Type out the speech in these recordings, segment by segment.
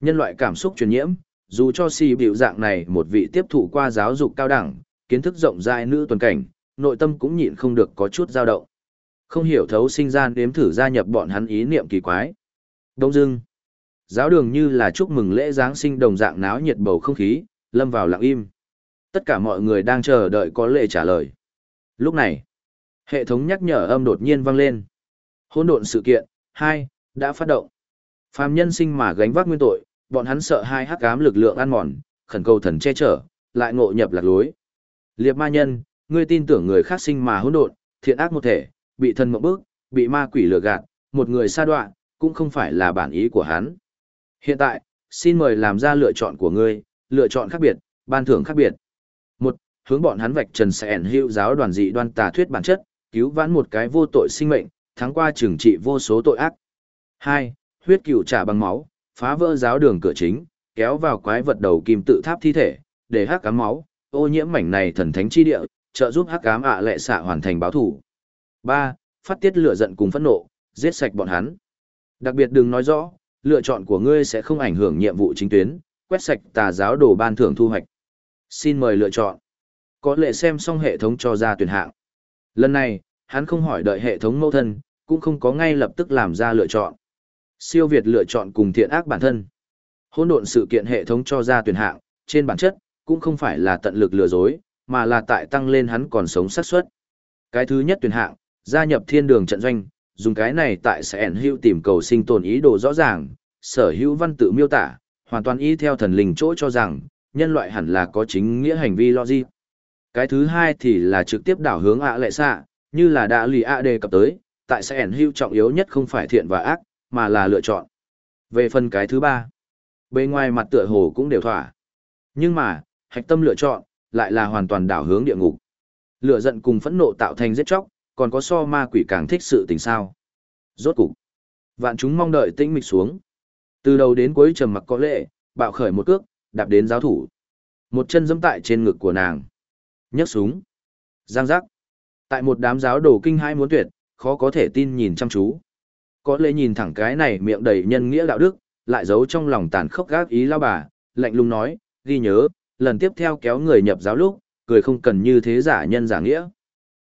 Nhân loại cảm xúc truyền nhiễm, dù cho si biểu dạng này một vị tiếp thụ qua giáo dục cao đẳng, kiến thức rộng rãi nữ tuần cảnh, nội tâm cũng nhịn không được có chút dao động. Không hiểu thấu sinh gian đếm thử gia nhập bọn hắn ý niệm kỳ quái. Đông dưng, giáo đường như là chúc mừng lễ Giáng sinh đồng dạng náo nhiệt bầu không khí, lâm vào lặng im. Tất cả mọi người đang chờ đợi có lệ trả lời. Lúc này, hệ thống nhắc nhở âm đột nhiên vang lên. Hỗn độn sự kiện, 2, đã phát động. Phàm nhân sinh mà gánh vác nguyên tội, bọn hắn sợ hai hắc ám lực lượng ăn mòn, khẩn cầu thần che chở, lại ngộ nhập lạc lối. Liệp ma nhân, ngươi tin tưởng người khác sinh mà hỗn độn, thiện ác một thể, bị thần mộng bước, bị ma quỷ lừa gạt, một người sa đoạn, cũng không phải là bản ý của hắn. Hiện tại, xin mời làm ra lựa chọn của ngươi, lựa chọn khác biệt, ban thưởng khác biệt. Một, hướng bọn hắn vạch trần sẹn hữu giáo đoàn dị đoan tà thuyết bản chất, cứu vãn một cái vô tội sinh mệnh, thắng qua trừng trị vô số tội ác. Hai, huyết cửu trả bằng máu, phá vỡ giáo đường cửa chính, kéo vào quái vật đầu kim tự tháp thi thể, để hắc ám máu, ô nhiễm mảnh này thần thánh chi địa, trợ giúp hắc ám ạ lệ xạ hoàn thành báo thủ. Ba, phát tiết lửa giận cùng phẫn nộ, giết sạch bọn hắn. Đặc biệt đừng nói rõ, lựa chọn của ngươi sẽ không ảnh hưởng nhiệm vụ chính tuyến, quét sạch tà giáo đồ ban thưởng thu hoạch. Xin mời lựa chọn. Có lệ xem xong hệ thống cho ra tuyển hạng. Lần này, hắn không hỏi đợi hệ thống mâu thân, cũng không có ngay lập tức làm ra lựa chọn. Siêu Việt lựa chọn cùng thiện ác bản thân. Hỗn độn sự kiện hệ thống cho ra tuyển hạng, trên bản chất, cũng không phải là tận lực lừa dối, mà là tại tăng lên hắn còn sống xác suất. Cái thứ nhất tuyển hạng, gia nhập thiên đường trận doanh, dùng cái này tại sẽ ẩn hữu tìm cầu sinh tồn ý đồ rõ ràng, sở hữu văn tự miêu tả, hoàn toàn y theo thần linh chỗ cho rằng, nhân loại hẳn là có chính nghĩa hành vi logic. Cái thứ hai thì là trực tiếp đảo hướng ạ lệ xạ, như là đã lì ạ đề cập tới, tại sẽ ẩn hữu trọng yếu nhất không phải thiện và ác, mà là lựa chọn. Về phần cái thứ ba, bề ngoài mặt tựa hồ cũng đều thỏa. Nhưng mà, hạch tâm lựa chọn, lại là hoàn toàn đảo hướng địa ngục. Lửa giận cùng phẫn nộ tạo thành giết chóc, còn có so ma quỷ càng thích sự tình sao. Rốt cục, vạn chúng mong đợi tĩnh mịch xuống. Từ đầu đến cuối trầm mặc có lệ, bạo khởi một cước, đạp đến giáo thủ. Một chân giẫm tại trên ngực của nàng. nhấc súng. Giang giác. Tại một đám giáo đồ kinh hai muốn tuyệt, khó có thể tin nhìn chăm chú. Có lẽ nhìn thẳng cái này miệng đầy nhân nghĩa đạo đức, lại giấu trong lòng tàn khốc gác ý lao bà, lạnh lùng nói, ghi nhớ, lần tiếp theo kéo người nhập giáo lúc, cười không cần như thế giả nhân giả nghĩa.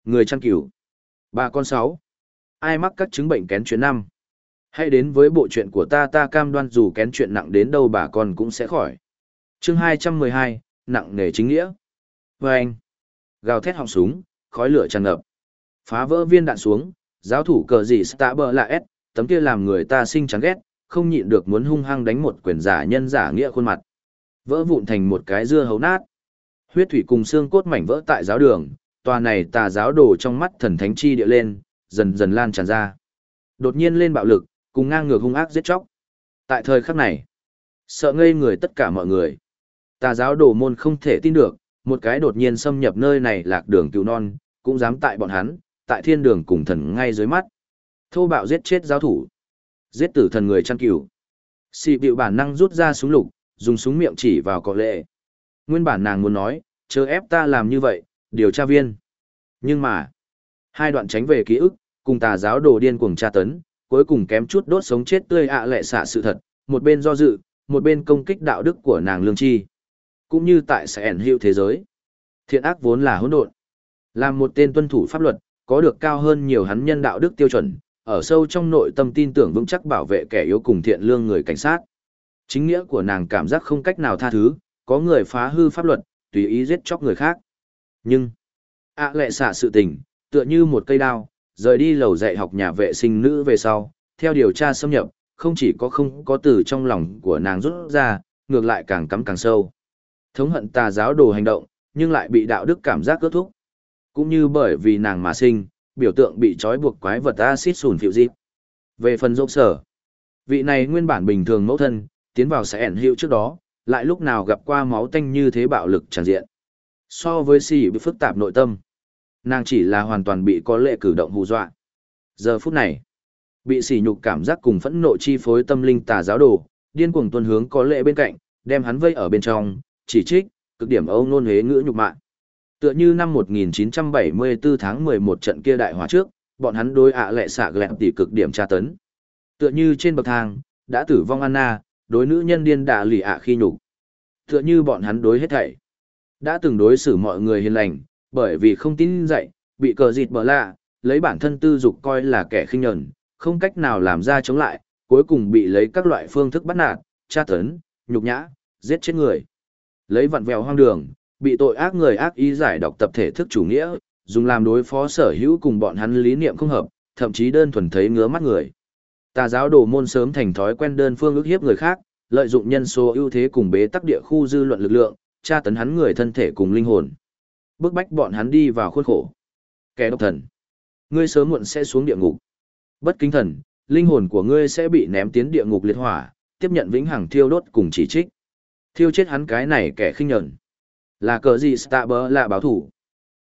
Người chăn cửu. Ba con sáu. Ai mắc các chứng bệnh kén chuyện năm? Hãy đến với bộ chuyện của ta ta cam đoan dù kén chuyện nặng đến đâu bà con cũng sẽ khỏi. Chương hai trăm mười hai nặng nề chính nghĩa. Và anh. Gào thét họng súng, khói lửa tràn ngập. Phá vỡ viên đạn xuống, giáo thủ cờ gì tạ bờ là S, tấm kia làm người ta sinh chán ghét, không nhịn được muốn hung hăng đánh một quyền giả nhân giả nghĩa khuôn mặt. Vỡ vụn thành một cái dưa hấu nát. Huyết thủy cùng xương cốt mảnh vỡ tại giáo đường, tòa này tà giáo đồ trong mắt thần thánh chi địa lên, dần dần lan tràn ra. Đột nhiên lên bạo lực, cùng ngang ngược hung ác giết chóc. Tại thời khắc này, sợ ngây người tất cả mọi người. Tà giáo đồ môn không thể tin được, một cái đột nhiên xâm nhập nơi này lạc đường cứu non, cũng dám tại bọn hắn, tại thiên đường cùng thần ngay dưới mắt. Thô bạo giết chết giáo thủ. Giết tử thần người chăn cừu. Xì bịu bản năng rút ra súng lục, dùng súng miệng chỉ vào cọ lệ. Nguyên bản nàng muốn nói, chờ ép ta làm như vậy, điều tra viên. Nhưng mà, hai đoạn tránh về ký ức, cùng tà giáo đồ điên cuồng tra tấn, cuối cùng kém chút đốt sống chết tươi ạ lệ xạ sự thật, một bên do dự, một bên công kích đạo đức của nàng lương chi. Cũng như tại sẽ ẩn hiệu thế giới. Thiện ác vốn là hỗn độn. Làm một tên tuân thủ pháp luật, có được cao hơn nhiều hắn nhân đạo đức tiêu chuẩn, ở sâu trong nội tâm tin tưởng vững chắc bảo vệ kẻ yếu cùng thiện lương người cảnh sát. Chính nghĩa của nàng cảm giác không cách nào tha thứ, có người phá hư pháp luật, tùy ý giết chóc người khác. Nhưng, ạ lệ xả sự tình, tựa như một cây đao, rời đi lầu dạy học nhà vệ sinh nữ về sau, theo điều tra xâm nhập, không chỉ có không có từ trong lòng của nàng rút ra, ngược lại càng cắm càng sâu. Thống hận tà giáo đồ hành động, nhưng lại bị đạo đức cảm giác cướp thúc. Cũng như bởi vì nàng mà sinh, biểu tượng bị trói buộc quái vật acid sùn phiệu dịp. Về phần dốc sở, vị này nguyên bản bình thường mẫu thân, tiến vào sẽ ẩn hiệu trước đó, lại lúc nào gặp qua máu tanh như thế bạo lực tràn diện. So với si bị phức tạp nội tâm, nàng chỉ là hoàn toàn bị có lệ cử động hù dọa. Giờ phút này, bị sỉ nhục cảm giác cùng phẫn nộ chi phối tâm linh tà giáo đồ, điên cuồng tuân hướng có lệ bên cạnh, đem hắn vây ở bên trong, chỉ trích, cực điểm âu nôn hế ngữ nhục mạng Tựa như năm 1974 tháng 11 trận kia đại hòa trước, bọn hắn đối ạ lệ xạ gẹn tỷ cực điểm tra tấn. Tựa như trên bậc thang, đã tử vong Anna, đối nữ nhân điên đạ lì ạ khi nhục. Tựa như bọn hắn đối hết thảy. Đã từng đối xử mọi người hiền lành, bởi vì không tin dạy, bị cờ dịt bờ lạ, lấy bản thân tư dục coi là kẻ khinh nhẫn, không cách nào làm ra chống lại, cuối cùng bị lấy các loại phương thức bắt nạt, tra tấn, nhục nhã, giết chết người. Lấy vặn vẹo hoang đường, bị tội ác người ác ý giải độc tập thể thức chủ nghĩa, dùng làm đối phó sở hữu cùng bọn hắn lý niệm không hợp, thậm chí đơn thuần thấy ngứa mắt người. Tà giáo đồ môn sớm thành thói quen đơn phương ức hiếp người khác, lợi dụng nhân số ưu thế cùng bế tắc địa khu dư luận lực lượng, tra tấn hắn người thân thể cùng linh hồn. Bức bách bọn hắn đi vào khuôn khổ. Kẻ độc thần. Ngươi sớm muộn sẽ xuống địa ngục. Bất kính thần, linh hồn của ngươi sẽ bị ném tiến địa ngục liệt hỏa, tiếp nhận vĩnh hằng thiêu đốt cùng chỉ trích. Thiêu chết hắn cái này kẻ khinh nhẫn. Là cờ gì Starber là báo thủ.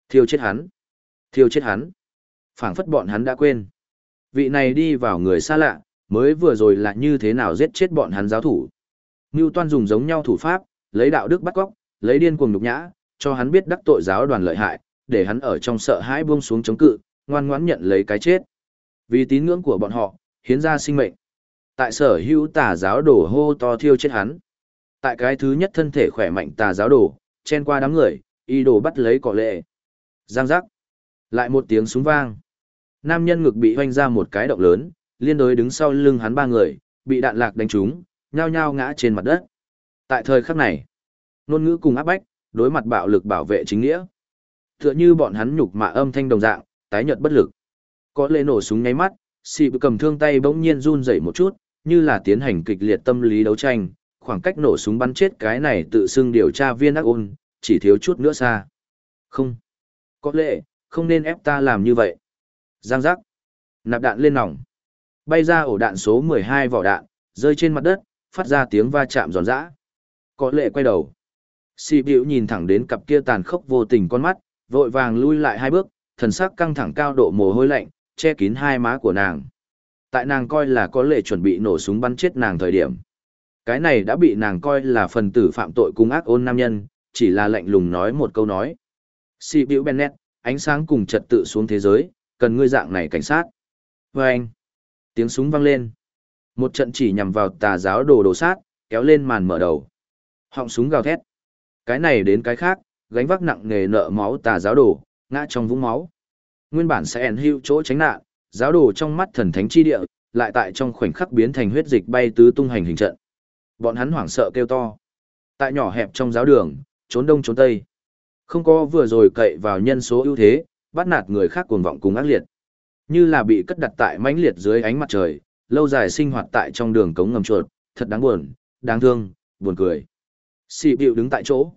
Thiêu chết hắn. Thiêu chết hắn. phảng phất bọn hắn đã quên. Vị này đi vào người xa lạ, mới vừa rồi là như thế nào giết chết bọn hắn giáo thủ. Ngưu toan dùng giống nhau thủ pháp, lấy đạo đức bắt góc, lấy điên cuồng nhục nhã, cho hắn biết đắc tội giáo đoàn lợi hại, để hắn ở trong sợ hãi buông xuống chống cự, ngoan ngoãn nhận lấy cái chết. Vì tín ngưỡng của bọn họ, hiến ra sinh mệnh. Tại sở hữu tà giáo đổ hô to thiêu chết hắn. Tại cái thứ nhất thân thể khỏe mạnh tà giáo đổ, chen qua đám người, y đồ bắt lấy cỏ lệ. Giang giác. Lại một tiếng súng vang. Nam nhân ngực bị hoanh ra một cái động lớn, liên đối đứng sau lưng hắn ba người, bị đạn lạc đánh trúng, nhao nhao ngã trên mặt đất. Tại thời khắc này, ngôn ngữ cùng áp bách, đối mặt bạo lực bảo vệ chính nghĩa. Tựa như bọn hắn nhục mạ âm thanh đồng dạng, tái nhợt bất lực. Có lệ nổ súng nháy mắt, xì cầm thương tay bỗng nhiên run rẩy một chút, như là tiến hành kịch liệt tâm lý đấu tranh, khoảng cách nổ súng bắn chết cái này tự xưng điều tra viên ác ôn, chỉ thiếu chút nữa xa. Không. Có lẽ, không nên ép ta làm như vậy. Giang giác. Nạp đạn lên nòng. Bay ra ổ đạn số 12 vỏ đạn, rơi trên mặt đất, phát ra tiếng va chạm giòn giã. Có lệ quay đầu. Xì biểu nhìn thẳng đến cặp kia tàn khốc vô tình con mắt, vội vàng lui lại hai bước, thần sắc căng thẳng cao độ mồ hôi lạnh, che kín hai má của nàng. Tại nàng coi là có lệ chuẩn bị nổ súng bắn chết nàng thời điểm. Cái này đã bị nàng coi là phần tử phạm tội cung ác ôn nam nhân, chỉ là lạnh lùng nói một câu nói. Si Bill Bennett, ánh sáng cùng trật tự xuống thế giới, cần ngươi dạng này cảnh sát. Và anh, tiếng súng vang lên. Một trận chỉ nhằm vào tà giáo đồ đồ sát, kéo lên màn mở đầu. Họng súng gào thét. Cái này đến cái khác, gánh vác nặng nghề nợ máu tà giáo đồ, ngã trong vũng máu. Nguyên bản sẽ ẩn hữu chỗ tránh nạn, giáo đồ trong mắt thần thánh chi địa, lại tại trong khoảnh khắc biến thành huyết dịch bay tứ tung hành hình trận. Bọn hắn hoảng sợ kêu to. Tại nhỏ hẹp trong giáo đường, trốn đông trốn tây. Không có vừa rồi cậy vào nhân số ưu thế, bắt nạt người khác cuồng vọng cùng ác liệt. Như là bị cất đặt tại mãnh liệt dưới ánh mặt trời, lâu dài sinh hoạt tại trong đường cống ngầm chuột, thật đáng buồn, đáng thương, buồn cười. Sĩ bịu đứng tại chỗ.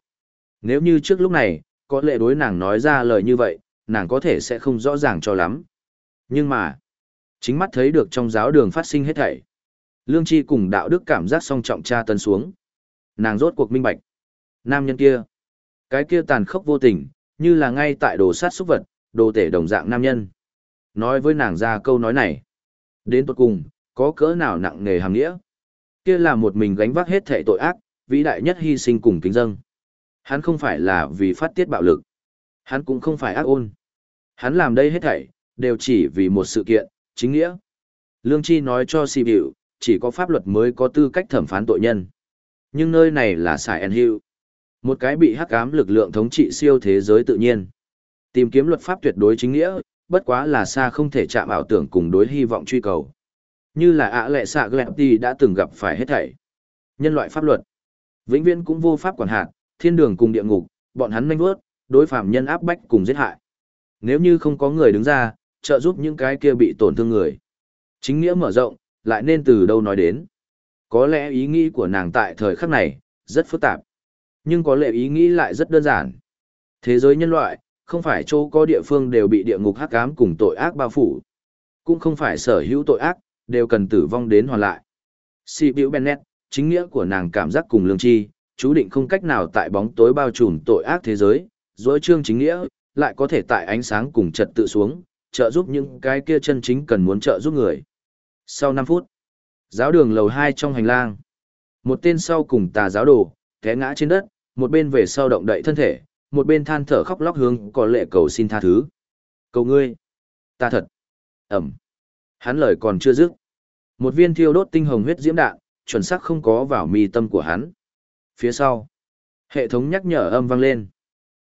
Nếu như trước lúc này, có lệ đối nàng nói ra lời như vậy, nàng có thể sẽ không rõ ràng cho lắm. Nhưng mà, chính mắt thấy được trong giáo đường phát sinh hết thảy. Lương tri cùng đạo đức cảm giác song trọng tra tấn xuống. Nàng rốt cuộc minh bạch. Nam nhân kia, cái kia tàn khốc vô tình, như là ngay tại đồ sát súc vật, đồ tể đồng dạng nam nhân. Nói với nàng ra câu nói này. Đến tuột cùng, có cỡ nào nặng nề hàm nghĩa. Kia là một mình gánh vác hết thệ tội ác, vĩ đại nhất hy sinh cùng kính dâng. Hắn không phải là vì phát tiết bạo lực. Hắn cũng không phải ác ôn. Hắn làm đây hết thảy, đều chỉ vì một sự kiện, chính nghĩa. Lương Chi nói cho si biểu, chỉ có pháp luật mới có tư cách thẩm phán tội nhân. Nhưng nơi này là Sài En Hill. Một cái bị hắc ám lực lượng thống trị siêu thế giới tự nhiên. Tìm kiếm luật pháp tuyệt đối chính nghĩa, bất quá là xa không thể chạm ảo tưởng cùng đối hy vọng truy cầu. Như là ạ lệ xạ Glepti đã từng gặp phải hết thảy. Nhân loại pháp luật. Vĩnh viễn cũng vô pháp quản hạt, thiên đường cùng địa ngục, bọn hắn manh vớt, đối phạm nhân áp bách cùng giết hại. Nếu như không có người đứng ra, trợ giúp những cái kia bị tổn thương người. Chính nghĩa mở rộng, lại nên từ đâu nói đến. Có lẽ ý nghĩ của nàng tại thời khắc này, rất phức tạp. Nhưng có lẽ ý nghĩ lại rất đơn giản. Thế giới nhân loại, không phải chỗ có địa phương đều bị địa ngục hắc ám cùng tội ác bao phủ. Cũng không phải sở hữu tội ác, đều cần tử vong đến hoàn lại. Si biểu Bennett, chính nghĩa của nàng cảm giác cùng lương tri, chú định không cách nào tại bóng tối bao trùm tội ác thế giới, dối trương chính nghĩa, lại có thể tại ánh sáng cùng trật tự xuống, trợ giúp những cái kia chân chính cần muốn trợ giúp người. Sau năm phút, giáo đường lầu hai trong hành lang, một tên sau cùng tà giáo đồ, té ngã trên đất, một bên về sau động đậy thân thể, một bên than thở khóc lóc hướng có lệ cầu xin tha thứ. Cầu ngươi, ta thật, ẩm. Hắn lời còn chưa dứt. Một viên thiêu đốt tinh hồng huyết diễm đạn, chuẩn xác không có vào mi tâm của hắn. Phía sau, hệ thống nhắc nhở âm vang lên.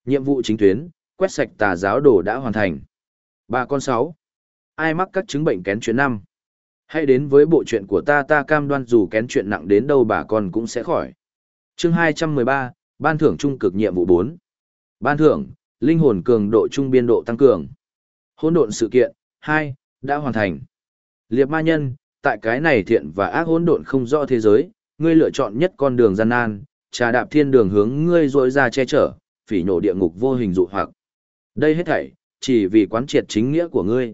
Nhiệm vụ chính tuyến, quét sạch tà giáo đồ đã hoàn thành. Ba con sáu. Ai mắc các chứng bệnh kén chuyến năm? Hãy đến với bộ chuyện của ta ta cam đoan dù kén chuyện nặng đến đâu bà con cũng sẽ khỏi. Chương 213, Ban thưởng trung cực nhiệm vụ 4. Ban thưởng, linh hồn cường độ trung biên độ tăng cường. Hỗn độn sự kiện, 2, đã hoàn thành. Liệp ma nhân, tại cái này thiện và ác hỗn độn không rõ thế giới, ngươi lựa chọn nhất con đường gian nan, trà đạp thiên đường hướng ngươi rỗi ra che chở, phỉ nổ địa ngục vô hình dụ hoặc. Đây hết thảy, chỉ vì quán triệt chính nghĩa của ngươi.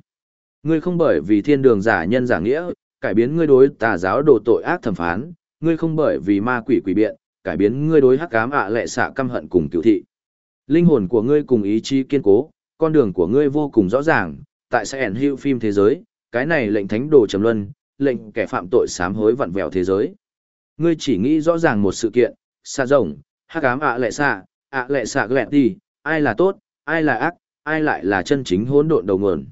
Ngươi không bởi vì thiên đường giả nhân giả nghĩa, cải biến ngươi đối tà giáo đồ tội ác thẩm phán, ngươi không bởi vì ma quỷ quỷ biện, cải biến ngươi đối hắc ám ạ lệ xạ căm hận cùng cựu thị. Linh hồn của ngươi cùng ý chí kiên cố, con đường của ngươi vô cùng rõ ràng, tại sẽ ẩn hữu phim thế giới, cái này lệnh thánh đồ trầm luân, lệnh kẻ phạm tội sám hối vặn vẹo thế giới. Ngươi chỉ nghĩ rõ ràng một sự kiện, xa rồng, hắc ám ạ lệ xạ, ạ lệ xạ lẹt đi, ai là tốt, ai là ác, ai lại là chân chính hỗn độn đầu nguồn.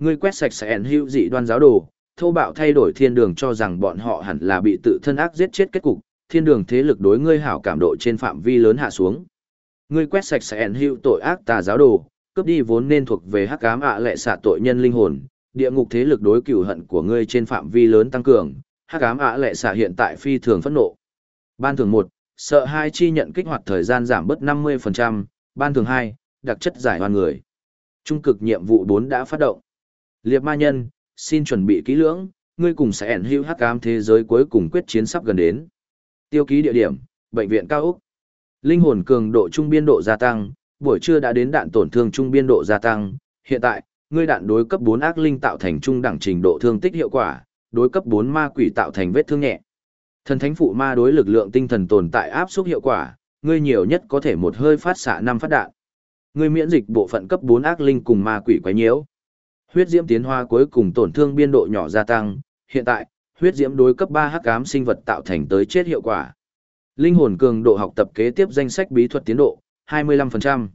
Ngươi quét sạch sẽ ẩn hữu dị đoan giáo đồ, thô bạo thay đổi thiên đường cho rằng bọn họ hẳn là bị tự thân ác giết chết kết cục, thiên đường thế lực đối ngươi hảo cảm độ trên phạm vi lớn hạ xuống. Ngươi quét sạch sẽ ẩn hữu tội ác tà giáo đồ, cướp đi vốn nên thuộc về hắc ám ạ lệ xạ tội nhân linh hồn, địa ngục thế lực đối cửu hận của ngươi trên phạm vi lớn tăng cường, hắc ám ạ lệ xạ hiện tại phi thường phẫn nộ. Ban thường 1, sợ hai chi nhận kích hoạt thời gian giảm bớt 50%, ban thường 2, đặc chất giải hoàn người. Trung cực nhiệm vụ 4 đã phát động. Liệp ma nhân, xin chuẩn bị kỹ lưỡng, ngươi cùng sẽ ẩn hữu hắc ám thế giới cuối cùng quyết chiến sắp gần đến. Tiêu ký địa điểm, bệnh viện cao Úc. Linh hồn cường độ trung biên độ gia tăng, buổi trưa đã đến đạn tổn thương trung biên độ gia tăng, hiện tại, ngươi đạn đối cấp 4 ác linh tạo thành trung đẳng trình độ thương tích hiệu quả, đối cấp 4 ma quỷ tạo thành vết thương nhẹ. Thần thánh phụ ma đối lực lượng tinh thần tồn tại áp suất hiệu quả, ngươi nhiều nhất có thể một hơi phát xạ 5 phát đạn. Ngươi miễn dịch bộ phận cấp 4 ác linh cùng ma quỷ quấy nhiễu. Huyết diễm tiến hóa cuối cùng tổn thương biên độ nhỏ gia tăng, hiện tại, huyết diễm đối cấp 3 hắc ám sinh vật tạo thành tới chết hiệu quả. Linh hồn cường độ học tập kế tiếp danh sách bí thuật tiến độ, 25%.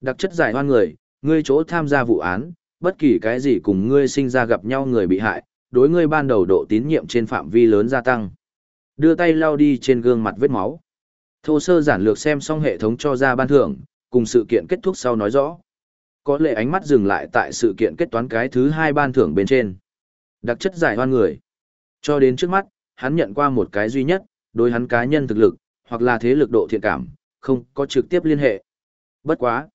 Đặc chất giải hoan người, ngươi chỗ tham gia vụ án, bất kỳ cái gì cùng ngươi sinh ra gặp nhau người bị hại, đối ngươi ban đầu độ tín nhiệm trên phạm vi lớn gia tăng. Đưa tay lau đi trên gương mặt vết máu. Thô sơ giản lược xem xong hệ thống cho ra ban thưởng, cùng sự kiện kết thúc sau nói rõ. Có lệ ánh mắt dừng lại tại sự kiện kết toán cái thứ hai ban thưởng bên trên. Đặc chất giải hoan người. Cho đến trước mắt, hắn nhận qua một cái duy nhất, đối hắn cá nhân thực lực, hoặc là thế lực độ thiện cảm, không có trực tiếp liên hệ. Bất quá.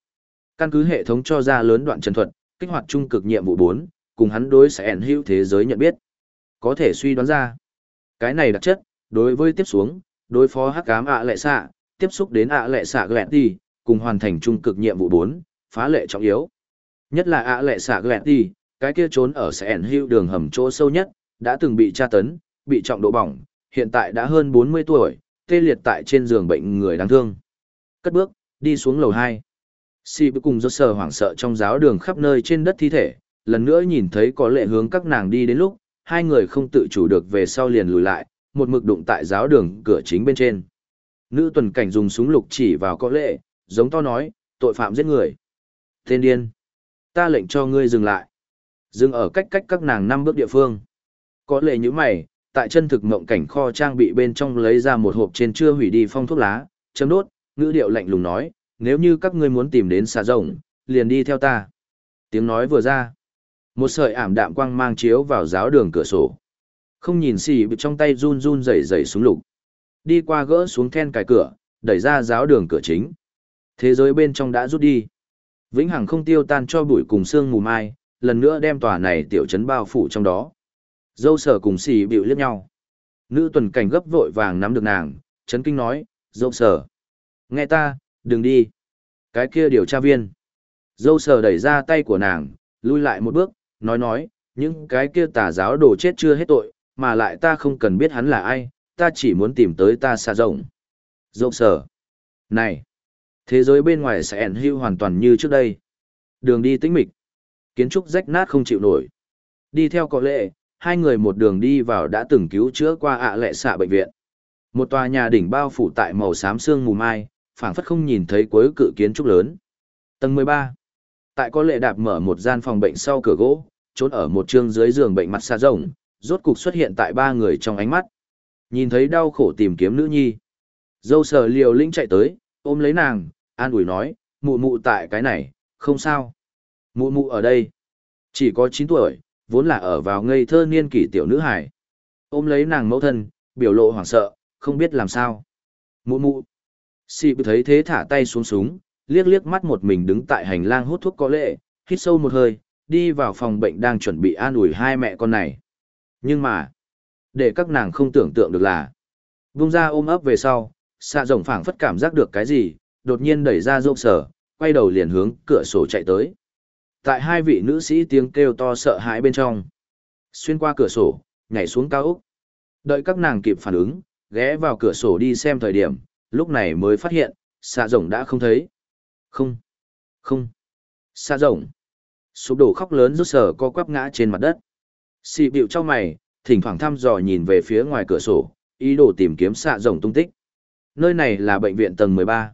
Căn cứ hệ thống cho ra lớn đoạn trần thuật, kích hoạt trung cực nhiệm vụ 4, cùng hắn đối sẽ ẩn hữu thế giới nhận biết. Có thể suy đoán ra. Cái này đặc chất, đối với tiếp xuống, đối phó hắc ám ạ lệ xạ, tiếp xúc đến ạ lệ xạ gẹn đi, cùng hoàn thành trung cực nhiệm vụ 4, phá lệ trọng yếu. Nhất là ạ lệ xạ gẹn đi, cái kia trốn ở sẻn hưu đường hầm chỗ sâu nhất, đã từng bị tra tấn, bị trọng độ bỏng, hiện tại đã hơn 40 tuổi, tê liệt tại trên giường bệnh người đáng thương. Cất bước, đi xuống lầu 2. Si cùng do sờ hoảng sợ trong giáo đường khắp nơi trên đất thi thể, lần nữa nhìn thấy có lệ hướng các nàng đi đến lúc, hai người không tự chủ được về sau liền lùi lại, một mực đụng tại giáo đường cửa chính bên trên. Nữ tuần cảnh dùng súng lục chỉ vào có lệ, giống to nói, tội phạm giết người. Tên điên. Ta lệnh cho ngươi dừng lại. Dừng ở cách cách các nàng năm bước địa phương. Có lệ như mày, tại chân thực mộng cảnh kho trang bị bên trong lấy ra một hộp trên chưa hủy đi phong thuốc lá, chấm đốt, ngữ điệu lạnh lùng nói, nếu như các ngươi muốn tìm đến xà rồng, liền đi theo ta. Tiếng nói vừa ra. Một sợi ảm đạm quang mang chiếu vào giáo đường cửa sổ. Không nhìn xì bị trong tay run run rẩy rẩy xuống lục. Đi qua gỡ xuống then cài cửa, đẩy ra giáo đường cửa chính. Thế giới bên trong đã rút đi. Vĩnh hằng không tiêu tan cho bụi cùng sương mù mai, lần nữa đem tòa này tiểu trấn bao phủ trong đó. Dâu sở cùng xì bịu liếc nhau. Nữ tuần cảnh gấp vội vàng nắm được nàng, chấn kinh nói, dâu sở. Nghe ta, đừng đi. Cái kia điều tra viên. Dâu sở đẩy ra tay của nàng, lui lại một bước, nói nói, những cái kia tà giáo đồ chết chưa hết tội, mà lại ta không cần biết hắn là ai, ta chỉ muốn tìm tới ta xa rộng. Dâu sở. Này. Thế giới bên ngoài sẽ ẩn hưu hoàn toàn như trước đây. Đường đi tĩnh mịch. Kiến trúc rách nát không chịu nổi. Đi theo có lệ, hai người một đường đi vào đã từng cứu chữa qua ạ lệ xạ bệnh viện. Một tòa nhà đỉnh bao phủ tại màu xám sương mù mai, phảng phất không nhìn thấy cuối cự kiến trúc lớn. Tầng 13. Tại có lệ đạp mở một gian phòng bệnh sau cửa gỗ, trốn ở một chương dưới giường bệnh mặt xa rồng, rốt cục xuất hiện tại ba người trong ánh mắt. Nhìn thấy đau khổ tìm kiếm nữ nhi. Dâu sờ liều lĩnh chạy tới, ôm lấy nàng, an ủi nói, mụ mụ tại cái này, không sao. Mụ mụ ở đây. Chỉ có 9 tuổi, vốn là ở vào ngây thơ niên kỷ tiểu nữ hải. Ôm lấy nàng mẫu thân, biểu lộ hoảng sợ, không biết làm sao. Mụ mụ. Sĩ bị thấy thế thả tay xuống súng, liếc liếc mắt một mình đứng tại hành lang hút thuốc có lệ, hít sâu một hơi, đi vào phòng bệnh đang chuẩn bị an ủi hai mẹ con này. Nhưng mà, để các nàng không tưởng tượng được là, vung ra ôm ấp về sau, xạ rồng phảng phất cảm giác được cái gì, đột nhiên đẩy ra rộp sở, quay đầu liền hướng cửa sổ chạy tới. Tại hai vị nữ sĩ tiếng kêu to sợ hãi bên trong. Xuyên qua cửa sổ, nhảy xuống cao ốc. Đợi các nàng kịp phản ứng, ghé vào cửa sổ đi xem thời điểm, lúc này mới phát hiện, xạ rồng đã không thấy. Không, không, xạ rồng. Sụp đổ khóc lớn rút sở co quắp ngã trên mặt đất. Xì bịu trong mày, thỉnh thoảng thăm dò nhìn về phía ngoài cửa sổ, ý đồ tìm kiếm xạ rồng tung tích. Nơi này là bệnh viện tầng 13.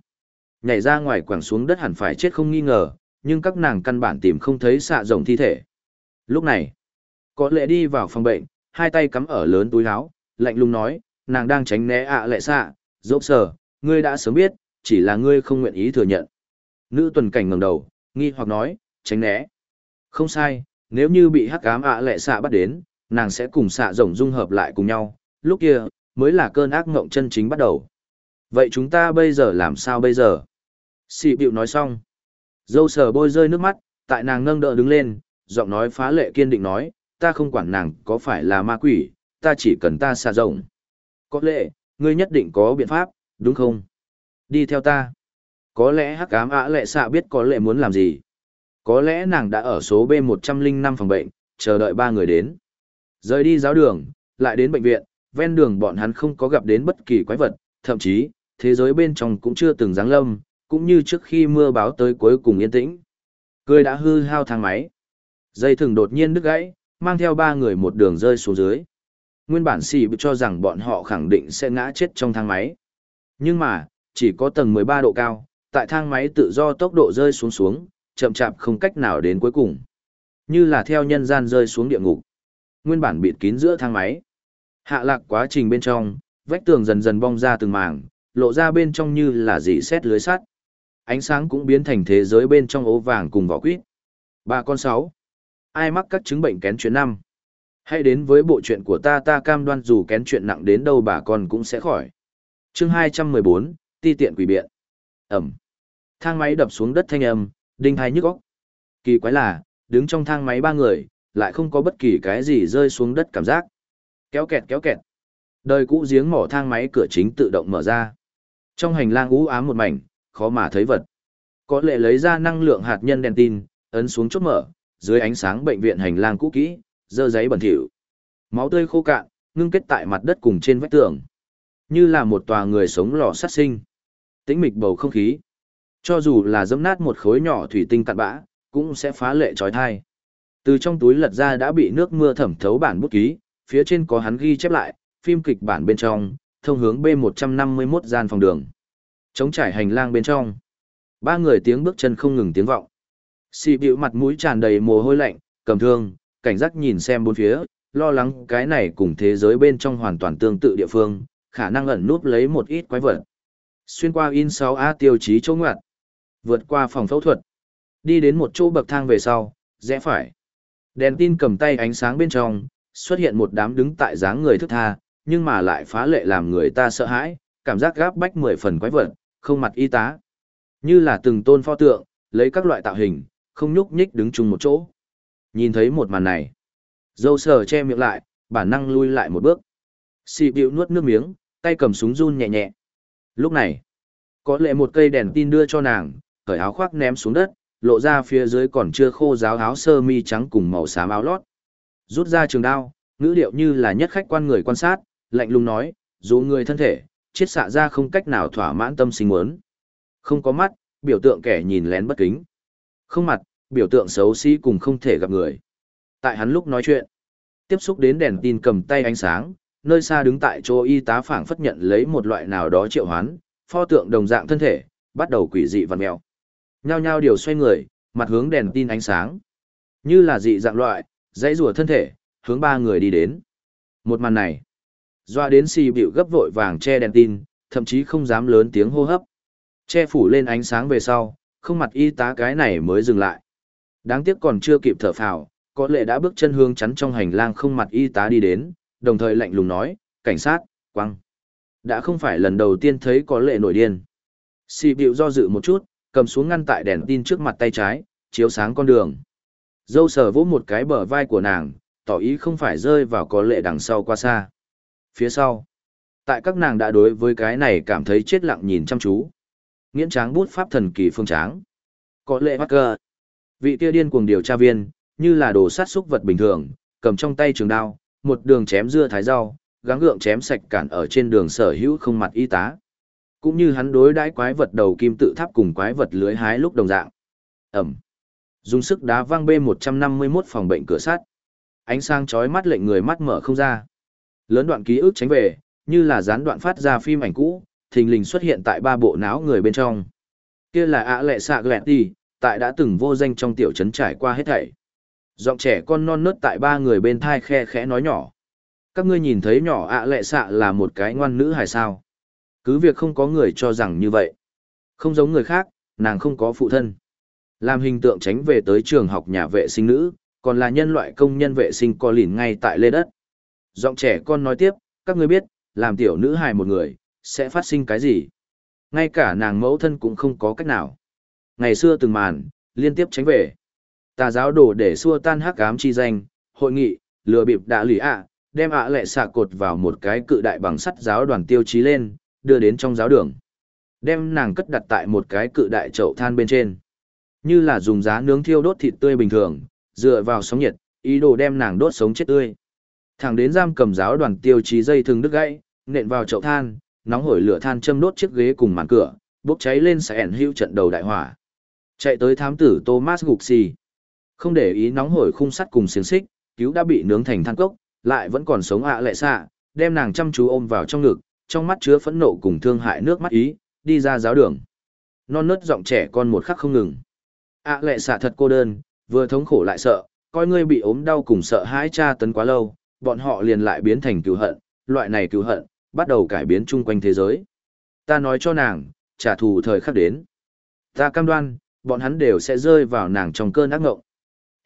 Nhảy ra ngoài quẳng xuống đất hẳn phải chết không nghi ngờ, nhưng các nàng căn bản tìm không thấy xạ rồng thi thể. Lúc này, có lệ đi vào phòng bệnh, hai tay cắm ở lớn túi áo, lạnh lùng nói, nàng đang tránh né ạ lệ xạ, dốc sờ, ngươi đã sớm biết, chỉ là ngươi không nguyện ý thừa nhận. Nữ tuần cảnh ngẩng đầu, nghi hoặc nói, tránh né. Không sai, nếu như bị hắc ám ạ lệ xạ bắt đến, nàng sẽ cùng xạ rồng dung hợp lại cùng nhau, lúc kia, mới là cơn ác ngộng chân chính bắt đầu. Vậy chúng ta bây giờ làm sao bây giờ? Sĩ bịu nói xong. Dâu sờ bôi rơi nước mắt, tại nàng ngâng đỡ đứng lên, giọng nói phá lệ kiên định nói, ta không quản nàng có phải là ma quỷ, ta chỉ cần ta xạ rộng. Có lẽ, ngươi nhất định có biện pháp, đúng không? Đi theo ta. Có lẽ hắc ám ạ lệ xạ biết có lẽ muốn làm gì. Có lẽ nàng đã ở số B105 phòng bệnh, chờ đợi ba người đến. Rời đi giáo đường, lại đến bệnh viện, ven đường bọn hắn không có gặp đến bất kỳ quái vật, thậm chí, thế giới bên trong cũng chưa từng giáng lâm, cũng như trước khi mưa báo tới cuối cùng yên tĩnh. Cười đã hư hao thang máy. Dây thừng đột nhiên đứt gãy, mang theo ba người một đường rơi xuống dưới. Nguyên bản xì bị cho rằng bọn họ khẳng định sẽ ngã chết trong thang máy. Nhưng mà, chỉ có tầng 13 độ cao, tại thang máy tự do tốc độ rơi xuống xuống, chậm chạp không cách nào đến cuối cùng. Như là theo nhân gian rơi xuống địa ngục. Nguyên bản bịt kín giữa thang máy. Hạ lạc quá trình bên trong, vách tường dần dần bong ra từng mảng, lộ ra bên trong như là dỉ xét lưới sắt. Ánh sáng cũng biến thành thế giới bên trong ố vàng cùng vỏ quýt. Bà con sáu. Ai mắc các chứng bệnh kén chuyện năm? Hãy đến với bộ chuyện của ta ta cam đoan dù kén chuyện nặng đến đâu bà con cũng sẽ khỏi. chương 214, ti tiện quỷ biện. Ẩm. Thang máy đập xuống đất thanh âm, đinh hai nhức óc. Kỳ quái là, đứng trong thang máy ba người, lại không có bất kỳ cái gì rơi xuống đất cảm giác. Kéo kẹt kéo kẹt. Đời cũ giếng mỏ thang máy cửa chính tự động mở ra. Trong hành lang u ám một mảnh, khó mà thấy vật. Có lẽ lấy ra năng lượng hạt nhân đèn tin, ấn xuống chốt mở, dưới ánh sáng bệnh viện hành lang cũ kỹ, dơ giấy bẩn thỉu. Máu tươi khô cạn, ngưng kết tại mặt đất cùng trên vách tường. Như là một tòa người sống lò sát sinh. Tĩnh mịch bầu không khí. Cho dù là dẫm nát một khối nhỏ thủy tinh cặn bã, cũng sẽ phá lệ trói thai. Từ trong túi lật ra đã bị nước mưa thẩm thấu bản bút ký, phía trên có hắn ghi chép lại, phim kịch bản bên trong, thông hướng B151 gian phòng đường. Chống trải hành lang bên trong. Ba người tiếng bước chân không ngừng tiếng vọng. Xì bịu mặt mũi tràn đầy mồ hôi lạnh, cầm thương, cảnh giác nhìn xem bốn phía, lo lắng cái này cùng thế giới bên trong hoàn toàn tương tự địa phương, khả năng ẩn núp lấy một ít quái vật. Xuyên qua in 6A tiêu chí chỗ ngoặt. Vượt qua phòng phẫu thuật. Đi đến một chỗ bậc thang về sau, rẽ phải. Đèn tin cầm tay ánh sáng bên trong, xuất hiện một đám đứng tại dáng người thức tha, nhưng mà lại phá lệ làm người ta sợ hãi, cảm giác gáp bách mười phần quái vật, không mặt y tá. Như là từng tôn pho tượng, lấy các loại tạo hình, không nhúc nhích đứng chung một chỗ. Nhìn thấy một màn này, dâu sờ che miệng lại, bản năng lui lại một bước. Xì bịu nuốt nước miếng, tay cầm súng run nhẹ nhẹ. Lúc này, có lẽ một cây đèn tin đưa cho nàng, cởi áo khoác ném xuống đất, lộ ra phía dưới còn chưa khô ráo áo sơ mi trắng cùng màu xám áo lót. Rút ra trường đao, ngữ điệu như là nhất khách quan người quan sát, lạnh lùng nói, dù người thân thể, chết xạ ra không cách nào thỏa mãn tâm sinh muốn. Không có mắt, biểu tượng kẻ nhìn lén bất kính. Không mặt, biểu tượng xấu xí cùng không thể gặp người. Tại hắn lúc nói chuyện, tiếp xúc đến đèn tin cầm tay ánh sáng, nơi xa đứng tại chỗ y tá phảng phất nhận lấy một loại nào đó triệu hoán, pho tượng đồng dạng thân thể, bắt đầu quỷ dị vặn mèo. Nhao nhao điều xoay người, mặt hướng đèn tin ánh sáng. Như là dị dạng loại, dãy rùa thân thể, hướng ba người đi đến. Một màn này, Doa đến xì bịu gấp vội vàng che đèn tin, thậm chí không dám lớn tiếng hô hấp. Che phủ lên ánh sáng về sau, không mặt y tá cái này mới dừng lại. Đáng tiếc còn chưa kịp thở phào, có lệ đã bước chân hướng chắn trong hành lang không mặt y tá đi đến, đồng thời lạnh lùng nói, cảnh sát, quăng. Đã không phải lần đầu tiên thấy có lệ nổi điên. Xì bịu do dự một chút, cầm xuống ngăn tại đèn tin trước mặt tay trái, chiếu sáng con đường. Dâu sờ vỗ một cái bờ vai của nàng, tỏ ý không phải rơi vào có lệ đằng sau qua xa. Phía sau, tại các nàng đã đối với cái này cảm thấy chết lặng nhìn chăm chú. Nghiễn tráng bút pháp thần kỳ phương tráng. Có lệ mắc cơ. Vị kia điên cuồng điều tra viên, như là đồ sát xúc vật bình thường, cầm trong tay trường đao, một đường chém dưa thái rau, gắng gượng chém sạch cản ở trên đường sở hữu không mặt y tá. Cũng như hắn đối đãi quái vật đầu kim tự tháp cùng quái vật lưới hái lúc đồng dạng. Ẩm. Dùng sức đá văng B151 phòng bệnh cửa sắt. Ánh sáng chói mắt lệnh người mắt mở không ra. Lớn đoạn ký ức tránh về, như là gián đoạn phát ra phim ảnh cũ, thình lình xuất hiện tại ba bộ não người bên trong. Kia là ạ lệ xạ lẹt đi, tại đã từng vô danh trong tiểu trấn trải qua hết thảy. Giọng trẻ con non nớt tại ba người bên thai khe khẽ nói nhỏ. Các ngươi nhìn thấy nhỏ ạ lệ xạ là một cái ngoan nữ hài sao. Cứ việc không có người cho rằng như vậy. Không giống người khác, nàng không có phụ thân. Làm hình tượng tránh về tới trường học nhà vệ sinh nữ, còn là nhân loại công nhân vệ sinh co lìn ngay tại lê đất. Giọng trẻ con nói tiếp, các ngươi biết, làm tiểu nữ hài một người, sẽ phát sinh cái gì? Ngay cả nàng mẫu thân cũng không có cách nào. Ngày xưa từng màn, liên tiếp tránh về. Tà giáo đổ để xua tan hắc ám chi danh, hội nghị, lừa bịp đã lì ạ, đem ạ lệ xạ cột vào một cái cự đại bằng sắt giáo đoàn tiêu chí lên, đưa đến trong giáo đường. Đem nàng cất đặt tại một cái cự đại chậu than bên trên. Như là dùng giá nướng thiêu đốt thịt tươi bình thường, dựa vào sóng nhiệt, ý đồ đem nàng đốt sống chết tươi. Thẳng đến giam cầm giáo đoàn tiêu chí dây thừng đứt gãy, nện vào chậu than, nóng hổi lửa than châm đốt chiếc ghế cùng màn cửa, bốc cháy lên sẽ ẻn hữu trận đầu đại hỏa. Chạy tới thám tử Thomas gục xì. Không để ý nóng hổi khung sắt cùng xiềng xích, cứu đã bị nướng thành than cốc, lại vẫn còn sống ạ à lệ xạ, đem nàng chăm chú ôm vào trong ngực, trong mắt chứa phẫn nộ cùng thương hại nước mắt ý, đi ra giáo đường. Non nớt giọng trẻ con một khắc không ngừng. ạ à lệ xạ thật cô đơn, vừa thống khổ lại sợ, coi ngươi bị ốm đau cùng sợ hãi cha tấn quá lâu, bọn họ liền lại biến thành cứu hận, loại này cứu hận, bắt đầu cải biến chung quanh thế giới. Ta nói cho nàng, trả thù thời khắc đến. Ta cam đoan, bọn hắn đều sẽ rơi vào nàng trong cơn ác ngộng.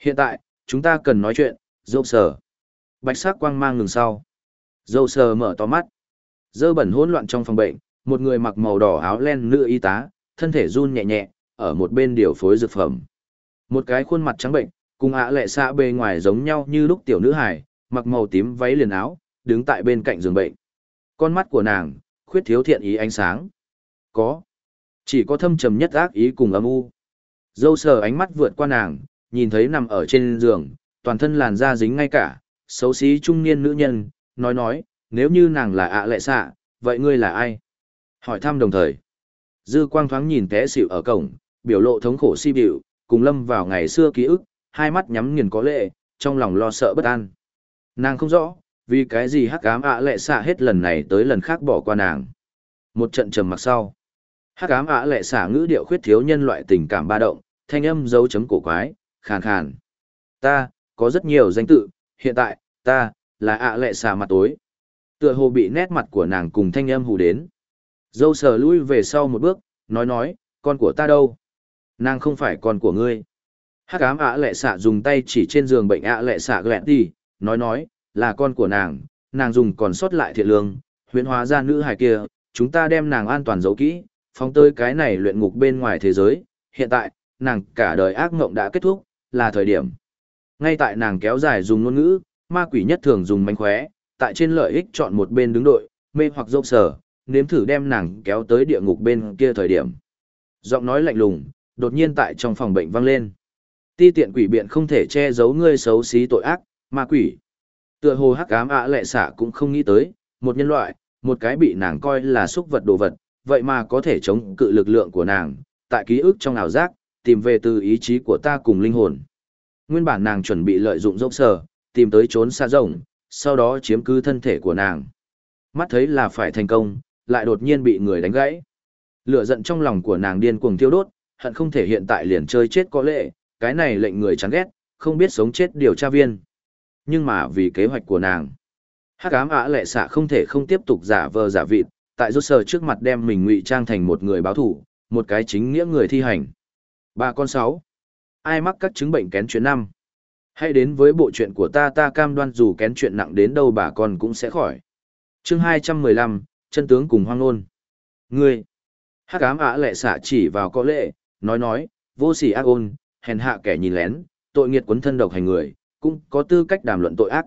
Hiện tại, chúng ta cần nói chuyện, dâu sờ. Bạch sắc quang mang ngừng sau. Dâu sờ mở to mắt. Dơ bẩn hỗn loạn trong phòng bệnh, một người mặc màu đỏ áo len nữ y tá, thân thể run nhẹ nhẹ, ở một bên điều phối dược phẩm. Một cái khuôn mặt trắng bệnh, cùng ạ lệ xạ bề ngoài giống nhau như lúc tiểu nữ hải, mặc màu tím váy liền áo, đứng tại bên cạnh giường bệnh. Con mắt của nàng, khuyết thiếu thiện ý ánh sáng. Có. Chỉ có thâm trầm nhất ác ý cùng âm u. Dâu sờ ánh mắt vượt qua nàng, nhìn thấy nằm ở trên giường, toàn thân làn da dính ngay cả, xấu xí trung niên nữ nhân, nói nói, nếu như nàng là ạ lệ xạ, vậy ngươi là ai? Hỏi thăm đồng thời. Dư quang thoáng nhìn té xỉu ở cổng, biểu lộ thống khổ si biểu, cùng lâm vào ngày xưa ký ức, hai mắt nhắm nghiền có lệ, trong lòng lo sợ bất an. Nàng không rõ, vì cái gì hắc ám ạ lệ xạ hết lần này tới lần khác bỏ qua nàng. Một trận trầm mặc sau. Hắc ám ạ lệ xạ ngữ điệu khuyết thiếu nhân loại tình cảm ba động, thanh âm dấu chấm cổ quái, khàn khàn. Ta, có rất nhiều danh tự, hiện tại, ta, là ạ lệ xạ mặt tối. Tựa hồ bị nét mặt của nàng cùng thanh âm hù đến. Dâu sờ lui về sau một bước, nói nói, con của ta đâu? Nàng không phải con của ngươi. Hắc ám ạ lệ xạ dùng tay chỉ trên giường bệnh ạ lệ xạ gẹn đi, nói nói, là con của nàng, nàng dùng còn sót lại thiện lương, huyễn hóa ra nữ hài kia, chúng ta đem nàng an toàn giấu kỹ, phóng tới cái này luyện ngục bên ngoài thế giới, hiện tại, nàng cả đời ác ngộng đã kết thúc, là thời điểm. Ngay tại nàng kéo dài dùng ngôn ngữ, ma quỷ nhất thường dùng mánh khóe, tại trên lợi ích chọn một bên đứng đội, mê hoặc dốc sở, nếm thử đem nàng kéo tới địa ngục bên kia thời điểm. Giọng nói lạnh lùng, đột nhiên tại trong phòng bệnh vang lên. Ti tiện quỷ biện không thể che giấu ngươi xấu xí tội ác, ma quỷ. Tựa hồ hắc ám ạ lệ xạ cũng không nghĩ tới, một nhân loại, một cái bị nàng coi là xúc vật đồ vật, vậy mà có thể chống cự lực lượng của nàng, tại ký ức trong ảo giác, tìm về từ ý chí của ta cùng linh hồn. Nguyên bản nàng chuẩn bị lợi dụng dốc sở, tìm tới trốn xa rộng, sau đó chiếm cứ thân thể của nàng. Mắt thấy là phải thành công, lại đột nhiên bị người đánh gãy. Lửa giận trong lòng của nàng điên cuồng thiêu đốt, hận không thể hiện tại liền chơi chết có lệ, cái này lệnh người chán ghét, không biết sống chết điều tra viên nhưng mà vì kế hoạch của nàng. hắc ám ạ lệ xạ không thể không tiếp tục giả vờ giả vịt, tại rốt sờ trước mặt đem mình ngụy trang thành một người báo thủ, một cái chính nghĩa người thi hành. Ba con sáu. Ai mắc các chứng bệnh kén chuyện năm? Hãy đến với bộ chuyện của ta ta cam đoan dù kén chuyện nặng đến đâu bà con cũng sẽ khỏi. Chương hai trăm mười lăm, chân tướng cùng hoang nôn ngươi. Hắc ám ạ lệ xạ chỉ vào có lệ, nói nói, vô sỉ ác ôn, hèn hạ kẻ nhìn lén, tội nghiệt quấn thân độc hành người cũng có tư cách đàm luận tội ác.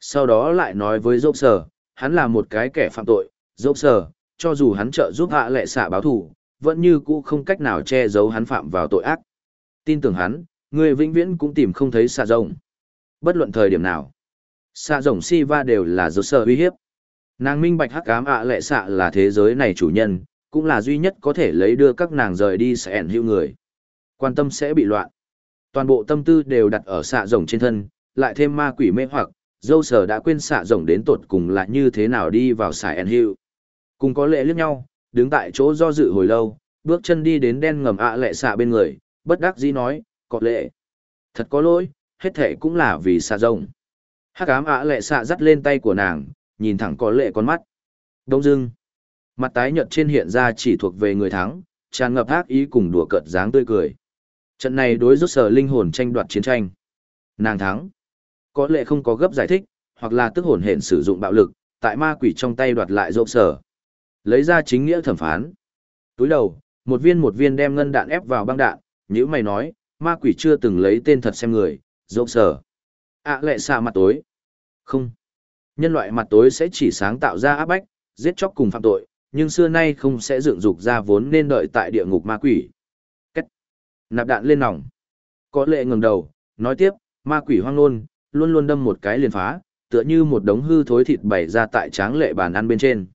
Sau đó lại nói với dốc sở, hắn là một cái kẻ phạm tội. Dốc sở, cho dù hắn trợ giúp hạ lệ xạ báo thù, vẫn như cũ không cách nào che giấu hắn phạm vào tội ác. Tin tưởng hắn, người vĩnh viễn cũng tìm không thấy xạ rồng. Bất luận thời điểm nào xạ rồng si va đều là dốc sở uy hiếp. Nàng minh bạch hắc ám ạ lệ xạ là thế giới này chủ nhân, cũng là duy nhất có thể lấy đưa các nàng rời đi sẽ ẻn hữu người. Quan tâm sẽ bị loạn toàn bộ tâm tư đều đặt ở xạ rồng trên thân, lại thêm ma quỷ mê hoặc, dâu sở đã quên xạ rồng đến tột cùng là như thế nào đi vào xài ẻn hiệu. cùng có lệ liếc nhau, đứng tại chỗ do dự hồi lâu, bước chân đi đến đen ngầm ạ lệ xạ bên người, bất đắc dĩ nói, có lệ. Thật có lỗi, hết thệ cũng là vì xạ rồng. Hắc ám ạ lệ xạ dắt lên tay của nàng, nhìn thẳng có lệ con mắt. Đông dưng mặt tái nhợt trên hiện ra chỉ thuộc về người thắng, tràn ngập ác ý cùng đùa cợt dáng tươi cười trận này đối rút sở linh hồn tranh đoạt chiến tranh. Nàng thắng. Có lẽ không có gấp giải thích hoặc là tức hồn hển sử dụng bạo lực tại ma quỷ trong tay đoạt lại rộp sở. Lấy ra chính nghĩa thẩm phán. Túi đầu một viên một viên đem ngân đạn ép vào băng đạn nhữ mày nói ma quỷ chưa từng lấy tên thật xem người rộp sở. Ạ à, lệ xạ mặt tối. Không. Nhân loại mặt tối sẽ chỉ sáng tạo ra áp bách giết chóc cùng phạm tội nhưng xưa nay không sẽ dựng dục ra vốn nên đợi tại địa ngục ma quỷ. Nạp đạn lên nòng. Có lệ ngừng đầu, nói tiếp, ma quỷ hoang nôn, luôn luôn đâm một cái liền phá, tựa như một đống hư thối thịt bày ra tại tráng lệ bàn ăn bên trên.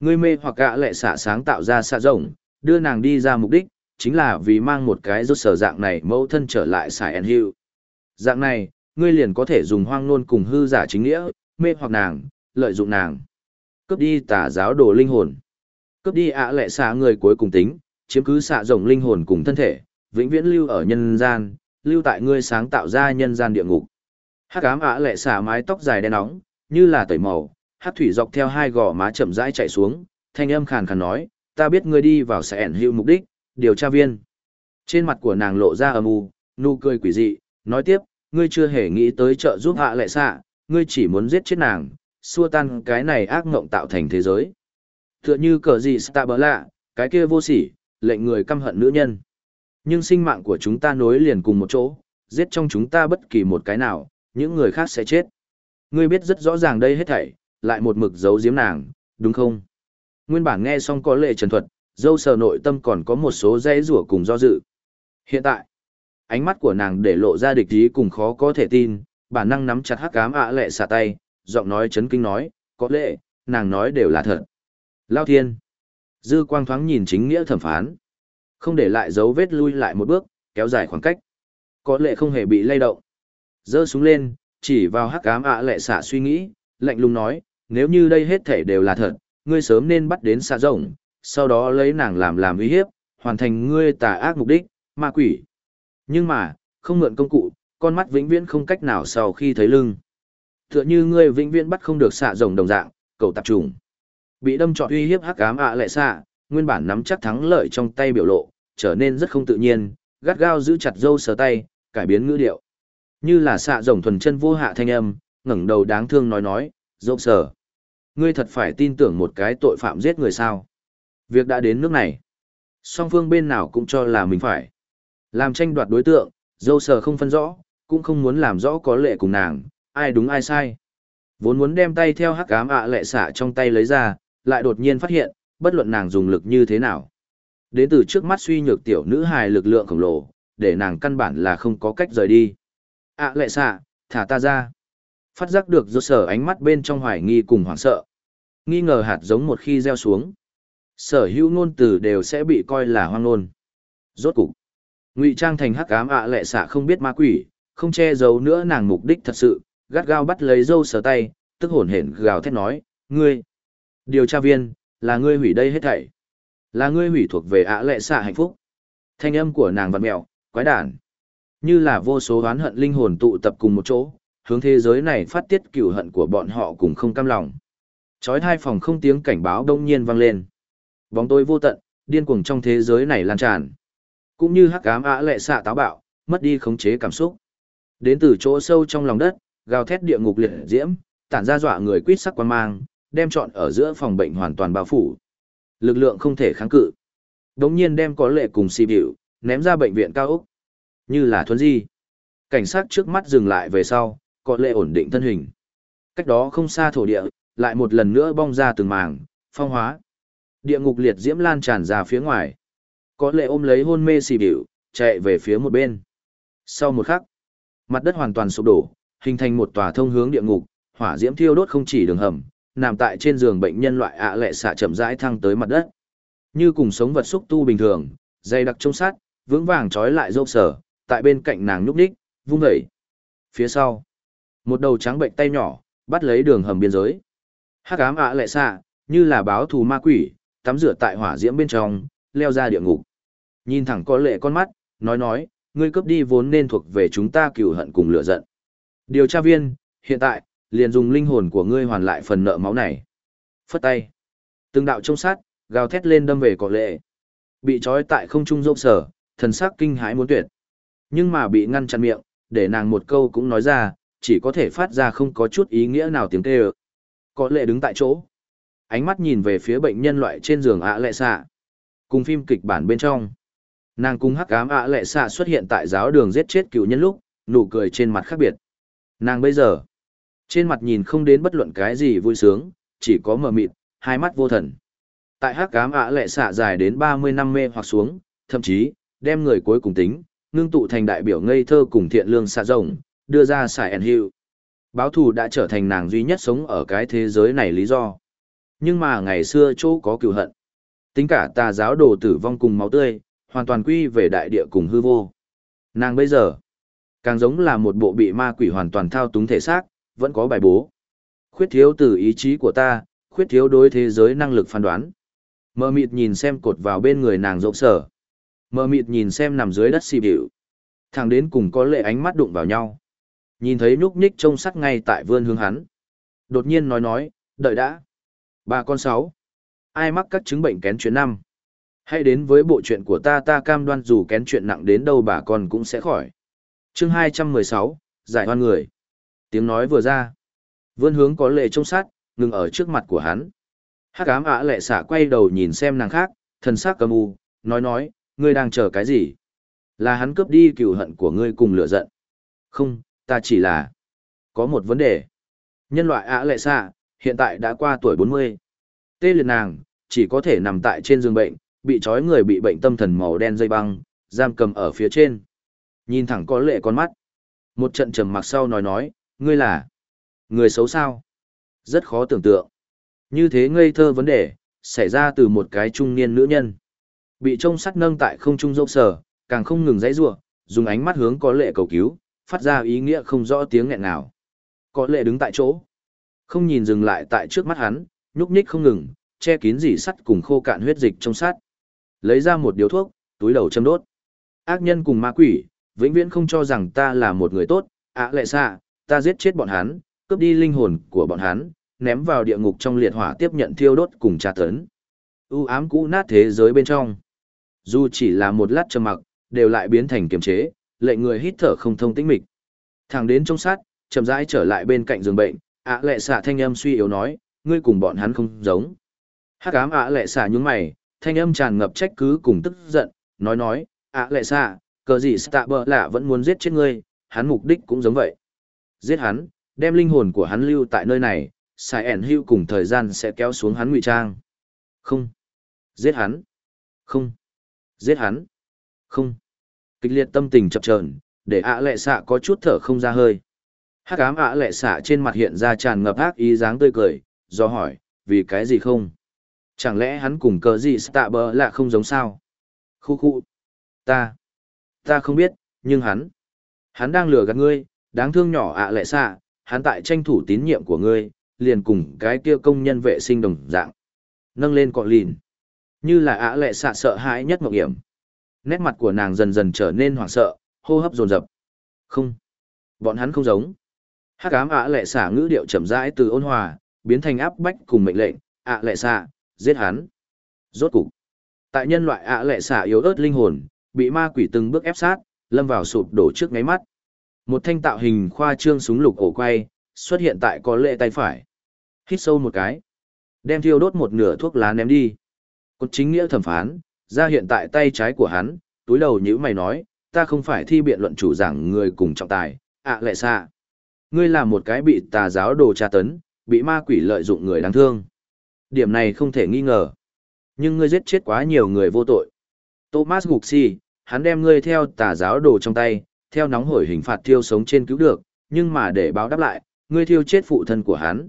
Ngươi mê hoặc gạ lệ xạ sáng tạo ra xạ rộng, đưa nàng đi ra mục đích, chính là vì mang một cái rốt sở dạng này mẫu thân trở lại xài en hữu. Dạng này, ngươi liền có thể dùng hoang nôn cùng hư giả chính nghĩa, mê hoặc nàng, lợi dụng nàng. Cướp đi tà giáo đồ linh hồn cướp đi ạ lệ xạ người cuối cùng tính, chiếm cứ xạ rồng linh hồn cùng thân thể, vĩnh viễn lưu ở nhân gian, lưu tại ngươi sáng tạo ra nhân gian địa ngục. Hắc ám ạ lệ xả mái tóc dài đen nóng, như là tẩy màu, hát thủy dọc theo hai gò má chậm rãi chạy xuống, thanh âm khàn khàn nói, ta biết ngươi đi vào sẽ ẩn hữu mục đích, điều tra viên. Trên mặt của nàng lộ ra âm u, nụ cười quỷ dị, nói tiếp, ngươi chưa hề nghĩ tới trợ giúp hạ lệ xạ, ngươi chỉ muốn giết chết nàng, xua tan cái này ác ngộng tạo thành thế giới. Tựa như cờ gì stạ bỡ lạ, cái kia vô sỉ, lệnh người căm hận nữ nhân. Nhưng sinh mạng của chúng ta nối liền cùng một chỗ, giết trong chúng ta bất kỳ một cái nào, những người khác sẽ chết. Ngươi biết rất rõ ràng đây hết thảy, lại một mực giấu giếm nàng, đúng không? Nguyên bản nghe xong có lệ trần thuật, dâu sờ nội tâm còn có một số dây rủa cùng do dự. Hiện tại, ánh mắt của nàng để lộ ra địch ý cùng khó có thể tin, bản năng nắm chặt hắc cám ạ lệ xả tay, giọng nói chấn kinh nói, có lệ, nàng nói đều là thật. Lao thiên. Dư quang thoáng nhìn chính nghĩa thẩm phán. Không để lại dấu vết lui lại một bước, kéo dài khoảng cách. Có lệ không hề bị lay động. Dơ súng lên, chỉ vào hắc ám ạ lệ xả suy nghĩ, lạnh lùng nói, nếu như đây hết thể đều là thật, ngươi sớm nên bắt đến xạ rộng, sau đó lấy nàng làm làm uy hiếp, hoàn thành ngươi tà ác mục đích, ma quỷ. Nhưng mà, không mượn công cụ, con mắt vĩnh viễn không cách nào sau khi thấy lưng. Tựa như ngươi vĩnh viễn bắt không được xạ rồng đồng dạng, cầu tập trùng bị đâm trọt uy hiếp hắc ám ạ lệ xạ nguyên bản nắm chắc thắng lợi trong tay biểu lộ trở nên rất không tự nhiên gắt gao giữ chặt dâu sờ tay cải biến ngữ điệu. Như là xạ rồng thuần chân vô hạ thanh âm ngẩng đầu đáng thương nói nói dâu sờ ngươi thật phải tin tưởng một cái tội phạm giết người sao? Việc đã đến nước này song phương bên nào cũng cho là mình phải. Làm tranh đoạt đối tượng dâu sờ không phân rõ cũng không muốn làm rõ có lệ cùng nàng ai đúng ai sai. Vốn muốn đem tay theo hắc ám ạ lệ xạ trong tay lấy ra lại đột nhiên phát hiện, bất luận nàng dùng lực như thế nào. Đến từ trước mắt suy nhược tiểu nữ hài lực lượng khổng lồ, để nàng căn bản là không có cách rời đi. À lệ xạ, thả ta ra. Phát giác được do sở ánh mắt bên trong hoài nghi cùng hoảng sợ. Nghi ngờ hạt giống một khi gieo xuống. Sở hữu ngôn từ đều sẽ bị coi là hoang ngôn. Rốt cục. Ngụy trang thành hắc ám ạ lệ xạ không biết ma quỷ, không che giấu nữa nàng mục đích thật sự, gắt gao bắt lấy dâu sở tay, tức hồn hển gào thét nói, ngươi. Điều tra viên, là ngươi hủy đây hết thảy. Là ngươi hủy thuộc về ạ lệ xạ hạnh phúc. Thanh âm của nàng vặn mẹo, quái đản. Như là vô số oán hận linh hồn tụ tập cùng một chỗ, hướng thế giới này phát tiết cửu hận của bọn họ cùng không cam lòng. Chói hai phòng không tiếng cảnh báo đông nhiên vang lên. Bóng tối vô tận, điên cuồng trong thế giới này lan tràn. Cũng như hắc ám ả lệ xạ táo bạo, mất đi khống chế cảm xúc. Đến từ chỗ sâu trong lòng đất, gào thét địa ngục liệt diễm, tản ra dọa người quýt sắc quan mang, đem trọn ở giữa phòng bệnh hoàn toàn bao phủ. Lực lượng không thể kháng cự. Đống nhiên đem có lệ cùng xì biểu, ném ra bệnh viện cao ốc. Như là thuấn di. Cảnh sát trước mắt dừng lại về sau, có lệ ổn định thân hình. Cách đó không xa thổ địa, lại một lần nữa bong ra từng màng, phong hóa. Địa ngục liệt diễm lan tràn ra phía ngoài. Có lệ ôm lấy hôn mê xì biểu, chạy về phía một bên. Sau một khắc, mặt đất hoàn toàn sụp đổ, hình thành một tòa thông hướng địa ngục, hỏa diễm thiêu đốt không chỉ đường hầm, nằm tại trên giường bệnh nhân loại ạ lệ xạ chậm rãi thăng tới mặt đất. Như cùng sống vật xúc tu bình thường, dây đặc trông sát, vững vàng trói lại râu sở, tại bên cạnh nàng nhúc ních vung vẩy Phía sau, một đầu trắng bệnh tay nhỏ, bắt lấy đường hầm biên giới. Hắc ám ạ lệ xạ, như là báo thù ma quỷ, tắm rửa tại hỏa diễm bên trong, leo ra địa ngục. Nhìn thẳng có lệ con mắt, nói nói, ngươi cướp đi vốn nên thuộc về chúng ta cừu hận cùng lửa giận. Điều tra viên, hiện tại, liền dùng linh hồn của ngươi hoàn lại phần nợ máu này. Phất tay. Từng đạo trông sát, gào thét lên đâm về cỏ lệ. Bị trói tại không trung rộng sở, thần sắc kinh hãi muốn tuyệt. Nhưng mà bị ngăn chặn miệng, để nàng một câu cũng nói ra, chỉ có thể phát ra không có chút ý nghĩa nào tiếng kêu. Có lệ đứng tại chỗ. Ánh mắt nhìn về phía bệnh nhân loại trên giường ạ lệ xạ. Cùng phim kịch bản bên trong. Nàng cung hắc ám ạ lệ xạ xuất hiện tại giáo đường giết chết cựu nhân lúc, nụ cười trên mặt khác biệt. Nàng bây giờ, trên mặt nhìn không đến bất luận cái gì vui sướng, chỉ có mờ mịt, hai mắt vô thần. Tại hắc ám ạ lệ xạ dài đến 30 năm mê hoặc xuống, thậm chí, đem người cuối cùng tính, ngưng tụ thành đại biểu ngây thơ cùng thiện lương xạ rồng, đưa ra xài ẩn hiệu. Báo thù đã trở thành nàng duy nhất sống ở cái thế giới này lý do. Nhưng mà ngày xưa chỗ có cựu hận. Tính cả tà giáo đồ tử vong cùng máu tươi, hoàn toàn quy về đại địa cùng hư vô. Nàng bây giờ, càng giống là một bộ bị ma quỷ hoàn toàn thao túng thể xác, vẫn có bài bố. Khuyết thiếu từ ý chí của ta, khuyết thiếu đối thế giới năng lực phán đoán. Mơ mịt nhìn xem cột vào bên người nàng rộng sở. Mơ mịt nhìn xem nằm dưới đất xì biểu. Thằng đến cùng có lệ ánh mắt đụng vào nhau. Nhìn thấy nhúc nhích trông sắc ngay tại vươn hướng hắn. Đột nhiên nói nói, đợi đã. Bà con sáu. Ai mắc các chứng bệnh kén chuyện năm? Hãy đến với bộ chuyện của ta ta cam đoan dù kén chuyện nặng đến đâu bà con cũng sẽ khỏi. chương 216, giải hoan người. Tiếng nói vừa ra. Vươn hướng có lệ trông sát, ngừng ở trước mặt của hắn. Hắc ám ả lệ xả quay đầu nhìn xem nàng khác, thần sắc cầm u, nói nói, ngươi đang chờ cái gì? Là hắn cướp đi cừu hận của ngươi cùng lửa giận. Không, ta chỉ là... Có một vấn đề. Nhân loại ả lệ xạ, hiện tại đã qua tuổi 40. Tê liệt nàng, chỉ có thể nằm tại trên giường bệnh, bị trói người bị bệnh tâm thần màu đen dây băng, giam cầm ở phía trên. Nhìn thẳng có lệ con mắt. Một trận trầm mặc sau nói nói, ngươi là người xấu sao? Rất khó tưởng tượng. Như thế ngây thơ vấn đề, xảy ra từ một cái trung niên nữ nhân. Bị trông sắt nâng tại không trung dâu sở, càng không ngừng dãy rủa dùng ánh mắt hướng có lệ cầu cứu, phát ra ý nghĩa không rõ tiếng nghẹn nào. Có lệ đứng tại chỗ. Không nhìn dừng lại tại trước mắt hắn, nhúc nhích không ngừng, che kín dỉ sắt cùng khô cạn huyết dịch trong sắt. Lấy ra một điếu thuốc, túi đầu châm đốt. Ác nhân cùng ma quỷ, vĩnh viễn không cho rằng ta là một người tốt, ạ lệ xạ, ta giết chết bọn hắn, cướp đi linh hồn của bọn hắn, ném vào địa ngục trong liệt hỏa tiếp nhận thiêu đốt cùng tra tấn. U ám cũ nát thế giới bên trong. Dù chỉ là một lát trầm mặc, đều lại biến thành kiềm chế, lệnh người hít thở không thông tĩnh mịch. Thẳng đến trong sát, chậm rãi trở lại bên cạnh giường bệnh, ạ lệ xạ thanh âm suy yếu nói, ngươi cùng bọn hắn không giống. Hắc ám ạ lệ xạ nhướng mày, thanh âm tràn ngập trách cứ cùng tức giận, nói nói, ạ lệ xạ, cờ gì tạ bờ lạ vẫn muốn giết chết ngươi, hắn mục đích cũng giống vậy. Giết hắn, đem linh hồn của hắn lưu tại nơi này, xài ẻn hưu cùng thời gian sẽ kéo xuống hắn ngụy trang. Không. Giết hắn. Không. Giết hắn. Không. Kịch liệt tâm tình chập chờn, để ạ lệ xạ có chút thở không ra hơi. Hắc ám ạ lệ xạ trên mặt hiện ra tràn ngập ác ý dáng tươi cười, do hỏi, vì cái gì không? Chẳng lẽ hắn cùng cờ gì tạ bờ là không giống sao? Khu khu. Ta. Ta không biết, nhưng hắn. Hắn đang lừa gạt ngươi, đáng thương nhỏ ạ lệ xạ, hắn tại tranh thủ tín nhiệm của ngươi, liền cùng cái kia công nhân vệ sinh đồng dạng. Nâng lên cọ lìn. Như là ạ lệ xạ sợ hãi nhất mộng hiểm. Nét mặt của nàng dần dần trở nên hoảng sợ, hô hấp dồn dập. Không. Bọn hắn không giống. hắc ám ạ lệ xạ ngữ điệu chậm rãi từ ôn hòa biến thành áp bách cùng mệnh lệnh ạ lệ xạ, giết hắn rốt cục tại nhân loại ạ lệ xạ yếu ớt linh hồn bị ma quỷ từng bước ép sát lâm vào sụp đổ trước ngáy mắt một thanh tạo hình khoa trương súng lục ổ quay xuất hiện tại có lệ tay phải hít sâu một cái đem thiêu đốt một nửa thuốc lá ném đi cột chính nghĩa thẩm phán ra hiện tại tay trái của hắn túi đầu nhữ mày nói ta không phải thi biện luận chủ giảng người cùng trọng tài ạ lệ xạ Ngươi là một cái bị tà giáo đồ tra tấn, bị ma quỷ lợi dụng người đáng thương. Điểm này không thể nghi ngờ. Nhưng ngươi giết chết quá nhiều người vô tội. Thomas Guxi, hắn đem ngươi theo tà giáo đồ trong tay, theo nóng hổi hình phạt thiêu sống trên cứu được, nhưng mà để báo đáp lại, ngươi thiêu chết phụ thân của hắn.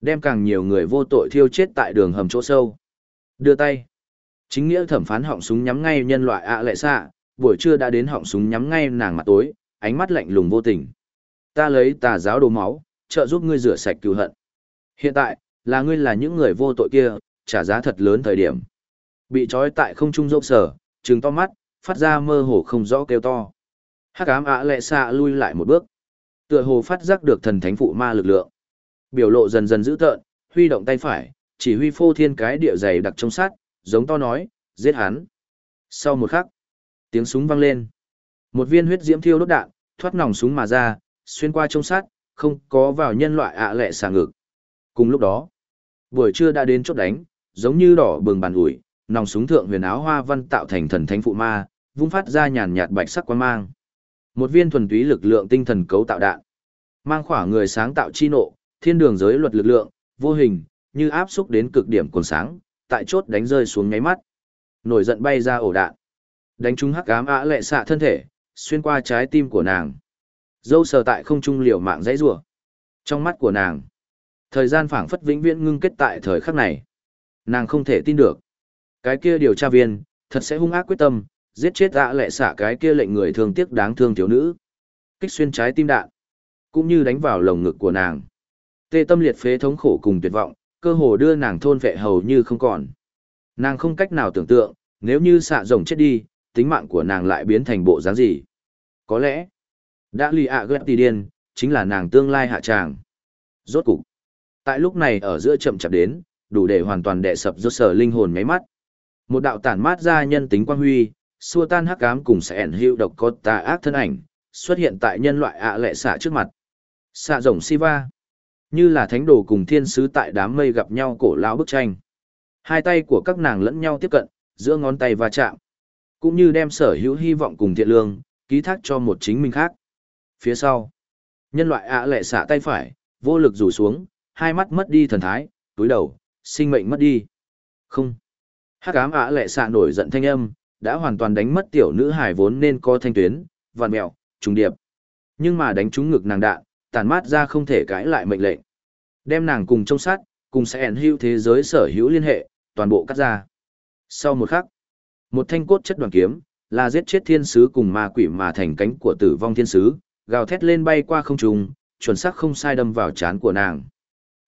Đem càng nhiều người vô tội thiêu chết tại đường hầm chỗ sâu. Đưa tay. Chính nghĩa thẩm phán họng súng nhắm ngay nhân loại ạ lệ xạ, buổi trưa đã đến họng súng nhắm ngay nàng mặt tối, ánh mắt lạnh lùng vô tình. Ta lấy tà giáo đồ máu, trợ giúp ngươi rửa sạch cừu hận. Hiện tại, là ngươi là những người vô tội kia, trả giá thật lớn thời điểm. Bị trói tại không trung rộng sở, trừng to mắt, phát ra mơ hồ không rõ kêu to. Hắc ám ạ lệ xạ lui lại một bước. Tựa hồ phát giác được thần thánh phụ ma lực lượng. Biểu lộ dần dần dữ tợn, huy động tay phải, chỉ huy phô thiên cái địa dày đặc trong sát, giống to nói, giết hắn. Sau một khắc, tiếng súng vang lên. Một viên huyết diễm thiêu đốt đạn, thoát nòng súng mà ra, xuyên qua trong sát, không có vào nhân loại ạ lệ xà ngực. Cùng lúc đó, buổi trưa đã đến chốt đánh, giống như đỏ bừng bàn ủi, nòng súng thượng huyền áo hoa văn tạo thành thần thánh phụ ma, vung phát ra nhàn nhạt bạch sắc quang mang. Một viên thuần túy lực lượng tinh thần cấu tạo đạn, mang khỏa người sáng tạo chi nộ, thiên đường giới luật lực lượng, vô hình, như áp xúc đến cực điểm cuồng sáng, tại chốt đánh rơi xuống nháy mắt. Nổi giận bay ra ổ đạn. Đánh trúng hắc ám ạ lệ xạ thân thể, xuyên qua trái tim của nàng. Dâu sờ tại không trung liều mạng dãy rủa. Trong mắt của nàng, thời gian phảng phất vĩnh viễn ngưng kết tại thời khắc này. Nàng không thể tin được. Cái kia điều tra viên, thật sẽ hung ác quyết tâm, giết chết ạ lệ xả cái kia lệnh người thương tiếc đáng thương thiếu nữ. Kích xuyên trái tim đạn, cũng như đánh vào lồng ngực của nàng. Tê tâm liệt phế thống khổ cùng tuyệt vọng, cơ hồ đưa nàng thôn vệ hầu như không còn. Nàng không cách nào tưởng tượng, nếu như xạ rồng chết đi, tính mạng của nàng lại biến thành bộ dáng gì. Có lẽ, đã lì ạ ghét tì điên, chính là nàng tương lai hạ tràng. Rốt cục. Tại lúc này ở giữa chậm chạp đến, đủ để hoàn toàn đè sập rốt sở linh hồn máy mắt. Một đạo tản mát ra nhân tính quang huy, xua tan hắc ám cùng sẽ ẩn hữu độc có tà ác thân ảnh, xuất hiện tại nhân loại ạ lệ xạ trước mặt. Xạ rồng Siva. Như là thánh đồ cùng thiên sứ tại đám mây gặp nhau cổ lão bức tranh. Hai tay của các nàng lẫn nhau tiếp cận, giữa ngón tay va chạm. Cũng như đem sở hữu hy vọng cùng thiện lương, ký thác cho một chính mình khác phía sau nhân loại ạ lệ xạ tay phải vô lực rủ xuống hai mắt mất đi thần thái túi đầu sinh mệnh mất đi không hắc ám ạ lệ xạ nổi giận thanh âm đã hoàn toàn đánh mất tiểu nữ hải vốn nên có thanh tuyến vằn mẹo trùng điệp nhưng mà đánh trúng ngực nàng đạn tàn mát ra không thể cãi lại mệnh lệnh đem nàng cùng trông sát cùng sẽ ẩn hữu thế giới sở hữu liên hệ toàn bộ cắt ra sau một khắc một thanh cốt chất đoàn kiếm là giết chết thiên sứ cùng ma quỷ mà thành cánh của tử vong thiên sứ gào thét lên bay qua không trung, chuẩn xác không sai đâm vào trán của nàng.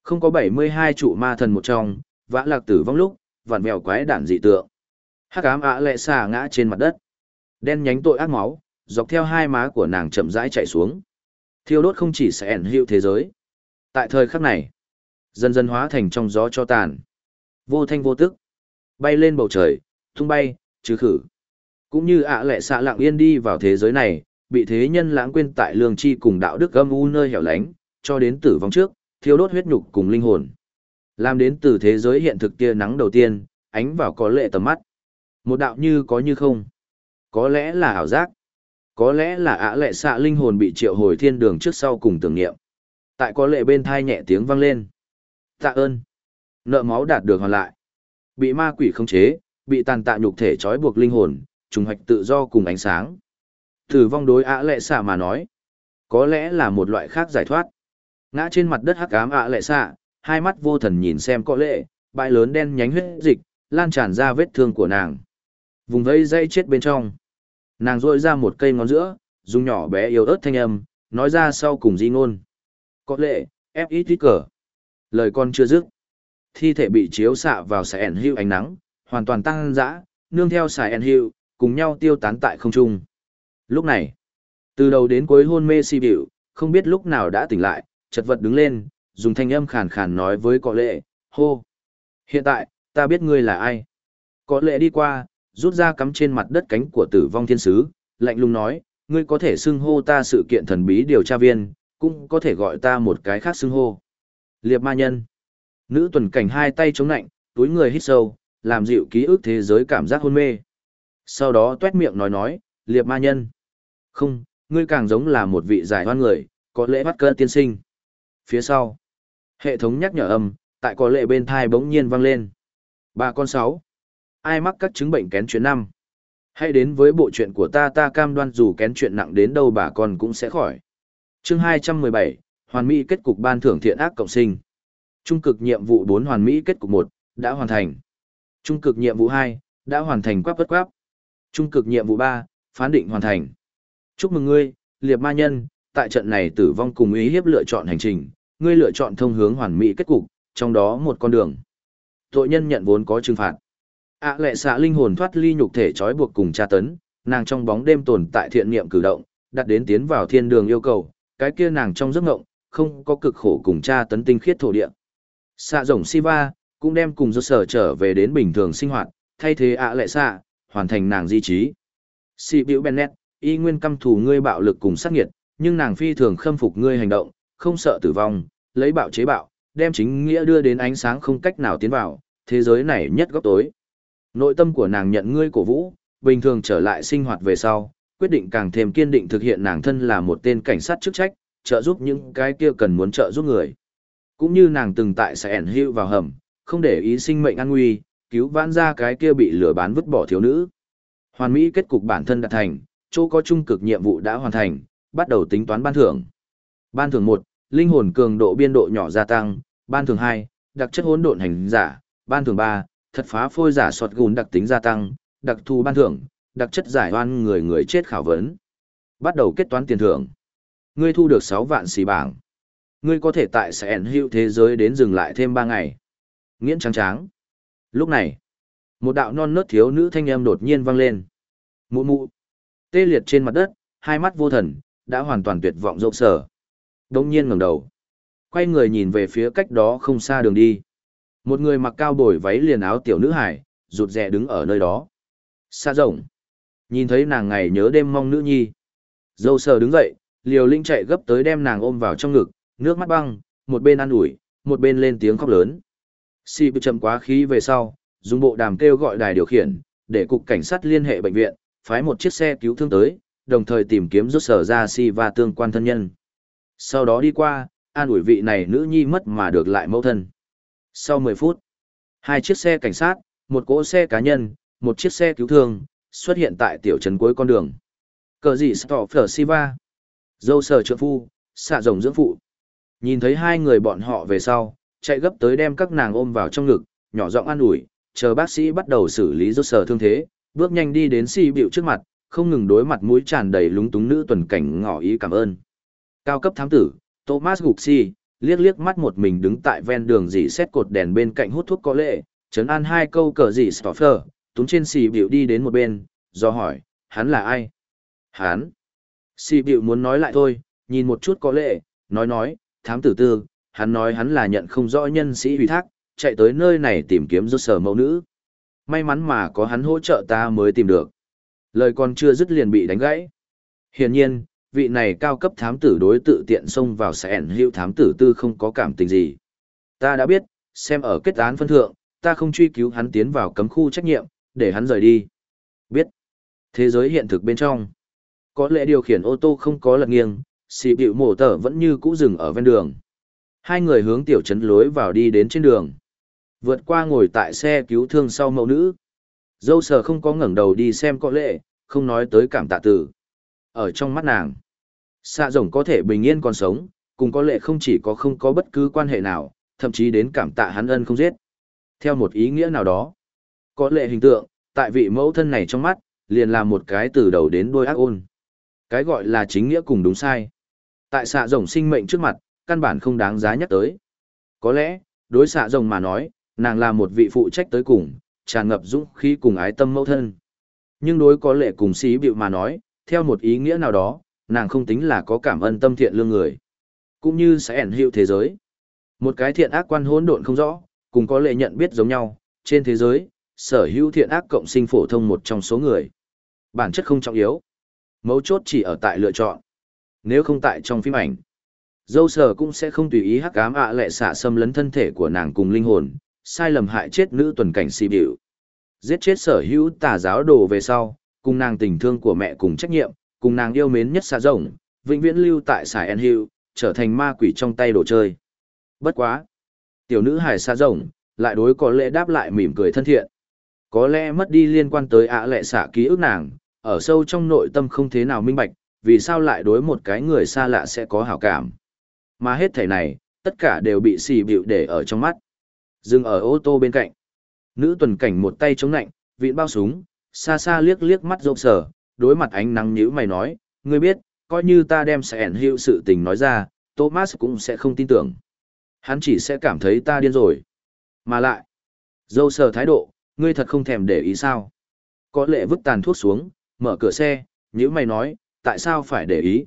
Không có 72 trụ ma thần một trong, vã lạc tử vong lúc, vạn mèo quái đản dị tượng. Hắc ám ạ lệ xà ngã trên mặt đất. Đen nhánh tội ác máu, dọc theo hai má của nàng chậm rãi chảy xuống. Thiêu đốt không chỉ sẽ ẩn hiệu thế giới. Tại thời khắc này, dần dần hóa thành trong gió cho tàn. Vô thanh vô tức, bay lên bầu trời, tung bay, trừ khử. Cũng như ạ lệ xạ lặng yên đi vào thế giới này, bị thế nhân lãng quên tại lương tri cùng đạo đức âm u nơi hẻo lánh, cho đến tử vong trước, thiêu đốt huyết nhục cùng linh hồn. Làm đến từ thế giới hiện thực tia nắng đầu tiên, ánh vào có lệ tầm mắt. Một đạo như có như không. Có lẽ là ảo giác. Có lẽ là ả lệ xạ linh hồn bị triệu hồi thiên đường trước sau cùng tưởng niệm. Tại có lệ bên thai nhẹ tiếng vang lên. Tạ ơn. Nợ máu đạt được hoàn lại. Bị ma quỷ khống chế, bị tàn tạ nhục thể trói buộc linh hồn, trùng hoạch tự do cùng ánh sáng. Tử vong đối ả lệ xạ mà nói. Có lẽ là một loại khác giải thoát. Ngã trên mặt đất hắc ám ả lệ xạ, hai mắt vô thần nhìn xem có lệ, bãi lớn đen nhánh huyết dịch, lan tràn ra vết thương của nàng. Vùng vây dây chết bên trong. Nàng rôi ra một cây ngón giữa, dùng nhỏ bé yếu ớt thanh âm, nói ra sau cùng di ngôn. Có lệ, ép ít ít cờ. Lời con chưa dứt. Thi thể bị chiếu xạ vào sải ẩn hưu ánh nắng, hoàn toàn tăng dã, nương theo sải ẩn hưu, cùng nhau tiêu tán tại không trung. Lúc này, từ đầu đến cuối hôn mê si bịu, không biết lúc nào đã tỉnh lại, chật vật đứng lên, dùng thanh âm khàn khàn nói với có lệ, hô. Hiện tại, ta biết ngươi là ai. Có lệ đi qua, rút ra cắm trên mặt đất cánh của tử vong thiên sứ, lạnh lùng nói, ngươi có thể xưng hô ta sự kiện thần bí điều tra viên, cũng có thể gọi ta một cái khác xưng hô. Liệp ma nhân. Nữ tuần cảnh hai tay chống nạnh, túi người hít sâu, làm dịu ký ức thế giới cảm giác hôn mê. Sau đó tuét miệng nói nói, liệp ma nhân. Không, ngươi càng giống là một vị giải hoan người, có lẽ bắt cơn tiên sinh. Phía sau, hệ thống nhắc nhở âm, tại có lệ bên thai bỗng nhiên vang lên. Ba con sáu. Ai mắc các chứng bệnh kén chuyện năm? Hãy đến với bộ chuyện của ta ta cam đoan dù kén chuyện nặng đến đâu bà con cũng sẽ khỏi. Chương 217, Hoàn Mỹ kết cục ban thưởng thiện ác cộng sinh. Trung cực nhiệm vụ 4 Hoàn Mỹ kết cục 1, đã hoàn thành. Trung cực nhiệm vụ 2, đã hoàn thành quáp bất quáp. Trung cực nhiệm vụ 3, phán định hoàn thành. Chúc mừng ngươi, liệp ma nhân, tại trận này tử vong cùng ý hiếp lựa chọn hành trình, ngươi lựa chọn thông hướng hoàn mỹ kết cục, trong đó một con đường. Tội nhân nhận vốn có trừng phạt ạ à, lệ xạ linh hồn thoát ly nhục thể trói buộc cùng tra tấn, nàng trong bóng đêm tồn tại thiện niệm cử động, đặt đến tiến vào thiên đường yêu cầu, cái kia nàng trong giấc ngộng, không có cực khổ cùng tra tấn tinh khiết thổ địa. Xạ rồng Siva, cũng đem cùng do sở trở về đến bình thường sinh hoạt, thay thế ạ à lệ xạ, hoàn thành nàng di trí. Si Biểu Bennett, y nguyên căm thù ngươi bạo lực cùng sát nghiệt, nhưng nàng phi thường khâm phục ngươi hành động, không sợ tử vong, lấy bạo chế bạo, đem chính nghĩa đưa đến ánh sáng không cách nào tiến vào, thế giới này nhất góc tối. Nội tâm của nàng nhận ngươi cổ vũ, bình thường trở lại sinh hoạt về sau, quyết định càng thêm kiên định thực hiện nàng thân là một tên cảnh sát chức trách, trợ giúp những cái kia cần muốn trợ giúp người. Cũng như nàng từng tại sẽ ẩn hưu vào hầm, không để ý sinh mệnh an nguy, cứu vãn ra cái kia bị lừa bán vứt bỏ thiếu nữ. Hoàn mỹ kết cục bản thân đã thành, chỗ có trung cực nhiệm vụ đã hoàn thành, bắt đầu tính toán ban thưởng. Ban thưởng 1, linh hồn cường độ biên độ nhỏ gia tăng, ban thưởng 2, đặc chất hỗn độn hành giả, ban thưởng 3, thật phá phôi giả sọt gùn đặc tính gia tăng, đặc thù ban thưởng, đặc chất giải oan người người chết khảo vấn. Bắt đầu kết toán tiền thưởng. Ngươi thu được 6 vạn xì bảng. Ngươi có thể tại sẹn hữu thế giới đến dừng lại thêm 3 ngày. Nghiễn trắng tráng. Lúc này, một đạo non nớt thiếu nữ thanh âm đột nhiên vang lên. Mụ mụ. Tê liệt trên mặt đất, hai mắt vô thần, đã hoàn toàn tuyệt vọng rộng sở. Đông nhiên ngẩng đầu. Quay người nhìn về phía cách đó không xa đường đi. Một người mặc cao bồi váy liền áo tiểu nữ hải, rụt rè đứng ở nơi đó. Xa rộng. Nhìn thấy nàng ngày nhớ đêm mong nữ nhi. Dâu sờ đứng dậy, liều linh chạy gấp tới đem nàng ôm vào trong ngực, nước mắt băng, một bên ăn ủi, một bên lên tiếng khóc lớn. Si bị chậm quá khí về sau, dùng bộ đàm kêu gọi đài điều khiển, để cục cảnh sát liên hệ bệnh viện, phái một chiếc xe cứu thương tới, đồng thời tìm kiếm rút sở ra si và tương quan thân nhân. Sau đó đi qua, an ủi vị này nữ nhi mất mà được lại mẫu thân. Sau 10 phút, hai chiếc xe cảnh sát, một cỗ xe cá nhân, một chiếc xe cứu thương, xuất hiện tại tiểu trấn cuối con đường. Cờ gì Stoffer Siva, dâu sở trượng phu, xạ rồng dưỡng phụ. Nhìn thấy hai người bọn họ về sau, chạy gấp tới đem các nàng ôm vào trong ngực, nhỏ giọng an ủi, chờ bác sĩ bắt đầu xử lý dâu sở thương thế, bước nhanh đi đến si biểu trước mặt, không ngừng đối mặt mũi tràn đầy lúng túng nữ tuần cảnh ngỏ ý cảm ơn. Cao cấp thám tử, Thomas Guxi, liếc liếc mắt một mình đứng tại ven đường dì xét cột đèn bên cạnh hút thuốc có lệ, chấn an hai câu cờ dì Stoffer, túng trên xì biểu đi đến một bên, do hỏi, hắn là ai? Hắn. Xì biểu muốn nói lại thôi, nhìn một chút có lệ, nói nói, thám tử tư, hắn nói hắn là nhận không rõ nhân sĩ ủy thác, chạy tới nơi này tìm kiếm rốt sở mẫu nữ. May mắn mà có hắn hỗ trợ ta mới tìm được. Lời còn chưa dứt liền bị đánh gãy. Hiển nhiên, vị này cao cấp thám tử đối tự tiện xông vào sẻn hữu thám tử tư không có cảm tình gì. Ta đã biết, xem ở kết án phân thượng, ta không truy cứu hắn tiến vào cấm khu trách nhiệm, để hắn rời đi. Biết. Thế giới hiện thực bên trong. Có lẽ điều khiển ô tô không có lật nghiêng, xì bịu mổ tở vẫn như cũ dừng ở ven đường. Hai người hướng tiểu trấn lối vào đi đến trên đường. Vượt qua ngồi tại xe cứu thương sau mẫu nữ. Dâu sờ không có ngẩng đầu đi xem có lệ, không nói tới cảm tạ tử. Ở trong mắt nàng, xạ rồng có thể bình yên còn sống, cùng có lệ không chỉ có không có bất cứ quan hệ nào, thậm chí đến cảm tạ hắn ân không giết. Theo một ý nghĩa nào đó, có lệ hình tượng, tại vị mẫu thân này trong mắt, liền là một cái từ đầu đến đuôi ác ôn. Cái gọi là chính nghĩa cùng đúng sai. Tại xạ rồng sinh mệnh trước mặt, căn bản không đáng giá nhắc tới. Có lẽ, đối xạ rồng mà nói, nàng là một vị phụ trách tới cùng, tràn ngập dũng khí cùng ái tâm mẫu thân. Nhưng đối có lệ cùng xí bịu mà nói, theo một ý nghĩa nào đó, nàng không tính là có cảm ơn tâm thiện lương người. Cũng như sẽ ẩn hiệu thế giới. Một cái thiện ác quan hỗn độn không rõ, cùng có lệ nhận biết giống nhau, trên thế giới, sở hữu thiện ác cộng sinh phổ thông một trong số người. Bản chất không trọng yếu. Mấu chốt chỉ ở tại lựa chọn. Nếu không tại trong phim ảnh, dâu sở cũng sẽ không tùy ý hắc ám ạ lệ xạ xâm lấn thân thể của nàng cùng linh hồn, sai lầm hại chết nữ tuần cảnh si biểu. Giết chết sở hữu tà giáo đồ về sau, cùng nàng tình thương của mẹ cùng trách nhiệm, cùng nàng yêu mến nhất xa rộng, vĩnh viễn lưu tại Sài En Hill, trở thành ma quỷ trong tay đồ chơi. Bất quá. Tiểu nữ hải xa rộng, lại đối có lẽ đáp lại mỉm cười thân thiện. Có lẽ mất đi liên quan tới ạ lệ xả ký ức nàng, ở sâu trong nội tâm không thế nào minh bạch, vì sao lại đối một cái người xa lạ sẽ có hảo cảm. Mà hết thể này, tất cả đều bị xì bịu để ở trong mắt. Dừng ở ô tô bên cạnh. Nữ tuần cảnh một tay chống nạnh, vịn bao súng, xa xa liếc liếc mắt rộng sở, đối mặt ánh nắng nhữ mày nói, ngươi biết, coi như ta đem sẽ ẩn hiệu sự tình nói ra, Thomas cũng sẽ không tin tưởng. Hắn chỉ sẽ cảm thấy ta điên rồi. Mà lại, dâu sờ thái độ, ngươi thật không thèm để ý sao. Có lệ vứt tàn thuốc xuống, mở cửa xe, nhữ mày nói, tại sao phải để ý?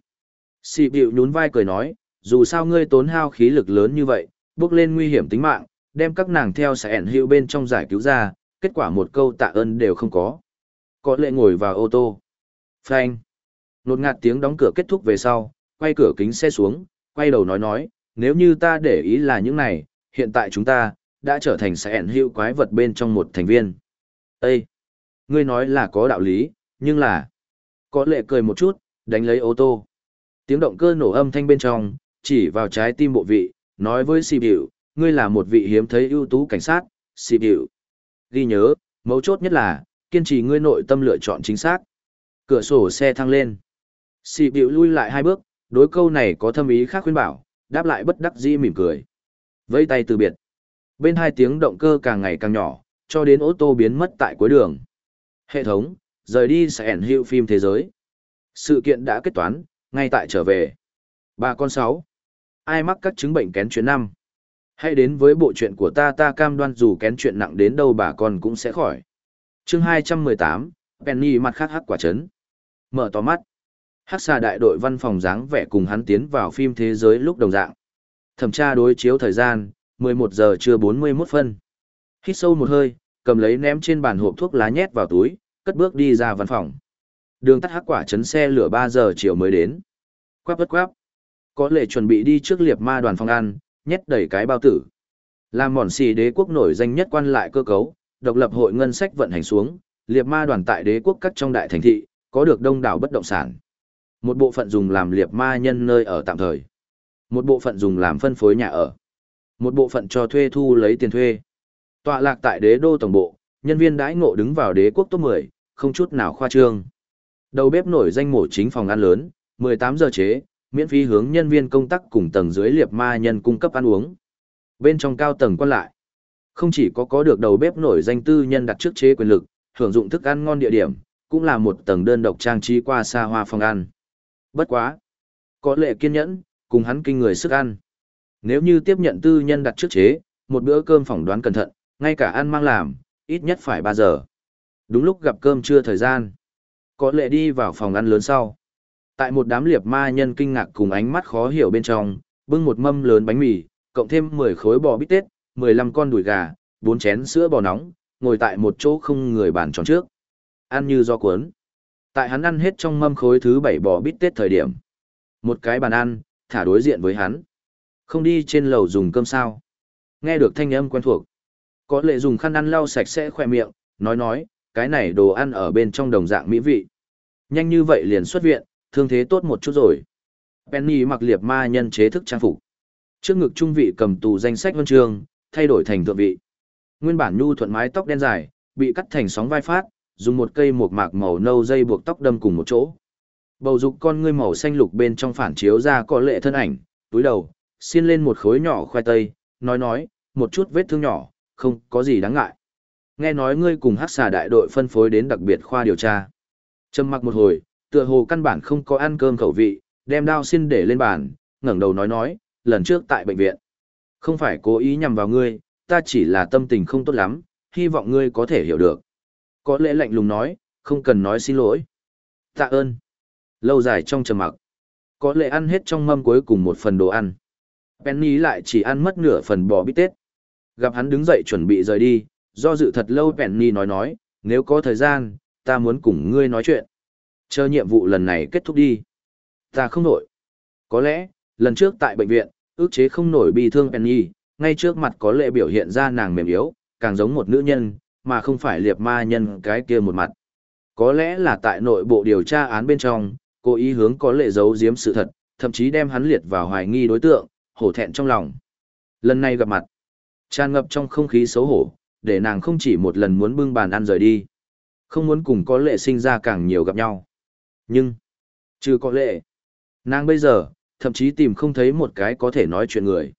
Sì bịu nhún vai cười nói, dù sao ngươi tốn hao khí lực lớn như vậy, bước lên nguy hiểm tính mạng, đem các nàng theo sẽ ẩn hiệu bên trong giải cứu ra, kết quả một câu tạ ơn đều không có. Có lệ ngồi vào ô tô. Phanh. Nột ngạt tiếng đóng cửa kết thúc về sau, quay cửa kính xe xuống, quay đầu nói nói, nếu như ta để ý là những này, hiện tại chúng ta, đã trở thành sẽ ẩn hữu quái vật bên trong một thành viên. Ê! Ngươi nói là có đạo lý, nhưng là... Có lệ cười một chút, đánh lấy ô tô. Tiếng động cơ nổ âm thanh bên trong, chỉ vào trái tim bộ vị, nói với xì biểu, ngươi là một vị hiếm thấy ưu tú cảnh sát, xì biểu. Ghi nhớ, mấu chốt nhất là, kiên trì ngươi nội tâm lựa chọn chính xác. Cửa sổ xe thăng lên. Xì biểu lui lại hai bước, đối câu này có thâm ý khác khuyên bảo, đáp lại bất đắc dĩ mỉm cười. Vây tay từ biệt. Bên hai tiếng động cơ càng ngày càng nhỏ, cho đến ô tô biến mất tại cuối đường. Hệ thống, rời đi sẽ ẩn hiệu phim thế giới. Sự kiện đã kết toán, ngay tại trở về. Bà con sáu. Ai mắc các chứng bệnh kén chuyện năm? Hãy đến với bộ chuyện của ta ta cam đoan dù kén chuyện nặng đến đâu bà con cũng sẽ khỏi chương 218, Penny mặt khác hắc quả chấn. Mở to mắt. Hắc xà đại đội văn phòng dáng vẻ cùng hắn tiến vào phim thế giới lúc đồng dạng. Thẩm tra đối chiếu thời gian, 11 giờ trưa 41 phân. Hít sâu một hơi, cầm lấy ném trên bàn hộp thuốc lá nhét vào túi, cất bước đi ra văn phòng. Đường tắt hắc quả chấn xe lửa 3 giờ chiều mới đến. Quáp bất quáp. Có lệ chuẩn bị đi trước liệp ma đoàn phòng ăn, nhét đầy cái bao tử. Làm mòn xì đế quốc nổi danh nhất quan lại cơ cấu, độc lập hội ngân sách vận hành xuống, liệp ma đoàn tại đế quốc các trong đại thành thị, có được đông đảo bất động sản. Một bộ phận dùng làm liệp ma nhân nơi ở tạm thời. Một bộ phận dùng làm phân phối nhà ở. Một bộ phận cho thuê thu lấy tiền thuê. Tọa lạc tại đế đô tổng bộ, nhân viên đãi ngộ đứng vào đế quốc top 10, không chút nào khoa trương. Đầu bếp nổi danh mổ chính phòng ăn lớn, 18 giờ chế, miễn phí hướng nhân viên công tác cùng tầng dưới liệp ma nhân cung cấp ăn uống. Bên trong cao tầng quan lại, không chỉ có có được đầu bếp nổi danh tư nhân đặt trước chế quyền lực, hưởng dụng thức ăn ngon địa điểm, cũng là một tầng đơn độc trang trí qua xa hoa phòng ăn. Bất quá. Có lệ kiên nhẫn, cùng hắn kinh người sức ăn. Nếu như tiếp nhận tư nhân đặt trước chế, một bữa cơm phỏng đoán cẩn thận, ngay cả ăn mang làm, ít nhất phải 3 giờ. Đúng lúc gặp cơm trưa thời gian. Có lệ đi vào phòng ăn lớn sau. Tại một đám liệp ma nhân kinh ngạc cùng ánh mắt khó hiểu bên trong, bưng một mâm lớn bánh mì, cộng thêm 10 khối bò bít tết, 15 con đùi gà, 4 chén sữa bò nóng, ngồi tại một chỗ không người bàn tròn trước. Ăn như do cuốn. Tại hắn ăn hết trong mâm khối thứ 7 bò bít tết thời điểm. Một cái bàn ăn, thả đối diện với hắn. Không đi trên lầu dùng cơm sao. Nghe được thanh âm quen thuộc. Có lệ dùng khăn ăn lau sạch sẽ khỏe miệng, nói nói, cái này đồ ăn ở bên trong đồng dạng mỹ vị. Nhanh như vậy liền xuất viện, thương thế tốt một chút rồi. Penny mặc liệp ma nhân chế thức trang phục. Trước ngực trung vị cầm tù danh sách huân trường thay đổi thành thượng vị. Nguyên bản nhu thuận mái tóc đen dài, bị cắt thành sóng vai phát, dùng một cây một mạc màu nâu dây buộc tóc đâm cùng một chỗ. Bầu dục con ngươi màu xanh lục bên trong phản chiếu ra có lệ thân ảnh, túi đầu, xiên lên một khối nhỏ khoai tây, nói nói, một chút vết thương nhỏ, không có gì đáng ngại. Nghe nói ngươi cùng hắc xà đại đội phân phối đến đặc biệt khoa điều tra. Trầm mặc một hồi, tựa hồ căn bản không có ăn cơm khẩu vị, đem đao xin để lên bàn, ngẩng đầu nói nói, lần trước tại bệnh viện. Không phải cố ý nhằm vào ngươi, ta chỉ là tâm tình không tốt lắm, hy vọng ngươi có thể hiểu được. Có lẽ lạnh lùng nói, không cần nói xin lỗi. Tạ ơn. Lâu dài trong trầm mặc. Có lẽ ăn hết trong mâm cuối cùng một phần đồ ăn. Penny lại chỉ ăn mất nửa phần bò bít tết. Gặp hắn đứng dậy chuẩn bị rời đi, do dự thật lâu Penny nói nói, nếu có thời gian, ta muốn cùng ngươi nói chuyện. Chờ nhiệm vụ lần này kết thúc đi. Ta không nổi. Có lẽ, lần trước tại bệnh viện, ước chế không nổi bi thương Penny, ngay trước mặt có lệ biểu hiện ra nàng mềm yếu, càng giống một nữ nhân, mà không phải liệp ma nhân cái kia một mặt. Có lẽ là tại nội bộ điều tra án bên trong, cố ý hướng có lệ giấu giếm sự thật, thậm chí đem hắn liệt vào hoài nghi đối tượng, hổ thẹn trong lòng. Lần này gặp mặt, tràn ngập trong không khí xấu hổ, để nàng không chỉ một lần muốn bưng bàn ăn rời đi. Không muốn cùng có lệ sinh ra càng nhiều gặp nhau. Nhưng, trừ có lệ, nàng bây giờ, thậm chí tìm không thấy một cái có thể nói chuyện người.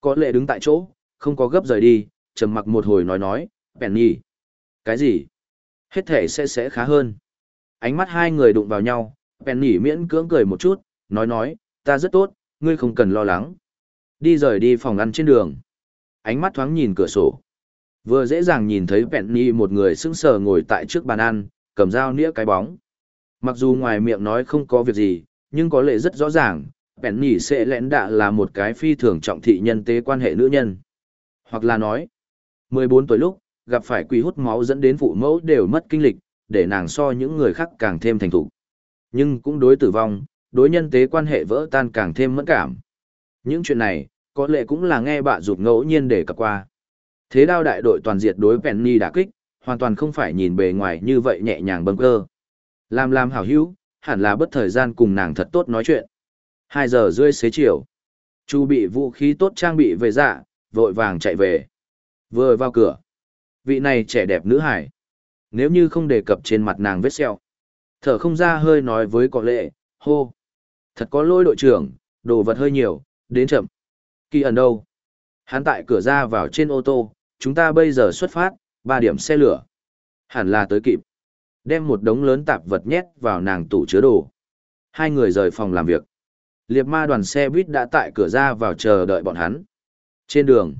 Có lệ đứng tại chỗ, không có gấp rời đi, trầm mặc một hồi nói nói, Penny. Cái gì? Hết thể sẽ sẽ khá hơn. Ánh mắt hai người đụng vào nhau, Penny miễn cưỡng cười một chút, nói nói, ta rất tốt, ngươi không cần lo lắng. Đi rời đi phòng ăn trên đường. Ánh mắt thoáng nhìn cửa sổ. Vừa dễ dàng nhìn thấy Penny một người sững sờ ngồi tại trước bàn ăn, cầm dao nĩa cái bóng. Mặc dù ngoài miệng nói không có việc gì, nhưng có lẽ rất rõ ràng, Penny sẽ lẽn đạ là một cái phi thường trọng thị nhân tế quan hệ nữ nhân. Hoặc là nói, 14 tuổi lúc, gặp phải quỷ hút máu dẫn đến phụ mẫu đều mất kinh lịch, để nàng so những người khác càng thêm thành thủ. Nhưng cũng đối tử vong, đối nhân tế quan hệ vỡ tan càng thêm mẫn cảm. Những chuyện này, có lẽ cũng là nghe bạ rụt ngẫu nhiên để cập qua. Thế đao đại đội toàn diệt đối Penny đả kích, hoàn toàn không phải nhìn bề ngoài như vậy nhẹ nhàng bâng cơ. Làm làm hảo hữu, hẳn là bất thời gian cùng nàng thật tốt nói chuyện. Hai giờ rưỡi xế chiều. Chu bị vũ khí tốt trang bị về dạ, vội vàng chạy về. Vừa vào cửa. Vị này trẻ đẹp nữ hải. Nếu như không đề cập trên mặt nàng vết sẹo. Thở không ra hơi nói với có lệ, hô. Thật có lỗi đội trưởng, đồ vật hơi nhiều, đến chậm. Kỳ ẩn đâu? Hắn tại cửa ra vào trên ô tô, chúng ta bây giờ xuất phát, ba điểm xe lửa. Hẳn là tới kịp. Đem một đống lớn tạp vật nhét vào nàng tủ chứa đồ. Hai người rời phòng làm việc. Liệt ma đoàn xe buýt đã tại cửa ra vào chờ đợi bọn hắn. Trên đường,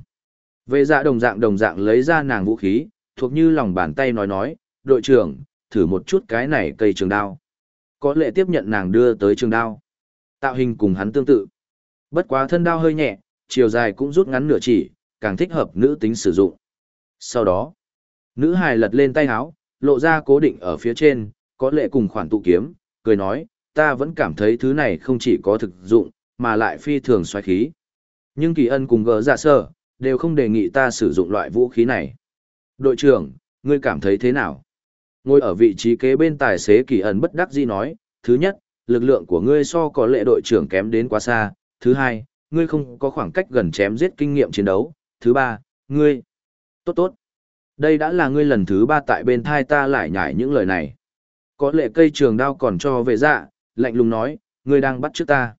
vệ dạ đồng dạng đồng dạng lấy ra nàng vũ khí, thuộc như lòng bàn tay nói nói, đội trưởng, thử một chút cái này cây trường đao. Có lệ tiếp nhận nàng đưa tới trường đao. Tạo hình cùng hắn tương tự. Bất quá thân đao hơi nhẹ, chiều dài cũng rút ngắn nửa chỉ, càng thích hợp nữ tính sử dụng. Sau đó, nữ hài lật lên tay áo, lộ ra cố định ở phía trên, có lệ cùng khoản tụ kiếm, cười nói, ta vẫn cảm thấy thứ này không chỉ có thực dụng, mà lại phi thường xoáy khí. Nhưng kỳ ân cùng gỡ giả dạ sơ, đều không đề nghị ta sử dụng loại vũ khí này. Đội trưởng, ngươi cảm thấy thế nào? Ngồi ở vị trí kế bên tài xế kỳ ân bất đắc dĩ nói, thứ nhất, lực lượng của ngươi so có lệ đội trưởng kém đến quá xa, thứ hai, ngươi không có khoảng cách gần chém giết kinh nghiệm chiến đấu, thứ ba, ngươi, tốt tốt. Đây đã là ngươi lần thứ ba tại bên thai ta lại nhải những lời này. Có lệ cây trường đao còn cho về dạ, lạnh lùng nói, ngươi đang bắt trước ta.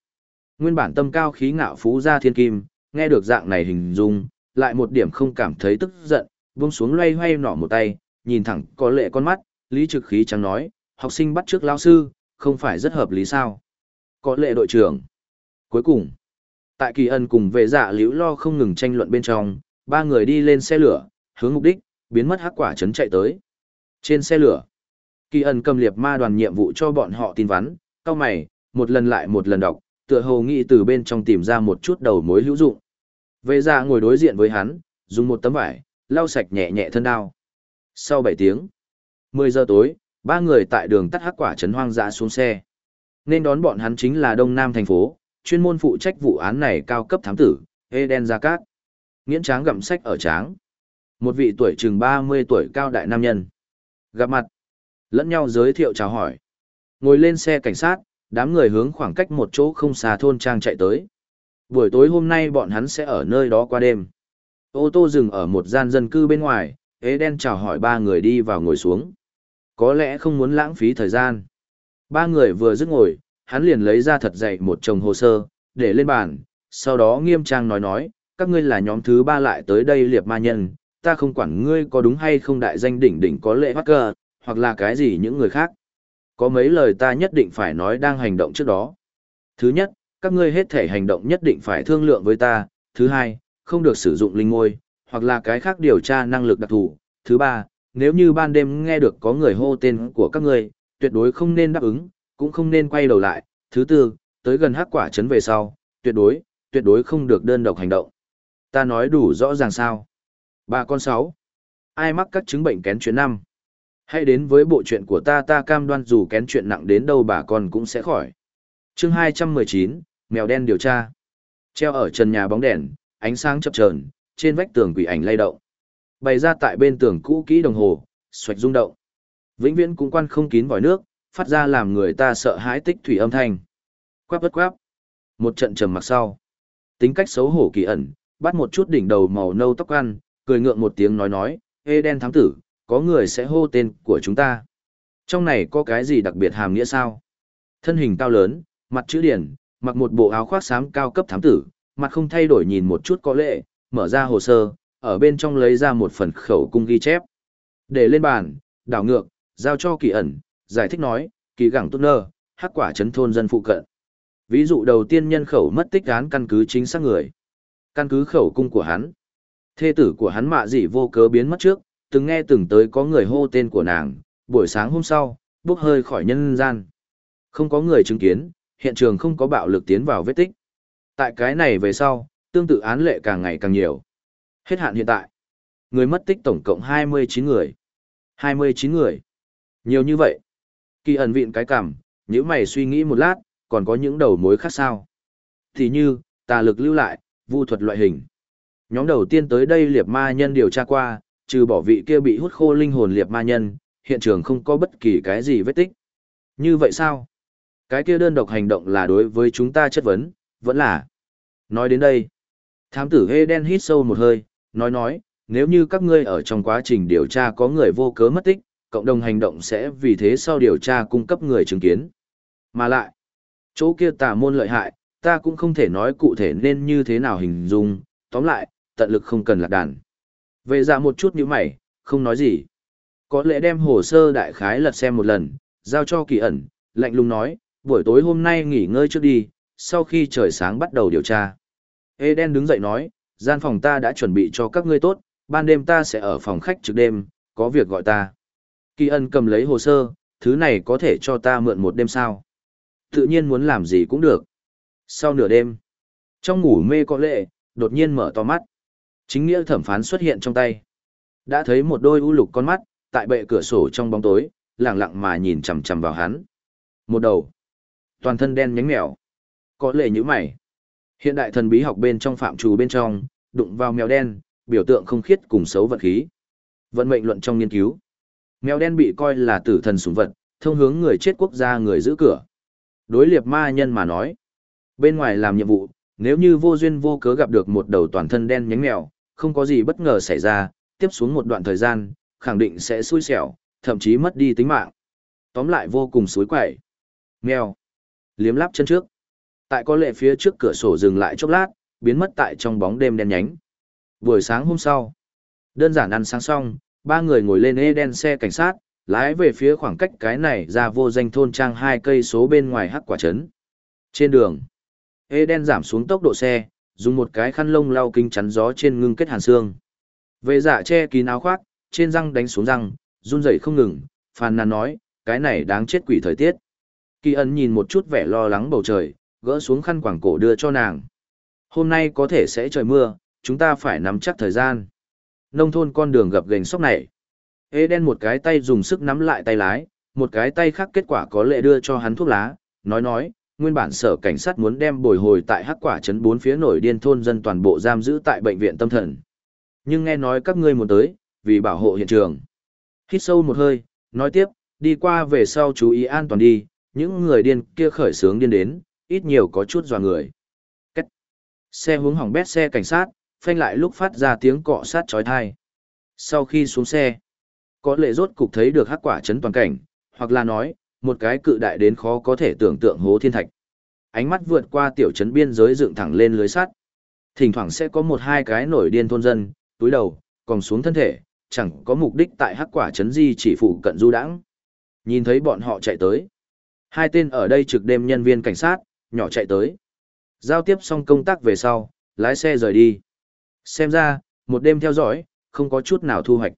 Nguyên bản tâm cao khí ngạo phú gia thiên kim, nghe được dạng này hình dung, lại một điểm không cảm thấy tức giận, buông xuống loay hoay nỏ một tay, nhìn thẳng có lệ con mắt, lý trực khí chẳng nói, học sinh bắt trước lao sư, không phải rất hợp lý sao. Có lệ đội trưởng. Cuối cùng, tại kỳ ân cùng về dạ liễu lo không ngừng tranh luận bên trong, ba người đi lên xe lửa, hướng mục đích, biến mất hắc quả trấn chạy tới. Trên xe lửa, kỳ ân cầm liệp ma đoàn nhiệm vụ cho bọn họ tin vắn, cao mày, một lần lại một lần đọc, tựa hồ nghĩ từ bên trong tìm ra một chút đầu mối hữu dụng. Vệ ra ngồi đối diện với hắn, dùng một tấm vải, lau sạch nhẹ nhẹ thân đao. Sau 7 tiếng, 10 giờ tối, ba người tại đường tắt hắc quả trấn hoang dã xuống xe. Nên đón bọn hắn chính là Đông Nam thành phố, chuyên môn phụ trách vụ án này cao cấp thám tử, Eden Gia Cát. Nghiễn tráng gặm sách ở tráng. Một vị tuổi chừng 30 tuổi cao đại nam nhân. Gặp mặt, lẫn nhau giới thiệu chào hỏi. Ngồi lên xe cảnh sát, đám người hướng khoảng cách một chỗ không xa thôn trang chạy tới. Buổi tối hôm nay bọn hắn sẽ ở nơi đó qua đêm. Ô tô dừng ở một gian dân cư bên ngoài, ế đen chào hỏi ba người đi vào ngồi xuống. Có lẽ không muốn lãng phí thời gian. Ba người vừa dứt ngồi, hắn liền lấy ra thật dày một chồng hồ sơ, để lên bàn, sau đó nghiêm trang nói nói, các ngươi là nhóm thứ ba lại tới đây liệp ma nhân, ta không quản ngươi có đúng hay không đại danh đỉnh đỉnh có lệ hacker, hoặc là cái gì những người khác. Có mấy lời ta nhất định phải nói đang hành động trước đó. Thứ nhất, các ngươi hết thể hành động nhất định phải thương lượng với ta. Thứ hai, không được sử dụng linh ngôi, hoặc là cái khác điều tra năng lực đặc thù. Thứ ba, nếu như ban đêm nghe được có người hô tên của các ngươi, tuyệt đối không nên đáp ứng, cũng không nên quay đầu lại. Thứ tư, tới gần hắc quả trấn về sau, tuyệt đối, tuyệt đối không được đơn độc hành động. Ta nói đủ rõ ràng sao. Bà con sáu. Ai mắc các chứng bệnh kén chuyện năm? Hãy đến với bộ chuyện của ta ta cam đoan dù kén chuyện nặng đến đâu bà con cũng sẽ khỏi. chương 219, mèo đen điều tra. Treo ở trần nhà bóng đèn, ánh sáng chập chờn trên vách tường quỷ ảnh lay động. Bày ra tại bên tường cũ kỹ đồng hồ, xoạch rung động. Vĩnh viễn cũng quan không kín vòi nước, phát ra làm người ta sợ hãi tích thủy âm thanh. Quáp bất quáp. Một trận trầm mặc sau. Tính cách xấu hổ kỳ ẩn, bắt một chút đỉnh đầu màu nâu tóc ăn, cười ngượng một tiếng nói nói, ê đen thám tử, có người sẽ hô tên của chúng ta. Trong này có cái gì đặc biệt hàm nghĩa sao? Thân hình cao lớn, mặt chữ điển, mặc một bộ áo khoác xám cao cấp thám tử, mặt không thay đổi nhìn một chút có lệ, mở ra hồ sơ, ở bên trong lấy ra một phần khẩu cung ghi chép. Để lên bàn, đảo ngược, giao cho kỳ ẩn, giải thích nói, kỳ gẳng tốt nơ, hắc quả chấn thôn dân phụ cận. Ví dụ đầu tiên nhân khẩu mất tích án căn cứ chính xác người. Căn cứ khẩu cung của hắn. Thê tử của hắn mạ dị vô cớ biến mất trước, từng nghe từng tới có người hô tên của nàng, buổi sáng hôm sau, bốc hơi khỏi nhân gian. Không có người chứng kiến, hiện trường không có bạo lực tiến vào vết tích. Tại cái này về sau, tương tự án lệ càng ngày càng nhiều. Hết hạn hiện tại. Người mất tích tổng cộng 29 người. 29 người. Nhiều như vậy. Kỳ ẩn vịn cái cảm, nếu mày suy nghĩ một lát, còn có những đầu mối khác sao. Thì như, tà lực lưu lại, vu thuật loại hình. Nhóm đầu tiên tới đây liệp ma nhân điều tra qua, trừ bỏ vị kia bị hút khô linh hồn liệp ma nhân, hiện trường không có bất kỳ cái gì vết tích. Như vậy sao? Cái kia đơn độc hành động là đối với chúng ta chất vấn, vẫn là. Nói đến đây, thám tử Eden hít sâu một hơi, nói nói, nếu như các ngươi ở trong quá trình điều tra có người vô cớ mất tích, cộng đồng hành động sẽ vì thế sau điều tra cung cấp người chứng kiến. Mà lại, chỗ kia tà môn lợi hại, ta cũng không thể nói cụ thể nên như thế nào hình dung, tóm lại, tận lực không cần lạc đàn. Về ra một chút như mày, không nói gì. Có lẽ đem hồ sơ đại khái lật xem một lần, giao cho kỳ ẩn, lạnh lùng nói, buổi tối hôm nay nghỉ ngơi trước đi, sau khi trời sáng bắt đầu điều tra. Eden đứng dậy nói, gian phòng ta đã chuẩn bị cho các ngươi tốt, ban đêm ta sẽ ở phòng khách trực đêm, có việc gọi ta. Kỳ ẩn cầm lấy hồ sơ, thứ này có thể cho ta mượn một đêm sao. Tự nhiên muốn làm gì cũng được. Sau nửa đêm, trong ngủ mê có lệ, đột nhiên mở to mắt. Chính nghĩa thẩm phán xuất hiện trong tay. Đã thấy một đôi u lục con mắt, tại bệ cửa sổ trong bóng tối, lặng lặng mà nhìn chằm chằm vào hắn. Một đầu, toàn thân đen nhánh mèo. Có lệ như mày. Hiện đại thần bí học bên trong phạm trù bên trong, đụng vào mèo đen, biểu tượng không khiết cùng xấu vật khí. Vận mệnh luận trong nghiên cứu. Mèo đen bị coi là tử thần sủng vật, thông hướng người chết quốc gia người giữ cửa. Đối liệp ma nhân mà nói. Bên ngoài làm nhiệm vụ, nếu như vô duyên vô cớ gặp được một đầu toàn thân đen nhánh mèo, không có gì bất ngờ xảy ra, tiếp xuống một đoạn thời gian, khẳng định sẽ xui xẻo, thậm chí mất đi tính mạng. Tóm lại vô cùng suối quẩy. Mèo. Liếm lắp chân trước. Tại có lệ phía trước cửa sổ dừng lại chốc lát, biến mất tại trong bóng đêm đen nhánh. Buổi sáng hôm sau, đơn giản ăn sáng xong, ba người ngồi lên Eden xe cảnh sát, lái về phía khoảng cách cái này ra vô danh thôn trang hai cây số bên ngoài hắc quả trấn. Trên đường, Eden giảm xuống tốc độ xe, dùng một cái khăn lông lau kinh chắn gió trên ngưng kết hàn xương. Vệ dạ che kín áo khoác, trên răng đánh xuống răng, run rẩy không ngừng, phàn nàn nói, cái này đáng chết quỷ thời tiết. Kỳ ẩn nhìn một chút vẻ lo lắng bầu trời, gỡ xuống khăn quàng cổ đưa cho nàng. Hôm nay có thể sẽ trời mưa, chúng ta phải nắm chắc thời gian. Nông thôn con đường gập ghềnh sóc này. Eden một cái tay dùng sức nắm lại tay lái, một cái tay khác kết quả có lệ đưa cho hắn thuốc lá, nói nói, nguyên bản sở cảnh sát muốn đem bồi hồi tại hắc quả trấn bốn phía nổi điên thôn dân toàn bộ giam giữ tại bệnh viện tâm thần. Nhưng nghe nói các ngươi muốn tới, vì bảo hộ hiện trường. Hít sâu một hơi, nói tiếp, đi qua về sau chú ý an toàn đi, những người điên kia khởi sướng điên đến, ít nhiều có chút dò người. Cách. Xe hướng hỏng bét xe cảnh sát, phanh lại lúc phát ra tiếng cọ sát chói tai. Sau khi xuống xe, có lệ rốt cục thấy được hắc quả Trấn toàn cảnh, hoặc là nói, một cái cự đại đến khó có thể tưởng tượng hố thiên thạch. Ánh mắt vượt qua tiểu trấn biên giới dựng thẳng lên lưới sắt. Thỉnh thoảng sẽ có một hai cái nổi điên thôn dân, túi đầu, còn xuống thân thể, chẳng có mục đích tại hắc quả chấn di chỉ phụ cận du đãng. Nhìn thấy bọn họ chạy tới. Hai tên ở đây trực đêm nhân viên cảnh sát, nhỏ chạy tới. Giao tiếp xong công tác về sau, lái xe rời đi. Xem ra, một đêm theo dõi, không có chút nào thu hoạch.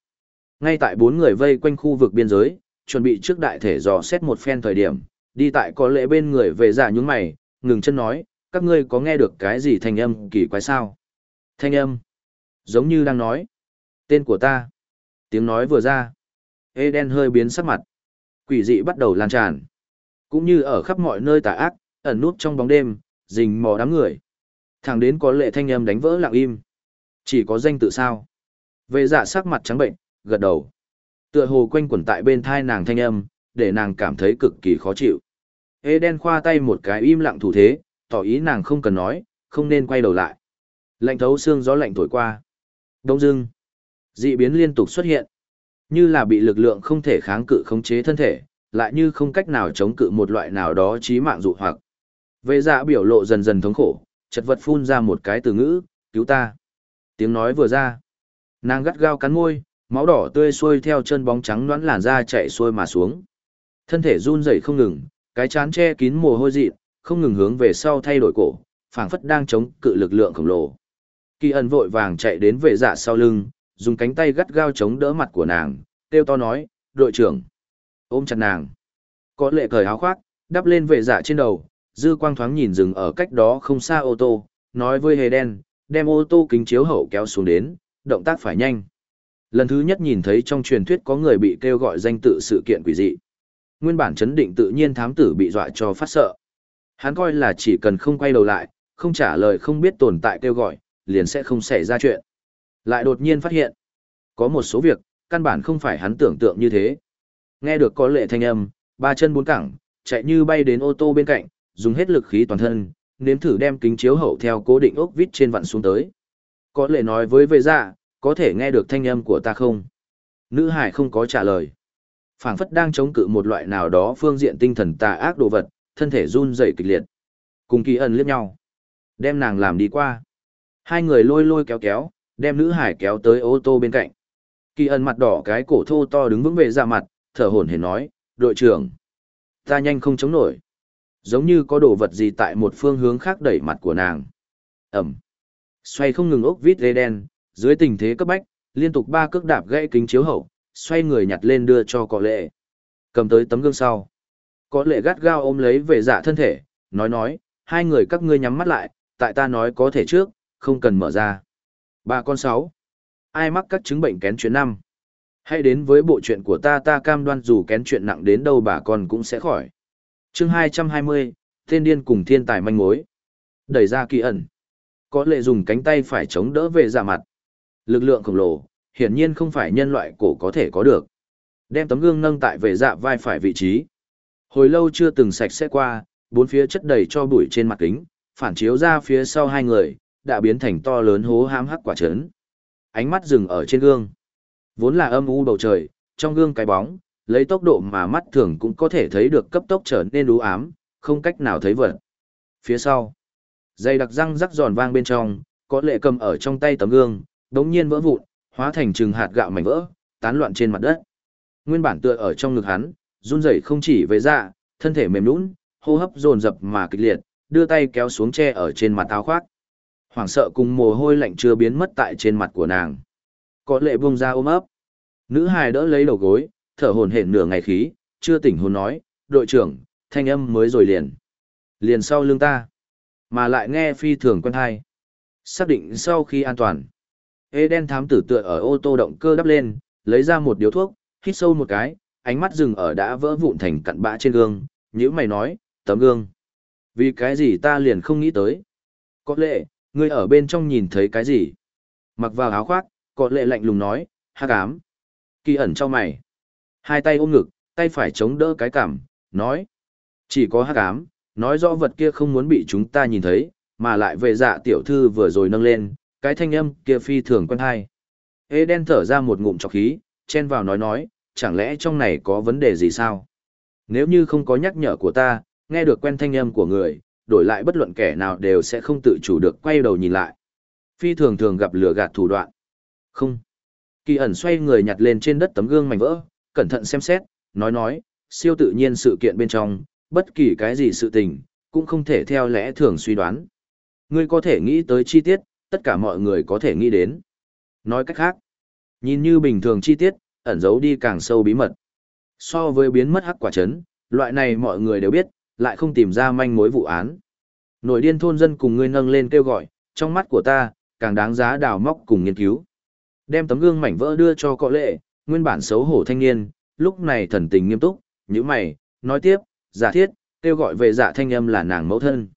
Ngay tại bốn người vây quanh khu vực biên giới, chuẩn bị trước đại thể dò xét một phen thời điểm, đi tại có lẽ bên người về giả nhúng mày, ngừng chân nói, các ngươi có nghe được cái gì thanh âm kỳ quái sao? Thanh âm, giống như đang nói. Tên của ta. Tiếng nói vừa ra. Eden hơi biến sắc mặt. Quỷ dị bắt đầu lan tràn. Cũng như ở khắp mọi nơi tà ác, ẩn nút trong bóng đêm, rình mò đám người. Thẳng đến có lệ thanh âm đánh vỡ lặng im. Chỉ có danh tự sao. Vệ dạ sắc mặt trắng bệnh, gật đầu. Tựa hồ quanh quẩn tại bên thai nàng thanh âm, để nàng cảm thấy cực kỳ khó chịu. Eden khoa tay một cái im lặng thủ thế, tỏ ý nàng không cần nói, không nên quay đầu lại. Lạnh thấu xương gió lạnh thổi qua. Đông dưng. Dị biến liên tục xuất hiện. Như là bị lực lượng không thể kháng cự khống chế thân thể, lại như không cách nào chống cự một loại nào đó chí mạng dụ hoặc. Vệ dạ biểu lộ dần dần thống khổ, chật vật phun ra một cái từ ngữ, cứu ta. Tiếng nói vừa ra. Nàng gắt gao cắn môi, máu đỏ tươi xuôi theo chân bóng trắng đoán làn da chạy xuôi mà xuống. Thân thể run rẩy không ngừng, cái chán che kín mồ hôi dị, không ngừng hướng về sau thay đổi cổ, phảng phất đang chống cự lực lượng khổng lồ. Kỳ ẩn vội vàng chạy đến vệ dạ sau lưng, dùng cánh tay gắt gao chống đỡ mặt của nàng, kêu to nói, đội trưởng, ôm chặt nàng. Có lệ cởi áo khoác, đắp lên vệ dạ trên đầu, dư quang thoáng nhìn dừng ở cách đó không xa ô tô, nói với hề đen, đem ô tô kính chiếu hậu kéo xuống đến, động tác phải nhanh. Lần thứ nhất nhìn thấy trong truyền thuyết có người bị kêu gọi danh tự sự kiện quỷ dị. Nguyên bản chấn định tự nhiên thám tử bị dọa cho phát sợ. Hắn coi là chỉ cần không quay đầu lại, không trả lời không biết tồn tại kêu gọi, liền sẽ không xảy ra chuyện. Lại đột nhiên phát hiện, có một số việc, căn bản không phải hắn tưởng tượng như thế. Nghe được có lệ thanh âm, ba chân bốn cẳng, chạy như bay đến ô tô bên cạnh, dùng hết lực khí toàn thân, nếm thử đem kính chiếu hậu theo cố định ốc vít trên vặn xuống tới. Có lệ nói với vệ dạ, có thể nghe được thanh âm của ta không? Nữ hải không có trả lời. phảng phất đang chống cự một loại nào đó phương diện tinh thần tà ác đồ vật, thân thể run rẩy kịch liệt. Cùng kỳ ẩn liếc nhau. Đem nàng làm đi qua. Hai người lôi lôi kéo kéo, đem nữ hải kéo tới ô tô bên cạnh. Kỳ ẩn mặt đỏ cái cổ thô to đứng vững về ra mặt, thở hổn hển nói, đội trưởng. Ta nhanh không chống nổi. Giống như có đồ vật gì tại một phương hướng khác đẩy mặt của nàng. Ẩm. Xoay không ngừng ốc vít đen, dưới tình thế cấp bách, liên tục ba cước đạp gãy kính chiếu hậu, xoay người nhặt lên đưa cho cọ lệ. Cầm tới tấm gương sau. cọ lệ gắt gao ôm lấy về dạ thân thể, nói nói, hai người các ngươi nhắm mắt lại, tại ta nói có thể trước, không cần mở ra. Ba con sáu. Ai mắc các chứng bệnh kén chuyện năm? Hãy đến với bộ chuyện của ta ta cam đoan dù kén chuyện nặng đến đâu bà con cũng sẽ khỏi. chương 220, thiên điên cùng thiên tài manh mối. Đẩy ra kỳ ẩn. Có lệ dùng cánh tay phải chống đỡ về dạ mặt. Lực lượng khổng lồ, hiển nhiên không phải nhân loại cổ có thể có được. Đem tấm gương nâng tại về dạ vai phải vị trí. Hồi lâu chưa từng sạch sẽ qua, bốn phía chất đầy cho bụi trên mặt kính, phản chiếu ra phía sau hai người, đã biến thành to lớn hố hám hắc quả trấn. Ánh mắt dừng ở trên gương. Vốn là âm u bầu trời, trong gương cái bóng, lấy tốc độ mà mắt thường cũng có thể thấy được cấp tốc trở nên u ám, không cách nào thấy vật. Phía sau, dây đặc răng rắc giòn vang bên trong, có lệ cầm ở trong tay tấm gương, đống nhiên vỡ vụn, hóa thành trừng hạt gạo mảnh vỡ, tán loạn trên mặt đất. Nguyên bản tựa ở trong ngực hắn, run rẩy không chỉ về dạ, thân thể mềm nhũn, hô hấp dồn dập mà kịch liệt, đưa tay kéo xuống che ở trên mặt áo khoác. Hoảng sợ cùng mồ hôi lạnh chưa biến mất tại trên mặt của nàng. Có lệ buông ra ôm ấp. Nữ hài đỡ lấy đầu gối, thở hổn hển nửa ngày khí, chưa tỉnh hồn nói, đội trưởng, thanh âm mới rồi liền. Liền sau lưng ta. Mà lại nghe phi thường quen hai. Xác định sau khi an toàn. Eden thám tử tựa ở ô tô động cơ đắp lên, lấy ra một điếu thuốc, hít sâu một cái, ánh mắt dừng ở đã vỡ vụn thành cặn bã trên gương, nhữ mày nói, tấm gương. Vì cái gì ta liền không nghĩ tới. Có lẽ, ngươi ở bên trong nhìn thấy cái gì? Mặc vào áo khoác, có lệ lạnh lùng nói, hắc ám. Kỳ ẩn trong mày. Hai tay ôm ngực, tay phải chống đỡ cái cằm, nói. Chỉ có hát ám, nói rõ vật kia không muốn bị chúng ta nhìn thấy, mà lại về dạ tiểu thư vừa rồi nâng lên, cái thanh âm kia phi thường quen hay. Ê đen thở ra một ngụm chọc khí, chen vào nói nói, chẳng lẽ trong này có vấn đề gì sao? Nếu như không có nhắc nhở của ta, nghe được quen thanh âm của người, đổi lại bất luận kẻ nào đều sẽ không tự chủ được quay đầu nhìn lại. Phi thường thường gặp lửa gạt thủ đoạn. Không. Kỳ ẩn xoay người nhặt lên trên đất tấm gương mảnh vỡ, cẩn thận xem xét, nói nói, siêu tự nhiên sự kiện bên trong, bất kỳ cái gì sự tình, cũng không thể theo lẽ thường suy đoán. Ngươi có thể nghĩ tới chi tiết, tất cả mọi người có thể nghĩ đến. Nói cách khác, nhìn như bình thường chi tiết, ẩn giấu đi càng sâu bí mật. So với biến mất hắc quả chấn, loại này mọi người đều biết, lại không tìm ra manh mối vụ án. Nội điên thôn dân cùng ngươi nâng lên kêu gọi, trong mắt của ta, càng đáng giá đào móc cùng nghiên cứu. Đem tấm gương mảnh vỡ đưa cho cọ lệ, nguyên bản xấu hổ thanh niên, lúc này thần tình nghiêm túc, như mày, nói tiếp, giả thiết, kêu gọi về dạ thanh âm là nàng mẫu thân.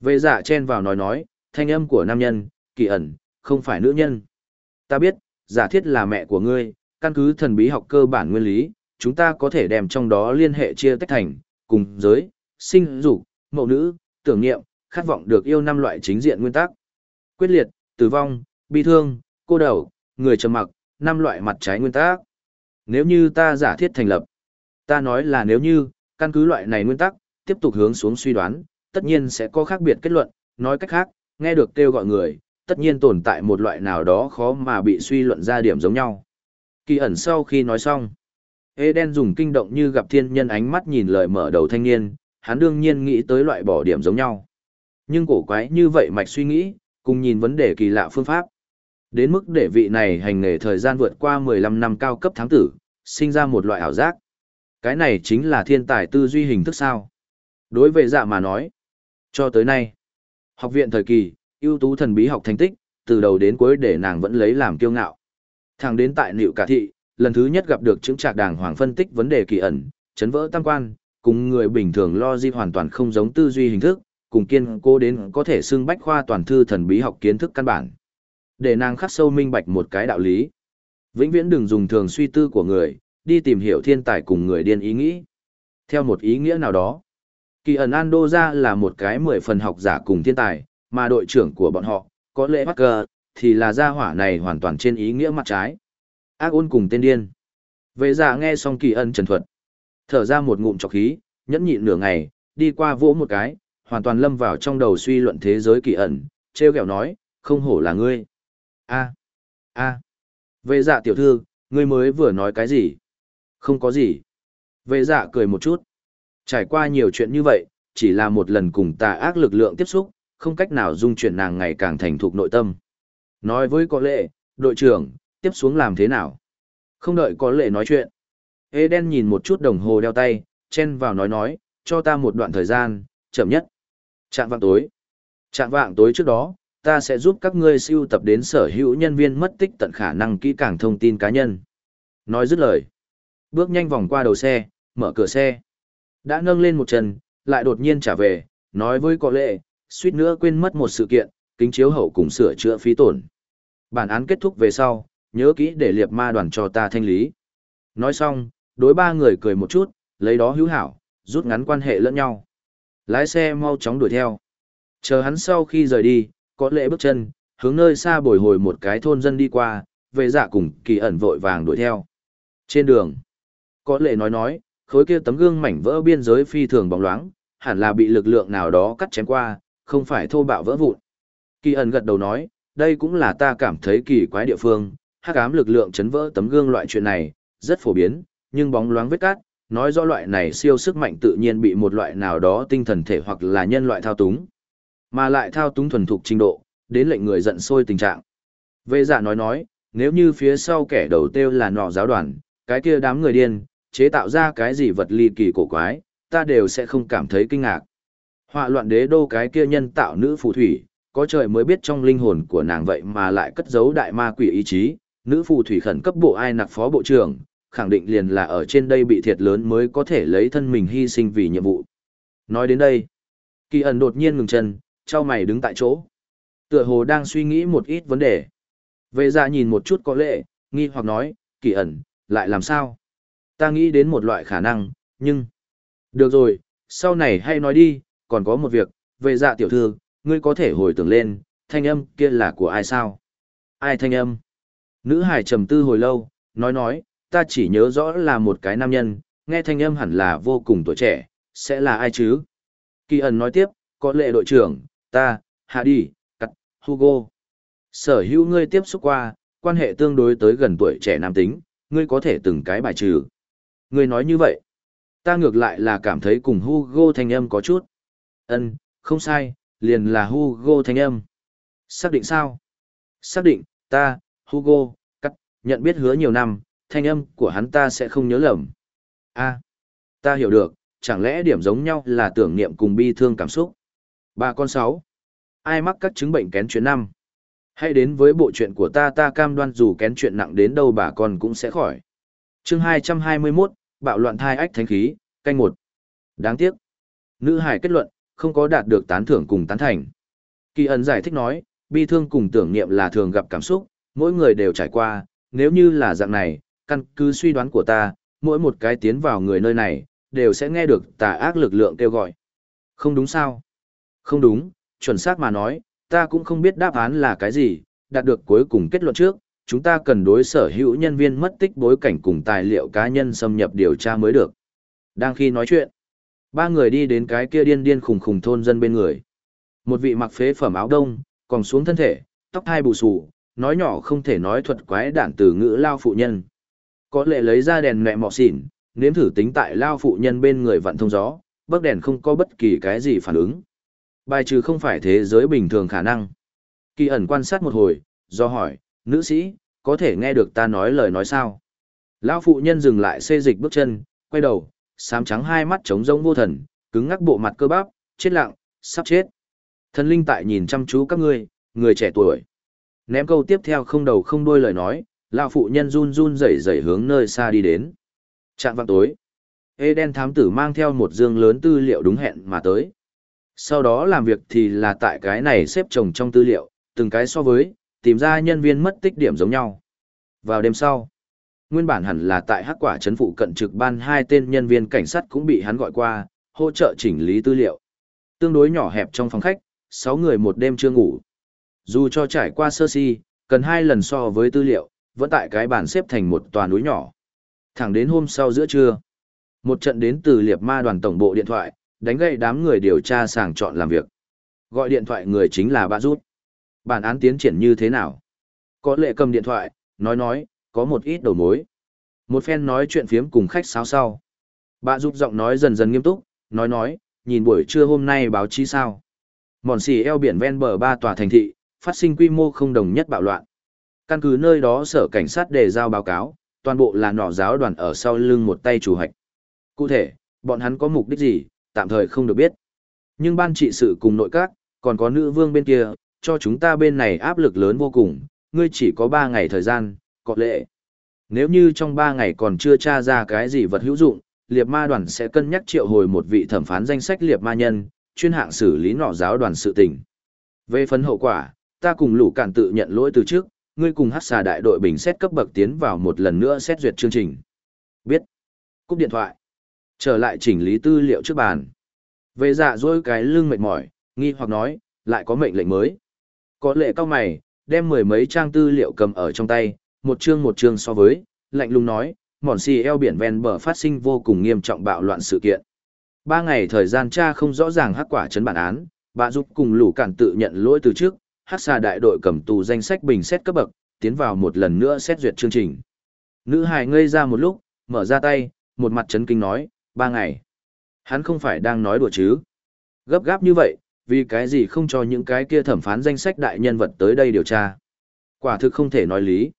Về dạ chen vào nói nói, thanh âm của nam nhân, kỳ ẩn, không phải nữ nhân. Ta biết, giả thiết là mẹ của ngươi, căn cứ thần bí học cơ bản nguyên lý, chúng ta có thể đem trong đó liên hệ chia tách thành, cùng giới, sinh dục, mẫu nữ, tưởng niệm, khát vọng được yêu năm loại chính diện nguyên tắc. Quyết liệt, tử vong, bi thương, cô đầu, người trầm mặc, năm loại mặt trái nguyên tắc. Nếu như ta giả thiết thành lập, ta nói là nếu như, căn cứ loại này nguyên tắc, tiếp tục hướng xuống suy đoán, tất nhiên sẽ có khác biệt kết luận, nói cách khác, nghe được kêu gọi người, tất nhiên tồn tại một loại nào đó khó mà bị suy luận ra điểm giống nhau. Kỳ ẩn sau khi nói xong, Eden dùng kinh động như gặp thiên nhân ánh mắt nhìn lời mở đầu thanh niên, hắn đương nhiên nghĩ tới loại bỏ điểm giống nhau. Nhưng cổ quái như vậy mạch suy nghĩ, cùng nhìn vấn đề kỳ lạ phương pháp. Đến mức để vị này hành nghề thời gian vượt qua 15 năm cao cấp tháng tử, sinh ra một loại ảo giác. Cái này chính là thiên tài tư duy hình thức sao. Đối với dạ mà nói, cho tới nay, học viện thời kỳ, ưu tú thần bí học thành tích, từ đầu đến cuối để nàng vẫn lấy làm kiêu ngạo. Thẳng đến tại Nịu Cả Thị, lần thứ nhất gặp được chứng trạc đàng hoàng phân tích vấn đề kỳ ẩn, chấn vỡ tam quan, cùng người bình thường lo di hoàn toàn không giống tư duy hình thức, cùng kiên cố đến có thể xưng bách khoa toàn thư thần bí học kiến thức căn bản. Để nàng khắc sâu minh bạch một cái đạo lý. Vĩnh viễn đừng dùng thường suy tư của người, đi tìm hiểu thiên tài cùng người điên ý nghĩ. Theo một ý nghĩa nào đó, kỳ ẩn Ando ra là một cái mười phần học giả cùng thiên tài, mà đội trưởng của bọn họ, có lẽ Parker, thì là gia hỏa này hoàn toàn trên ý nghĩa mặt trái. Ác ôn cùng tên điên. Vệ giả nghe xong kỳ ân trần thuật. Thở ra một ngụm trọc khí, nhẫn nhịn nửa ngày, đi qua vỗ một cái, hoàn toàn lâm vào trong đầu suy luận thế giới kỳ ẩn, treo kẹo nói, không hổ là ngươi. a a Vệ dạ tiểu thư, ngươi mới vừa nói cái gì? Không có gì. Vệ dạ cười một chút. Trải qua nhiều chuyện như vậy, chỉ là một lần cùng tà ác lực lượng tiếp xúc, không cách nào dung chuyển nàng ngày càng thành thục nội tâm. Nói với có lệ, đội trưởng, tiếp xuống làm thế nào? Không đợi có lệ nói chuyện. Eden nhìn một chút đồng hồ đeo tay, chen vào nói nói, cho ta một đoạn thời gian, chậm nhất. Trạng vạng tối. Trạng vạng tối trước đó, ta sẽ giúp các ngươi siêu tập đến sở hữu nhân viên mất tích tận khả năng kỹ càng thông tin cá nhân. Nói dứt lời. Bước nhanh vòng qua đầu xe, mở cửa xe. Đã nâng lên một chân, lại đột nhiên trả về, nói với có lệ, suýt nữa quên mất một sự kiện, kính chiếu hậu cùng sửa chữa phí tổn. Bản án kết thúc về sau, nhớ kỹ để liệp ma đoàn cho ta thanh lý. Nói xong, đối ba người cười một chút, lấy đó hữu hảo, rút ngắn quan hệ lẫn nhau. Lái xe mau chóng đuổi theo. Chờ hắn sau khi rời đi, có lệ bước chân, hướng nơi xa bồi hồi một cái thôn dân đi qua, về dạ cùng kỳ ẩn vội vàng đuổi theo. Trên đường, có lệ nói nói, khối kia tấm gương mảnh vỡ biên giới phi thường bóng loáng, hẳn là bị lực lượng nào đó cắt chém qua, không phải thô bạo vỡ vụn. Kỳ ẩn gật đầu nói, đây cũng là ta cảm thấy kỳ quái địa phương, hắc ám lực lượng chấn vỡ tấm gương loại chuyện này, rất phổ biến, nhưng bóng loáng vết cát, nói rõ loại này siêu sức mạnh tự nhiên bị một loại nào đó tinh thần thể hoặc là nhân loại thao túng. Mà lại thao túng thuần thục trình độ, đến lệnh người giận sôi tình trạng. Vệ giả nói nói, nếu như phía sau kẻ đầu tiêu là nọ giáo đoàn, cái kia đám người điên, chế tạo ra cái gì vật ly kỳ cổ quái, ta đều sẽ không cảm thấy kinh ngạc. Họa loạn đế đô cái kia nhân tạo nữ phù thủy, có trời mới biết trong linh hồn của nàng vậy mà lại cất giấu đại ma quỷ ý chí, nữ phù thủy khẩn cấp bộ ai nặc phó bộ trưởng, khẳng định liền là ở trên đây bị thiệt lớn mới có thể lấy thân mình hy sinh vì nhiệm vụ. Nói đến đây, kỳ ẩn đột nhiên ngừng chân, trao mày đứng tại chỗ. Tựa hồ đang suy nghĩ một ít vấn đề. về ra nhìn một chút có lệ, nghi hoặc nói, kỳ ẩn, lại làm sao? Ta nghĩ đến một loại khả năng, nhưng... Được rồi, sau này hay nói đi, còn có một việc, về dạ tiểu thư, ngươi có thể hồi tưởng lên, thanh âm kia là của ai sao? Ai thanh âm? Nữ hải trầm tư hồi lâu, nói nói, ta chỉ nhớ rõ là một cái nam nhân, nghe thanh âm hẳn là vô cùng tuổi trẻ, sẽ là ai chứ? Kỳ ẩn nói tiếp, có lệ đội trưởng, ta, hạ đi, cắt, Hugo. Sở hữu ngươi tiếp xúc qua, quan hệ tương đối tới gần tuổi trẻ nam tính, ngươi có thể từng cái bài trừ. Ngươi nói như vậy, ta ngược lại là cảm thấy cùng Hugo thanh âm có chút. Ân, không sai, liền là Hugo thanh âm. Xác định sao? Xác định, ta, Hugo, cắt, nhận biết hứa nhiều năm, thanh âm của hắn ta sẽ không nhớ lầm. A, ta hiểu được, chẳng lẽ điểm giống nhau là tưởng niệm cùng bi thương cảm xúc. Bà con sáu. Ai mắc các chứng bệnh kén chuyện năm? Hãy đến với bộ chuyện của ta ta cam đoan dù kén chuyện nặng đến đâu bà con cũng sẽ khỏi. chương 221, bạo loạn thai ách thánh khí, canh một. Đáng tiếc. Nữ hải kết luận, không có đạt được tán thưởng cùng tán thành. Kỳ ẩn giải thích nói, bi thương cùng tưởng niệm là thường gặp cảm xúc, mỗi người đều trải qua, nếu như là dạng này, căn cứ suy đoán của ta, mỗi một cái tiến vào người nơi này, đều sẽ nghe được tà ác lực lượng kêu gọi. Không đúng sao? Không đúng, chuẩn xác mà nói, ta cũng không biết đáp án là cái gì, đạt được cuối cùng kết luận trước, chúng ta cần đối sở hữu nhân viên mất tích bối cảnh cùng tài liệu cá nhân xâm nhập điều tra mới được. Đang khi nói chuyện, ba người đi đến cái kia điên điên khùng khùng thôn dân bên người. Một vị mặc phế phẩm áo đông, còn xuống thân thể, tóc hai bù xù, nói nhỏ không thể nói thuật quái đản từ ngữ lao phụ nhân. Có lệ lấy ra đèn mẹ mọ xỉn, nếm thử tính tại lao phụ nhân bên người vặn thông gió, bấc đèn không có bất kỳ cái gì phản ứng. Bài trừ không phải thế giới bình thường khả năng. Kỳ ẩn quan sát một hồi, do hỏi, nữ sĩ, có thể nghe được ta nói lời nói sao? Lão phụ nhân dừng lại xê dịch bước chân, quay đầu, xám trắng hai mắt trống rỗng vô thần, cứng ngắc bộ mặt cơ bắp, chết lặng, sắp chết. Thần linh tại nhìn chăm chú các ngươi, người trẻ tuổi. Ném câu tiếp theo không đầu không đuôi lời nói, lão phụ nhân run run rẩy rẩy hướng nơi xa đi đến. Trạng vạng tối. Eden thám tử mang theo một dương lớn tư liệu đúng hẹn mà tới. Sau đó làm việc thì là tại cái này xếp chồng trong tư liệu, từng cái so với, tìm ra nhân viên mất tích điểm giống nhau. Vào đêm sau, nguyên bản hẳn là tại hắc quả chấn phụ cận trực ban hai tên nhân viên cảnh sát cũng bị hắn gọi qua, hỗ trợ chỉnh lý tư liệu. Tương đối nhỏ hẹp trong phòng khách, sáu người một đêm chưa ngủ. Dù cho trải qua sơ si, cần hai lần so với tư liệu, vẫn tại cái bàn xếp thành một tòa núi nhỏ. Thẳng đến hôm sau giữa trưa, một trận đến từ liệp ma đoàn tổng bộ điện thoại, đánh gậy đám người điều tra sàng chọn làm việc. Gọi điện thoại người chính là bà rút. Bản án tiến triển như thế nào? Có lệ cầm điện thoại, nói nói, có một ít đầu mối. Một phen nói chuyện phiếm cùng khách sáo sau. Bà giúp giọng nói dần dần nghiêm túc, nói nói, nhìn buổi trưa hôm nay báo chí sao. Mòn xì eo biển ven bờ ba tòa thành thị, phát sinh quy mô không đồng nhất bạo loạn. Căn cứ nơi đó sở cảnh sát đề giao báo cáo, toàn bộ là nọ giáo đoàn ở sau lưng một tay chủ hạch. Cụ thể, bọn hắn có mục đích gì, tạm thời không được biết. Nhưng ban trị sự cùng nội các, còn có nữ vương bên kia, cho chúng ta bên này áp lực lớn vô cùng, ngươi chỉ có 3 ngày thời gian, có lệ. Nếu như trong 3 ngày còn chưa tra ra cái gì vật hữu dụng, liệt ma đoàn sẽ cân nhắc triệu hồi một vị thẩm phán danh sách liệt ma nhân, chuyên hạng xử lý nọ giáo đoàn sự tình. Về phần hậu quả, ta cùng lũ cản tự nhận lỗi từ trước, ngươi cùng hát xà đại đội bình xét cấp bậc tiến vào một lần nữa xét duyệt chương trình. Biết. Cúp điện thoại. Trở lại chỉnh lý tư liệu trước bàn. Về dạ dối cái lưng mệt mỏi, nghi hoặc nói, lại có mệnh lệnh mới. Có lệ cao mày, đem mười mấy trang tư liệu cầm ở trong tay, một chương một chương so với, lạnh lùng nói, mòn xì eo biển ven bờ phát sinh vô cùng nghiêm trọng bạo loạn sự kiện. Ba ngày thời gian tra không rõ ràng hắc quả chấn bản án, bà giúp cùng lũ cản tự nhận lỗi từ trước, hắc xà đại đội cầm tù danh sách bình xét cấp bậc, tiến vào một lần nữa xét duyệt chương trình. Nữ hài ngây ra một lúc, mở ra tay, một mặt chấn kinh nói, ba ngày. Hắn không phải đang nói đùa chứ. Gấp gáp như vậy, vì cái gì không cho những cái kia thẩm phán danh sách đại nhân vật tới đây điều tra. Quả thực không thể nói lý.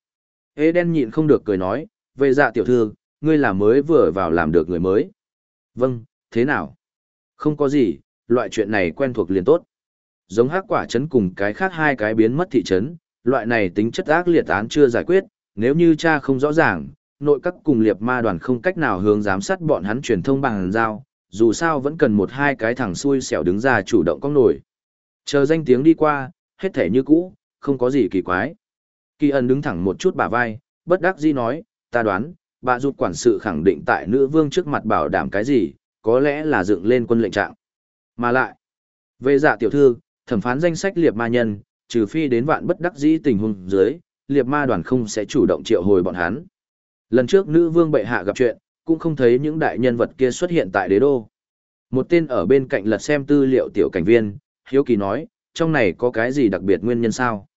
Ê đen nhịn không được cười nói, về dạ tiểu thư, ngươi là mới vừa vào làm được người mới. Vâng, thế nào? Không có gì, loại chuyện này quen thuộc liền tốt. Giống hắc quả chấn cùng cái khác hai cái biến mất thị trấn, loại này tính chất ác liệt án chưa giải quyết, nếu như cha không rõ ràng, nội các cùng liệt ma đoàn không cách nào hướng giám sát bọn hắn truyền thông bằng giao, dù sao vẫn cần một hai cái thằng xui xẻo đứng ra chủ động con nổi. Chờ danh tiếng đi qua, hết thể như cũ, không có gì kỳ quái. Kỳ ẩn đứng thẳng một chút bả vai, bất đắc dĩ nói, ta đoán, bà rụt quản sự khẳng định tại nữ vương trước mặt bảo đảm cái gì, có lẽ là dựng lên quân lệnh trạng. Mà lại, về dạ tiểu thư, thẩm phán danh sách liệt ma nhân, trừ phi đến vạn bất đắc dĩ tình huống dưới, liệt ma đoàn không sẽ chủ động triệu hồi bọn hắn. Lần trước nữ vương bệ hạ gặp chuyện, cũng không thấy những đại nhân vật kia xuất hiện tại đế đô. Một tên ở bên cạnh lật xem tư liệu tiểu cảnh viên, hiếu kỳ nói, trong này có cái gì đặc biệt nguyên nhân sao?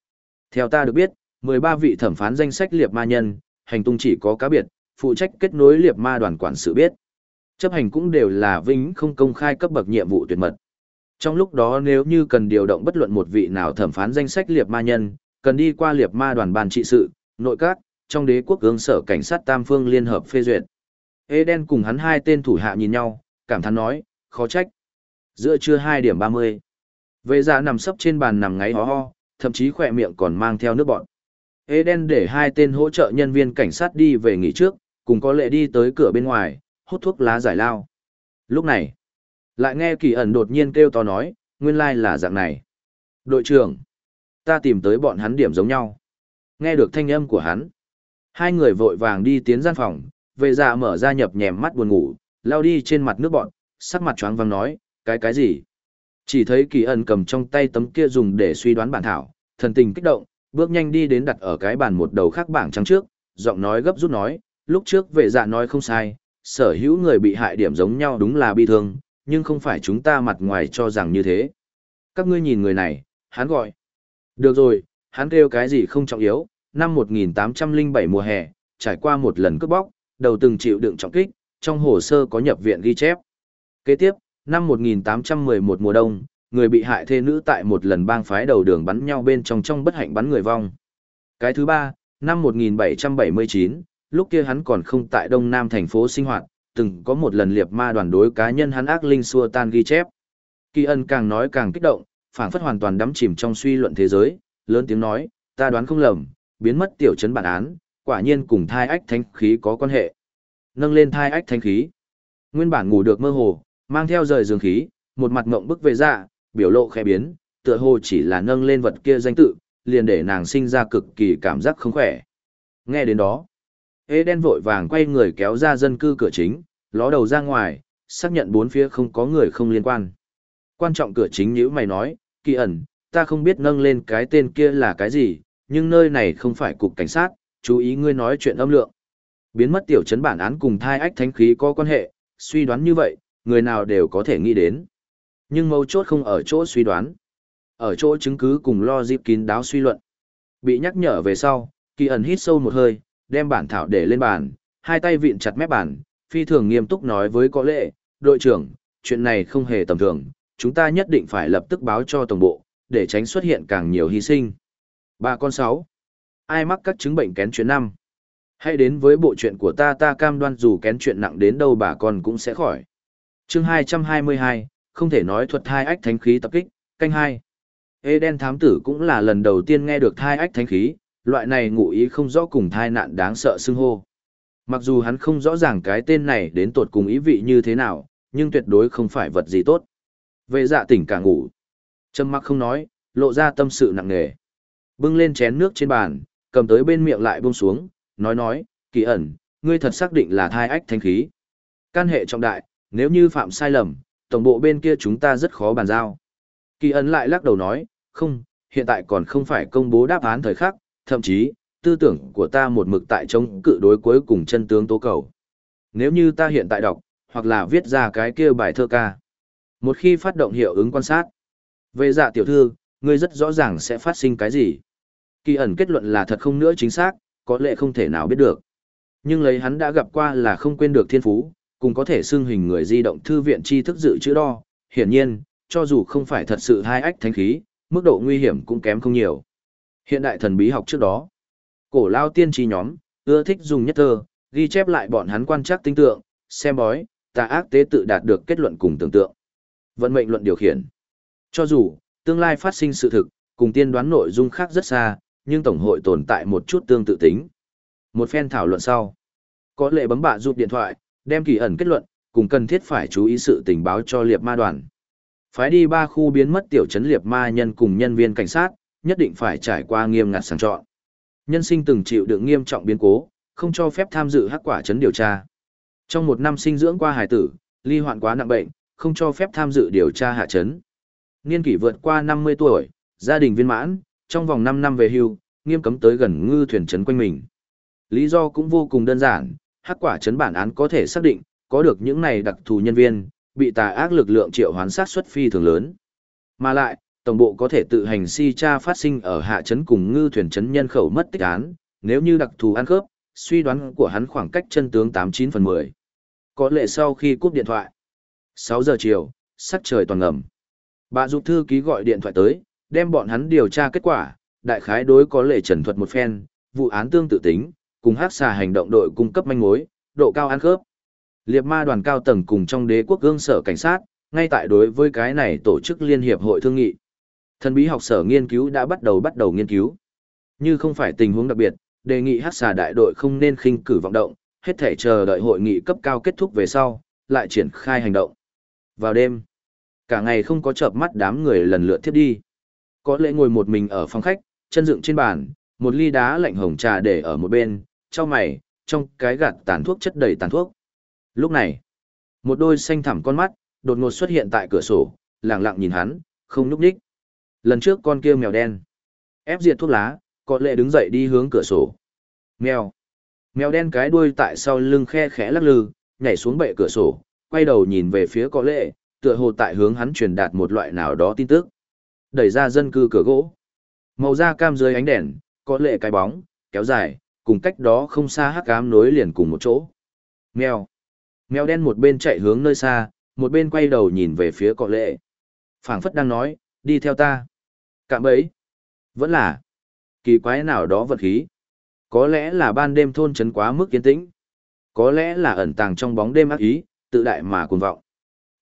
Theo ta được biết, 13 vị thẩm phán danh sách liệt ma nhân, hành tung chỉ có cá biệt, phụ trách kết nối liệt ma đoàn quản sự biết. Chấp hành cũng đều là vĩnh không công khai cấp bậc nhiệm vụ tuyệt mật. Trong lúc đó nếu như cần điều động bất luận một vị nào thẩm phán danh sách liệt ma nhân, cần đi qua liệt ma đoàn ban trị sự, nội các, trong đế quốc ương sở cảnh sát tam phương liên hợp phê duyệt. Eden cùng hắn hai tên thủ hạ nhìn nhau, cảm thán nói, khó trách. Giữa trưa 2 điểm 30. Vệ giả nằm sấp trên bàn nằm ngáy ho ho, thậm chí khỏe miệng còn mang theo nước bọn. Eden để hai tên hỗ trợ nhân viên cảnh sát đi về nghỉ trước, cùng có lệ đi tới cửa bên ngoài, hút thuốc lá giải lao. Lúc này, lại nghe kỳ ẩn đột nhiên kêu to nói, nguyên lai là dạng này. Đội trưởng, ta tìm tới bọn hắn điểm giống nhau. Nghe được thanh âm của hắn. Hai người vội vàng đi tiến gian phòng, về dạ mở ra nhập nhèm mắt buồn ngủ, lao đi trên mặt nước bọn, sắc mặt choáng văng nói, cái cái gì? Chỉ thấy kỳ ẩn cầm trong tay tấm kia dùng để suy đoán bản thảo, thần tình kích động, bước nhanh đi đến đặt ở cái bàn một đầu khác bảng trắng trước, giọng nói gấp rút nói, lúc trước vệ dạ nói không sai, sở hữu người bị hại điểm giống nhau đúng là bi thương, nhưng không phải chúng ta mặt ngoài cho rằng như thế. Các ngươi nhìn người này, hắn gọi. Được rồi, hắn kêu cái gì không trọng yếu, năm 1807 mùa hè, trải qua một lần cướp bóc, đầu từng chịu đựng trọng kích, trong hồ sơ có nhập viện ghi chép. Kế tiếp, năm 1811 mùa đông, người bị hại thê nữ tại một lần bang phái đầu đường bắn nhau bên trong trong bất hạnh bắn người vong. Cái thứ ba, năm 1779, lúc kia hắn còn không tại đông nam thành phố sinh hoạt, từng có một lần liệp ma đoàn đối cá nhân hắn ác linh xua tan ghi chép. Kỳ ân càng nói càng kích động, phảng phất hoàn toàn đắm chìm trong suy luận thế giới, lớn tiếng nói, ta đoán không lầm, biến mất tiểu trấn bản án, quả nhiên cùng thai ách thanh khí có quan hệ. Nâng lên thai ách thanh khí. Nguyên bản ngủ được mơ hồ, mang theo rời dương khí, một mặt ngộng bức về dạ, biểu lộ khẽ biến, tựa hồ chỉ là nâng lên vật kia danh tự, liền để nàng sinh ra cực kỳ cảm giác không khỏe. Nghe đến đó, Ê đen vội vàng quay người kéo ra dân cư cửa chính, ló đầu ra ngoài, xác nhận bốn phía không có người không liên quan. Quan trọng cửa chính nhữ mày nói, kỳ ẩn, ta không biết nâng lên cái tên kia là cái gì, nhưng nơi này không phải cục cảnh sát, chú ý ngươi nói chuyện âm lượng. Biến mất tiểu chấn bản án cùng thai ách thánh khí có quan hệ, suy đoán như vậy, người nào đều có thể nghĩ đến. Nhưng mấu chốt không ở chỗ suy đoán, ở chỗ chứng cứ cùng lo dịp kín đáo suy luận. Bị nhắc nhở về sau, kỳ ẩn hít sâu một hơi, đem bản thảo để lên bàn, hai tay vịn chặt mép bàn, phi thường nghiêm túc nói với có lệ, đội trưởng, chuyện này không hề tầm thường, chúng ta nhất định phải lập tức báo cho tổng bộ, để tránh xuất hiện càng nhiều hy sinh. Ba con sáu. Ai mắc các chứng bệnh kén chuyện năm? Hãy đến với bộ chuyện của ta ta cam đoan dù kén chuyện nặng đến đâu bà con cũng sẽ khỏi. chương 222, không thể nói thuật thai ách thánh khí tập kích, canh hai. Eden thám tử cũng là lần đầu tiên nghe được thai ách thánh khí, loại này ngụ ý không rõ cùng thai nạn đáng sợ xưng hô. Mặc dù hắn không rõ ràng cái tên này đến tột cùng ý vị như thế nào, nhưng tuyệt đối không phải vật gì tốt. Vệ dạ tỉnh cả ngủ. Trâm mặc không nói, lộ ra tâm sự nặng nề. Bưng lên chén nước trên bàn, cầm tới bên miệng lại buông xuống, nói nói, kỳ ẩn, ngươi thật xác định là thai ách thánh khí. Can hệ trọng đại, nếu như phạm sai lầm, tổng bộ bên kia chúng ta rất khó bàn giao. Kỳ ấn lại lắc đầu nói, không, hiện tại còn không phải công bố đáp án thời khắc, thậm chí, tư tưởng của ta một mực tại chống cự đối cuối cùng chân tướng tố cầu. Nếu như ta hiện tại đọc, hoặc là viết ra cái kia bài thơ ca. Một khi phát động hiệu ứng quan sát, về dạ tiểu thư, ngươi rất rõ ràng sẽ phát sinh cái gì. Kỳ ẩn kết luận là thật không nữa chính xác, có lẽ không thể nào biết được. Nhưng lấy hắn đã gặp qua là không quên được thiên phú, cùng có thể xưng hình người di động thư viện tri thức dự chữ đo. Hiển nhiên, cho dù không phải thật sự hai ách thánh khí, mức độ nguy hiểm cũng kém không nhiều. Hiện đại thần bí học trước đó, cổ lao tiên tri nhóm, ưa thích dùng nhất thơ, ghi chép lại bọn hắn quan trắc tinh tượng, xem bói, tà ác tế tự đạt được kết luận cùng tưởng tượng. Vận mệnh luận điều khiển. Cho dù, tương lai phát sinh sự thực, cùng tiên đoán nội dung khác rất xa, nhưng Tổng hội tồn tại một chút tương tự tính. Một phen thảo luận sau. Có lệ bấm bạ giúp điện thoại, đem kỳ ẩn kết luận, cùng cần thiết phải chú ý sự tình báo cho liệp ma đoàn. Phái đi ba khu biến mất tiểu trấn liệp ma nhân cùng nhân viên cảnh sát, nhất định phải trải qua nghiêm ngặt sàng chọn. Nhân sinh từng chịu đựng nghiêm trọng biến cố, không cho phép tham dự hắc quả chấn điều tra. Trong một năm sinh dưỡng qua hải tử, ly hoạn quá nặng bệnh, không cho phép tham dự điều tra hạ chấn. Niên kỷ vượt qua 50 tuổi, gia đình viên mãn, trong vòng 5 năm về hưu, nghiêm cấm tới gần ngư thuyền chấn quanh mình. Lý do cũng vô cùng đơn giản, hắc quả chấn bản án có thể xác định, có được những này đặc thù nhân viên, bị tà ác lực lượng triệu hoán sát xuất phi thường lớn. Mà lại, tổng bộ có thể tự hành si tra phát sinh ở hạ chấn cùng ngư thuyền chấn nhân khẩu mất tích án, nếu như đặc thù ăn khớp, suy đoán của hắn khoảng cách chân tướng 89 phần 10. Có lệ sau khi cúp điện thoại. 6 giờ chiều, sắc trời toàn ngầm. Bà giúp thư ký gọi điện thoại tới, đem bọn hắn điều tra kết quả, đại khái đối có lệ trần thuật một phen, vụ án tương tự tính, cùng hát xà hành động đội cung cấp manh mối, độ cao ăn khớp. Liệp ma đoàn cao tầng cùng trong đế quốc gương sở cảnh sát, ngay tại đối với cái này tổ chức liên hiệp hội thương nghị. Thần bí học sở nghiên cứu đã bắt đầu bắt đầu nghiên cứu. Như không phải tình huống đặc biệt, đề nghị hát xà đại đội không nên khinh cử vọng động, hết thể chờ đợi hội nghị cấp cao kết thúc về sau, lại triển khai hành động. Vào đêm, cả ngày không có chợp mắt đám người lần lượt tiếp đi. Có lẽ ngồi một mình ở phòng khách, chân dựng trên bàn, một ly đá lạnh hồng trà để ở một bên, trong mày, trong cái gạt tàn thuốc chất đầy tàn thuốc. Lúc này, một đôi xanh thẳm con mắt, đột ngột xuất hiện tại cửa sổ, lặng lặng nhìn hắn, không nhúc nhích. Lần trước con kia mèo đen, ép diệt thuốc lá, có lệ đứng dậy đi hướng cửa sổ. Mèo. Mèo đen cái đuôi tại sau lưng khe khẽ lắc lư, nhảy xuống bệ cửa sổ, quay đầu nhìn về phía có lệ, tựa hồ tại hướng hắn truyền đạt một loại nào đó tin tức. Đẩy ra dân cư cửa gỗ. Màu da cam dưới ánh đèn, có lệ cái bóng, kéo dài, cùng cách đó không xa hắc ám nối liền cùng một chỗ. Mèo. Mèo đen một bên chạy hướng nơi xa, một bên quay đầu nhìn về phía cọ lệ. phảng phất đang nói, đi theo ta. Cạm bấy. Vẫn là. Kỳ quái nào đó vật khí. Có lẽ là ban đêm thôn trấn quá mức yên tĩnh. Có lẽ là ẩn tàng trong bóng đêm ác ý, tự đại mà cuồng vọng.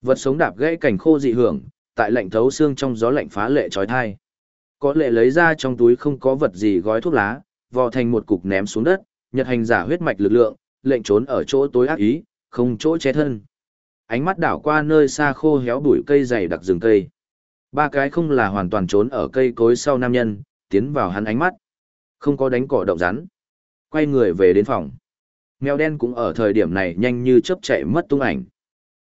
Vật sống đạp gãy cảnh khô dị hưởng, tại lạnh thấu xương trong gió lạnh phá lệ trói thai. Có lệ lấy ra trong túi không có vật gì gói thuốc lá, vò thành một cục ném xuống đất, nhật hành giả huyết mạch lực lượng, lệnh trốn ở chỗ tối ác ý, không chỗ che thân. Ánh mắt đảo qua nơi xa khô héo bụi cây dày đặc rừng cây. Ba cái không là hoàn toàn trốn ở cây cối sau nam nhân, tiến vào hắn ánh mắt. Không có đánh cỏ động rắn. Quay người về đến phòng. Mèo đen cũng ở thời điểm này nhanh như chớp chạy mất tung ảnh.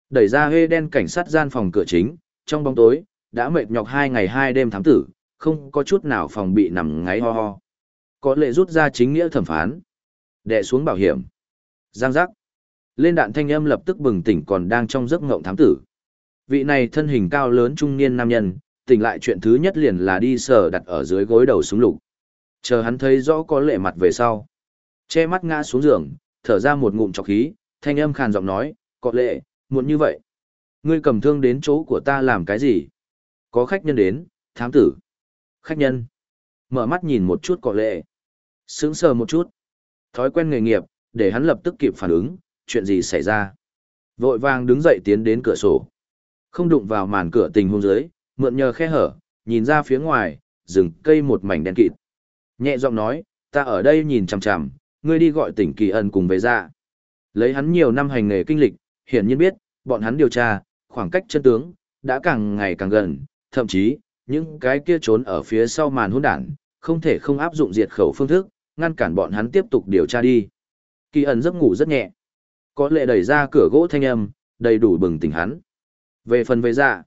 Đẩy ra hê đen cảnh sát gian phòng cửa chính, trong bóng tối, đã mệt nhọc hai ngày hai đêm thám tử, không có chút nào phòng bị nằm ngáy ho ho. Có lệ rút ra chính nghĩa thẩm phán. Đệ xuống bảo hiểm. Giang giác. Lên đạn thanh âm lập tức bừng tỉnh còn đang trong giấc ngộng thám tử. Vị này thân hình cao lớn trung niên nam nhân, tỉnh lại chuyện thứ nhất liền là đi sờ đặt ở dưới gối đầu súng lục. Chờ hắn thấy rõ có lệ mặt về sau. Che mắt ngã xuống giường, thở ra một ngụm trọc khí, thanh âm khàn giọng nói, có lệ, muộn như vậy. Ngươi cầm thương đến chỗ của ta làm cái gì? Có khách nhân đến, thám tử. Khách nhân. Mở mắt nhìn một chút cọ lệ. Sững sờ một chút. Thói quen nghề nghiệp, để hắn lập tức kịp phản ứng, chuyện gì xảy ra. Vội vàng đứng dậy tiến đến cửa sổ. Không đụng vào màn cửa tình hôn dưới, mượn nhờ khe hở, nhìn ra phía ngoài, rừng cây một mảnh đen kịt. Nhẹ giọng nói, ta ở đây nhìn chằm chằm, ngươi đi gọi tỉnh kỳ ẩn cùng về ra. Lấy hắn nhiều năm hành nghề kinh lịch, hiển nhiên biết, bọn hắn điều tra, khoảng cách chân tướng, đã càng ngày càng gần, thậm chí, những cái kia trốn ở phía sau màn hỗn đản, không thể không áp dụng diệt khẩu phương thức, ngăn cản bọn hắn tiếp tục điều tra đi. Kỳ ẩn giấc ngủ rất nhẹ. Có lẽ đẩy ra cửa gỗ thanh âm, đầy đủ bừng tỉnh hắn. Về phần về dạ,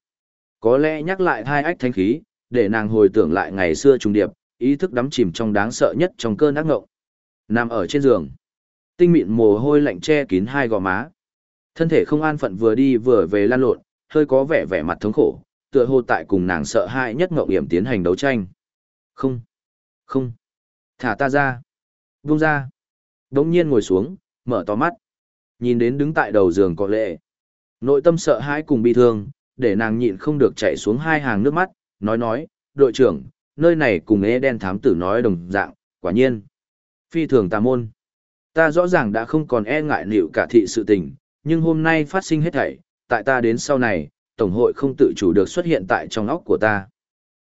có lẽ nhắc lại hai ách thanh khí, để nàng hồi tưởng lại ngày xưa trùng điệp, ý thức đắm chìm trong đáng sợ nhất trong cơn ác ngộng. Nằm ở trên giường, tinh mịn mồ hôi lạnh che kín hai gò má. Thân thể không an phận vừa đi vừa về lan lộn, hơi có vẻ vẻ mặt thống khổ, tựa hồ tại cùng nàng sợ hãi nhất ngộng hiểm tiến hành đấu tranh. Không, không, thả ta ra, buông ra. Đống nhiên ngồi xuống, mở to mắt. Nhìn đến đứng tại đầu giường có lệ. Nội tâm sợ hãi cùng bi thương, để nàng nhịn không được chạy xuống hai hàng nước mắt, nói nói, đội trưởng, nơi này cùng ế đen thám tử nói đồng dạng, quả nhiên. Phi thường tà môn. Ta rõ ràng đã không còn e ngại liệu cả thị sự tình, nhưng hôm nay phát sinh hết thảy, tại ta đến sau này, Tổng hội không tự chủ được xuất hiện tại trong óc của ta.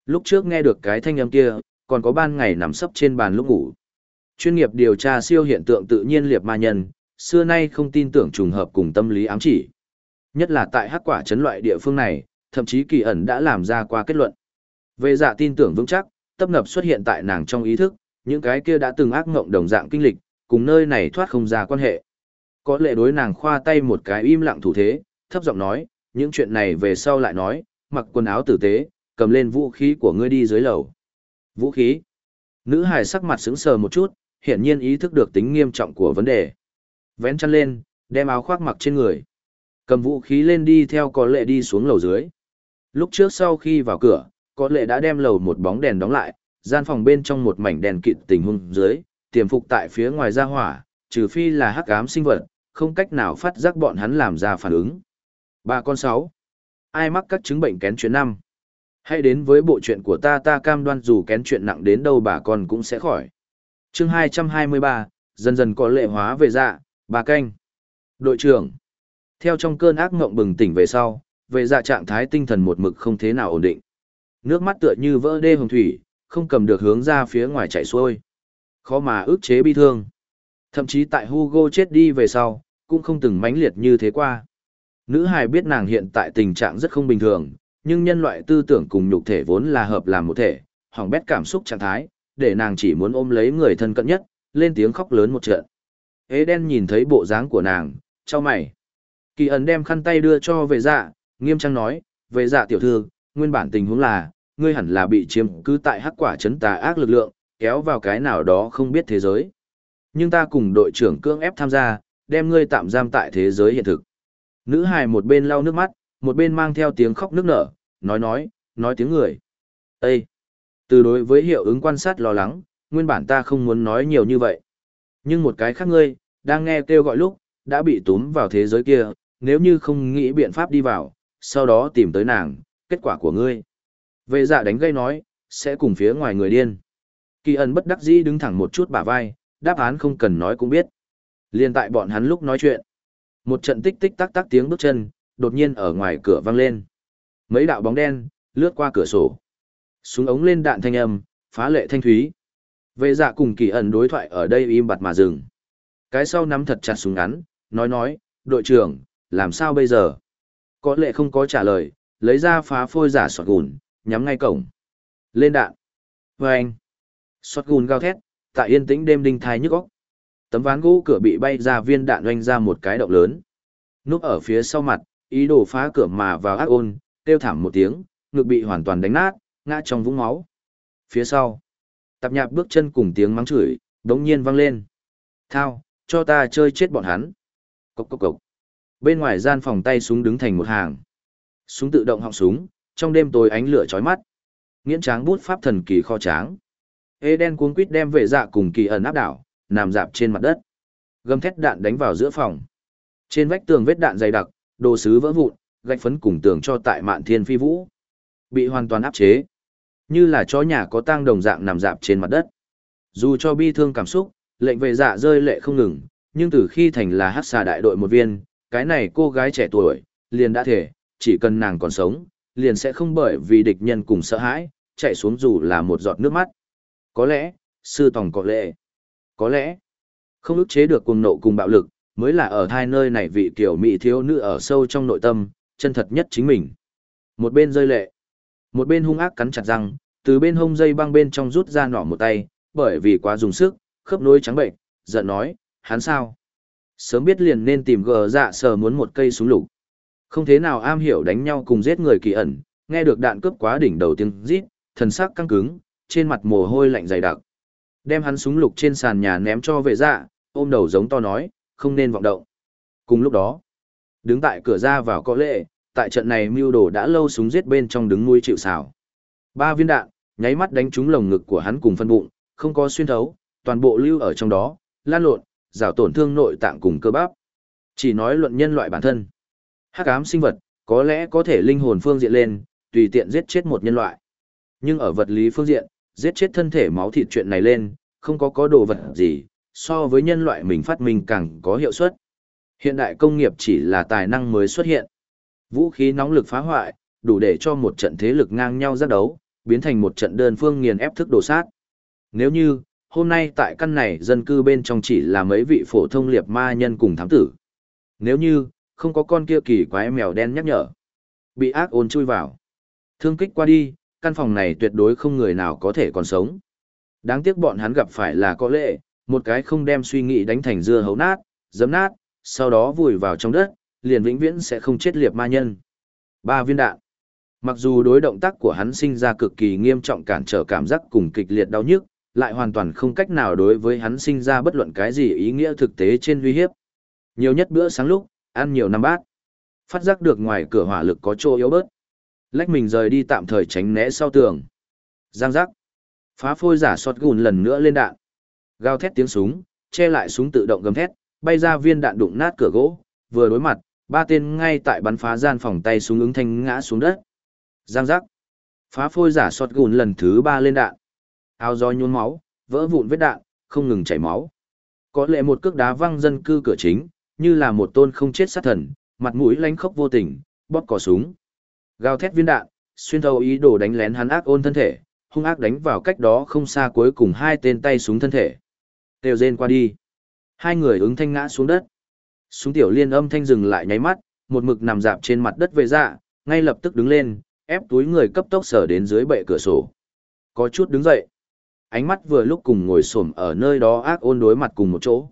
Lúc trước nghe được cái thanh âm kia, còn có ban ngày nằm sấp trên bàn lúc ngủ. Chuyên nghiệp điều tra siêu hiện tượng tự nhiên liệt ma nhân, xưa nay không tin tưởng trùng hợp cùng tâm lý ám chỉ. Nhất là tại hắc quả chấn loại địa phương này, thậm chí kỳ ẩn đã làm ra qua kết luận. Về dạ tin tưởng vững chắc, tập ngập xuất hiện tại nàng trong ý thức, những cái kia đã từng ác ngộng đồng dạng kinh lịch, cùng nơi này thoát không ra quan hệ. Có lệ đối nàng khoa tay một cái im lặng thủ thế, thấp giọng nói, những chuyện này về sau lại nói, mặc quần áo tử tế, cầm lên vũ khí của ngươi đi dưới lầu. Vũ khí. Nữ hài sắc mặt sững sờ một chút, hiển nhiên ý thức được tính nghiêm trọng của vấn đề. Vén chăn lên, đem áo khoác mặc trên người. Cầm vũ khí lên đi theo có lệ đi xuống lầu dưới. Lúc trước sau khi vào cửa, có lệ đã đem lầu một bóng đèn đóng lại, gian phòng bên trong một mảnh đèn kịt tình hung dưới, tiềm phục tại phía ngoài ra hỏa, trừ phi là hắc ám sinh vật, không cách nào phát giác bọn hắn làm ra phản ứng. Ba con sáu. Ai mắc các chứng bệnh kén chuyện năm? Hãy đến với bộ chuyện của ta ta cam đoan dù kén chuyện nặng đến đâu bà con cũng sẽ khỏi. chương 223, dần dần có lệ hóa về dạ, bà canh. Đội trưởng. Theo trong cơn ác mộng bừng tỉnh về sau, về dạ trạng thái tinh thần một mực không thế nào ổn định. Nước mắt tựa như vỡ đê hồng thủy, không cầm được hướng ra phía ngoài chạy xuôi. Khó mà ức chế bi thương. Thậm chí tại Hugo chết đi về sau, cũng không từng mãnh liệt như thế qua. Nữ hài biết nàng hiện tại tình trạng rất không bình thường, nhưng nhân loại tư tưởng cùng nhục thể vốn là hợp làm một thể, hỏng bét cảm xúc trạng thái, để nàng chỉ muốn ôm lấy người thân cận nhất, lên tiếng khóc lớn một trận. Ế đen nhìn thấy bộ dáng của nàng, cho mày. Kỳ ẩn đem khăn tay đưa cho về dạ, nghiêm trang nói, về dạ tiểu thư, nguyên bản tình huống là, ngươi hẳn là bị chiếm cứ tại hắc quả chấn tà ác lực lượng, kéo vào cái nào đó không biết thế giới. Nhưng ta cùng đội trưởng cưỡng ép tham gia, đem ngươi tạm giam tại thế giới hiện thực. Nữ hài một bên lau nước mắt, một bên mang theo tiếng khóc nước nở, nói nói, nói tiếng người. Ê! Từ đối với hiệu ứng quan sát lo lắng, nguyên bản ta không muốn nói nhiều như vậy. Nhưng một cái khác ngươi, đang nghe kêu gọi lúc, đã bị túm vào thế giới kia, nếu như không nghĩ biện pháp đi vào, sau đó tìm tới nàng, kết quả của ngươi. Vệ dạ đánh gây nói, sẽ cùng phía ngoài người điên. Kỳ ẩn bất đắc dĩ đứng thẳng một chút bả vai, đáp án không cần nói cũng biết. Liên tại bọn hắn lúc nói chuyện. Một trận tích tích tắc tắc tiếng bước chân, đột nhiên ở ngoài cửa vang lên. Mấy đạo bóng đen, lướt qua cửa sổ. Súng ống lên đạn thanh âm, phá lệ thanh thúy. Vệ dạ cùng kỳ ẩn đối thoại ở đây im bặt mà dừng. Cái sau nắm thật chặt súng ngắn, nói nói, đội trưởng, làm sao bây giờ? Có lệ không có trả lời, lấy ra phá phôi giả sọt gùn, nhắm ngay cổng. Lên đạn. Và anh. Sọt gùn gào thét, tại yên tĩnh đêm đinh thai nhức óc. Tấm ván gỗ cửa bị bay ra viên đạn oanh ra một cái động lớn. Núp ở phía sau mặt, ý đồ phá cửa mà vào ác ôn, kêu thảm một tiếng, ngực bị hoàn toàn đánh nát, ngã trong vũng máu. Phía sau, tạp nhạp bước chân cùng tiếng mắng chửi, đống nhiên vang lên. Thao, cho ta chơi chết bọn hắn. Cốc cốc cốc. Bên ngoài gian phòng tay súng đứng thành một hàng. Súng tự động họng súng, trong đêm tối ánh lửa chói mắt. Nghiễn tráng bút pháp thần kỳ kho tráng. Eden cuống quít đem vệ dạ cùng kỳ ẩn áp đảo, nằm dạp trên mặt đất. Gầm thét đạn đánh vào giữa phòng. Trên vách tường vết đạn dày đặc, đồ sứ vỡ vụn, gạch phấn cùng tường cho tại mạn thiên phi vũ. Bị hoàn toàn áp chế. Như là chó nhà có tang đồng dạng nằm dạp trên mặt đất. Dù cho bi thương cảm xúc, lệnh về dạ rơi lệ không ngừng, nhưng từ khi thành là hát xà đại đội một viên, cái này cô gái trẻ tuổi, liền đã thể, chỉ cần nàng còn sống, liền sẽ không bởi vì địch nhân cùng sợ hãi, chạy xuống dù là một giọt nước mắt. Có lẽ, sư tòng có lệ. Có lẽ, không ức chế được cuồng nộ cùng bạo lực, mới là ở thai nơi này vị tiểu mỹ thiếu nữ ở sâu trong nội tâm, chân thật nhất chính mình. Một bên rơi lệ, một bên hung ác cắn chặt răng, từ bên hông dây băng bên trong rút ra nỏ một tay, bởi vì quá dùng sức, khớp nối trắng bệnh, giận nói, hắn sao? Sớm biết liền nên tìm gờ dạ sờ muốn một cây súng lục. Không thế nào am hiểu đánh nhau cùng giết người kỳ ẩn, nghe được đạn cướp quá đỉnh đầu tiếng rít, thần sắc căng cứng, trên mặt mồ hôi lạnh dày đặc. Đem hắn súng lục trên sàn nhà ném cho vệ dạ, ôm đầu giống to nói, không nên vọng động. Cùng lúc đó, đứng tại cửa ra vào có lệ, tại trận này mưu đồ đã lâu súng giết bên trong đứng nuôi chịu xào. Ba viên đạn, nháy mắt đánh trúng lồng ngực của hắn cùng phân bụng, không có xuyên thấu, toàn bộ lưu ở trong đó, lan lộn, rào tổn thương nội tạng cùng cơ bắp. Chỉ nói luận nhân loại bản thân. Hắc ám sinh vật, có lẽ có thể linh hồn phương diện lên, tùy tiện giết chết một nhân loại. Nhưng ở vật lý phương diện, giết chết thân thể máu thịt chuyện này lên, không có có đồ vật gì, so với nhân loại mình phát minh càng có hiệu suất. Hiện đại công nghiệp chỉ là tài năng mới xuất hiện. Vũ khí nóng lực phá hoại, đủ để cho một trận thế lực ngang nhau giác đấu, biến thành một trận đơn phương nghiền ép thức đồ sát. Nếu như, hôm nay tại căn này dân cư bên trong chỉ là mấy vị phổ thông liệt ma nhân cùng thám tử. Nếu như, không có con kia kỳ quái mèo đen nhắc nhở. Bị ác ôn chui vào. Thương kích qua đi, căn phòng này tuyệt đối không người nào có thể còn sống. Đáng tiếc bọn hắn gặp phải là có lệ, một cái không đem suy nghĩ đánh thành dưa hấu nát, giấm nát, sau đó vùi vào trong đất, liền vĩnh viễn sẽ không chết liệt ma nhân. Ba viên đạn. Mặc dù đối động tác của hắn sinh ra cực kỳ nghiêm trọng cản trở cảm giác cùng kịch liệt đau nhức, lại hoàn toàn không cách nào đối với hắn sinh ra bất luận cái gì ý nghĩa thực tế trên uy hiếp. Nhiều nhất bữa sáng lúc, ăn nhiều năm bát. Phát giác được ngoài cửa hỏa lực có chỗ yếu bớt. Lách mình rời đi tạm thời tránh né sau tường. Giang giác. Phá phôi giả sọt gùn lần nữa lên đạn. Gào thét tiếng súng, che lại súng tự động gầm thét, bay ra viên đạn đụng nát cửa gỗ, vừa đối mặt, ba tên ngay tại bắn phá gian phòng tay súng ứng thanh ngã xuống đất. Giang giác. Phá phôi giả sọt gùn lần thứ ba lên đạn. Áo gió nhuôn máu, vỡ vụn vết đạn, không ngừng chảy máu. Có lẽ một cước đá văng dân cư cửa chính, như là một tôn không chết sát thần, mặt mũi lánh khốc vô tình, bóp cò súng. Gào thét viên đạn, xuyên thấu ý đồ đánh lén hắn ác ôn thân thể, hung ác đánh vào cách đó không xa cuối cùng hai tên tay súng thân thể. Têu rên qua đi. Hai người ứng thanh ngã xuống đất. Súng tiểu liên âm thanh dừng lại nháy mắt, một mực nằm dạp trên mặt đất về dạ, ngay lập tức đứng lên, ép túi người cấp tốc sở đến dưới bệ cửa sổ. Có chút đứng dậy. Ánh mắt vừa lúc cùng ngồi xổm ở nơi đó ác ôn đối mặt cùng một chỗ.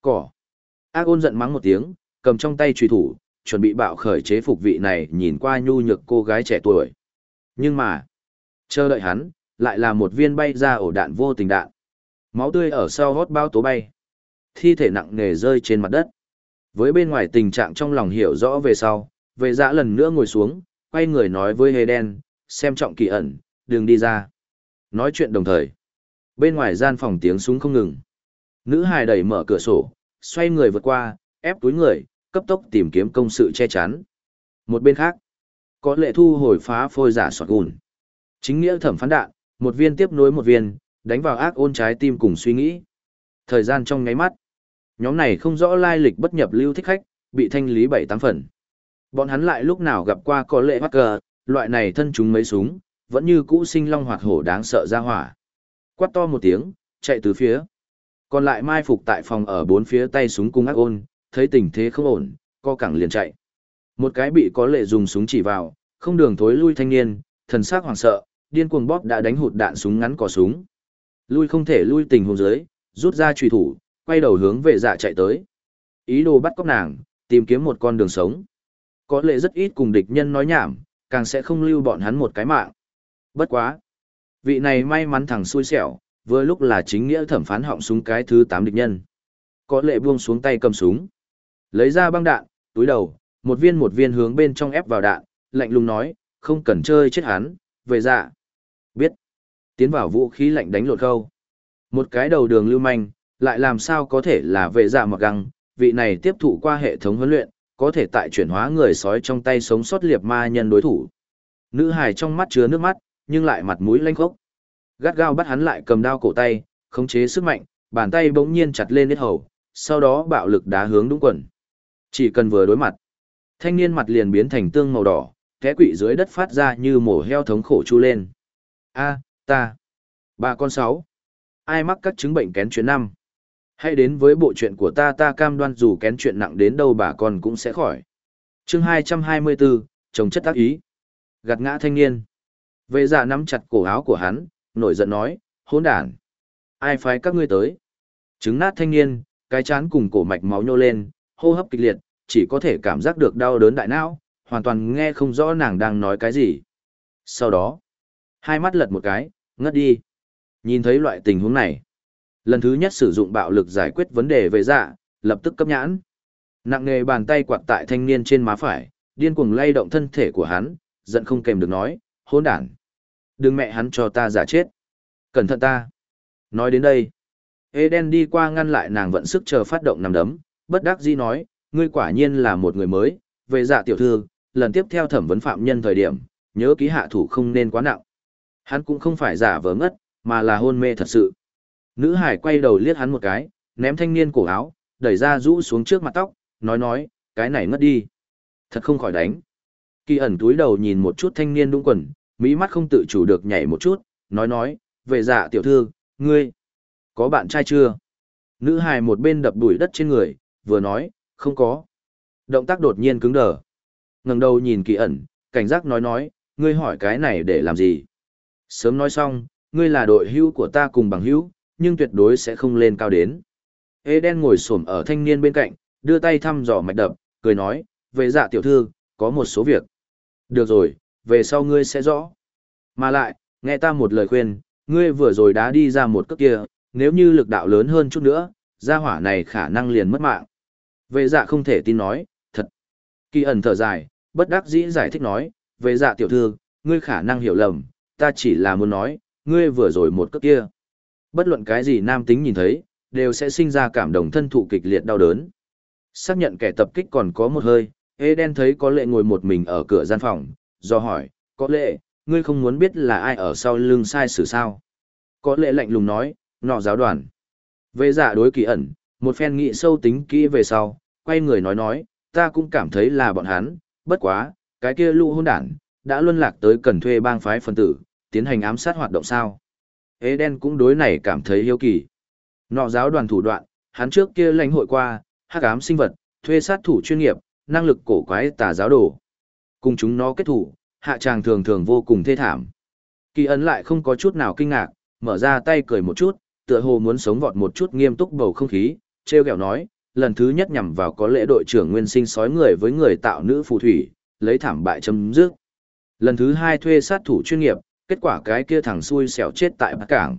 Cỏ. Ác ôn giận mắng một tiếng, cầm trong tay truy thủ, chuẩn bị bạo khởi chế phục vị này nhìn qua nhu nhược cô gái trẻ tuổi. Nhưng mà, chờ đợi hắn, lại là một viên bay ra ổ đạn vô tình đạn. Máu tươi ở sau hót bao tố bay. Thi thể nặng nề rơi trên mặt đất. Với bên ngoài tình trạng trong lòng hiểu rõ về sau, về dã lần nữa ngồi xuống, quay người nói với hề đen, xem trọng kỳ ẩn, đừng đi ra. Nói chuyện đồng thời. Bên ngoài gian phòng tiếng súng không ngừng. Nữ hài đẩy mở cửa sổ, xoay người vượt qua, ép túi người, cấp tốc tìm kiếm công sự che chắn. Một bên khác, có lệ thu hồi phá phôi giả soạt gùn. Chính nghĩa thẩm phán đạn, một viên tiếp nối một viên, đánh vào ác ôn trái tim cùng suy nghĩ. Thời gian trong ngáy mắt, nhóm này không rõ lai lịch bất nhập lưu thích khách, bị thanh lý bảy tám phần. Bọn hắn lại lúc nào gặp qua có lệ bắt cờ, loại này thân chúng mấy súng, vẫn như cũ sinh long hoạt hổ đáng sợ ra hỏa. Quát to một tiếng, chạy từ phía. Còn lại mai phục tại phòng ở bốn phía tay súng cung ác ôn, thấy tình thế không ổn, co cẳng liền chạy. Một cái bị có lệ dùng súng chỉ vào, không đường thối lui thanh niên, thần sắc hoảng sợ, điên cuồng bóp đã đánh hụt đạn súng ngắn cò súng. Lui không thể lui tình huống dưới, rút ra truy thủ, quay đầu hướng về dạ chạy tới. Ý đồ bắt cóc nàng, tìm kiếm một con đường sống. Có lệ rất ít cùng địch nhân nói nhảm, càng sẽ không lưu bọn hắn một cái mạng. Bất quá. Vị này may mắn thằng xui xẻo, vừa lúc là chính nghĩa thẩm phán họng súng cái thứ 8 địch nhân. Có lệ buông xuống tay cầm súng. Lấy ra băng đạn, túi đầu, một viên một viên hướng bên trong ép vào đạn, lạnh lùng nói, không cần chơi chết hắn, về dạ. Biết. Tiến vào vũ khí lạnh đánh lột câu. Một cái đầu đường lưu manh, lại làm sao có thể là về dạ mặc găng, vị này tiếp thụ qua hệ thống huấn luyện, có thể tại chuyển hóa người sói trong tay sống sót liệp ma nhân đối thủ. Nữ hài trong mắt chứa nước mắt, nhưng lại mặt mũi lanh khốc. Gắt gao bắt hắn lại cầm đao cổ tay, khống chế sức mạnh, bàn tay bỗng nhiên chặt lên hết hầu, sau đó bạo lực đá hướng đúng quần. Chỉ cần vừa đối mặt, thanh niên mặt liền biến thành tương màu đỏ, té quỵ dưới đất phát ra như mổ heo thống khổ chu lên. A, ta. Ba con sáu. Ai mắc các chứng bệnh kén chuyện năm? Hãy đến với bộ chuyện của ta ta cam đoan dù kén chuyện nặng đến đâu bà con cũng sẽ khỏi. chương 224, chồng chất tác ý. Gạt ngã thanh niên. Vệ giả nắm chặt cổ áo của hắn, nổi giận nói, hỗn đản. Ai phái các ngươi tới? Trứng nát thanh niên, cái chán cùng cổ mạch máu nhô lên, hô hấp kịch liệt, chỉ có thể cảm giác được đau đớn đại não, hoàn toàn nghe không rõ nàng đang nói cái gì. Sau đó, hai mắt lật một cái, ngất đi. Nhìn thấy loại tình huống này, lần thứ nhất sử dụng bạo lực giải quyết vấn đề về dạ, lập tức cấp nhãn. Nặng nề bàn tay quạt tại thanh niên trên má phải, điên cuồng lay động thân thể của hắn, giận không kèm được nói, hỗn đản. Đừng mẹ hắn cho ta giả chết. Cẩn thận ta. Nói đến đây, Eden đi qua ngăn lại nàng vận sức chờ phát động nằm đấm, bất đắc dĩ nói, ngươi quả nhiên là một người mới, về dạ tiểu thư, lần tiếp theo thẩm vấn phạm nhân thời điểm, nhớ ký hạ thủ không nên quá nặng. Hắn cũng không phải giả vờ ngất, mà là hôn mê thật sự. Nữ hải quay đầu liếc hắn một cái, ném thanh niên cổ áo, đẩy ra rũ xuống trước mặt tóc, nói nói, cái này ngất đi. Thật không khỏi đánh. Kỳ ẩn túi đầu nhìn một chút thanh niên đúng quần, mỹ mắt không tự chủ được nhảy một chút, nói nói, về dạ tiểu thư, ngươi, có bạn trai chưa? Nữ hài một bên đập đuổi đất trên người, vừa nói, không có. Động tác đột nhiên cứng đờ. ngẩng đầu nhìn kỳ ẩn, cảnh giác nói nói, ngươi hỏi cái này để làm gì? Sớm nói xong, ngươi là đội hữu của ta cùng bằng hữu, nhưng tuyệt đối sẽ không lên cao đến. Eden ngồi xổm ở thanh niên bên cạnh, đưa tay thăm dò mạch đập, cười nói, về dạ tiểu thư, có một số việc. Được rồi, về sau ngươi sẽ rõ. Mà lại, nghe ta một lời khuyên, ngươi vừa rồi đã đi ra một cước kia, nếu như lực đạo lớn hơn chút nữa, gia hỏa này khả năng liền mất mạng. Vệ dạ không thể tin nói, thật. Kỳ ẩn thở dài, bất đắc dĩ giải thích nói, vệ dạ tiểu thư, ngươi khả năng hiểu lầm, ta chỉ là muốn nói, ngươi vừa rồi một cước kia. Bất luận cái gì nam tính nhìn thấy, đều sẽ sinh ra cảm động thân thụ kịch liệt đau đớn. Xác nhận kẻ tập kích còn có một hơi, Eden thấy có lệ ngồi một mình ở cửa gian phòng, do hỏi, có lệ, ngươi không muốn biết là ai ở sau lưng sai sử sao. Có lệ lạnh lùng nói, nọ giáo đoàn. Về giả dạ đối kỳ ẩn, một phen nghị sâu tính kỹ về sau, quay người nói nói, ta cũng cảm thấy là bọn hắn, bất quá, cái kia lũ hôn đản, đã luân lạc tới cần thuê bang phái phân tử, tiến hành ám sát hoạt động sao. Eden cũng đối này cảm thấy hiếu kỳ. Nọ giáo đoàn thủ đoạn, hắn trước kia lãnh hội qua, hắc ám sinh vật, thuê sát thủ chuyên nghiệp, năng lực cổ quái tà giáo đồ. Cùng chúng nó kết thủ, hạ tràng thường thường vô cùng thê thảm. Kỳ ấn lại không có chút nào kinh ngạc, mở ra tay cười một chút, tựa hồ muốn sống vọt một chút nghiêm túc bầu không khí, treo kẹo nói, lần thứ nhất nhằm vào có lễ đội trưởng nguyên sinh sói người với người tạo nữ phù thủy, lấy thảm bại chấm dứt. Lần thứ hai thuê sát thủ chuyên nghiệp, kết quả cái kia thằng xui xẻo chết tại Bắc Cảng.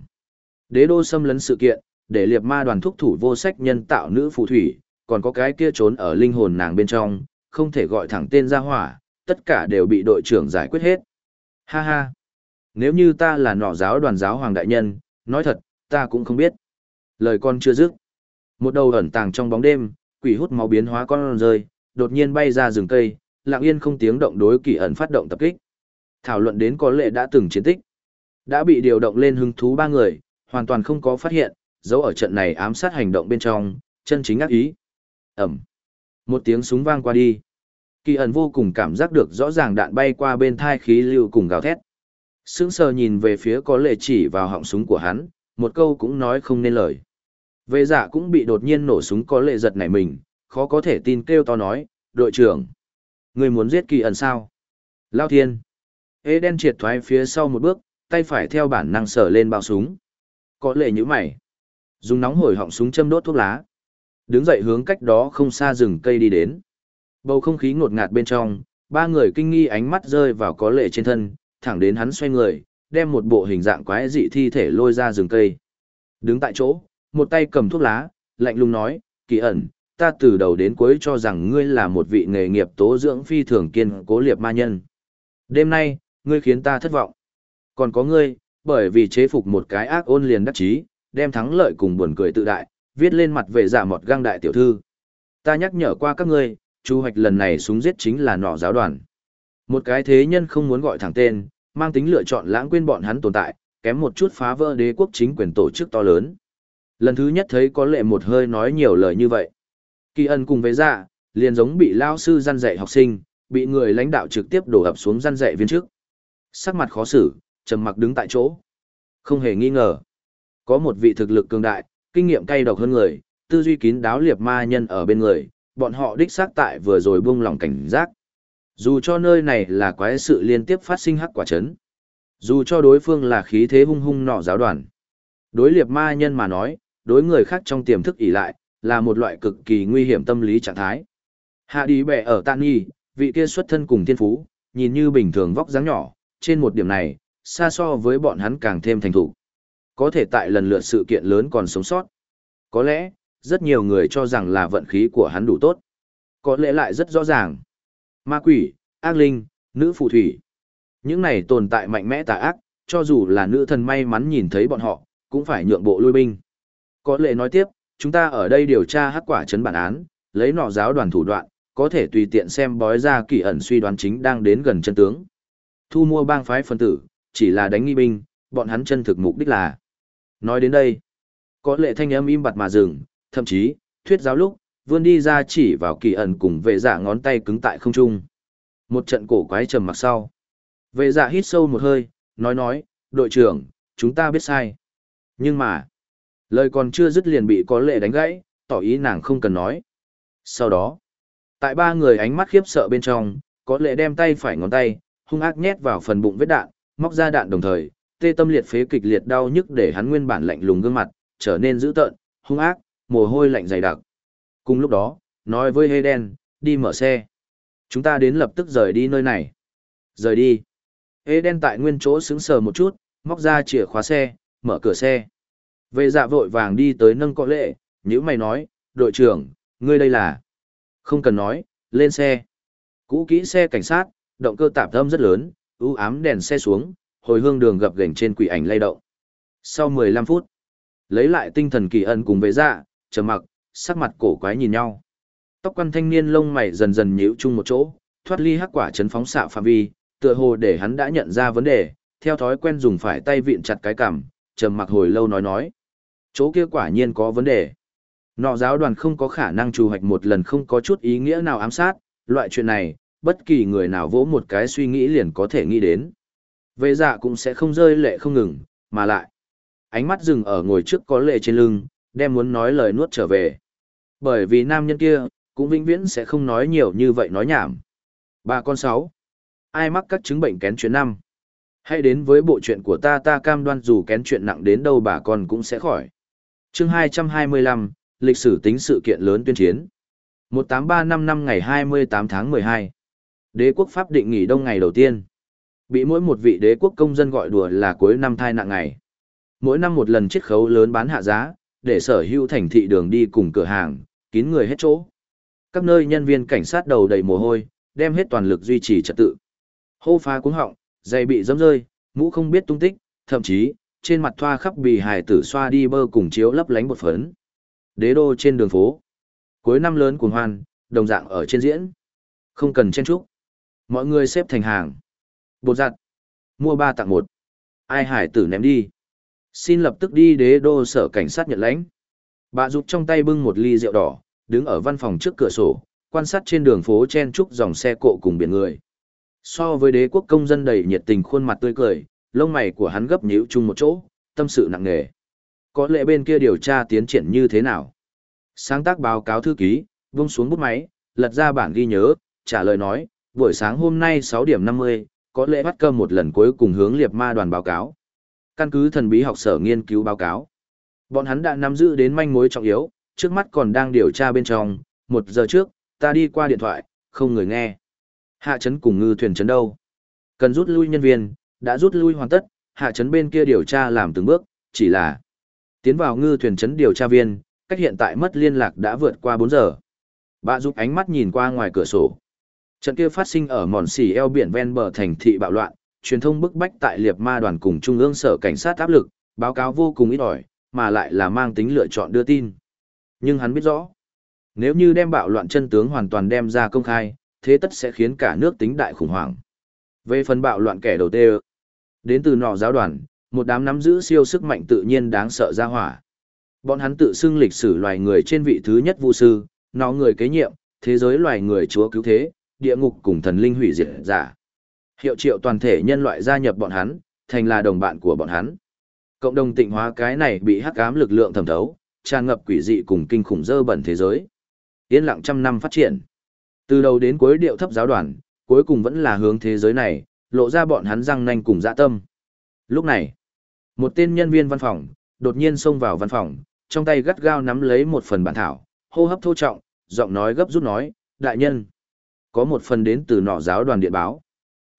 Đế đô xâm lấn sự kiện, để liệt ma đoàn thúc thủ vô sách nhân tạo nữ phù thủy, còn có cái kia trốn ở linh hồn nàng bên trong, không thể gọi thẳng tên ra hỏa, tất cả đều bị đội trưởng giải quyết hết. Ha ha! Nếu như ta là nọ giáo đoàn giáo hoàng đại nhân, nói thật, ta cũng không biết. Lời con chưa dứt. Một đầu ẩn tàng trong bóng đêm, quỷ hút máu biến hóa con rơi, đột nhiên bay ra rừng cây, lặng yên không tiếng động đối kỳ ẩn phát động tập kích. Thảo luận đến có lệ đã từng chiến tích. Đã bị điều động lên hứng thú ba người, hoàn toàn không có phát hiện, dấu ở trận này ám sát hành động bên trong, chân chính ác ý. Ẩm. Một tiếng súng vang qua đi. Kỳ ẩn vô cùng cảm giác được rõ ràng đạn bay qua bên thai khí lưu cùng gào thét. Sững sờ nhìn về phía có lệ chỉ vào họng súng của hắn, một câu cũng nói không nên lời. Vệ giả cũng bị đột nhiên nổ súng có lệ giật nảy mình, khó có thể tin kêu to nói, đội trưởng. Người muốn giết kỳ ẩn sao? Lao thiên. Ê đen triệt thoái phía sau một bước, tay phải theo bản năng sở lên bao súng. Có lệ như mày. Dùng nóng hổi họng súng châm đốt thuốc lá. Đứng dậy hướng cách đó không xa rừng cây đi đến. Bầu không khí ngột ngạt bên trong, ba người kinh nghi ánh mắt rơi vào có lệ trên thân, thẳng đến hắn xoay người, đem một bộ hình dạng quái dị thi thể lôi ra rừng cây. Đứng tại chỗ, một tay cầm thuốc lá, lạnh lùng nói, kỳ ẩn, ta từ đầu đến cuối cho rằng ngươi là một vị nghề nghiệp tố dưỡng phi thường kiên cố liệt ma nhân. Đêm nay, ngươi khiến ta thất vọng. Còn có ngươi, bởi vì chế phục một cái ác ôn liền đắc chí, đem thắng lợi cùng buồn cười tự đại, viết lên mặt về giả mọt găng đại tiểu thư. Ta nhắc nhở qua các ngươi, chu hoạch lần này súng giết chính là nọ giáo đoàn. Một cái thế nhân không muốn gọi thẳng tên, mang tính lựa chọn lãng quên bọn hắn tồn tại, kém một chút phá vỡ đế quốc chính quyền tổ chức to lớn. Lần thứ nhất thấy có lệ một hơi nói nhiều lời như vậy. Kỳ ân cùng với dạ, liền giống bị lao sư gian dạy học sinh, bị người lãnh đạo trực tiếp đổ ập xuống gian dạy viên trước. Sắc mặt khó xử, trầm mặc đứng tại chỗ. Không hề nghi ngờ. Có một vị thực lực cường đại, kinh nghiệm cay độc hơn người, tư duy kín đáo liệt ma nhân ở bên người, bọn họ đích xác tại vừa rồi buông lòng cảnh giác. Dù cho nơi này là quái sự liên tiếp phát sinh hắc quả chấn. Dù cho đối phương là khí thế hung hung nọ giáo đoàn. Đối liệt ma nhân mà nói, đối người khác trong tiềm thức ỉ lại, là một loại cực kỳ nguy hiểm tâm lý trạng thái. Hạ đi bẻ ở Tạn Nhi, vị kia xuất thân cùng thiên phú, nhìn như bình thường vóc dáng nhỏ, trên một điểm này, xa so với bọn hắn càng thêm thành thủ. Có thể tại lần lượt sự kiện lớn còn sống sót. Có lẽ, rất nhiều người cho rằng là vận khí của hắn đủ tốt. Có lẽ lại rất rõ ràng. Ma quỷ, ác linh, nữ phù thủy. Những này tồn tại mạnh mẽ tà ác, cho dù là nữ thần may mắn nhìn thấy bọn họ, cũng phải nhượng bộ lui binh. Có lệ nói tiếp, chúng ta ở đây điều tra hắc quả chấn bản án, lấy nọ giáo đoàn thủ đoạn, có thể tùy tiện xem bói ra kỳ ẩn suy đoán chính đang đến gần chân tướng. Thu mua bang phái phân tử, chỉ là đánh nghi binh, bọn hắn chân thực mục đích là. Nói đến đây, có lệ thanh âm im bặt mà dừng, thậm chí, thuyết giáo lúc, vươn đi ra chỉ vào kỳ ẩn cùng vệ dạ ngón tay cứng tại không trung. Một trận cổ quái trầm mặc sau. Vệ dạ hít sâu một hơi, nói nói, đội trưởng, chúng ta biết sai. Nhưng mà, lời còn chưa dứt liền bị có lệ đánh gãy, tỏ ý nàng không cần nói. Sau đó, tại ba người ánh mắt khiếp sợ bên trong, có lệ đem tay phải ngón tay, hung ác nhét vào phần bụng vết đạn, móc ra đạn đồng thời, tê tâm liệt phế kịch liệt đau nhức để hắn nguyên bản lạnh lùng gương mặt, trở nên dữ tợn, hung ác, mồ hôi lạnh dày đặc. Cùng lúc đó, nói với Heden, đi mở xe. Chúng ta đến lập tức rời đi nơi này. Rời đi. Heden tại nguyên chỗ sững sờ một chút, móc ra chìa khóa xe, mở cửa xe. Vệ dạ vội vàng đi tới nâng cọ lệ, nhữ mày nói, đội trưởng, ngươi đây là... Không cần nói, lên xe. Cũ kỹ xe cảnh sát, động cơ tạp thâm rất lớn, ưu ám đèn xe xuống, hồi hương đường gập ghềnh trên quỷ ảnh lay động. Sau 15 phút, lấy lại tinh thần kỳ ân cùng vệ dạ, trầm mặc, sắc mặt cổ quái nhìn nhau. Tóc quan thanh niên lông mày dần dần nhíu chung một chỗ, thoát ly hắc quả chấn phóng xạ phạm vi, tựa hồ để hắn đã nhận ra vấn đề, theo thói quen dùng phải tay vịn chặt cái cằm, trầm mặc hồi lâu nói nói. Chỗ kia quả nhiên có vấn đề. Nọ giáo đoàn không có khả năng trù hoạch một lần không có chút ý nghĩa nào ám sát, loại chuyện này, bất kỳ người nào vỗ một cái suy nghĩ liền có thể nghĩ đến. Vệ dạ cũng sẽ không rơi lệ không ngừng, mà lại. Ánh mắt dừng ở ngồi trước có lệ trên lưng, đem muốn nói lời nuốt trở về. Bởi vì nam nhân kia, cũng vĩnh viễn sẽ không nói nhiều như vậy nói nhảm. Bà con sáu. Ai mắc các chứng bệnh kén chuyện năm? Hãy đến với bộ chuyện của ta ta cam đoan dù kén chuyện nặng đến đâu bà con cũng sẽ khỏi chương 225, lịch sử tính sự kiện lớn tuyên chiến. 18355 năm ngày 28 tháng 12. Đế quốc Pháp định nghỉ đông ngày đầu tiên. Bị mỗi một vị đế quốc công dân gọi đùa là cuối năm thai nặng ngày. Mỗi năm một lần chiết khấu lớn bán hạ giá, để sở hữu thành thị đường đi cùng cửa hàng, kín người hết chỗ. Các nơi nhân viên cảnh sát đầu đầy mồ hôi, đem hết toàn lực duy trì trật tự. Hô phá cuống họng, giày bị dẫm rơi, mũ không biết tung tích, thậm chí, trên mặt thoa khắp bì hài tử xoa đi bơ cùng chiếu lấp lánh bột phấn. Đế đô trên đường phố. Cuối năm lớn cuồng hoan, đồng dạng ở trên diễn. Không cần chen trúc. Mọi người xếp thành hàng. Bột giặt. Mua ba tặng một. Ai hải tử ném đi. Xin lập tức đi đế đô sở cảnh sát nhận lãnh. Bà giúp trong tay bưng một ly rượu đỏ, đứng ở văn phòng trước cửa sổ, quan sát trên đường phố chen trúc dòng xe cộ cùng biển người. So với đế quốc công dân đầy nhiệt tình khuôn mặt tươi cười, lông mày của hắn gấp nhíu chung một chỗ, tâm sự nặng nề. Có lẽ bên kia điều tra tiến triển như thế nào? Sáng tác báo cáo thư ký, vung xuống bút máy, lật ra bản ghi nhớ, trả lời nói, buổi sáng hôm nay 6 điểm 50, có lẽ bắt cơm một lần cuối cùng hướng liệt ma đoàn báo cáo. Căn cứ thần bí học sở nghiên cứu báo cáo. Bọn hắn đã nắm giữ đến manh mối trọng yếu, trước mắt còn đang điều tra bên trong, một giờ trước, ta đi qua điện thoại, không người nghe. Hạ chấn cùng ngư thuyền chấn đâu? Cần rút lui nhân viên, đã rút lui hoàn tất, hạ chấn bên kia điều tra làm từng bước, chỉ là tiến vào ngư thuyền chấn điều tra viên, cách hiện tại mất liên lạc đã vượt qua 4 giờ. Bà giúp ánh mắt nhìn qua ngoài cửa sổ. Trận kia phát sinh ở mòn xỉ eo biển ven bờ thành thị bạo loạn, truyền thông bức bách tại liệt ma đoàn cùng trung ương sở cảnh sát áp lực, báo cáo vô cùng ít ỏi, mà lại là mang tính lựa chọn đưa tin. Nhưng hắn biết rõ, nếu như đem bạo loạn chân tướng hoàn toàn đem ra công khai, thế tất sẽ khiến cả nước tính đại khủng hoảng. Về phần bạo loạn kẻ đầu tiên, đến từ nọ giáo đoàn, một đám nắm giữ siêu sức mạnh tự nhiên đáng sợ ra hỏa. Bọn hắn tự xưng lịch sử loài người trên vị thứ nhất vũ sư, nó người kế nhiệm, thế giới loài người chúa cứu thế, địa ngục cùng thần linh hủy diệt giả. Hiệu triệu toàn thể nhân loại gia nhập bọn hắn, thành là đồng bạn của bọn hắn. Cộng đồng tịnh hóa cái này bị hắc ám lực lượng thẩm thấu, tràn ngập quỷ dị cùng kinh khủng dơ bẩn thế giới. Yên lặng trăm năm phát triển. Từ đầu đến cuối điệu thấp giáo đoàn, cuối cùng vẫn là hướng thế giới này, lộ ra bọn hắn răng nanh cùng dạ tâm. Lúc này, một tên nhân viên văn phòng, đột nhiên xông vào văn phòng, trong tay gắt gao nắm lấy một phần bản thảo, hô hấp thô trọng, giọng nói gấp rút nói, đại nhân. Có một phần đến từ nọ giáo đoàn điện báo.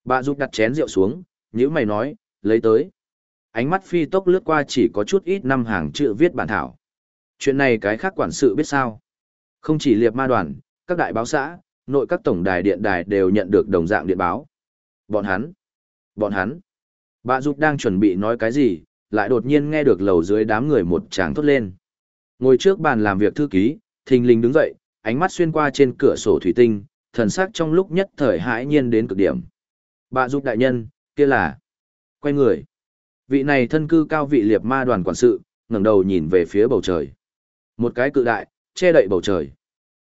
Bà giúp đặt chén rượu xuống, nhữ mày nói, lấy tới. Ánh mắt phi tốc lướt qua chỉ có chút ít năm hàng chữ viết bản thảo. Chuyện này cái khác quản sự biết sao. Không chỉ liệt ma đoàn, các đại báo xã, nội các tổng đài điện đài đều nhận được đồng dạng điện báo. Bọn hắn, bọn hắn. Bà giúp đang chuẩn bị nói cái gì, lại đột nhiên nghe được lầu dưới đám người một tràng thốt lên. Ngồi trước bàn làm việc thư ký, thình lình đứng dậy, ánh mắt xuyên qua trên cửa sổ thủy tinh, thần sắc trong lúc nhất thời hãi nhiên đến cực điểm. Bà giúp đại nhân, kia là... Quay người. Vị này thân cư cao vị liệt ma đoàn quản sự, ngẩng đầu nhìn về phía bầu trời. Một cái cự đại, che đậy bầu trời.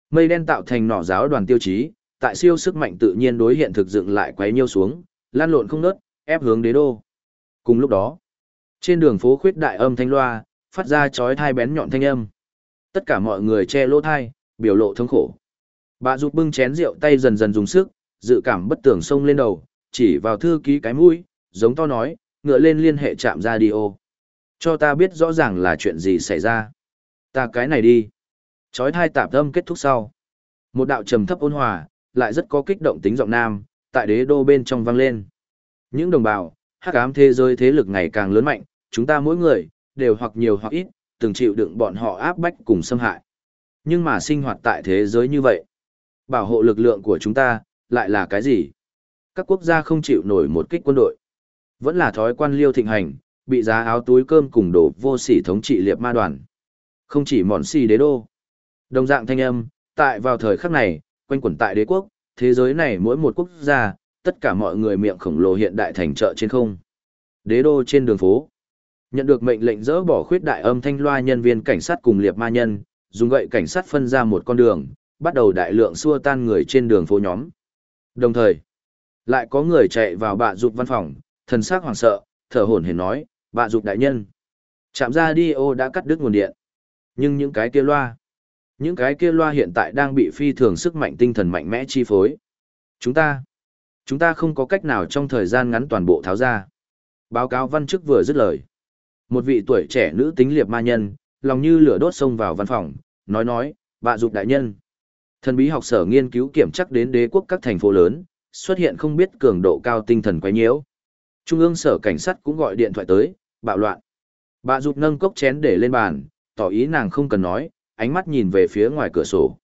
Mây đen tạo thành nỏ giáo đoàn tiêu chí, tại siêu sức mạnh tự nhiên đối hiện thực dựng lại quấy nhiêu xuống, lan lộn không nớt, ép hướng đế đô. Cùng lúc đó, trên đường phố khuyết đại âm thanh loa, phát ra chói thai bén nhọn thanh âm. Tất cả mọi người che lỗ thai, biểu lộ thống khổ. Bà rụt bưng chén rượu tay dần dần dùng sức, dự cảm bất tưởng sông lên đầu, chỉ vào thư ký cái mũi, giống to nói, ngựa lên liên hệ chạm radio. Cho ta biết rõ ràng là chuyện gì xảy ra. Ta cái này đi. Chói thai tạp âm kết thúc sau. Một đạo trầm thấp ôn hòa, lại rất có kích động tính giọng nam, tại đế đô bên trong vang lên. Những đồng bào, hắc ám thế giới thế lực ngày càng lớn mạnh, chúng ta mỗi người, đều hoặc nhiều hoặc ít, từng chịu đựng bọn họ áp bách cùng xâm hại. Nhưng mà sinh hoạt tại thế giới như vậy, bảo hộ lực lượng của chúng ta, lại là cái gì? Các quốc gia không chịu nổi một kích quân đội. Vẫn là thói quan liêu thịnh hành, bị giá áo túi cơm cùng đổ vô sỉ thống trị liệt ma đoàn. Không chỉ mòn xì đế đô. Đồng dạng thanh âm, tại vào thời khắc này, quanh quẩn tại đế quốc, thế giới này mỗi một quốc gia, tất cả mọi người miệng khổng lồ hiện đại thành chợ trên không. Đế đô trên đường phố. Nhận được mệnh lệnh dỡ bỏ khuyết đại âm thanh loa nhân viên cảnh sát cùng liệp ma nhân, dùng gậy cảnh sát phân ra một con đường, bắt đầu đại lượng xua tan người trên đường phố nhóm. Đồng thời, lại có người chạy vào bạ dục văn phòng, thần sắc hoảng sợ, thở hổn hển nói, bạ dục đại nhân. Chạm ra đi ô đã cắt đứt nguồn điện. Nhưng những cái kia loa, những cái kia loa hiện tại đang bị phi thường sức mạnh tinh thần mạnh mẽ chi phối. Chúng ta, chúng ta không có cách nào trong thời gian ngắn toàn bộ tháo ra. Báo cáo văn chức vừa dứt lời. Một vị tuổi trẻ nữ tính liệp ma nhân, lòng như lửa đốt xông vào văn phòng, nói nói, bạ dục đại nhân. Thần bí học sở nghiên cứu kiểm chắc đến đế quốc các thành phố lớn, xuất hiện không biết cường độ cao tinh thần quấy nhiễu. Trung ương sở cảnh sát cũng gọi điện thoại tới, bạo loạn. Bà dục nâng cốc chén để lên bàn, tỏ ý nàng không cần nói, ánh mắt nhìn về phía ngoài cửa sổ.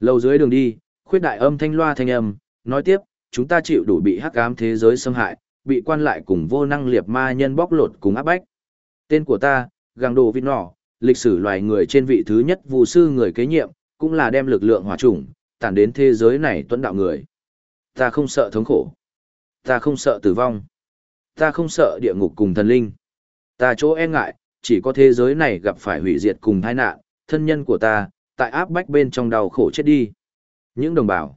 Lầu dưới đường đi, khuyết đại âm thanh loa thanh âm, nói tiếp, chúng ta chịu đủ bị hắc ám thế giới xâm hại, bị quan lại cùng vô năng liệt ma nhân bóc lột cùng áp bách. Tên của ta, Gang Đồ Vịt Nỏ, lịch sử loài người trên vị thứ nhất vụ sư người kế nhiệm, cũng là đem lực lượng hỏa chủng, tản đến thế giới này tuấn đạo người. Ta không sợ thống khổ. Ta không sợ tử vong. Ta không sợ địa ngục cùng thần linh. Ta chỗ e ngại, chỉ có thế giới này gặp phải hủy diệt cùng tai nạn, thân nhân của ta, tại áp bách bên trong đau khổ chết đi. Những đồng bào,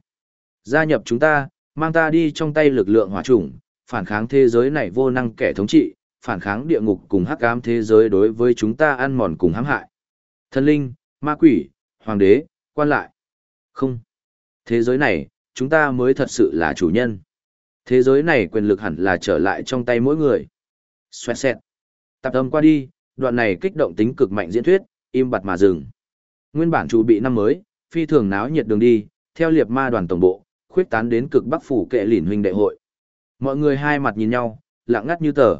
gia nhập chúng ta, mang ta đi trong tay lực lượng hỏa chủng, phản kháng thế giới này vô năng kẻ thống trị, phản kháng địa ngục cùng hắc ám thế giới đối với chúng ta ăn mòn cùng hãm hại. Thần linh, ma quỷ, hoàng đế, quan lại. Không. Thế giới này, chúng ta mới thật sự là chủ nhân. Thế giới này quyền lực hẳn là trở lại trong tay mỗi người. Xoẹt xẹt. Tạp âm qua đi, đoạn này kích động tính cực mạnh diễn thuyết, im bặt mà dừng. Nguyên bản chủ bị năm mới, phi thường náo nhiệt đường đi, theo liệp ma đoàn tổng bộ, khuyết tán đến cực bắc phủ kệ lỉn huynh đệ hội. Mọi người hai mặt nhìn nhau, lặng ngắt như tờ.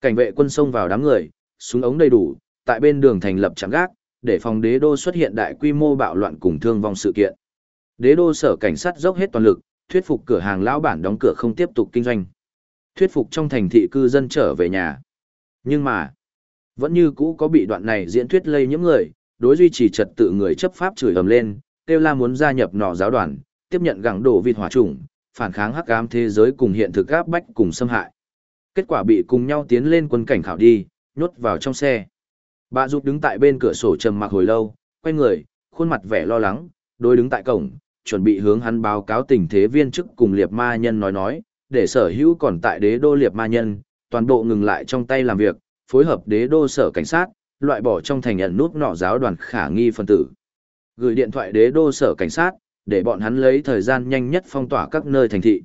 Cảnh vệ quân xông vào đám người, súng ống đầy đủ, tại bên đường thành lập trạm gác, để phòng đế đô xuất hiện đại quy mô bạo loạn cùng thương vong sự kiện. Đế đô sở cảnh sát dốc hết toàn lực, thuyết phục cửa hàng lão bản đóng cửa không tiếp tục kinh doanh. Thuyết phục trong thành thị cư dân trở về nhà. Nhưng mà, vẫn như cũ có bị đoạn này diễn thuyết lây nhiễm người, đối duy trì trật tự người chấp pháp chửi ầm lên, kêu la muốn gia nhập nọ giáo đoàn, tiếp nhận gẳng đổ vịt hỏa chủng, phản kháng hắc ám thế giới cùng hiện thực áp bách cùng xâm hại. Kết quả bị cùng nhau tiến lên quân cảnh khảo đi, nhốt vào trong xe. Bà Dục đứng tại bên cửa sổ trầm mặc hồi lâu, quay người, khuôn mặt vẻ lo lắng, đôi đứng tại cổng, chuẩn bị hướng hắn báo cáo tình thế viên chức cùng liệp ma nhân nói nói, để sở hữu còn tại đế đô liệp ma nhân, toàn bộ ngừng lại trong tay làm việc, phối hợp đế đô sở cảnh sát, loại bỏ trong thành nhận nút nọ giáo đoàn khả nghi phân tử. Gửi điện thoại đế đô sở cảnh sát, để bọn hắn lấy thời gian nhanh nhất phong tỏa các nơi thành thị.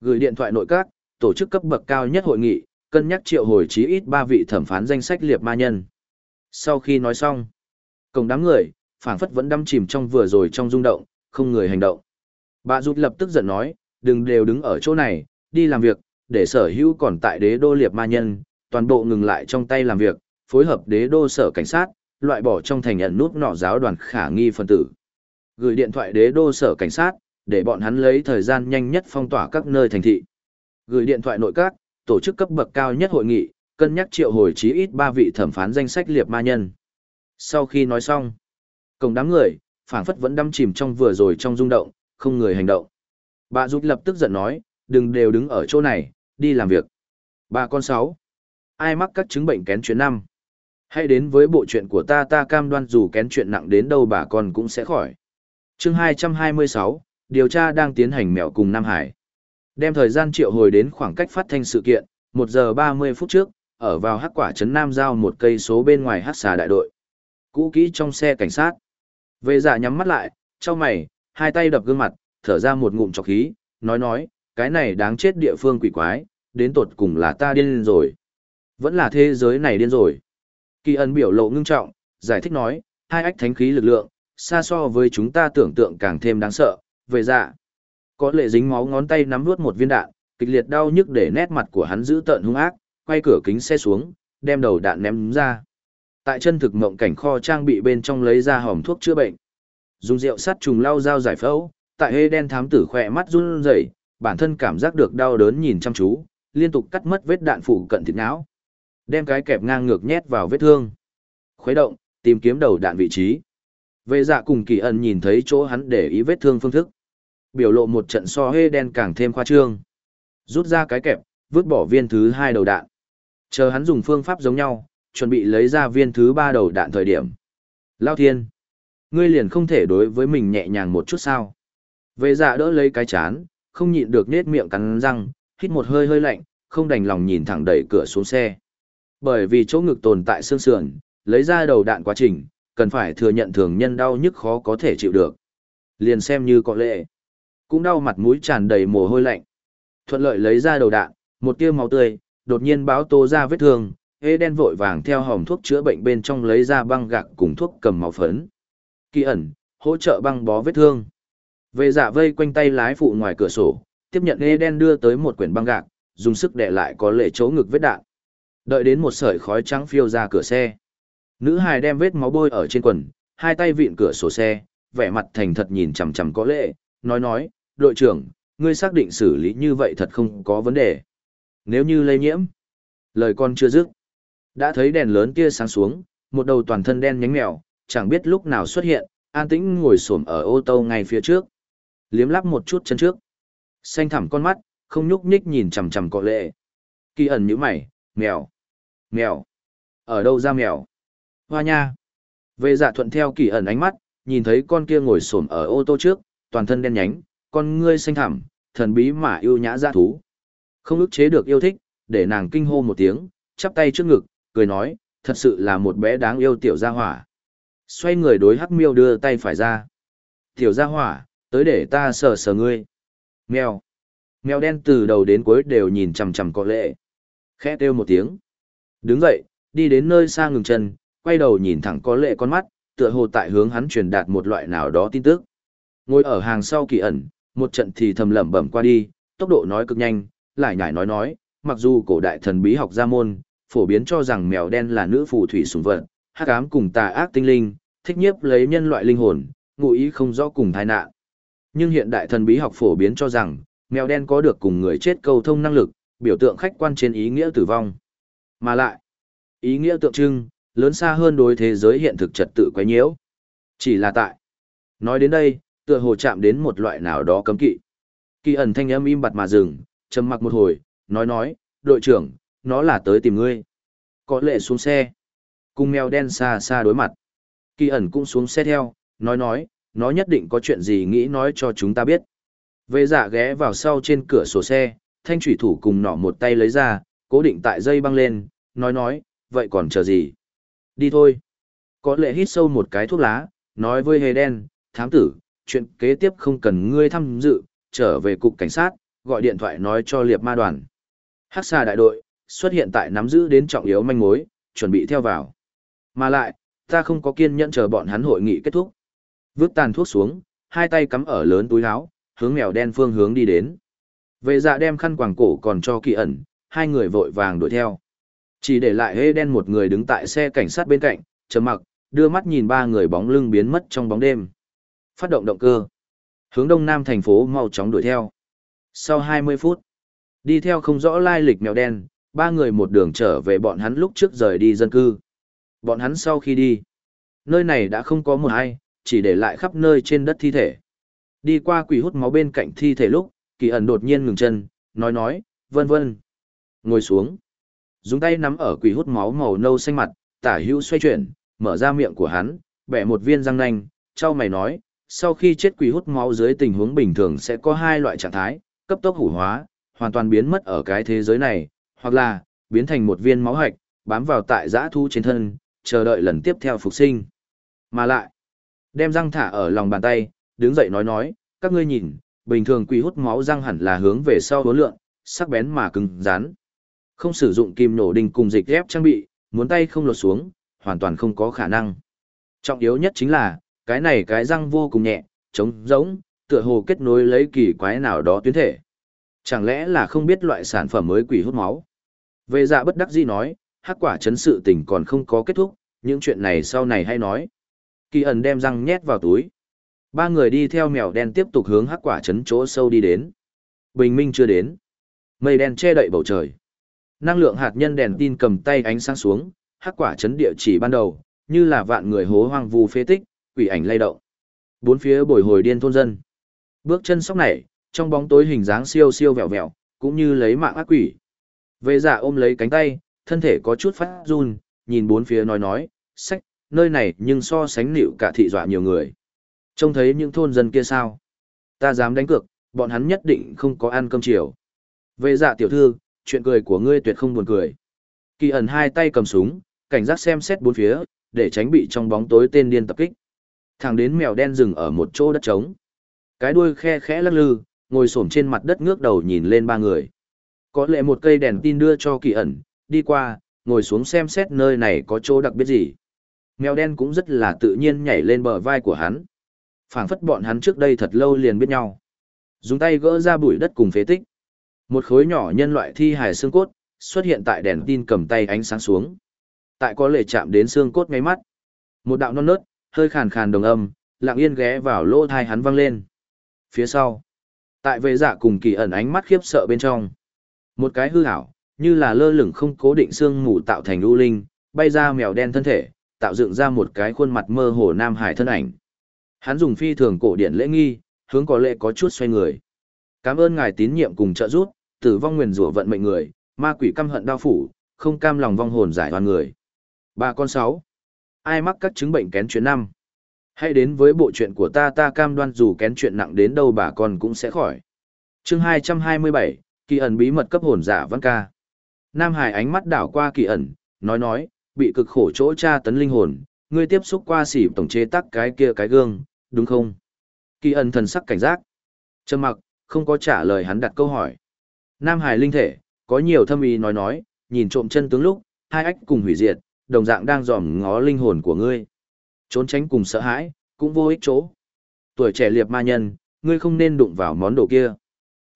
Gửi điện thoại nội các, tổ chức cấp bậc cao nhất hội nghị, cân nhắc triệu hồi chí ít 3 vị thẩm phán danh sách liệt ma nhân. Sau khi nói xong, cổng đám người, phảng phất vẫn đâm chìm trong vừa rồi trong rung động, không người hành động. Bà rút lập tức giận nói, đừng đều đứng ở chỗ này, đi làm việc, để sở hữu còn tại đế đô liệt ma nhân, toàn bộ ngừng lại trong tay làm việc, phối hợp đế đô sở cảnh sát, loại bỏ trong thành ẩn nút nọ giáo đoàn khả nghi phân tử. Gửi điện thoại đế đô sở cảnh sát, để bọn hắn lấy thời gian nhanh nhất phong tỏa các nơi thành thị. Gửi điện thoại nội các, tổ chức cấp bậc cao nhất hội nghị, cân nhắc triệu hồi chí ít 3 vị thẩm phán danh sách liệt ma nhân. Sau khi nói xong, cổng đám người, phảng phất vẫn đâm chìm trong vừa rồi trong rung động, không người hành động. Bà giúp lập tức giận nói, đừng đều đứng ở chỗ này, đi làm việc. Bà con sáu, ai mắc các chứng bệnh kén chuyện năm? Hãy đến với bộ chuyện của ta ta cam đoan dù kén chuyện nặng đến đâu bà con cũng sẽ khỏi. chương 226, điều tra đang tiến hành mẹo cùng Nam Hải. Đem thời gian triệu hồi đến khoảng cách phát thanh sự kiện, 1 giờ 30 phút trước, ở vào hắc quả trấn Nam Giao một cây số bên ngoài hắc xà đại đội. Cũ kỹ trong xe cảnh sát. Vệ giả nhắm mắt lại, trong mày, hai tay đập gương mặt, thở ra một ngụm trọc khí, nói nói, cái này đáng chết địa phương quỷ quái, đến tột cùng là ta điên rồi. Vẫn là thế giới này điên rồi. Kỳ ân biểu lộ ngưng trọng, giải thích nói, hai ách thánh khí lực lượng, xa so với chúng ta tưởng tượng càng thêm đáng sợ, về dạ. Có lệ dính máu ngón tay nắm nuốt một viên đạn, kịch liệt đau nhức để nét mặt của hắn giữ tợn hung ác, quay cửa kính xe xuống, đem đầu đạn ném ra. Tại chân thực mộng cảnh kho trang bị bên trong lấy ra hòm thuốc chữa bệnh. Dùng rượu sắt trùng lau dao giải phẫu, tại hê đen thám tử khỏe mắt run rẩy, bản thân cảm giác được đau đớn nhìn chăm chú, liên tục cắt mất vết đạn phủ cận thịt não. Đem cái kẹp ngang ngược nhét vào vết thương. Khuấy động, tìm kiếm đầu đạn vị trí. Vệ dạ cùng kỳ ẩn nhìn thấy chỗ hắn để ý vết thương phương thức. Biểu lộ một trận so hê đen càng thêm khoa trương. Rút ra cái kẹp, vứt bỏ viên thứ hai đầu đạn. Chờ hắn dùng phương pháp giống nhau, chuẩn bị lấy ra viên thứ ba đầu đạn thời điểm. Lao thiên! Ngươi liền không thể đối với mình nhẹ nhàng một chút sao. Vệ dạ đỡ lấy cái chán, không nhịn được nết miệng cắn răng, hít một hơi hơi lạnh, không đành lòng nhìn thẳng đẩy cửa xuống xe. Bởi vì chỗ ngực tồn tại xương sườn, lấy ra đầu đạn quá trình, cần phải thừa nhận thường nhân đau nhức khó có thể chịu được. Liền xem như có lệ. Cũng đau mặt mũi tràn đầy mồ hôi lạnh. Thuận lợi lấy ra đầu đạn, một tia máu tươi, đột nhiên báo tô ra vết thương, hê đen vội vàng theo hòm thuốc chữa bệnh bên trong lấy ra băng gạc cùng thuốc cầm máu phấn. Kỳ ẩn, hỗ trợ băng bó vết thương. Về dạ vây quanh tay lái phụ ngoài cửa sổ, tiếp nhận hê đen đưa tới một quyển băng gạc, dùng sức đè lại có lệ chỗ ngực vết đạn. Đợi đến một sợi khói trắng phiêu ra cửa xe. Nữ hài đem vết máu bôi ở trên quần, hai tay vịn cửa sổ xe, vẻ mặt thành thật nhìn chằm chằm có lệ, nói nói, đội trưởng, ngươi xác định xử lý như vậy thật không có vấn đề. Nếu như lây nhiễm, lời con chưa dứt. Đã thấy đèn lớn kia sáng xuống, một đầu toàn thân đen nhánh mèo, chẳng biết lúc nào xuất hiện, an tĩnh ngồi xổm ở ô tô ngay phía trước. Liếm lắp một chút chân trước. Xanh thẳm con mắt, không nhúc nhích nhìn chằm chằm cọ lệ. Kỳ ẩn như mày, mèo, mèo, ở đâu ra mèo? Hoa nha. Về dạ thuận theo kỳ ẩn ánh mắt, nhìn thấy con kia ngồi xổm ở ô tô trước, toàn thân đen nhánh, con ngươi xanh thẳm, thần bí mà yêu nhã dã thú. Không ức chế được yêu thích, để nàng kinh hô một tiếng, chắp tay trước ngực, cười nói, thật sự là một bé đáng yêu tiểu gia hỏa. Xoay người đối hắc miêu đưa tay phải ra. Tiểu gia hỏa, tới để ta sờ sờ ngươi. Mèo. Mèo đen từ đầu đến cuối đều nhìn chằm chằm có lệ. Khẽ kêu một tiếng. Đứng dậy, đi đến nơi xa ngừng chân, quay đầu nhìn thẳng có lệ con mắt, tựa hồ tại hướng hắn truyền đạt một loại nào đó tin tức. Ngồi ở hàng sau kỳ ẩn, một trận thì thầm lẩm bẩm qua đi, tốc độ nói cực nhanh, lại nhải nói nói, mặc dù cổ đại thần bí học gia môn, phổ biến cho rằng mèo đen là nữ phù thủy sủng vật, hắc ám cùng tà ác tinh linh, thích nhiếp lấy nhân loại linh hồn, ngụ ý không rõ cùng tai nạn. Nhưng hiện đại thần bí học phổ biến cho rằng, mèo đen có được cùng người chết câu thông năng lực, biểu tượng khách quan trên ý nghĩa tử vong. Mà lại, ý nghĩa tượng trưng, lớn xa hơn đối thế giới hiện thực trật tự quấy nhiễu. Chỉ là tại. Nói đến đây, tựa hồ chạm đến một loại nào đó cấm kỵ. Kỳ ẩn thanh âm im bặt mà dừng, trầm mặc một hồi, nói nói, đội trưởng, nó là tới tìm ngươi. Có lệ xuống xe. Cùng mèo đen xa xa đối mặt. Kỳ ẩn cũng xuống xe theo, nói nói, nó nhất định có chuyện gì nghĩ nói cho chúng ta biết. Vệ giả ghé vào sau trên cửa sổ xe, thanh thủy thủ cùng nỏ một tay lấy ra, cố định tại dây băng lên, nói nói, vậy còn chờ gì? Đi thôi. Có lệ hít sâu một cái thuốc lá, nói với hề đen, thám tử, chuyện kế tiếp không cần ngươi tham dự, trở về cục cảnh sát, gọi điện thoại nói cho liệp ma đoàn. Hắc xà đại đội, xuất hiện tại nắm giữ đến trọng yếu manh mối, chuẩn bị theo vào. Mà lại, ta không có kiên nhẫn chờ bọn hắn hội nghị kết thúc. Vứt tàn thuốc xuống, hai tay cắm ở lớn túi áo, hướng mèo đen phương hướng đi đến. Vệ dạ đem khăn quàng cổ còn cho kỳ ẩn, hai người vội vàng đuổi theo. Chỉ để lại hê đen một người đứng tại xe cảnh sát bên cạnh, chấm mặc, đưa mắt nhìn ba người bóng lưng biến mất trong bóng đêm. Phát động động cơ. Hướng đông nam thành phố mau chóng đuổi theo. Sau 20 phút, đi theo không rõ lai lịch mèo đen, ba người một đường trở về bọn hắn lúc trước rời đi dân cư. Bọn hắn sau khi đi, nơi này đã không có một ai, chỉ để lại khắp nơi trên đất thi thể. Đi qua quỷ hút máu bên cạnh thi thể lúc, kỳ ẩn đột nhiên ngừng chân, nói nói, vân vân. Ngồi xuống. Dùng tay nắm ở quỷ hút máu màu nâu xanh mặt, tả hữu xoay chuyển, mở ra miệng của hắn, bẻ một viên răng nanh, trao mày nói, sau khi chết quỷ hút máu dưới tình huống bình thường sẽ có hai loại trạng thái, cấp tốc hủ hóa, hoàn toàn biến mất ở cái thế giới này, hoặc là, biến thành một viên máu hạch, bám vào tại giã thu trên thân, chờ đợi lần tiếp theo phục sinh. Mà lại, đem răng thả ở lòng bàn tay, đứng dậy nói nói, các ngươi nhìn, bình thường quỷ hút máu răng hẳn là hướng về sau hố lượn, sắc bén mà cứng rắn. Không sử dụng kim nổ đinh cùng dịch ép trang bị, muốn tay không lột xuống, hoàn toàn không có khả năng. Trọng yếu nhất chính là, cái này cái răng vô cùng nhẹ, trống rỗng, tựa hồ kết nối lấy kỳ quái nào đó tuyến thể. Chẳng lẽ là không biết loại sản phẩm mới quỷ hút máu? Về dạ bất đắc dĩ nói, hắc quả chấn sự tình còn không có kết thúc, những chuyện này sau này hay nói. Kỳ ẩn đem răng nhét vào túi. Ba người đi theo mèo đen tiếp tục hướng hắc quả chấn chỗ sâu đi đến. Bình minh chưa đến. Mây đen che đậy bầu trời. Năng lượng hạt nhân đèn tin cầm tay ánh sáng xuống, hắc quả chấn địa chỉ ban đầu, như là vạn người hố hoang vu phế tích, quỷ ảnh lay động. Bốn phía bồi hồi điên thôn dân. Bước chân sóc nảy, trong bóng tối hình dáng siêu siêu vẹo vẹo, cũng như lấy mạng ác quỷ. Vệ giả ôm lấy cánh tay, thân thể có chút phát run, nhìn bốn phía nói nói, sách, nơi này nhưng so sánh nịu cả thị dọa nhiều người. Trông thấy những thôn dân kia sao? Ta dám đánh cược, bọn hắn nhất định không có ăn cơm chiều. Về dạ tiểu thư, chuyện cười của ngươi tuyệt không buồn cười. Kỳ ẩn hai tay cầm súng, cảnh giác xem xét bốn phía, để tránh bị trong bóng tối tên điên tập kích. Thẳng đến mèo đen dừng ở một chỗ đất trống. Cái đuôi khe khẽ lắc lư, ngồi xổm trên mặt đất ngước đầu nhìn lên ba người. Có lẽ một cây đèn tin đưa cho kỳ ẩn, đi qua, ngồi xuống xem xét nơi này có chỗ đặc biệt gì. Mèo đen cũng rất là tự nhiên nhảy lên bờ vai của hắn phảng phất bọn hắn trước đây thật lâu liền biết nhau. Dùng tay gỡ ra bụi đất cùng phế tích. Một khối nhỏ nhân loại thi hài xương cốt, xuất hiện tại đèn tin cầm tay ánh sáng xuống. Tại có lệ chạm đến xương cốt ngay mắt. Một đạo non nớt, hơi khàn khàn đồng âm, lặng yên ghé vào lỗ thai hắn văng lên. Phía sau, tại vệ dạ cùng kỳ ẩn ánh mắt khiếp sợ bên trong. Một cái hư ảo như là lơ lửng không cố định xương mù tạo thành u linh, bay ra mèo đen thân thể, tạo dựng ra một cái khuôn mặt mơ hồ nam hải thân ảnh. Hắn dùng phi thường cổ điển lễ nghi, hướng có lệ có chút xoay người. Cảm ơn ngài tín nhiệm cùng trợ giúp, tử vong nguyền rủa vận mệnh người, ma quỷ căm hận đau phủ, không cam lòng vong hồn giải oan người. Ba con sáu. Ai mắc các chứng bệnh kén chuyện năm? Hãy đến với bộ chuyện của ta ta cam đoan dù kén chuyện nặng đến đâu bà con cũng sẽ khỏi. Chương 227, kỳ ẩn bí mật cấp hồn giả văn ca. Nam Hải ánh mắt đảo qua kỳ ẩn, nói nói, bị cực khổ chỗ tra tấn linh hồn, ngươi tiếp xúc qua xỉ tổng chế tắc cái kia cái gương, đúng không? Kỳ ẩn thần sắc cảnh giác. Trầm mặc, không có trả lời hắn đặt câu hỏi. Nam Hải linh thể, có nhiều thâm ý nói nói, nhìn trộm chân tướng lúc, hai ách cùng hủy diệt, đồng dạng đang dòm ngó linh hồn của ngươi. Trốn tránh cùng sợ hãi, cũng vô ích chỗ. Tuổi trẻ liệp ma nhân, ngươi không nên đụng vào món đồ kia.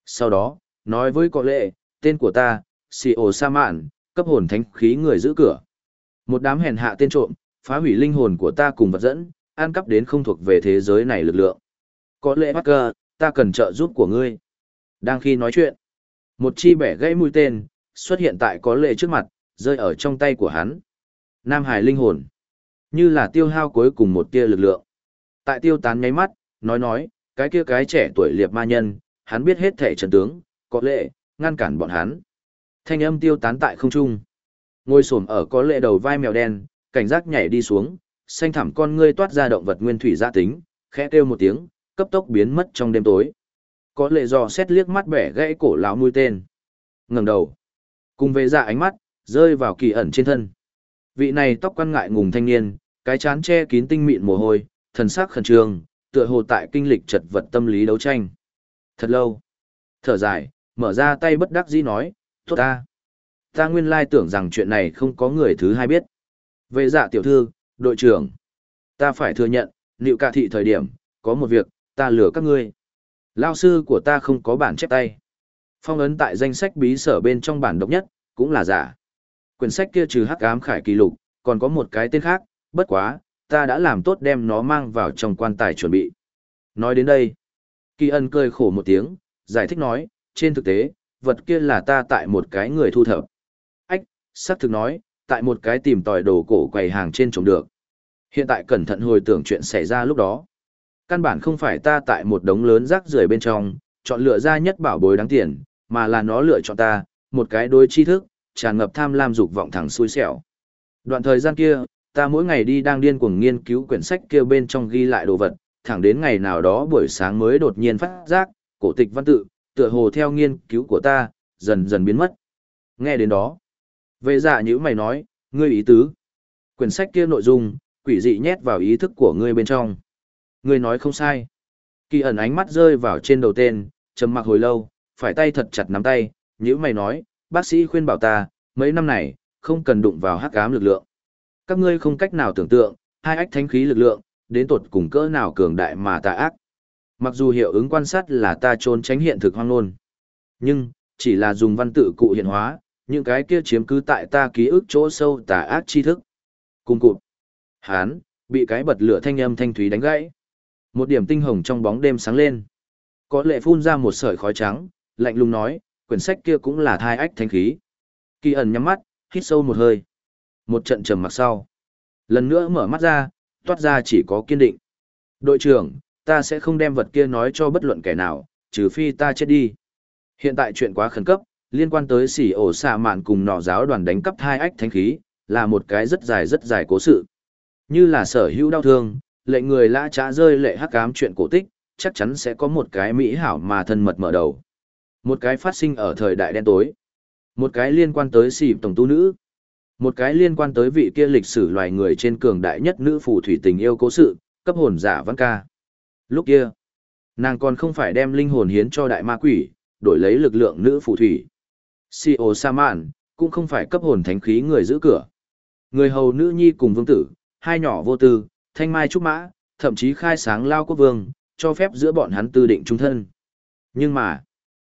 Sau đó, nói với có lệ, tên của ta, Sì ổ sa mạn, cấp hồn thánh khí người giữ cửa. Một đám hèn hạ tên trộm, phá hủy linh hồn của ta cùng vật dẫn, an cắp đến không thuộc về thế giới này lực lượng. Có lẽ Parker, ta cần trợ giúp của ngươi. Đang khi nói chuyện, một chi bẻ gãy mũi tên, xuất hiện tại có lệ trước mặt, rơi ở trong tay của hắn. Nam Hải linh hồn, như là tiêu hao cuối cùng một tia lực lượng. Tại tiêu tán nháy mắt, nói nói, cái kia cái trẻ tuổi liệp ma nhân, hắn biết hết thể trận tướng, có lệ, ngăn cản bọn hắn. Thanh âm tiêu tán tại không trung. Ngôi sổm ở có lệ đầu vai mèo đen, cảnh giác nhảy đi xuống, xanh thẳm con ngươi toát ra động vật nguyên thủy gia tính, khẽ kêu một tiếng, cấp tốc biến mất trong đêm tối. Có lệ dò xét liếc mắt bẻ gãy cổ lão mũi tên. ngẩng đầu, cùng về dạ ánh mắt, rơi vào kỳ ẩn trên thân. Vị này tóc quan ngại ngùng thanh niên, cái chán che kín tinh mịn mồ hôi, thần sắc khẩn trương, tựa hồ tại kinh lịch chật vật tâm lý đấu tranh. Thật lâu. Thở dài, mở ra tay bất đắc dĩ nói, tốt ta. Ta nguyên lai tưởng rằng chuyện này không có người thứ hai biết. Về dạ tiểu thư, đội trưởng. Ta phải thừa nhận, liệu cả thị thời điểm, có một việc, ta lừa các ngươi. Lao sư của ta không có bản chép tay. Phong ấn tại danh sách bí sở bên trong bản độc nhất, cũng là giả. Quyển sách kia trừ hắc ám khải kỳ lục, còn có một cái tên khác, bất quá, ta đã làm tốt đem nó mang vào trong quan tài chuẩn bị. Nói đến đây, kỳ ân cười khổ một tiếng, giải thích nói, trên thực tế, vật kia là ta tại một cái người thu thập. Ách, xác thực nói, tại một cái tìm tòi đồ cổ quầy hàng trên trồng được. Hiện tại cẩn thận hồi tưởng chuyện xảy ra lúc đó. Căn bản không phải ta tại một đống lớn rác rưởi bên trong, chọn lựa ra nhất bảo bối đáng tiền, mà là nó lựa chọn ta, một cái đối tri thức, tràn ngập tham lam dục vọng thẳng xui xẻo. Đoạn thời gian kia, ta mỗi ngày đi đang điên cuồng nghiên cứu quyển sách kia bên trong ghi lại đồ vật, thẳng đến ngày nào đó buổi sáng mới đột nhiên phát giác, cổ tịch văn tự, tựa hồ theo nghiên cứu của ta, dần dần biến mất. Nghe đến đó, vệ dạ như mày nói, ngươi ý tứ. Quyển sách kia nội dung, quỷ dị nhét vào ý thức của ngươi bên trong. Ngươi nói không sai. Kỳ ẩn ánh mắt rơi vào trên đầu tên, trầm mặc hồi lâu, phải tay thật chặt nắm tay, như mày nói, bác sĩ khuyên bảo ta, mấy năm này, không cần đụng vào hắc ám lực lượng. Các ngươi không cách nào tưởng tượng, hai ách thánh khí lực lượng, đến tột cùng cỡ nào cường đại mà ta ác. Mặc dù hiệu ứng quan sát là ta trốn tránh hiện thực hoang luôn, nhưng, chỉ là dùng văn tự cụ hiện hóa, những cái kia chiếm cứ tại ta ký ức chỗ sâu tà ác tri thức. Cùng cụt. Hán, bị cái bật lửa thanh âm thanh thúy đánh gãy. Một điểm tinh hồng trong bóng đêm sáng lên. Có lệ phun ra một sợi khói trắng, lạnh lùng nói, quyển sách kia cũng là thai ách thanh khí. Kỳ ẩn nhắm mắt, hít sâu một hơi. Một trận trầm mặc sau. Lần nữa mở mắt ra, toát ra chỉ có kiên định. Đội trưởng, ta sẽ không đem vật kia nói cho bất luận kẻ nào, trừ phi ta chết đi. Hiện tại chuyện quá khẩn cấp, liên quan tới xỉ ổ xạ mạn cùng nọ giáo đoàn đánh cắp hai ách thánh khí, là một cái rất dài rất dài cố sự. Như là sở hữu đau thương, lệnh người lã trá rơi lệ hắc ám chuyện cổ tích, chắc chắn sẽ có một cái mỹ hảo mà thân mật mở đầu. Một cái phát sinh ở thời đại đen tối. Một cái liên quan tới xỉ tổng tu nữ. Một cái liên quan tới vị kia lịch sử loài người trên cường đại nhất nữ phù thủy tình yêu cố sự, cấp hồn giả văn ca. Lúc kia, nàng còn không phải đem linh hồn hiến cho đại ma quỷ, đổi lấy lực lượng nữ phù thủy. Si ô sa mạn, cũng không phải cấp hồn thánh khí người giữ cửa. Người hầu nữ nhi cùng vương tử, hai nhỏ vô tư, thanh mai trúc mã, thậm chí khai sáng lao quốc vương, cho phép giữa bọn hắn tư định trung thân. Nhưng mà,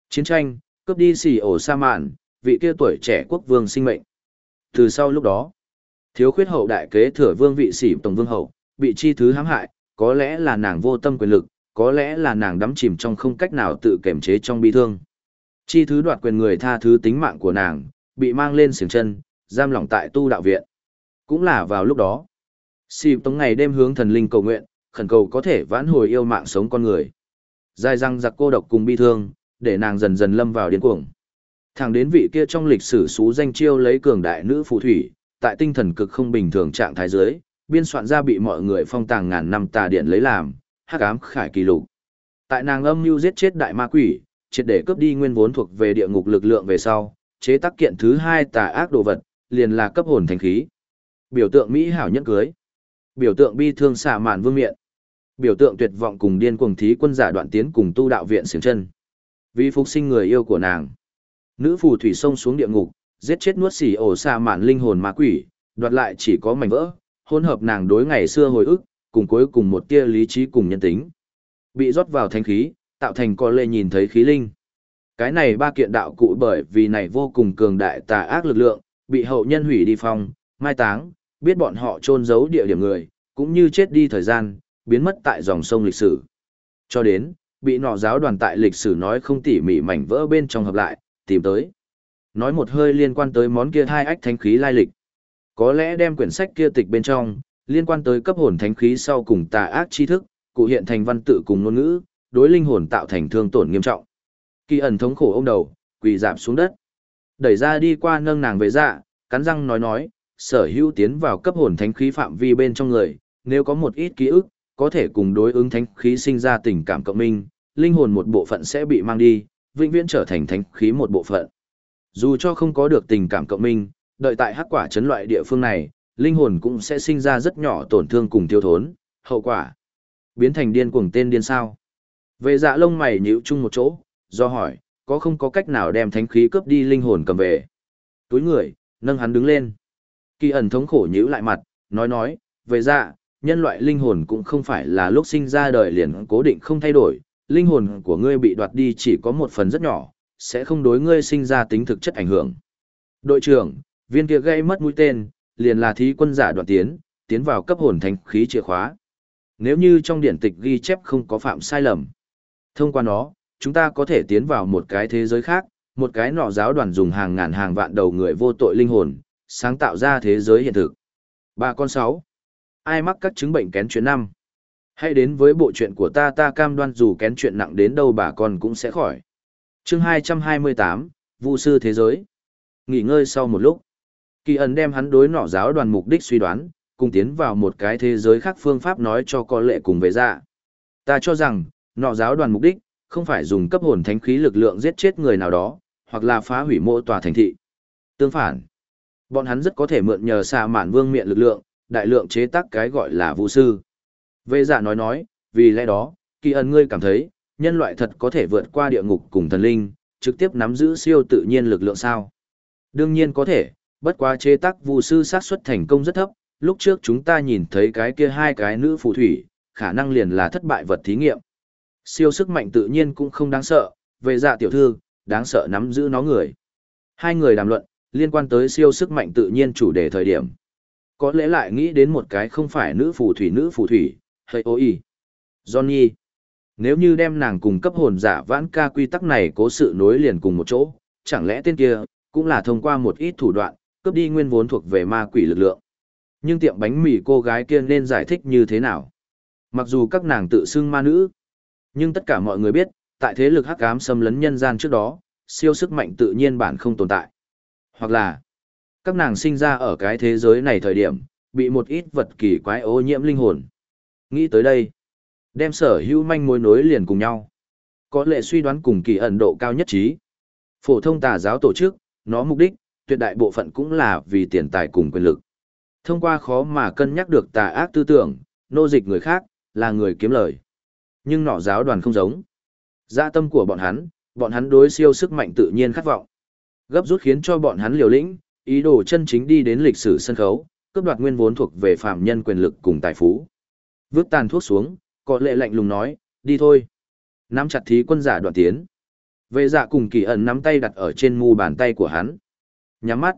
chiến tranh, cướp đi xì ổ sa mạn, vị kia tuổi trẻ quốc vương sinh mệnh. Từ sau lúc đó, thiếu khuyết hậu đại kế thừa vương vị sĩ tổng vương hậu, bị chi thứ hãm hại, có lẽ là nàng vô tâm quyền lực, có lẽ là nàng đắm chìm trong không cách nào tự kiểm chế trong bi thương. Chi thứ đoạt quyền người tha thứ tính mạng của nàng, bị mang lên xiềng chân, giam lỏng tại tu đạo viện. Cũng là vào lúc đó, sĩ Tống ngày đêm hướng thần linh cầu nguyện, khẩn cầu có thể vãn hồi yêu mạng sống con người. Dài răng giặc cô độc cùng bi thương, để nàng dần dần lâm vào điên cuồng. Thẳng đến vị kia trong lịch sử xú danh chiêu lấy cường đại nữ phù thủy, tại tinh thần cực không bình thường trạng thái dưới biên soạn ra bị mọi người phong tàng ngàn năm tà điện lấy làm, hắc ám khải kỳ lục. Tại nàng âm mưu giết chết đại ma quỷ, triệt để cướp đi nguyên vốn thuộc về địa ngục lực lượng về sau, chế tác kiện thứ hai tà ác đồ vật, liền là cấp hồn thành khí. Biểu tượng Mỹ hảo nhất cưới. Biểu tượng bi thương xả mạn vương miện. Biểu tượng tuyệt vọng cùng điên cuồng thí quân giả đoạn tiến cùng tu đạo viện xiển chân. Vì phục sinh người yêu của nàng. Nữ phù thủy sông xuống địa ngục, giết chết nuốt xỉ ổ xa mạn linh hồn ma quỷ, đoạt lại chỉ có mảnh vỡ, hỗn hợp nàng đối ngày xưa hồi ức, cùng cuối cùng một tia lý trí cùng nhân tính. Bị rót vào thanh khí, tạo thành có lệ nhìn thấy khí linh. Cái này ba kiện đạo cụ bởi vì này vô cùng cường đại tà ác lực lượng, bị hậu nhân hủy đi phong, mai táng, biết bọn họ trôn giấu địa điểm người, cũng như chết đi thời gian, biến mất tại dòng sông lịch sử. Cho đến, bị nọ giáo đoàn tại lịch sử nói không tỉ mỉ mảnh vỡ bên trong hợp lại, tìm tới. Nói một hơi liên quan tới món kia hai ách thánh khí lai lịch. Có lẽ đem quyển sách kia tịch bên trong, liên quan tới cấp hồn thánh khí sau cùng tà ác tri thức, cụ hiện thành văn tự cùng ngôn ngữ, đối linh hồn tạo thành thương tổn nghiêm trọng. Kỳ ẩn thống khổ ông đầu, quỳ dạp xuống đất. Đẩy ra đi qua nâng nàng về dạ, cắn răng nói nói, sở hữu tiến vào cấp hồn thánh khí phạm vi bên trong người, nếu có một ít ký ức, có thể cùng đối ứng thánh khí sinh ra tình cảm cộng minh, linh hồn một bộ phận sẽ bị mang đi, vĩnh viễn trở thành thánh khí một bộ phận. Dù cho không có được tình cảm cộng minh, đợi tại hắc quả chấn loại địa phương này, linh hồn cũng sẽ sinh ra rất nhỏ tổn thương cùng tiêu thốn, hậu quả biến thành điên cuồng tên điên sao. Về dạ lông mày nhíu chung một chỗ, do hỏi, có không có cách nào đem thánh khí cướp đi linh hồn cầm về. Túi người, nâng hắn đứng lên. Kỳ ẩn thống khổ nhíu lại mặt, nói nói, về dạ, nhân loại linh hồn cũng không phải là lúc sinh ra đời liền cố định không thay đổi, linh hồn của ngươi bị đoạt đi chỉ có một phần rất nhỏ, sẽ không đối ngươi sinh ra tính thực chất ảnh hưởng. Đội trưởng, viên kia gây mất mũi tên, liền là thí quân giả đoạn tiến, tiến vào cấp hồn thành khí chìa khóa. Nếu như trong điển tịch ghi chép không có phạm sai lầm, thông qua nó, chúng ta có thể tiến vào một cái thế giới khác, một cái nọ giáo đoàn dùng hàng ngàn hàng vạn đầu người vô tội linh hồn, sáng tạo ra thế giới hiện thực. Ba con sáu. Ai mắc các chứng bệnh kén chuyện năm? Hãy đến với bộ chuyện của ta ta cam đoan dù kén chuyện nặng đến đâu bà con cũng sẽ khỏi. chương 228, Vu sư thế giới. Nghỉ ngơi sau một lúc. Kỳ ẩn đem hắn đối nọ giáo đoàn mục đích suy đoán, cùng tiến vào một cái thế giới khác phương pháp nói cho có lệ cùng về ra. Dạ. Ta cho rằng, nọ giáo đoàn mục đích, không phải dùng cấp hồn thánh khí lực lượng giết chết người nào đó, hoặc là phá hủy mộ tòa thành thị. Tương phản, bọn hắn rất có thể mượn nhờ xạ mạn vương miệng lực lượng, đại lượng chế tác cái gọi là vũ sư. Vệ dạ nói nói, vì lẽ đó, kỳ ẩn ngươi cảm thấy, nhân loại thật có thể vượt qua địa ngục cùng thần linh, trực tiếp nắm giữ siêu tự nhiên lực lượng sao? Đương nhiên có thể, bất quá chế tác vũ sư xác suất thành công rất thấp, lúc trước chúng ta nhìn thấy cái kia hai cái nữ phù thủy, khả năng liền là thất bại vật thí nghiệm. Siêu sức mạnh tự nhiên cũng không đáng sợ, về dạ tiểu thư, đáng sợ nắm giữ nó người. Hai người đàm luận, liên quan tới siêu sức mạnh tự nhiên chủ đề thời điểm. Có lẽ lại nghĩ đến một cái không phải nữ phù thủy nữ phù thủy, hay ôi Johnny. Nếu như đem nàng cùng cấp hồn giả vãn ca quy tắc này cố sự nối liền cùng một chỗ, chẳng lẽ tên kia, cũng là thông qua một ít thủ đoạn, cướp đi nguyên vốn thuộc về ma quỷ lực lượng. Nhưng tiệm bánh mì cô gái kia nên giải thích như thế nào? Mặc dù các nàng tự xưng ma nữ, nhưng tất cả mọi người biết, tại thế lực hắc ám xâm lấn nhân gian trước đó, siêu sức mạnh tự nhiên bản không tồn tại. Hoặc là, các nàng sinh ra ở cái thế giới này thời điểm, bị một ít vật kỳ quái ô nhiễm linh hồn. Nghĩ tới đây, Đem sở hữu manh mối nối liền cùng nhau. Có lệ suy đoán cùng kỳ ẩn độ cao nhất trí. Phổ thông tà giáo tổ chức, nó mục đích, tuyệt đại bộ phận cũng là vì tiền tài cùng quyền lực. Thông qua khó mà cân nhắc được tà ác tư tưởng, nô dịch người khác, là người kiếm lời. Nhưng nọ giáo đoàn không giống. Dạ tâm của bọn hắn, bọn hắn đối siêu sức mạnh tự nhiên khát vọng. Gấp rút khiến cho bọn hắn liều lĩnh, ý đồ chân chính đi đến lịch sử sân khấu, cướp đoạt nguyên vốn thuộc về phạm nhân quyền lực cùng tài phú. Vước tàn thuốc xuống, có lệ lạnh lùng nói, đi thôi. Nắm chặt thí quân giả đoạn tiến. Vệ dạ cùng kỳ ẩn nắm tay đặt ở trên mu bàn tay của hắn. Nhắm mắt.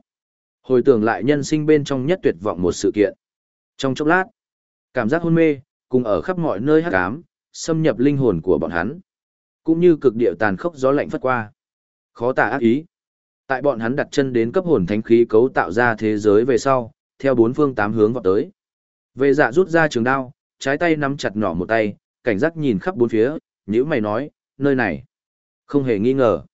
Hồi tưởng lại nhân sinh bên trong nhất tuyệt vọng một sự kiện. Trong chốc lát, cảm giác hôn mê, cùng ở khắp mọi nơi hắc ám, xâm nhập linh hồn của bọn hắn. Cũng như cực địa tàn khốc gió lạnh phất qua. Khó tả ác ý. Tại bọn hắn đặt chân đến cấp hồn thánh khí cấu tạo ra thế giới về sau, theo bốn phương tám hướng vào tới. Vệ dạ rút ra trường đao, trái tay nắm chặt nỏ một tay, cảnh giác nhìn khắp bốn phía, nhữ mày nói, nơi này. Không hề nghi ngờ.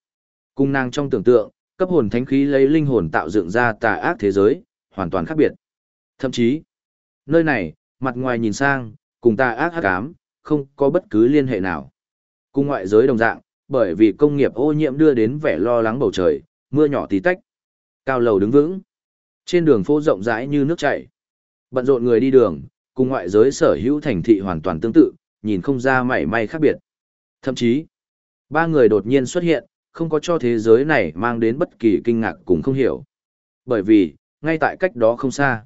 Cung nàng trong tưởng tượng, cấp hồn thánh khí lấy linh hồn tạo dựng ra tà ác thế giới, hoàn toàn khác biệt. Thậm chí, nơi này, mặt ngoài nhìn sang, cùng tà ác hắc ám, không có bất cứ liên hệ nào. Cùng ngoại giới đồng dạng, bởi vì công nghiệp ô nhiễm đưa đến vẻ lo lắng bầu trời, mưa nhỏ tí tách. Cao lầu đứng vững. Trên đường phố rộng rãi như nước chảy. Bận rộn người đi đường, cùng ngoại giới sở hữu thành thị hoàn toàn tương tự, nhìn không ra mảy may khác biệt. Thậm chí, ba người đột nhiên xuất hiện, không có cho thế giới này mang đến bất kỳ kinh ngạc cũng không hiểu. Bởi vì, ngay tại cách đó không xa,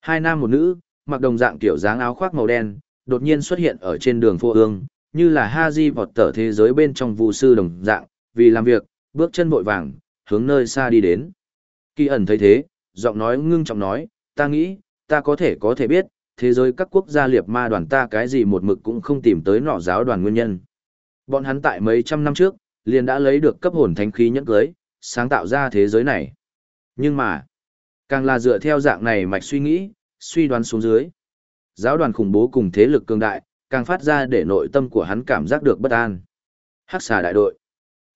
hai nam một nữ, mặc đồng dạng kiểu dáng áo khoác màu đen, đột nhiên xuất hiện ở trên đường phố ương, như là Haji vọt tở thế giới bên trong vụ sư đồng dạng, vì làm việc, bước chân vội vàng, hướng nơi xa đi đến. Kỳ ẩn thấy thế, giọng nói ngưng trọng nói, ta nghĩ, ta có thể có thể biết, thế giới các quốc gia liệt ma đoàn ta cái gì một mực cũng không tìm tới nọ giáo đoàn nguyên nhân. Bọn hắn tại mấy trăm năm trước, liền đã lấy được cấp hồn thánh khí nhẫn cưới, sáng tạo ra thế giới này. Nhưng mà, càng là dựa theo dạng này mạch suy nghĩ, suy đoán xuống dưới. Giáo đoàn khủng bố cùng thế lực cường đại, càng phát ra để nội tâm của hắn cảm giác được bất an. Hắc xà đại đội.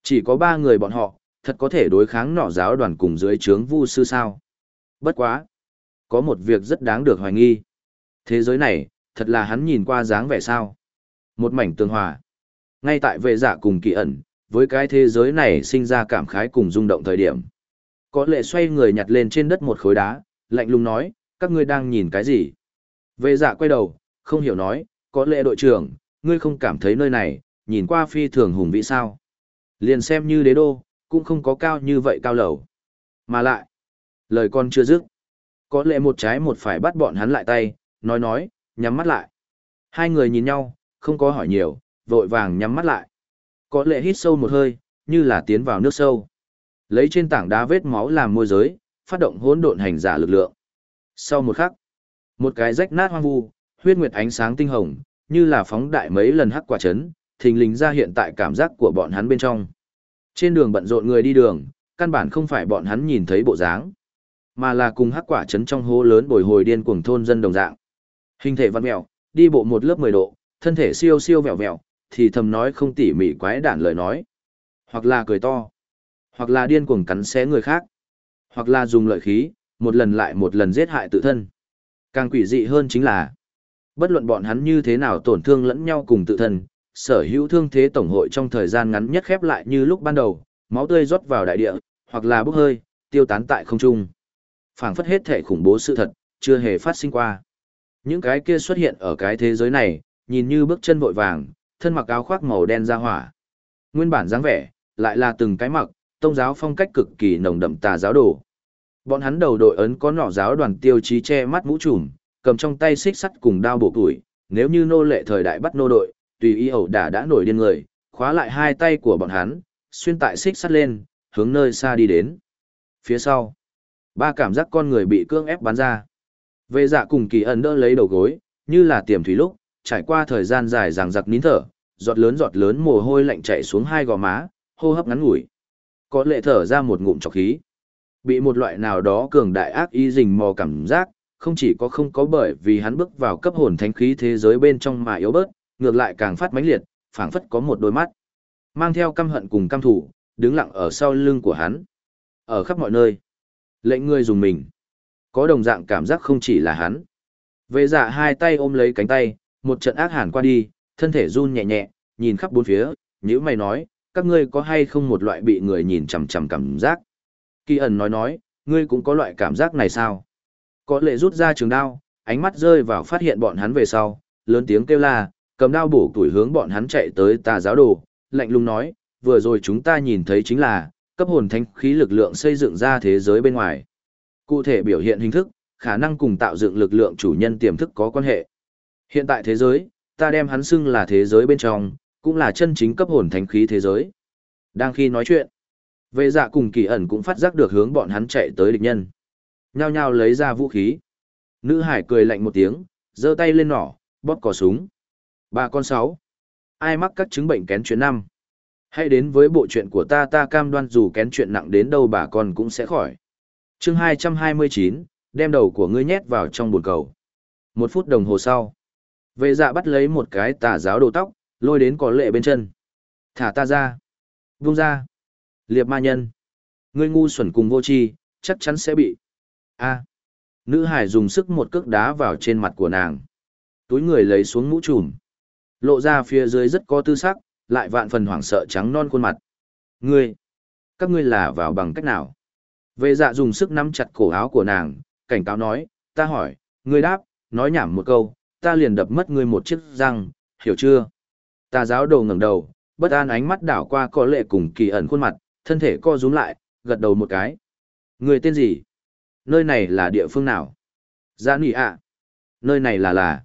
Chỉ có ba người bọn họ, thật có thể đối kháng nọ giáo đoàn cùng dưới trướng vu sư sao. Bất quá. Có một việc rất đáng được hoài nghi. Thế giới này, thật là hắn nhìn qua dáng vẻ sao. Một mảnh tương hòa. Ngay tại vệ giả cùng kỳ ẩn, với cái thế giới này sinh ra cảm khái cùng rung động thời điểm. Có lệ xoay người nhặt lên trên đất một khối đá, lạnh lùng nói, các ngươi đang nhìn cái gì? Vệ giả dạ quay đầu, không hiểu nói, có lệ đội trưởng, ngươi không cảm thấy nơi này, nhìn qua phi thường hùng vĩ sao. Liền xem như đế đô, cũng không có cao như vậy cao lầu. Mà lại, lời con chưa dứt. Có lệ một trái một phải bắt bọn hắn lại tay, nói nói, nhắm mắt lại. Hai người nhìn nhau, không có hỏi nhiều, vội vàng nhắm mắt lại. Có lệ hít sâu một hơi, như là tiến vào nước sâu. Lấy trên tảng đá vết máu làm môi giới, phát động hỗn độn hành giả lực lượng. Sau một khắc, một cái rách nát hoang vu, huyết nguyệt ánh sáng tinh hồng, như là phóng đại mấy lần hắc quả chấn, thình lình ra hiện tại cảm giác của bọn hắn bên trong. Trên đường bận rộn người đi đường, căn bản không phải bọn hắn nhìn thấy bộ dáng, mà là cùng hắc quả chấn trong hố lớn bồi hồi điên cuồng thôn dân đồng dạng. Hình thể văn mèo, đi bộ một lớp 10 độ, thân thể siêu siêu vẹo vẹo, thì thầm nói không tỉ mỉ quái đản lời nói. Hoặc là cười to, hoặc là điên cuồng cắn xé người khác, hoặc là dùng lợi khí, một lần lại một lần giết hại tự thân. Càng quỷ dị hơn chính là, bất luận bọn hắn như thế nào tổn thương lẫn nhau cùng tự thân, sở hữu thương thế tổng hội trong thời gian ngắn nhất khép lại như lúc ban đầu, máu tươi rót vào đại địa, hoặc là bốc hơi, tiêu tán tại không trung. phảng phất hết thể khủng bố sự thật, chưa hề phát sinh qua. Những cái kia xuất hiện ở cái thế giới này, nhìn như bước chân vội vàng, thân mặc áo khoác màu đen ra hỏa. Nguyên bản dáng vẻ, lại là từng cái mặc, tông giáo phong cách cực kỳ nồng đậm tà giáo đồ. Bọn hắn đầu đội ấn có nọ giáo đoàn tiêu chí che mắt mũ trùm, cầm trong tay xích sắt cùng đao bộ tuổi, nếu như nô lệ thời đại bắt nô đội, tùy ý ẩu đả đã nổi điên người, khóa lại hai tay của bọn hắn, xuyên tại xích sắt lên, hướng nơi xa đi đến. Phía sau, ba cảm giác con người bị cưỡng ép bắn ra. Vệ dạ cùng kỳ ẩn đỡ lấy đầu gối, như là tiềm thủy lúc, trải qua thời gian dài ràng giặc nín thở, giọt lớn giọt lớn mồ hôi lạnh chảy xuống hai gò má, hô hấp ngắn ngủi. Có lệ thở ra một ngụm trọc khí. Bị một loại nào đó cường đại ác ý rình mò cảm giác, không chỉ có không có bởi vì hắn bước vào cấp hồn thánh khí thế giới bên trong mà yếu bớt, ngược lại càng phát mãnh liệt, phảng phất có một đôi mắt. Mang theo căm hận cùng căm thủ, đứng lặng ở sau lưng của hắn. Ở khắp mọi nơi. Lệnh người dùng mình. Có đồng dạng cảm giác không chỉ là hắn. Vệ dạ hai tay ôm lấy cánh tay, một trận ác hàn qua đi, thân thể run nhẹ nhẹ, nhìn khắp bốn phía, nhíu mày nói, các ngươi có hay không một loại bị người nhìn chằm chằm cảm giác? Kỳ ẩn nói nói, ngươi cũng có loại cảm giác này sao? Có lệ rút ra trường đao, ánh mắt rơi vào phát hiện bọn hắn về sau, lớn tiếng kêu la, cầm đao bổ tuổi hướng bọn hắn chạy tới tà giáo đồ, lạnh lùng nói, vừa rồi chúng ta nhìn thấy chính là, cấp hồn thánh khí lực lượng xây dựng ra thế giới bên ngoài. Cụ thể biểu hiện hình thức, khả năng cùng tạo dựng lực lượng chủ nhân tiềm thức có quan hệ. Hiện tại thế giới, ta đem hắn xưng là thế giới bên trong, cũng là chân chính cấp hồn thánh khí thế giới. Đang khi nói chuyện, vệ dạ cùng kỳ ẩn cũng phát giác được hướng bọn hắn chạy tới địch nhân. Nhao nhao lấy ra vũ khí. Nữ hải cười lạnh một tiếng, giơ tay lên nỏ, bóp cò súng. Ba con sáu. Ai mắc các chứng bệnh kén chuyện năm? Hãy đến với bộ chuyện của ta ta cam đoan dù kén chuyện nặng đến đâu bà con cũng sẽ khỏi. chương 229, đem đầu của ngươi nhét vào trong bồn cầu. Một phút đồng hồ sau. Vệ dạ bắt lấy một cái tà giáo đồ tóc, lôi đến có lệ bên chân. Thả ta ra. Vung ra. Liệp ma nhân. Ngươi ngu xuẩn cùng vô tri chắc chắn sẽ bị. a Nữ hải dùng sức một cước đá vào trên mặt của nàng. Túi người lấy xuống mũ trùm. Lộ ra phía dưới rất có tư sắc, lại vạn phần hoảng sợ trắng non khuôn mặt. Ngươi! Các ngươi là vào bằng cách nào? Vệ dạ dùng sức nắm chặt cổ áo của nàng, cảnh cáo nói, ta hỏi, ngươi đáp, nói nhảm một câu, ta liền đập mất ngươi một chiếc răng, hiểu chưa? Ta giáo đầu ngẩng đầu, bất an ánh mắt đảo qua có lệ cùng kỳ ẩn khuôn mặt, thân thể co rúm lại, gật đầu một cái. Người tên gì? Nơi này là địa phương nào? Dạ nỉ ạ. Nơi này là là.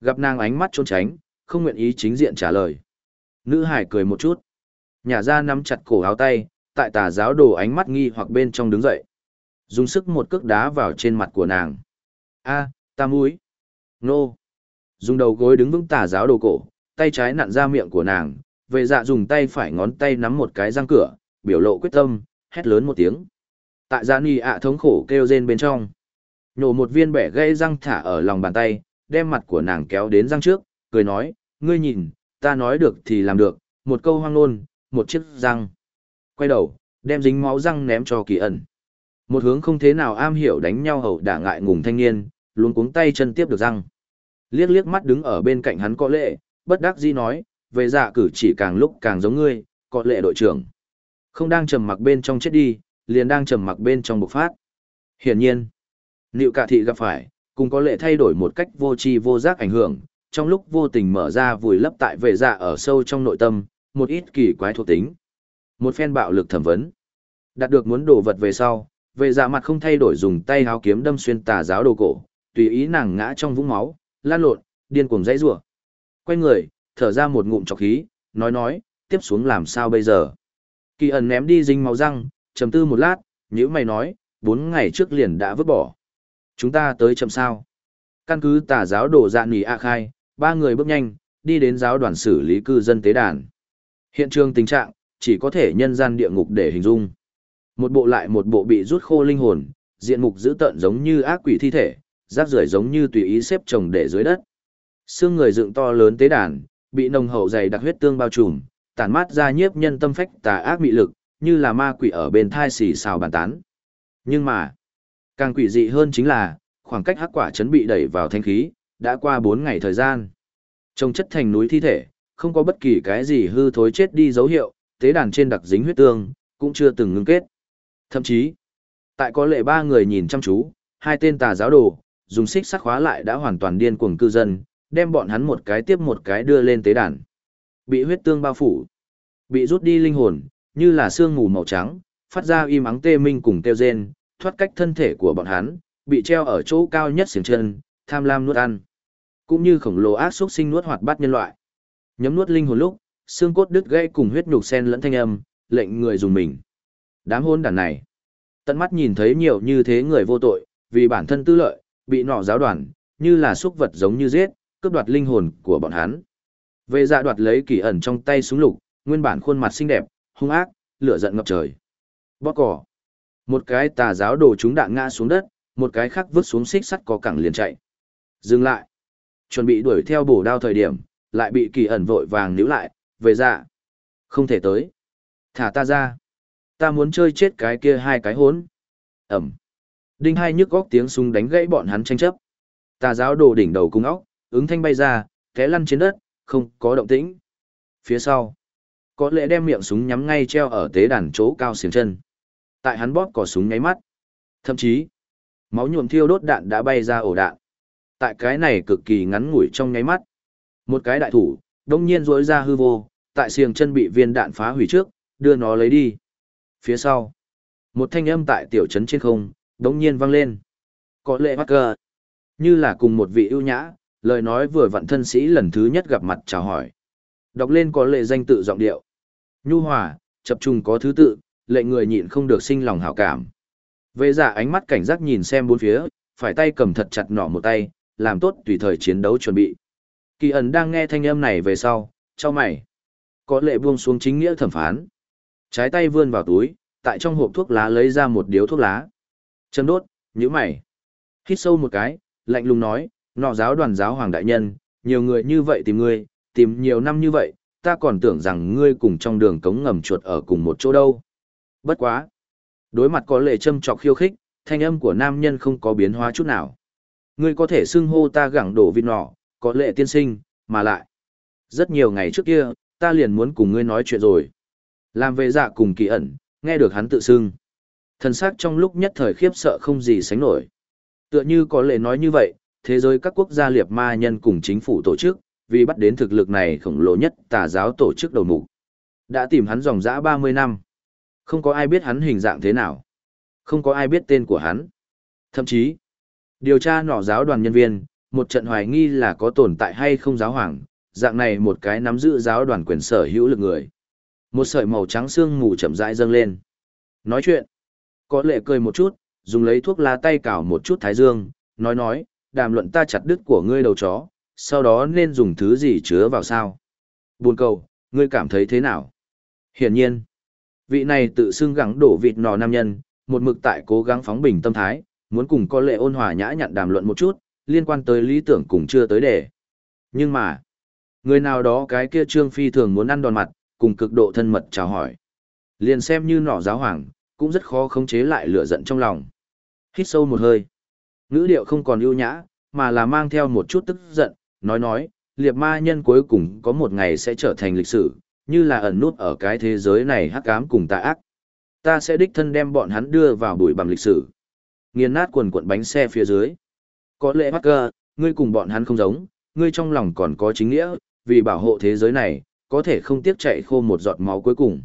Gặp nàng ánh mắt trốn tránh, không nguyện ý chính diện trả lời. Nữ hải cười một chút. Nhà ra nắm chặt cổ áo tay, tại tà giáo đồ ánh mắt nghi hoặc bên trong đứng dậy. Dùng sức một cước đá vào trên mặt của nàng. a ta mũi. Nô. Dùng đầu gối đứng vững tà giáo đồ cổ, tay trái nặn ra miệng của nàng, về dạ dùng tay phải ngón tay nắm một cái răng cửa, biểu lộ quyết tâm, hét lớn một tiếng. Tại gia ni ạ thống khổ kêu rên bên trong. Nhổ một viên bẻ gây răng thả ở lòng bàn tay, đem mặt của nàng kéo đến răng trước, cười nói, ngươi nhìn, ta nói được thì làm được, một câu hoang nôn, một chiếc răng. Quay đầu, đem dính máu răng ném cho kỳ ẩn. Một hướng không thế nào am hiểu đánh nhau hậu đả ngại ngùng thanh niên, luôn cuống tay chân tiếp được răng. Liếc liếc mắt đứng ở bên cạnh hắn có lệ, bất đắc dĩ nói, về dạ cử chỉ càng lúc càng giống ngươi, có lệ đội trưởng. Không đang trầm mặc bên trong chết đi, liền đang trầm mặc bên trong bộc phát. Hiển nhiên, Liệu cả thị gặp phải, cùng có lệ thay đổi một cách vô tri vô giác ảnh hưởng, trong lúc vô tình mở ra vùi lấp tại vệ dạ ở sâu trong nội tâm, một ít kỳ quái thuộc tính. Một phen bạo lực thẩm vấn. Đạt được muốn đồ vật về sau, vệ dạ mặt không thay đổi dùng tay háo kiếm đâm xuyên tà giáo đồ cổ, tùy ý nàng ngã trong vũng máu, lan lộn, điên cuồng dãy rủa. Quay người, thở ra một ngụm trọc khí, nói nói, tiếp xuống làm sao bây giờ? Kỳ ẩn ném đi dinh máu răng, trầm tư một lát, nhữ mày nói, bốn ngày trước liền đã vứt bỏ. Chúng ta tới chậm sao. Căn cứ tà giáo đổ dạ nỉ a khai, ba người bước nhanh, đi đến giáo đoàn xử lý cư dân tế đàn. Hiện trường tình trạng, chỉ có thể nhân gian địa ngục để hình dung. Một bộ lại một bộ bị rút khô linh hồn, diện mục dữ tợn giống như ác quỷ thi thể, rác rưởi giống như tùy ý xếp chồng để dưới đất. Xương người dựng to lớn tế đàn, bị nồng hậu dày đặc huyết tương bao trùm, tản mát ra nhiếp nhân tâm phách tà ác mị lực, như là ma quỷ ở bên thai xì xào bàn tán. Nhưng mà, càng quỷ dị hơn chính là, khoảng cách hắc quả chấn bị đẩy vào thanh khí, đã qua 4 ngày thời gian. Trông chất thành núi thi thể, không có bất kỳ cái gì hư thối chết đi dấu hiệu, tế đàn trên đặc dính huyết tương, cũng chưa từng ngưng kết. Thậm chí, tại có lệ ba người nhìn chăm chú, hai tên tà giáo đồ, dùng xích sắc khóa lại đã hoàn toàn điên cuồng cư dân, đem bọn hắn một cái tiếp một cái đưa lên tế đàn. Bị huyết tương bao phủ, bị rút đi linh hồn, như là xương mù màu trắng, phát ra im ắng tê minh cùng kêu rên, thoát cách thân thể của bọn hắn, bị treo ở chỗ cao nhất xiềng chân, tham lam nuốt ăn. Cũng như khổng lồ ác xúc sinh nuốt hoạt bát nhân loại. Nhấm nuốt linh hồn lúc, xương cốt đứt gãy cùng huyết nhục sen lẫn thanh âm, lệnh người dùng mình. Đám hôn đàn này, tận mắt nhìn thấy nhiều như thế người vô tội, vì bản thân tư lợi, bị nọ giáo đoàn, như là xúc vật giống như giết, cướp đoạt linh hồn của bọn hắn. Về dạ đoạt lấy kỳ ẩn trong tay súng lục, nguyên bản khuôn mặt xinh đẹp, hung ác, lửa giận ngập trời. Bóp cỏ. Một cái tà giáo đồ chúng đạn ngã xuống đất, một cái khác vứt xuống xích sắt có cẳng liền chạy. Dừng lại. Chuẩn bị đuổi theo bổ đao thời điểm, lại bị kỳ ẩn vội vàng níu lại, về dạ. Không thể tới. Thả ta ra. Ta muốn chơi chết cái kia hai cái hốn. Ẩm. Đinh hai nhức góc tiếng súng đánh gãy bọn hắn tranh chấp. Tà giáo đồ đỉnh đầu cung óc, ứng thanh bay ra, té lăn trên đất, không có động tĩnh. Phía sau, có lẽ đem miệng súng nhắm ngay treo ở tế đàn chỗ cao xiềng chân. Tại hắn bóp cò súng nháy mắt. Thậm chí, máu nhuộm thiêu đốt đạn đã bay ra ổ đạn. Tại cái này cực kỳ ngắn ngủi trong nháy mắt. Một cái đại thủ, đông nhiên rối ra hư vô, tại xiềng chân bị viên đạn phá hủy trước, đưa nó lấy đi. Phía sau, một thanh âm tại tiểu trấn trên không, đông nhiên vang lên. Có lệ bắt cờ. Như là cùng một vị ưu nhã, lời nói vừa vặn thân sĩ lần thứ nhất gặp mặt chào hỏi. Đọc lên có lệ danh tự giọng điệu. Nhu hòa, chập trùng có thứ tự, lệ người nhịn không được sinh lòng hảo cảm. Vệ giả ánh mắt cảnh giác nhìn xem bốn phía, phải tay cầm thật chặt nỏ một tay, làm tốt tùy thời chiến đấu chuẩn bị. Kỳ ẩn đang nghe thanh âm này về sau, cho mày. Có lệ buông xuống chính nghĩa thẩm phán. Trái tay vươn vào túi, tại trong hộp thuốc lá lấy ra một điếu thuốc lá. Châm đốt, nhíu mày. Hít sâu một cái, lạnh lùng nói, nọ giáo đoàn giáo hoàng đại nhân, nhiều người như vậy tìm ngươi, tìm nhiều năm như vậy, ta còn tưởng rằng ngươi cùng trong đường cống ngầm chuột ở cùng một chỗ đâu. Bất quá. Đối mặt có lệ châm trọc khiêu khích, thanh âm của nam nhân không có biến hóa chút nào. Ngươi có thể xưng hô ta gẳng đổ vịt nọ, có lệ tiên sinh, mà lại. Rất nhiều ngày trước kia, ta liền muốn cùng ngươi nói chuyện rồi. Làm về dạ cùng kỳ ẩn, nghe được hắn tự xưng. Thần sắc trong lúc nhất thời khiếp sợ không gì sánh nổi. Tựa như có lệ nói như vậy, thế giới các quốc gia liệt ma nhân cùng chính phủ tổ chức, vì bắt đến thực lực này khổng lồ nhất tà giáo tổ chức đầu mục. Đã tìm hắn dòng dã 30 năm. Không có ai biết hắn hình dạng thế nào. Không có ai biết tên của hắn. Thậm chí, điều tra nọ giáo đoàn nhân viên, một trận hoài nghi là có tồn tại hay không giáo hoàng, dạng này một cái nắm giữ giáo đoàn quyền sở hữu lực người. Một sợi màu trắng xương mù chậm rãi dâng lên. Nói chuyện, có lệ cười một chút, dùng lấy thuốc lá tay cào một chút thái dương, nói nói, đàm luận ta chặt đứt của ngươi đầu chó, sau đó nên dùng thứ gì chứa vào sao. Buồn cầu, ngươi cảm thấy thế nào? Hiển nhiên, vị này tự xưng gắng đổ vịt nò nam nhân, một mực tại cố gắng phóng bình tâm thái, muốn cùng có lệ ôn hòa nhã nhặn đàm luận một chút, liên quan tới lý tưởng cùng chưa tới đề. Nhưng mà, người nào đó cái kia trương phi thường muốn ăn đòn mặt, cùng cực độ thân mật chào hỏi. Liền xem như nọ giáo hoàng, cũng rất khó khống chế lại lửa giận trong lòng. Hít sâu một hơi. Ngữ điệu không còn ưu nhã, mà là mang theo một chút tức giận, nói nói, liệt ma nhân cuối cùng có một ngày sẽ trở thành lịch sử, như là ẩn nút ở cái thế giới này hắc ám cùng tà ác. Ta sẽ đích thân đem bọn hắn đưa vào bụi bằng lịch sử. Nghiền nát quần cuộn bánh xe phía dưới. Có lẽ Parker, ngươi cùng bọn hắn không giống, ngươi trong lòng còn có chính nghĩa, vì bảo hộ thế giới này, có thể không tiếc chạy khô một giọt máu cuối cùng.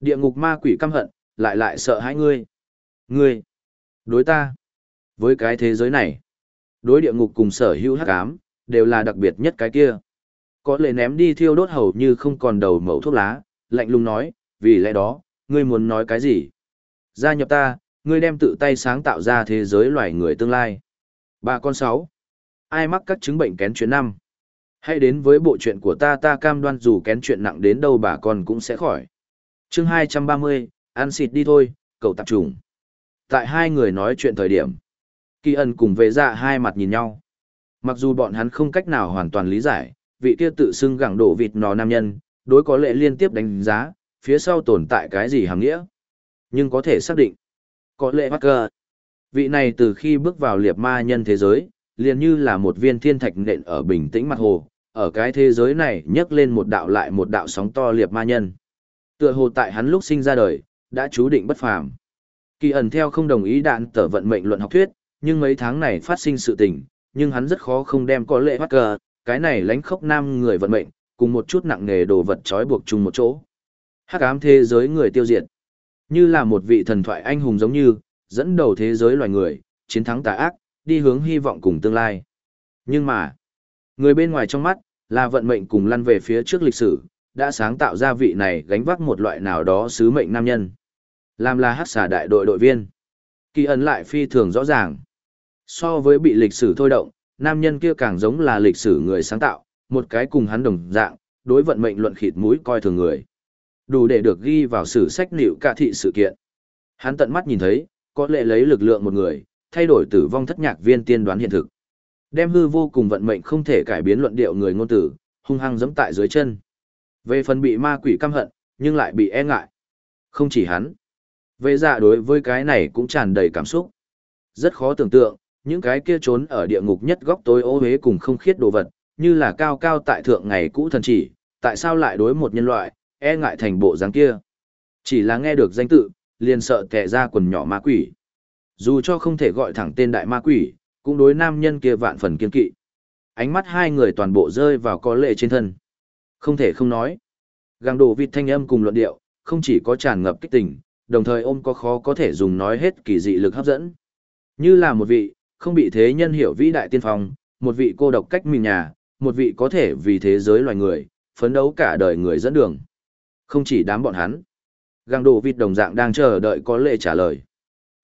Địa ngục ma quỷ căm hận, lại lại sợ hãi ngươi. Ngươi, đối ta, với cái thế giới này, đối địa ngục cùng sở hữu hắc ám, đều là đặc biệt nhất cái kia. Có lẽ ném đi thiêu đốt hầu như không còn đầu mẩu thuốc lá, lạnh lùng nói, vì lẽ đó, ngươi muốn nói cái gì? Gia nhập ta, ngươi đem tự tay sáng tạo ra thế giới loài người tương lai. Ba con sáu. Ai mắc các chứng bệnh kén chuyện năm? Hãy đến với bộ chuyện của ta ta cam đoan dù kén chuyện nặng đến đâu bà con cũng sẽ khỏi. chương 230, ăn xịt đi thôi, cậu tạp trùng. Tại hai người nói chuyện thời điểm, kỳ ẩn cùng Vệ dạ hai mặt nhìn nhau. Mặc dù bọn hắn không cách nào hoàn toàn lý giải, vị kia tự xưng gẳng đổ vịt nó nam nhân, đối có lệ liên tiếp đánh giá, phía sau tồn tại cái gì hàng nghĩa. Nhưng có thể xác định, có lệ mắc cơ. Vị này từ khi bước vào liệt ma nhân thế giới, liền như là một viên thiên thạch nện ở bình tĩnh mặt hồ, ở cái thế giới này nhấc lên một đạo lại một đạo sóng to liệt ma nhân. Tựa hồ tại hắn lúc sinh ra đời, đã chú định bất phàm. Kỳ ẩn theo không đồng ý đạn tở vận mệnh luận học thuyết, nhưng mấy tháng này phát sinh sự tình, nhưng hắn rất khó không đem có lệ bắt cờ, cái này lánh khốc nam người vận mệnh, cùng một chút nặng nghề đồ vật trói buộc chung một chỗ. Hắc ám thế giới người tiêu diệt. Như là một vị thần thoại anh hùng giống như, dẫn đầu thế giới loài người, chiến thắng tà ác, đi hướng hy vọng cùng tương lai. Nhưng mà, người bên ngoài trong mắt, là vận mệnh cùng lăn về phía trước lịch sử, đã sáng tạo ra vị này gánh vác một loại nào đó sứ mệnh nam nhân. Làm là hát xà đại đội đội viên. Kỳ ấn lại phi thường rõ ràng. So với bị lịch sử thôi động, nam nhân kia càng giống là lịch sử người sáng tạo, một cái cùng hắn đồng dạng, đối vận mệnh luận khịt mũi coi thường người. Đủ để được ghi vào sử sách liệu cả thị sự kiện. Hắn tận mắt nhìn thấy, có lẽ lấy lực lượng một người, thay đổi tử vong thất nhạc viên tiên đoán hiện thực. Đem hư vô cùng vận mệnh không thể cải biến luận điệu người ngôn tử, hung hăng giẫm tại dưới chân. Về phần bị ma quỷ căm hận, nhưng lại bị e ngại. Không chỉ hắn. Về dạ đối với cái này cũng tràn đầy cảm xúc. Rất khó tưởng tượng, những cái kia trốn ở địa ngục nhất góc tối ô huế cùng không khiết đồ vật, như là cao cao tại thượng ngày cũ thần chỉ, tại sao lại đối một nhân loại, e ngại thành bộ dáng kia. Chỉ là nghe được danh tự, liền sợ kẻ ra quần nhỏ ma quỷ. Dù cho không thể gọi thẳng tên đại ma quỷ, cũng đối nam nhân kia vạn phần kiên kỵ. Ánh mắt hai người toàn bộ rơi vào có lệ trên thân. Không thể không nói. Gàng đổ vịt thanh âm cùng luận điệu, không chỉ có tràn ngập kích tình, đồng thời ôm có khó có thể dùng nói hết kỳ dị lực hấp dẫn. Như là một vị, không bị thế nhân hiểu vĩ đại tiên phong, một vị cô độc cách mình nhà, một vị có thể vì thế giới loài người, phấn đấu cả đời người dẫn đường. Không chỉ đám bọn hắn. Gàng đồ vịt đồng dạng đang chờ đợi có lệ trả lời.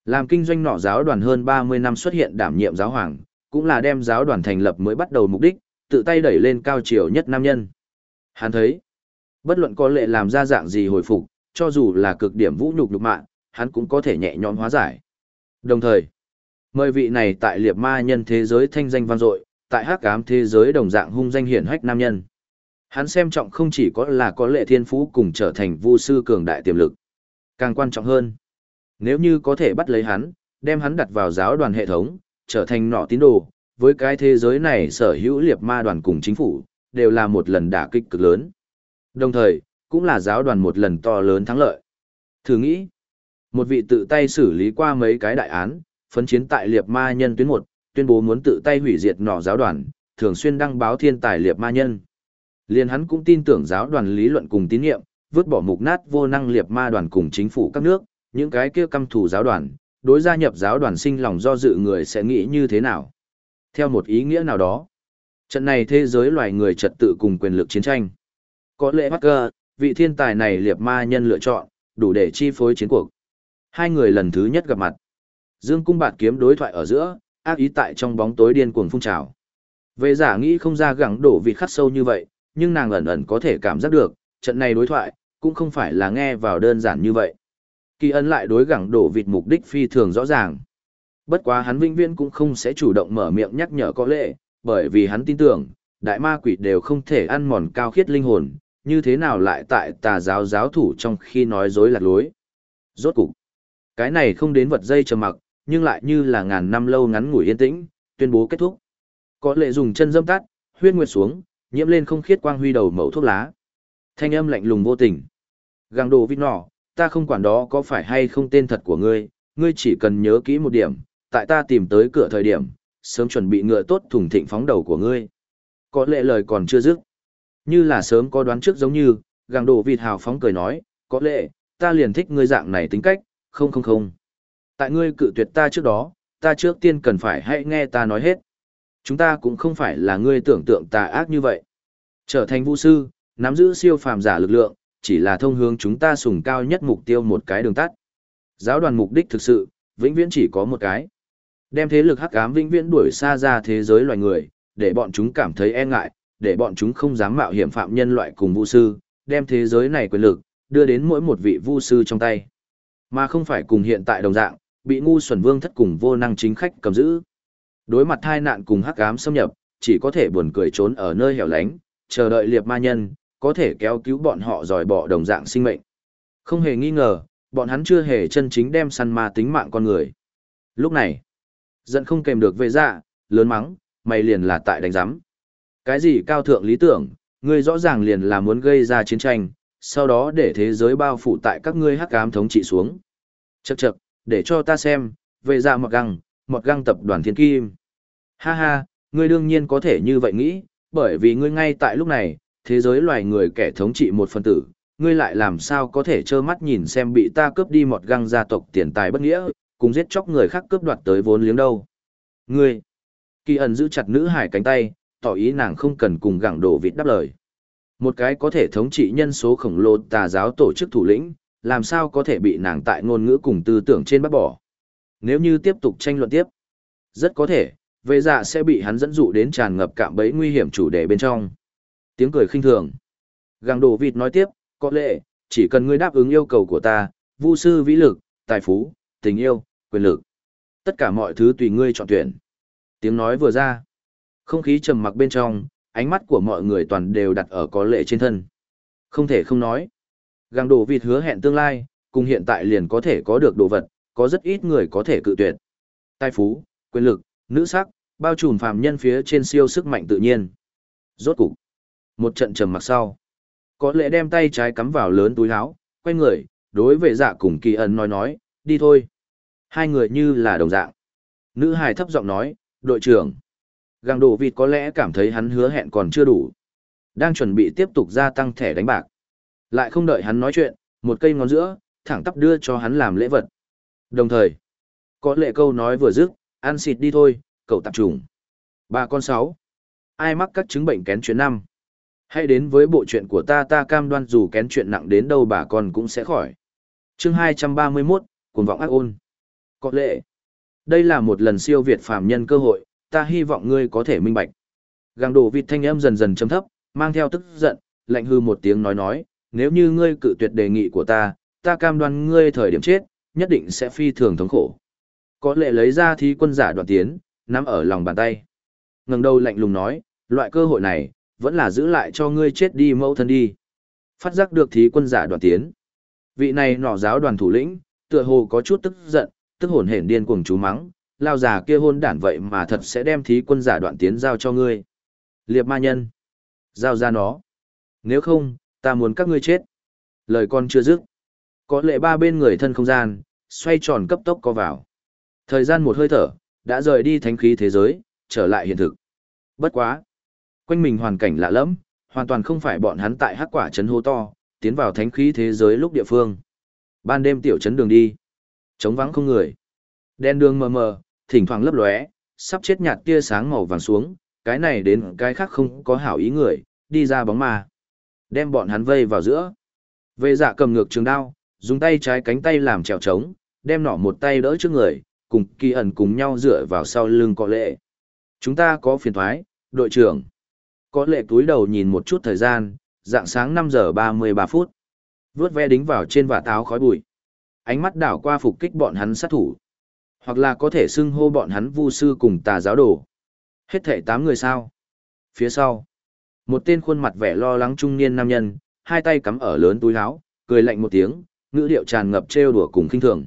Làm kinh doanh nọ giáo đoàn hơn 30 năm xuất hiện đảm nhiệm giáo hoàng, cũng là đem giáo đoàn thành lập mới bắt đầu mục đích, tự tay đẩy lên cao triều nhất nam nhân. Hắn thấy, bất luận có lệ làm ra dạng gì hồi phục, cho dù là cực điểm vũ nhục nhục mạng, hắn cũng có thể nhẹ nhõm hóa giải. Đồng thời, mời vị này tại liệt ma nhân thế giới thanh danh vang dội, tại hắc ám thế giới đồng dạng hung danh hiển hách nam nhân. Hắn xem trọng không chỉ có là có lệ thiên phú cùng trở thành vu sư cường đại tiềm lực. Càng quan trọng hơn, nếu như có thể bắt lấy hắn, đem hắn đặt vào giáo đoàn hệ thống, trở thành nọ tín đồ, với cái thế giới này sở hữu liệt ma đoàn cùng chính phủ, đều là một lần đả kích cực lớn. Đồng thời, cũng là giáo đoàn một lần to lớn thắng lợi. Thử nghĩ, một vị tự tay xử lý qua mấy cái đại án, phấn chiến tại liệt ma nhân tuyến một, tuyên bố muốn tự tay hủy diệt nọ giáo đoàn, thường xuyên đăng báo thiên tài liệt ma nhân. Liên hắn cũng tin tưởng giáo đoàn lý luận cùng tín nhiệm, vứt bỏ mục nát vô năng liệt ma đoàn cùng chính phủ các nước, những cái kia căm thù giáo đoàn, đối gia nhập giáo đoàn sinh lòng do dự người sẽ nghĩ như thế nào. Theo một ý nghĩa nào đó, trận này thế giới loài người trật tự cùng quyền lực chiến tranh. Có lẽ Parker, vị thiên tài này liệt ma nhân lựa chọn, đủ để chi phối chiến cuộc. Hai người lần thứ nhất gặp mặt. Dương cung bạt kiếm đối thoại ở giữa, ác ý tại trong bóng tối điên cuồng phun trào. Về giả nghĩ không ra gẳng đổ vị khắc sâu như vậy, nhưng nàng ẩn ẩn có thể cảm giác được, trận này đối thoại, cũng không phải là nghe vào đơn giản như vậy. Kỳ ân lại đối gẳng đổ vịt mục đích phi thường rõ ràng. Bất quá hắn vĩnh viễn cũng không sẽ chủ động mở miệng nhắc nhở có lệ, bởi vì hắn tin tưởng, đại ma quỷ đều không thể ăn mòn cao khiết linh hồn, như thế nào lại tại tà giáo giáo thủ trong khi nói dối lạc lối. Rốt cục, cái này không đến vật dây trầm mặc, nhưng lại như là ngàn năm lâu ngắn ngủi yên tĩnh, tuyên bố kết thúc. Có lệ dùng chân dâm tắt, huyết nguyệt xuống, nhiễm lên không khiết quang huy đầu mẩu thuốc lá. Thanh âm lạnh lùng vô tình. Găng đồ vít nỏ, ta không quản đó có phải hay không tên thật của ngươi, ngươi chỉ cần nhớ kỹ một điểm, tại ta tìm tới cửa thời điểm, sớm chuẩn bị ngựa tốt thủng thịnh phóng đầu của ngươi. Có lệ lời còn chưa dứt. Như là sớm có đoán trước giống như, gàng đồ vịt hào phóng cười nói, có lệ ta liền thích ngươi dạng này tính cách, không không không. Tại ngươi cự tuyệt ta trước đó, ta trước tiên cần phải hãy nghe ta nói hết. Chúng ta cũng không phải là ngươi tưởng tượng tà ác như vậy. Trở thành vũ sư, nắm giữ siêu phàm giả lực lượng, chỉ là thông hướng chúng ta sùng cao nhất mục tiêu một cái đường tắt. Giáo đoàn mục đích thực sự, vĩnh viễn chỉ có một cái. Đem thế lực hắc ám vĩnh viễn đuổi xa ra thế giới loài người, để bọn chúng cảm thấy e ngại, để bọn chúng không dám mạo hiểm phạm nhân loại cùng vu sư, đem thế giới này quyền lực, đưa đến mỗi một vị vu sư trong tay. Mà không phải cùng hiện tại đồng dạng, bị ngu xuẩn vương thất cùng vô năng chính khách cầm giữ. Đối mặt thai nạn cùng hắc ám xâm nhập, chỉ có thể buồn cười trốn ở nơi hẻo lánh, chờ đợi liệp ma nhân, có thể kéo cứu bọn họ dòi bỏ đồng dạng sinh mệnh. Không hề nghi ngờ, bọn hắn chưa hề chân chính đem săn ma tính mạng con người. Lúc này, giận không kèm được về dạ, lớn mắng, mày liền là tại đánh giám. Cái gì cao thượng lý tưởng, ngươi rõ ràng liền là muốn gây ra chiến tranh, sau đó để thế giới bao phủ tại các ngươi hắc ám thống trị xuống. Chậc chậc, để cho ta xem, về dạ mọt găng, mọt găng tập đoàn thiên kim. Ha ha, ngươi đương nhiên có thể như vậy nghĩ, bởi vì ngươi ngay tại lúc này, thế giới loài người kẻ thống trị một phần tử, ngươi lại làm sao có thể trơ mắt nhìn xem bị ta cướp đi một găng gia tộc tiền tài bất nghĩa, cùng giết chóc người khác cướp đoạt tới vốn liếng đâu. Ngươi, kỳ ẩn giữ chặt nữ hải cánh tay, tỏ ý nàng không cần cùng gặng đổ vịt đáp lời. Một cái có thể thống trị nhân số khổng lồ tà giáo tổ chức thủ lĩnh, làm sao có thể bị nàng tại ngôn ngữ cùng tư tưởng trên bắt bỏ. Nếu như tiếp tục tranh luận tiếp, rất có thể, vệ dạ sẽ bị hắn dẫn dụ đến tràn ngập cạm bẫy nguy hiểm chủ đề bên trong. Tiếng cười khinh thường. Gàng đồ vịt nói tiếp, có lẽ, chỉ cần ngươi đáp ứng yêu cầu của ta, vu sư vĩ lực, tài phú, tình yêu, quyền lực. Tất cả mọi thứ tùy ngươi chọn tuyển. Tiếng nói vừa ra. Không khí trầm mặc bên trong, ánh mắt của mọi người toàn đều đặt ở có lệ trên thân. Không thể không nói. Gàng đồ vịt hứa hẹn tương lai, cùng hiện tại liền có thể có được đồ vật, có rất ít người có thể cự tuyệt. Tài phú, quyền lực, nữ sắc, bao trùm phàm nhân phía trên siêu sức mạnh tự nhiên. Rốt cục. Một trận trầm mặc sau. Có lẽ đem tay trái cắm vào lớn túi áo, quay người, đối với dạ cùng kỳ ẩn nói nói, đi thôi. Hai người như là đồng dạng. Nữ hài thấp giọng nói, đội trưởng. Gàng đồ vịt có lẽ cảm thấy hắn hứa hẹn còn chưa đủ. Đang chuẩn bị tiếp tục gia tăng thẻ đánh bạc. Lại không đợi hắn nói chuyện, một cây ngón giữa, thẳng tắp đưa cho hắn làm lễ vật. Đồng thời, có lệ câu nói vừa dứt, ăn xịt đi thôi, cậu tạp trùng. Ba con sáu. Ai mắc các chứng bệnh kén chuyện năm? Hãy đến với bộ chuyện của ta ta cam đoan dù kén chuyện nặng đến đâu bà con cũng sẽ khỏi. chương 231, cuồng vọng ác ôn. Có lệ. Đây là một lần siêu việt phàm nhân cơ hội, ta hy vọng ngươi có thể minh bạch. Gàng đổ vịt thanh âm dần dần chấm thấp, mang theo tức giận, lạnh hư một tiếng nói nói, nếu như ngươi cự tuyệt đề nghị của ta, ta cam đoan ngươi thời điểm chết, nhất định sẽ phi thường thống khổ. Có lệ lấy ra thí quân giả đoạn tiến, nắm ở lòng bàn tay. ngẩng đầu lạnh lùng nói, loại cơ hội này, vẫn là giữ lại cho ngươi chết đi mẫu thân đi. Phát giác được thí quân giả đoạn tiến. Vị này nọ giáo đoàn thủ lĩnh, tựa hồ có chút tức giận, tức hồn hển điên cuồng chú mắng, lao già kia hôn đản vậy mà thật sẽ đem thí quân giả đoạn tiến giao cho ngươi. Liệp ma nhân. Giao ra nó. Nếu không, ta muốn các ngươi chết. Lời con chưa dứt. Có lệ ba bên người thân không gian, xoay tròn cấp tốc co vào. Thời gian một hơi thở, đã rời đi thánh khí thế giới, trở lại hiện thực. Bất quá. Quanh mình hoàn cảnh lạ lẫm, hoàn toàn không phải bọn hắn tại hắc quả trấn hô to, tiến vào thánh khí thế giới lúc địa phương. Ban đêm tiểu trấn đường đi. Trống vắng không người. Đen đường mờ mờ, thỉnh thoảng lấp lóe, sắp chết nhạt tia sáng màu vàng xuống, cái này đến cái khác không có hảo ý người, đi ra bóng ma. Đem bọn hắn vây vào giữa. Vệ dạ cầm ngược trường đao, dùng tay trái cánh tay làm trèo trống, đem nỏ một tay đỡ trước người, cùng kỳ ẩn cùng nhau dựa vào sau lưng có lệ. Chúng ta có phiền thoái, đội trưởng. Có lệ túi đầu nhìn một chút thời gian, dạng sáng 5 giờ 33 phút. Vướt ve đính vào trên vả táo khói bụi. Ánh mắt đảo qua phục kích bọn hắn sát thủ. Hoặc là có thể xưng hô bọn hắn vu sư cùng tà giáo đồ. Hết thể 8 người sao. Phía sau. Một tên khuôn mặt vẻ lo lắng trung niên nam nhân, hai tay cắm ở lớn túi áo, cười lạnh một tiếng, ngữ điệu tràn ngập trêu đùa cùng khinh thường.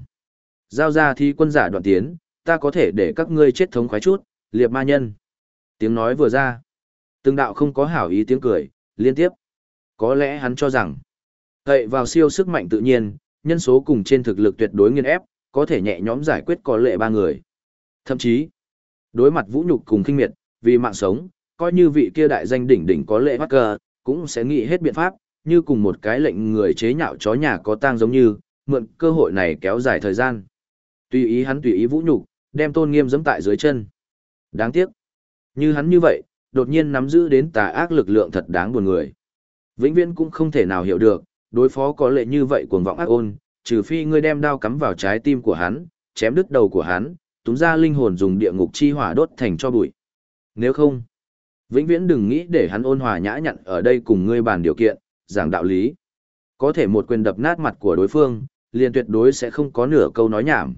Giao ra thi quân giả đoạn tiến, ta có thể để các ngươi chết thống khoái chút, liệp ma nhân. Tiếng nói vừa ra. Từng đạo không có hảo ý tiếng cười, liên tiếp. Có lẽ hắn cho rằng, cậy vào siêu sức mạnh tự nhiên, nhân số cùng trên thực lực tuyệt đối nghiên ép, có thể nhẹ nhõm giải quyết có lệ ba người. Thậm chí, đối mặt vũ nhục cùng kinh miệt, vì mạng sống, coi như vị kia đại danh đỉnh đỉnh có lệ bắt cờ, cũng sẽ nghĩ hết biện pháp, như cùng một cái lệnh người chế nhạo chó nhà có tang giống như, mượn cơ hội này kéo dài thời gian. Tùy ý hắn tùy ý vũ nhục, đem tôn nghiêm giẫm tại dưới chân. Đáng tiếc. Như hắn như vậy, đột nhiên nắm giữ đến tà ác lực lượng thật đáng buồn người. Vĩnh viễn cũng không thể nào hiểu được, đối phó có lệ như vậy cuồng vọng ác ôn, trừ phi ngươi đem đao cắm vào trái tim của hắn, chém đứt đầu của hắn, túm ra linh hồn dùng địa ngục chi hỏa đốt thành cho bụi. Nếu không, vĩnh viễn đừng nghĩ để hắn ôn hòa nhã nhặn ở đây cùng ngươi bàn điều kiện, giảng đạo lý. Có thể một quyền đập nát mặt của đối phương, liền tuyệt đối sẽ không có nửa câu nói nhảm.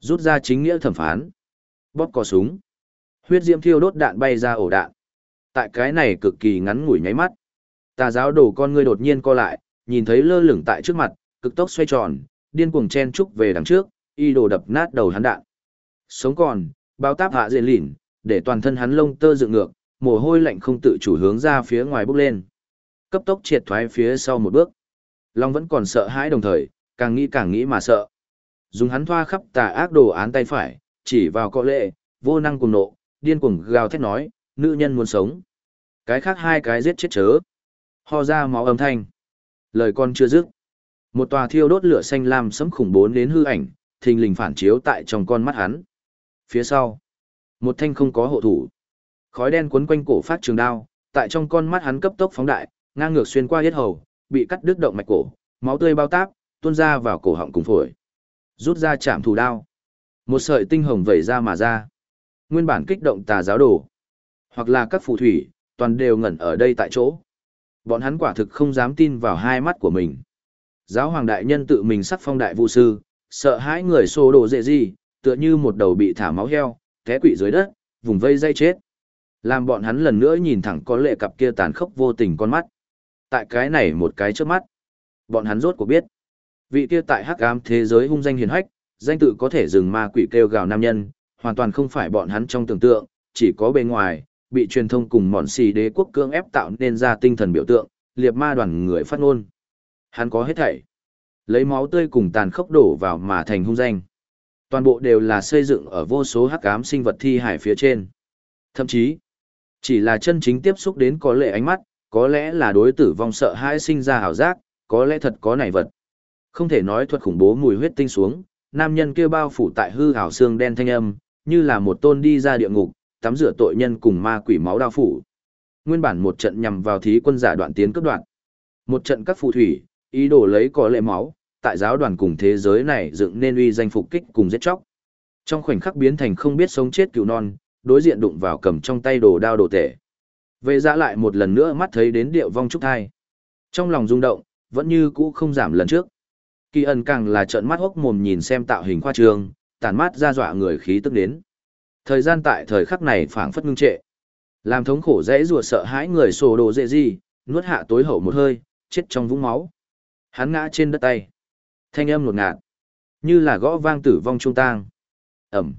Rút ra chính nghĩa thẩm phán. Bóp cò súng. Huyết diễm thiêu đốt đạn bay ra ổ đạn. Tại cái này cực kỳ ngắn ngủi nháy mắt. Tà giáo đổ con ngươi đột nhiên co lại, nhìn thấy lơ lửng tại trước mặt, cực tốc xoay tròn, điên cuồng chen trúc về đằng trước, y đồ đập nát đầu hắn đạn. Sống còn, bao táp hạ diện lỉn, để toàn thân hắn lông tơ dựng ngược, mồ hôi lạnh không tự chủ hướng ra phía ngoài bốc lên. Cấp tốc triệt thoái phía sau một bước. Long vẫn còn sợ hãi đồng thời, càng nghĩ càng nghĩ mà sợ. Dùng hắn thoa khắp tà ác đồ án tay phải, chỉ vào cọ lệ, vô năng cùng nộ, điên cuồng gào thét nói, nữ nhân muốn sống. Cái khác hai cái giết chết chớ. Ho ra máu âm thanh. Lời con chưa dứt. Một tòa thiêu đốt lửa xanh lam sấm khủng bố đến hư ảnh, thình lình phản chiếu tại trong con mắt hắn. Phía sau, một thanh không có hộ thủ. Khói đen cuốn quanh cổ phát trường đao, tại trong con mắt hắn cấp tốc phóng đại, ngang ngược xuyên qua yết hầu, bị cắt đứt động mạch cổ, máu tươi bao táp, tuôn ra vào cổ họng cùng phổi. Rút ra chạm thủ đao. Một sợi tinh hồng vẩy ra mà ra. Nguyên bản kích động tà giáo đồ, hoặc là các phù thủy, toàn đều ngẩn ở đây tại chỗ. Bọn hắn quả thực không dám tin vào hai mắt của mình. Giáo hoàng đại nhân tự mình sắc phong đại vu sư, sợ hãi người xô đồ dễ gì, tựa như một đầu bị thả máu heo, té quỵ dưới đất, vùng vây dây chết. Làm bọn hắn lần nữa nhìn thẳng có lệ cặp kia tàn khốc vô tình con mắt. Tại cái này một cái trước mắt, bọn hắn rốt cuộc biết. Vị kia tại hắc ám thế giới hung danh hiền hách, danh tự có thể dừng ma quỷ kêu gào nam nhân, hoàn toàn không phải bọn hắn trong tưởng tượng, chỉ có bề ngoài, bị truyền thông cùng mọn xì đế quốc cưỡng ép tạo nên ra tinh thần biểu tượng, liệt ma đoàn người phát ngôn. Hắn có hết thảy. Lấy máu tươi cùng tàn khốc đổ vào mà thành hung danh. Toàn bộ đều là xây dựng ở vô số hắc ám sinh vật thi hải phía trên. Thậm chí, chỉ là chân chính tiếp xúc đến có lệ ánh mắt, có lẽ là đối tử vong sợ hãi sinh ra hảo giác, có lẽ thật có nảy vật. Không thể nói thuật khủng bố mùi huyết tinh xuống, nam nhân kia bao phủ tại hư hảo xương đen thanh âm, như là một tôn đi ra địa ngục, tắm rửa tội nhân cùng ma quỷ máu đao phủ. Nguyên bản một trận nhằm vào thí quân giả đoạn tiến cấp đoạn. Một trận các phù thủy, ý đồ lấy có lệ máu, tại giáo đoàn cùng thế giới này dựng nên uy danh phục kích cùng giết chóc. Trong khoảnh khắc biến thành không biết sống chết cựu non, đối diện đụng vào cầm trong tay đồ đao đồ tể. Vệ ra lại một lần nữa mắt thấy đến điệu vong trúc thai. Trong lòng rung động, vẫn như cũ không giảm lần trước. Kỳ ẩn càng là trợn mắt hốc mồm nhìn xem tạo hình khoa trương, tàn mát ra dọa người khí tức đến. Thời gian tại thời khắc này phảng phất ngưng trệ. Làm thống khổ dễ rùa sợ hãi người sổ đồ dễ gì, nuốt hạ tối hậu một hơi, chết trong vũng máu. Hắn ngã trên đất tay. Thanh âm lột ngạt, như là gõ vang tử vong trung tang. Ẩm.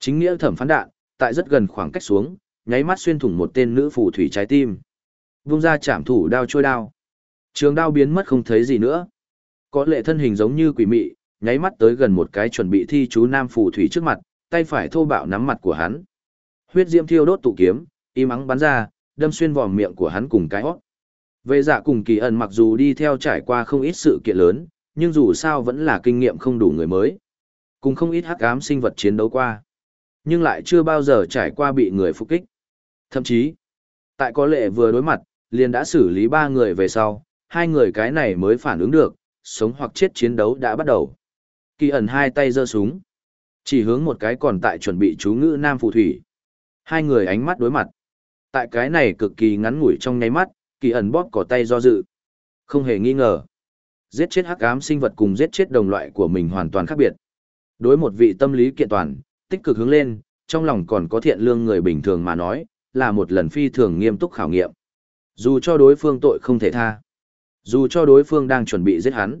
Chính nghĩa thẩm phán đạn, tại rất gần khoảng cách xuống, nháy mắt xuyên thủng một tên nữ phù thủy trái tim. Vung ra chạm thủ đao trôi đao. Trường đao biến mất không thấy gì nữa. Có lệ thân hình giống như quỷ mị, nháy mắt tới gần một cái chuẩn bị thi chú nam phù thủy trước mặt, tay phải thô bạo nắm mặt của hắn. Huyết diễm thiêu đốt tụ kiếm, im ắng bắn ra, đâm xuyên vòm miệng của hắn cùng cái hót. Vệ dạ cùng kỳ ẩn mặc dù đi theo trải qua không ít sự kiện lớn, nhưng dù sao vẫn là kinh nghiệm không đủ người mới. Cùng không ít hắc ám sinh vật chiến đấu qua. Nhưng lại chưa bao giờ trải qua bị người phục kích. Thậm chí, tại có lệ vừa đối mặt, liền đã xử lý ba người về sau, hai người cái này mới phản ứng được, sống hoặc chết chiến đấu đã bắt đầu. Kỳ ẩn hai tay giơ súng, chỉ hướng một cái còn tại chuẩn bị chú ngữ nam phù thủy. Hai người ánh mắt đối mặt. Tại cái này cực kỳ ngắn ngủi trong nháy mắt, kỳ ẩn bóp cỏ tay do dự. Không hề nghi ngờ. Giết chết hắc ám sinh vật cùng giết chết đồng loại của mình hoàn toàn khác biệt. Đối một vị tâm lý kiện toàn, tích cực hướng lên, trong lòng còn có thiện lương người bình thường mà nói, là một lần phi thường nghiêm túc khảo nghiệm. Dù cho đối phương tội không thể tha, dù cho đối phương đang chuẩn bị giết hắn,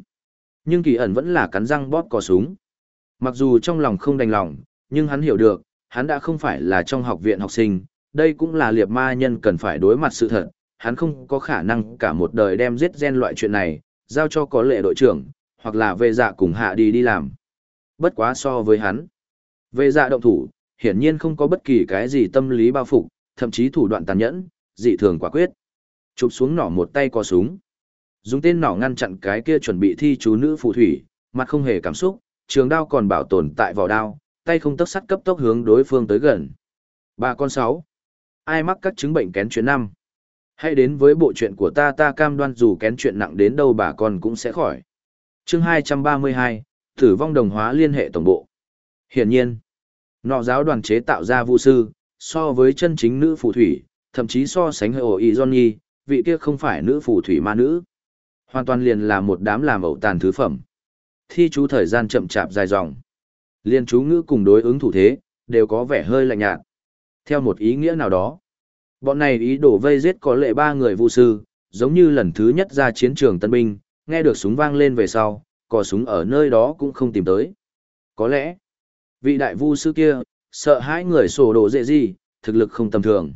nhưng kỳ ẩn vẫn là cắn răng bóp cò súng. Mặc dù trong lòng không đành lòng, nhưng hắn hiểu được, hắn đã không phải là trong học viện học sinh, đây cũng là liệp ma nhân cần phải đối mặt sự thật, hắn không có khả năng cả một đời đem giết gen loại chuyện này, giao cho có lệ đội trưởng, hoặc là về dạ cùng hạ đi đi làm. Bất quá so với hắn. Về dạ động thủ, hiển nhiên không có bất kỳ cái gì tâm lý bao phục, thậm chí thủ đoạn tàn nhẫn, dị thường quả quyết. Chụp xuống nỏ một tay có súng. Dùng tên nỏ ngăn chặn cái kia chuẩn bị thi chú nữ phù thủy, mặt không hề cảm xúc, trường đao còn bảo tồn tại vỏ đao, tay không tấc sắt cấp tốc hướng đối phương tới gần. Ba con sáu. Ai mắc các chứng bệnh kén chuyện năm? Hãy đến với bộ chuyện của ta ta cam đoan dù kén chuyện nặng đến đâu bà con cũng sẽ khỏi. Chương 232, Tử vong đồng hóa liên hệ tổng bộ. Hiển nhiên, nọ giáo đoàn chế tạo ra vu sư, so với chân chính nữ phù thủy, thậm chí so sánh hơi ổ y Johnny, vị kia không phải nữ phù thủy ma nữ. Hoàn toàn liền là một đám làm ẩu tàn thứ phẩm. Thi chú thời gian chậm chạp dài dòng. Liên chú ngữ cùng đối ứng thủ thế, đều có vẻ hơi lạnh nhạt. Theo một ý nghĩa nào đó, bọn này ý đổ vây giết có lệ ba người vu sư, giống như lần thứ nhất ra chiến trường tân binh, nghe được súng vang lên về sau, cò súng ở nơi đó cũng không tìm tới. Có lẽ, vị đại vu sư kia, sợ hãi người sổ đồ dễ gì, thực lực không tầm thường.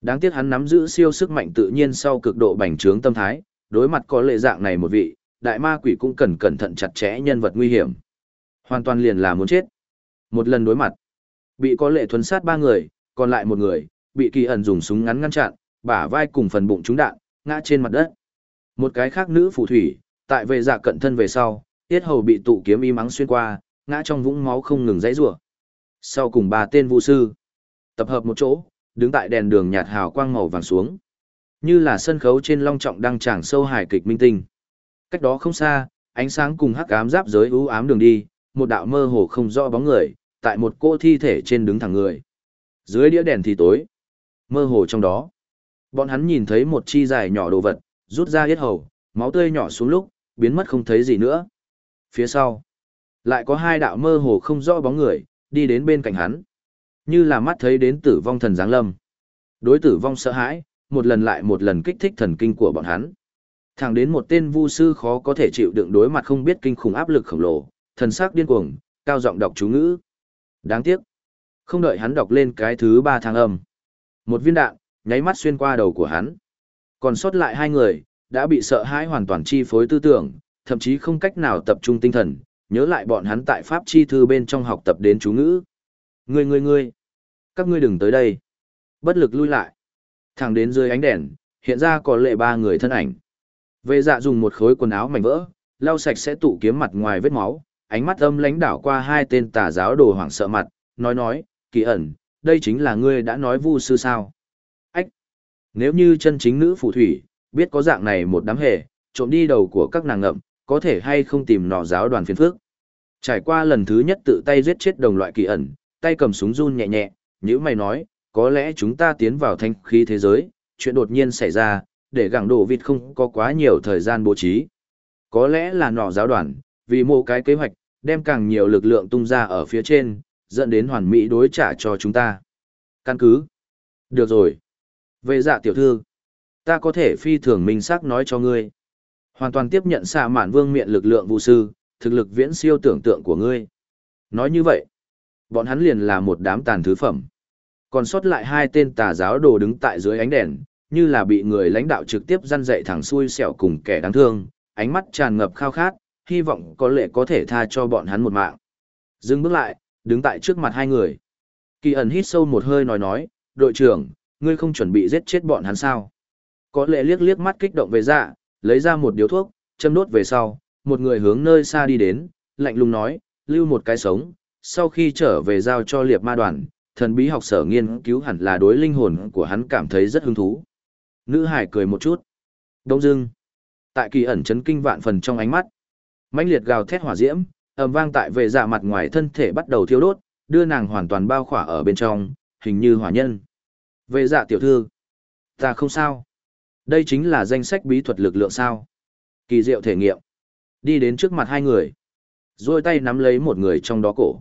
Đáng tiếc hắn nắm giữ siêu sức mạnh tự nhiên sau cực độ bành trướng tâm thái, đối mặt có lệ dạng này một vị, đại ma quỷ cũng cần cẩn thận chặt chẽ nhân vật nguy hiểm. Hoàn toàn liền là muốn chết. Một lần đối mặt, bị có lệ thuấn sát ba người, còn lại một người, bị kỳ ẩn dùng súng ngắn ngăn chặn, bả vai cùng phần bụng trúng đạn, ngã trên mặt đất. Một cái khác nữ phù thủy, tại về dạ cận thân về sau, tiết hầu bị tụ kiếm y mắng xuyên qua, ngã trong vũng máu không ngừng dãy rủa. Sau cùng ba tên vũ sư, tập hợp một chỗ, đứng tại đèn đường nhạt hào quang màu vàng xuống. Như là sân khấu trên long trọng đang tràng sâu hài kịch minh tinh. Cách đó không xa, ánh sáng cùng hắc ám giáp giới u ám đường đi, một đạo mơ hồ không rõ bóng người, tại một cô thi thể trên đứng thẳng người. Dưới đĩa đèn thì tối. Mơ hồ trong đó, bọn hắn nhìn thấy một chi dài nhỏ đồ vật, rút ra hết hầu, máu tươi nhỏ xuống lúc, biến mất không thấy gì nữa. Phía sau, lại có hai đạo mơ hồ không rõ bóng người, đi đến bên cạnh hắn. Như là mắt thấy đến tử vong thần giáng lâm. Đối tử vong sợ hãi, một lần lại một lần kích thích thần kinh của bọn hắn. Thẳng đến một tên vu sư khó có thể chịu đựng đối mặt không biết kinh khủng áp lực khổng lồ, thần sắc điên cuồng, cao giọng đọc chú ngữ. Đáng tiếc, không đợi hắn đọc lên cái thứ ba thang âm. Một viên đạn, nháy mắt xuyên qua đầu của hắn. Còn sót lại hai người, đã bị sợ hãi hoàn toàn chi phối tư tưởng, thậm chí không cách nào tập trung tinh thần, nhớ lại bọn hắn tại Pháp chi thư bên trong học tập đến chú ngữ. Ngươi ngươi ngươi, các ngươi đừng tới đây. Bất lực lui lại. Thẳng đến dưới ánh đèn, hiện ra có lệ ba người thân ảnh. Vệ dạ dùng một khối quần áo mảnh vỡ, lau sạch sẽ tụ kiếm mặt ngoài vết máu, ánh mắt âm lãnh đảo qua hai tên tà giáo đồ hoảng sợ mặt, nói nói, kỳ ẩn, đây chính là ngươi đã nói vu sư sao. Ách! Nếu như chân chính nữ phù thủy, biết có dạng này một đám hề, trộm đi đầu của các nàng ngậm, có thể hay không tìm nọ giáo đoàn phiền phước. Trải qua lần thứ nhất tự tay giết chết đồng loại kỳ ẩn, tay cầm súng run nhẹ nhẹ, như mày nói, có lẽ chúng ta tiến vào thanh khí thế giới, chuyện đột nhiên xảy ra, để gẳng đổ vịt không có quá nhiều thời gian bố trí. Có lẽ là nọ giáo đoàn, vì một cái kế hoạch, đem càng nhiều lực lượng tung ra ở phía trên, dẫn đến hoàn mỹ đối trả cho chúng ta. Căn cứ. Được rồi. Về dạ tiểu thư, ta có thể phi thường minh xác nói cho ngươi. Hoàn toàn tiếp nhận xạ mạn vương miệng lực lượng vũ sư, thực lực viễn siêu tưởng tượng của ngươi. Nói như vậy, bọn hắn liền là một đám tàn thứ phẩm. Còn sót lại hai tên tà giáo đồ đứng tại dưới ánh đèn, như là bị người lãnh đạo trực tiếp răn dạy thẳng xuôi xẻo cùng kẻ đáng thương, ánh mắt tràn ngập khao khát, hy vọng có lệ có thể tha cho bọn hắn một mạng. Dừng bước lại, đứng tại trước mặt hai người. Kỳ ẩn hít sâu một hơi nói nói, đội trưởng, ngươi không chuẩn bị giết chết bọn hắn sao? Có lệ liếc liếc mắt kích động về dạ, lấy ra một điếu thuốc, châm đốt về sau, một người hướng nơi xa đi đến, lạnh lùng nói, lưu một cái sống, sau khi trở về giao cho liệp ma đoàn, thần bí học sở nghiên cứu hẳn là đối linh hồn của hắn cảm thấy rất hứng thú. Nữ hải cười một chút. Đông dưng. Tại kỳ ẩn chấn kinh vạn phần trong ánh mắt. mãnh liệt gào thét hỏa diễm, ầm vang tại về dạ mặt ngoài thân thể bắt đầu thiêu đốt, đưa nàng hoàn toàn bao khỏa ở bên trong, hình như hỏa nhân. Về dạ tiểu thư. Ta không sao. Đây chính là danh sách bí thuật lực lượng sao. Kỳ diệu thể nghiệm. Đi đến trước mặt hai người. Rồi tay nắm lấy một người trong đó cổ.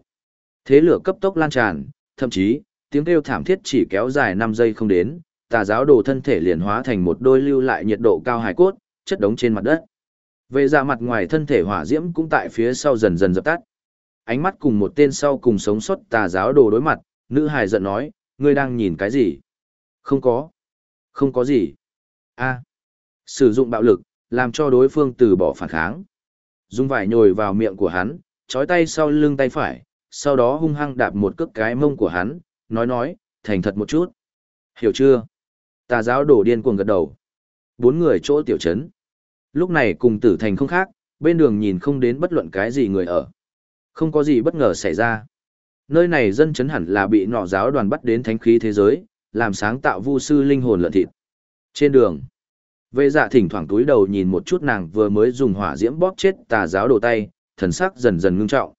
Thế lửa cấp tốc lan tràn, thậm chí, tiếng kêu thảm thiết chỉ kéo dài 5 giây không đến, tà giáo đồ thân thể liền hóa thành một đôi lưu lại nhiệt độ cao hải cốt, chất đống trên mặt đất. Về ra mặt ngoài thân thể hỏa diễm cũng tại phía sau dần dần dập tắt. Ánh mắt cùng một tên sau cùng sống sót tà giáo đồ đối mặt, nữ hài giận nói, ngươi đang nhìn cái gì? Không có. Không có gì. a Sử dụng bạo lực, làm cho đối phương từ bỏ phản kháng. Dùng vải nhồi vào miệng của hắn, trói tay sau lưng tay phải, sau đó hung hăng đạp một cước cái mông của hắn, nói nói, thành thật một chút. Hiểu chưa? Tà giáo đổ điên cuồng gật đầu. Bốn người chỗ tiểu trấn. Lúc này cùng tử thành không khác, bên đường nhìn không đến bất luận cái gì người ở. Không có gì bất ngờ xảy ra. Nơi này dân chấn hẳn là bị nọ giáo đoàn bắt đến thánh khí thế giới, làm sáng tạo vu sư linh hồn lợn thịt. Trên đường, vệ dạ thỉnh thoảng túi đầu nhìn một chút nàng vừa mới dùng hỏa diễm bóp chết tà giáo đồ tay, thần sắc dần dần ngưng trọng.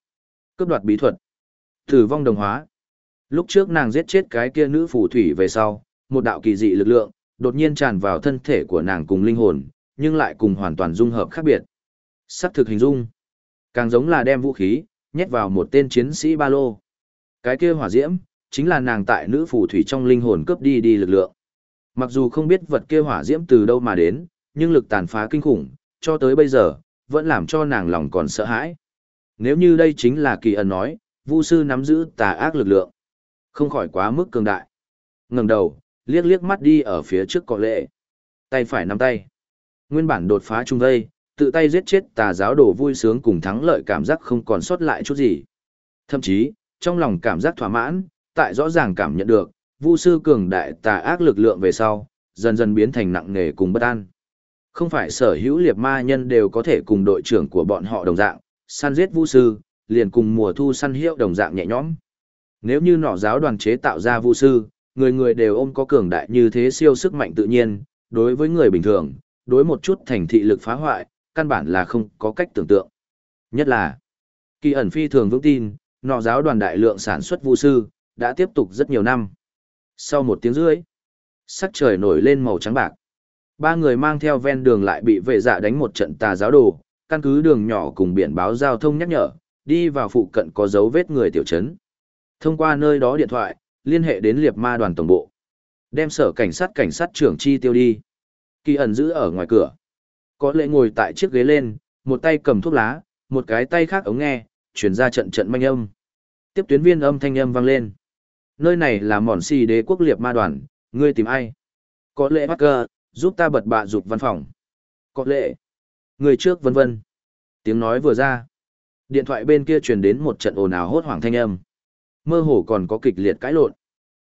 Cướp đoạt bí thuật. Tử vong đồng hóa. Lúc trước nàng giết chết cái kia nữ phù thủy về sau, một đạo kỳ dị lực lượng, đột nhiên tràn vào thân thể của nàng cùng linh hồn, nhưng lại cùng hoàn toàn dung hợp khác biệt. Sắc thực hình dung, càng giống là đem vũ khí, nhét vào một tên chiến sĩ ba lô. Cái kia hỏa diễm, chính là nàng tại nữ phù thủy trong linh hồn cướp đi đi lực lượng. Mặc dù không biết vật kia hỏa diễm từ đâu mà đến, nhưng lực tàn phá kinh khủng, cho tới bây giờ, vẫn làm cho nàng lòng còn sợ hãi. Nếu như đây chính là kỳ ẩn nói, Vu sư nắm giữ tà ác lực lượng, không khỏi quá mức cường đại. Ngẩng đầu, liếc liếc mắt đi ở phía trước cọ lệ. Tay phải nắm tay. Nguyên bản đột phá trung vây, tự tay giết chết tà giáo đồ vui sướng cùng thắng lợi cảm giác không còn sót lại chút gì. Thậm chí, trong lòng cảm giác thỏa mãn, tại rõ ràng cảm nhận được, Vu sư cường đại tà ác lực lượng về sau, dần dần biến thành nặng nề cùng bất an. Không phải sở hữu liệt ma nhân đều có thể cùng đội trưởng của bọn họ đồng dạng, săn giết Vu sư, liền cùng mùa thu săn hiệu đồng dạng nhẹ nhõm. Nếu như nọ giáo đoàn chế tạo ra Vu sư, người người đều ôm có cường đại như thế siêu sức mạnh tự nhiên, đối với người bình thường, đối một chút thành thị lực phá hoại, căn bản là không có cách tưởng tượng. Nhất là, kỳ ẩn phi thường vững tin, nọ giáo đoàn đại lượng sản xuất vu sư, đã tiếp tục rất nhiều năm. Sau một tiếng rưỡi, sắc trời nổi lên màu trắng bạc. Ba người mang theo ven đường lại bị vệ dạ đánh một trận tà giáo đồ, căn cứ đường nhỏ cùng biển báo giao thông nhắc nhở, đi vào phụ cận có dấu vết người tiểu trấn. Thông qua nơi đó điện thoại, liên hệ đến liệp ma đoàn tổng bộ. Đem sở cảnh sát cảnh sát trưởng chi tiêu đi. Kỳ ẩn giữ ở ngoài cửa. Có lệ ngồi tại chiếc ghế lên, một tay cầm thuốc lá, một cái tay khác ống nghe, chuyển ra trận trận manh âm. Tiếp tuyến viên âm thanh âm vang lên. Nơi này là mòn xì đế quốc liệp ma đoàn, Ngươi tìm ai? Có lệ Parker, giúp ta bật bạ dục văn phòng. Có lệ. Người trước vân vân. Tiếng nói vừa ra. Điện thoại bên kia truyền đến một trận ồn ào hốt hoảng thanh âm. Mơ hồ còn có kịch liệt cãi lộn.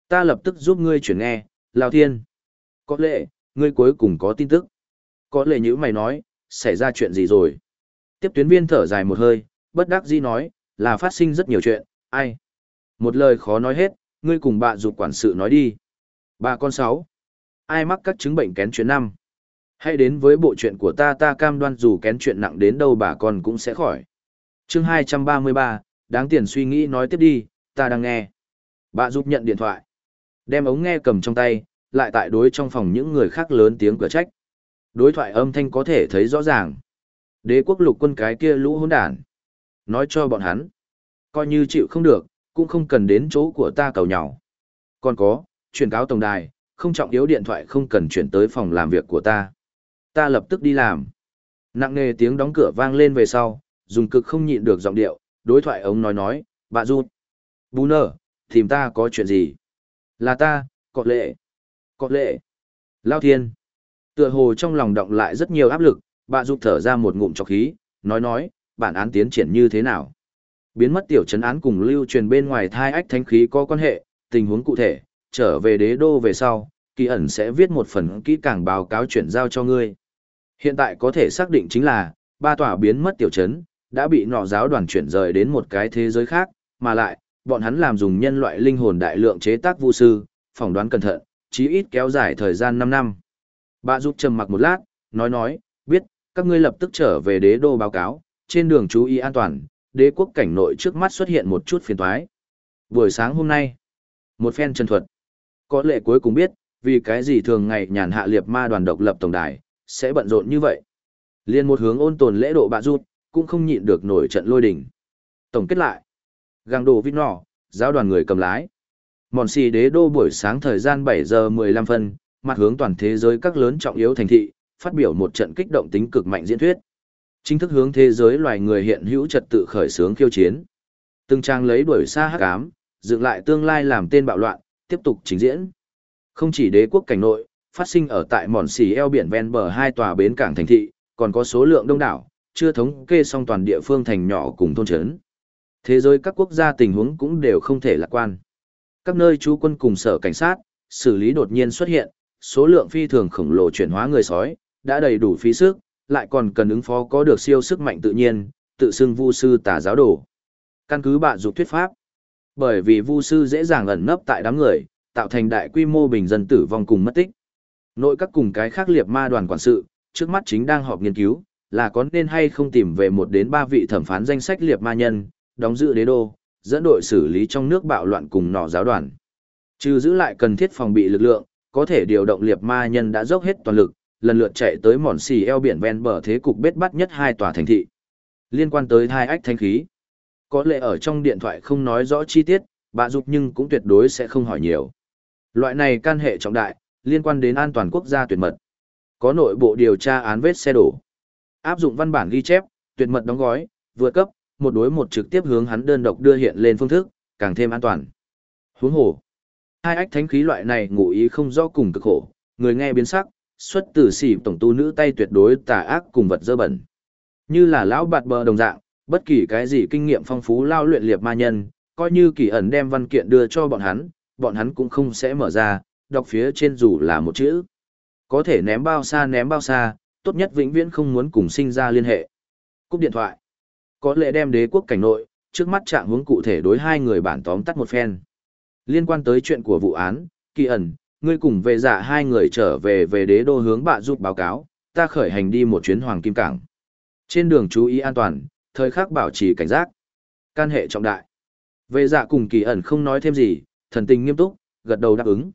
Ta lập tức giúp ngươi chuyển nghe, Lao Thiên. Có lệ, ngươi cuối cùng có tin tức. Có lệ như mày nói, xảy ra chuyện gì rồi? Tiếp tuyến viên thở dài một hơi, bất đắc dĩ nói, là phát sinh rất nhiều chuyện, ai? Một lời khó nói hết, ngươi cùng bà dục quản sự nói đi. Bà con sáu. Ai mắc các chứng bệnh kén chuyện năm? Hãy đến với bộ chuyện của ta ta cam đoan dù kén chuyện nặng đến đâu bà con cũng sẽ khỏi. chương 233, đáng tiền suy nghĩ nói tiếp đi, ta đang nghe. Bà giúp nhận điện thoại. Đem ống nghe cầm trong tay, lại tại đối trong phòng những người khác lớn tiếng cửa trách. Đối thoại âm thanh có thể thấy rõ ràng. Đế quốc lục quân cái kia lũ hỗn đản. Nói cho bọn hắn. Coi như chịu không được, cũng không cần đến chỗ của ta cầu nhau. Còn có, truyền cáo tổng đài, không trọng yếu điện thoại không cần chuyển tới phòng làm việc của ta. Ta lập tức đi làm. Nặng nề tiếng đóng cửa vang lên về sau, dùng cực không nhịn được giọng điệu, đối thoại ống nói nói, bà rút. Bú nở, tìm ta có chuyện gì? Là ta, có lệ. Có lệ. Lao thiên. Tựa hồ trong lòng động lại rất nhiều áp lực, bà rút thở ra một ngụm chọc khí, nói nói, bản án tiến triển như thế nào? Biến mất tiểu trấn án cùng lưu truyền bên ngoài thai ách thánh khí có quan hệ, tình huống cụ thể, trở về đế đô về sau, kỳ ẩn sẽ viết một phần kỹ càng báo cáo chuyển giao cho ngươi. Hiện tại có thể xác định chính là, ba tòa biến mất tiểu trấn, đã bị nọ giáo đoàn chuyển rời đến một cái thế giới khác, mà lại, bọn hắn làm dùng nhân loại linh hồn đại lượng chế tác vu sư, phỏng đoán cẩn thận, chí ít kéo dài thời gian 5 năm. Bà giúp trầm mặc một lát, nói nói, biết, các ngươi lập tức trở về đế đô báo cáo, trên đường chú ý an toàn, đế quốc cảnh nội trước mắt xuất hiện một chút phiền toái. Buổi sáng hôm nay, một phen chân thuật. Có lệ cuối cùng biết, vì cái gì thường ngày nhàn hạ liệt ma đoàn độc lập tổng đài, sẽ bận rộn như vậy. Liên một hướng ôn tồn lễ độ bạ rút, cũng không nhịn được nổi trận lôi đỉnh. Tổng kết lại, gang đồ vít nỏ giáo đoàn người cầm lái. Mòn xì đế đô buổi sáng thời gian 7 giờ 15 phân, mặt hướng toàn thế giới các lớn trọng yếu thành thị, phát biểu một trận kích động tính cực mạnh diễn thuyết. Chính thức hướng thế giới loài người hiện hữu trật tự khởi xướng khiêu chiến. Từng trang lấy đuổi xa hắc ám, dựng lại tương lai làm tên bạo loạn, tiếp tục trình diễn. Không chỉ đế quốc cảnh nội, phát sinh ở tại mòn xì eo biển ven bờ hai tòa bến cảng thành thị, còn có số lượng đông đảo, chưa thống kê xong toàn địa phương thành nhỏ cùng thôn trấn. Thế giới các quốc gia tình huống cũng đều không thể lạc quan. Các nơi trú quân cùng sở cảnh sát, xử lý đột nhiên xuất hiện, số lượng phi thường khổng lồ chuyển hóa người sói, đã đầy đủ phí sức, lại còn cần ứng phó có được siêu sức mạnh tự nhiên, tự xưng vu sư tà giáo đồ. Căn cứ bạ dục thuyết pháp, bởi vì vu sư dễ dàng ẩn nấp tại đám người, tạo thành đại quy mô bình dân tử vong cùng mất tích. Nội các cùng cái khác liệt ma đoàn quản sự, trước mắt chính đang họp nghiên cứu, là có nên hay không tìm về một đến ba vị thẩm phán danh sách liệt ma nhân, đóng giữ đế đô, dẫn đội xử lý trong nước bạo loạn cùng nọ giáo đoàn. Trừ giữ lại cần thiết phòng bị lực lượng, có thể điều động liệt ma nhân đã dốc hết toàn lực, lần lượt chạy tới mòn xì eo biển ven bờ thế cục bết bắt nhất hai tòa thành thị. Liên quan tới hai ách thanh khí. Có lẽ ở trong điện thoại không nói rõ chi tiết, bà dục nhưng cũng tuyệt đối sẽ không hỏi nhiều. Loại này can hệ trọng đại, liên quan đến an toàn quốc gia tuyệt mật. Có nội bộ điều tra án vết xe đổ. Áp dụng văn bản ghi chép, tuyệt mật đóng gói, vượt cấp, một đối một trực tiếp hướng hắn đơn độc đưa hiện lên phương thức, càng thêm an toàn. Huống hồ. Hai ách thánh khí loại này ngụ ý không rõ cùng cực khổ, người nghe biến sắc, xuất từ xỉ tổng tu nữ tay tuyệt đối tà ác cùng vật dơ bẩn. Như là lão bạt bờ đồng dạng, bất kỳ cái gì kinh nghiệm phong phú lao luyện liệp ma nhân, coi như kỳ ẩn đem văn kiện đưa cho bọn hắn, bọn hắn cũng không sẽ mở ra, đọc phía trên dù là một chữ. Có thể ném bao xa ném bao xa, tốt nhất vĩnh viễn không muốn cùng sinh ra liên hệ. Cúp điện thoại. Có lẽ đem đế quốc cảnh nội, trước mắt trạng hướng cụ thể đối hai người bản tóm tắt một phen. Liên quan tới chuyện của vụ án, kỳ ẩn, ngươi cùng về dạ hai người trở về về đế đô hướng bạ giúp báo cáo, ta khởi hành đi một chuyến hoàng kim cảng. Trên đường chú ý an toàn, thời khắc bảo trì cảnh giác. Can hệ trọng đại. Về dạ cùng kỳ ẩn không nói thêm gì, thần tình nghiêm túc, gật đầu đáp ứng.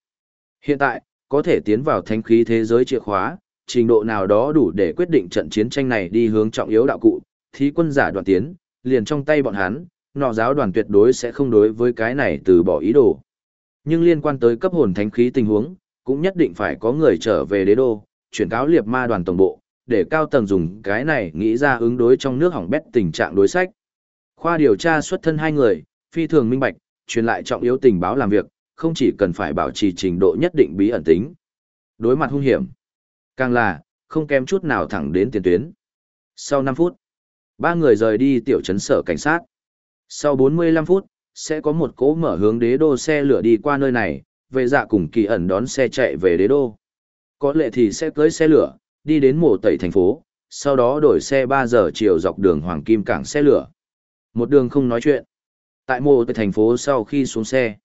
Hiện tại, có thể tiến vào thánh khí thế giới chìa khóa, trình độ nào đó đủ để quyết định trận chiến tranh này đi hướng trọng yếu đạo cụ, thí quân giả đoàn tiến, liền trong tay bọn hắn, nọ giáo đoàn tuyệt đối sẽ không đối với cái này từ bỏ ý đồ. Nhưng liên quan tới cấp hồn thánh khí tình huống, cũng nhất định phải có người trở về đế đô, chuyển cáo liệp ma đoàn tổng bộ, để cao tầng dùng cái này nghĩ ra ứng đối trong nước hỏng bét tình trạng đối sách. Khoa điều tra xuất thân hai người, phi thường minh bạch, truyền lại trọng yếu tình báo làm việc, không chỉ cần phải bảo trì trình độ nhất định bí ẩn tính. Đối mặt hung hiểm, càng là, không kém chút nào thẳng đến tiền tuyến. Sau 5 phút, ba người rời đi tiểu trấn sở cảnh sát. Sau 45 phút, sẽ có một cố mở hướng đế đô xe lửa đi qua nơi này, về dạ cùng kỳ ẩn đón xe chạy về đế đô. Có lệ thì sẽ cưới xe lửa, đi đến mộ tẩy thành phố, sau đó đổi xe 3 giờ chiều dọc đường Hoàng Kim Cảng xe lửa. Một đường không nói chuyện. Tại mộ tẩy thành phố sau khi xuống xe,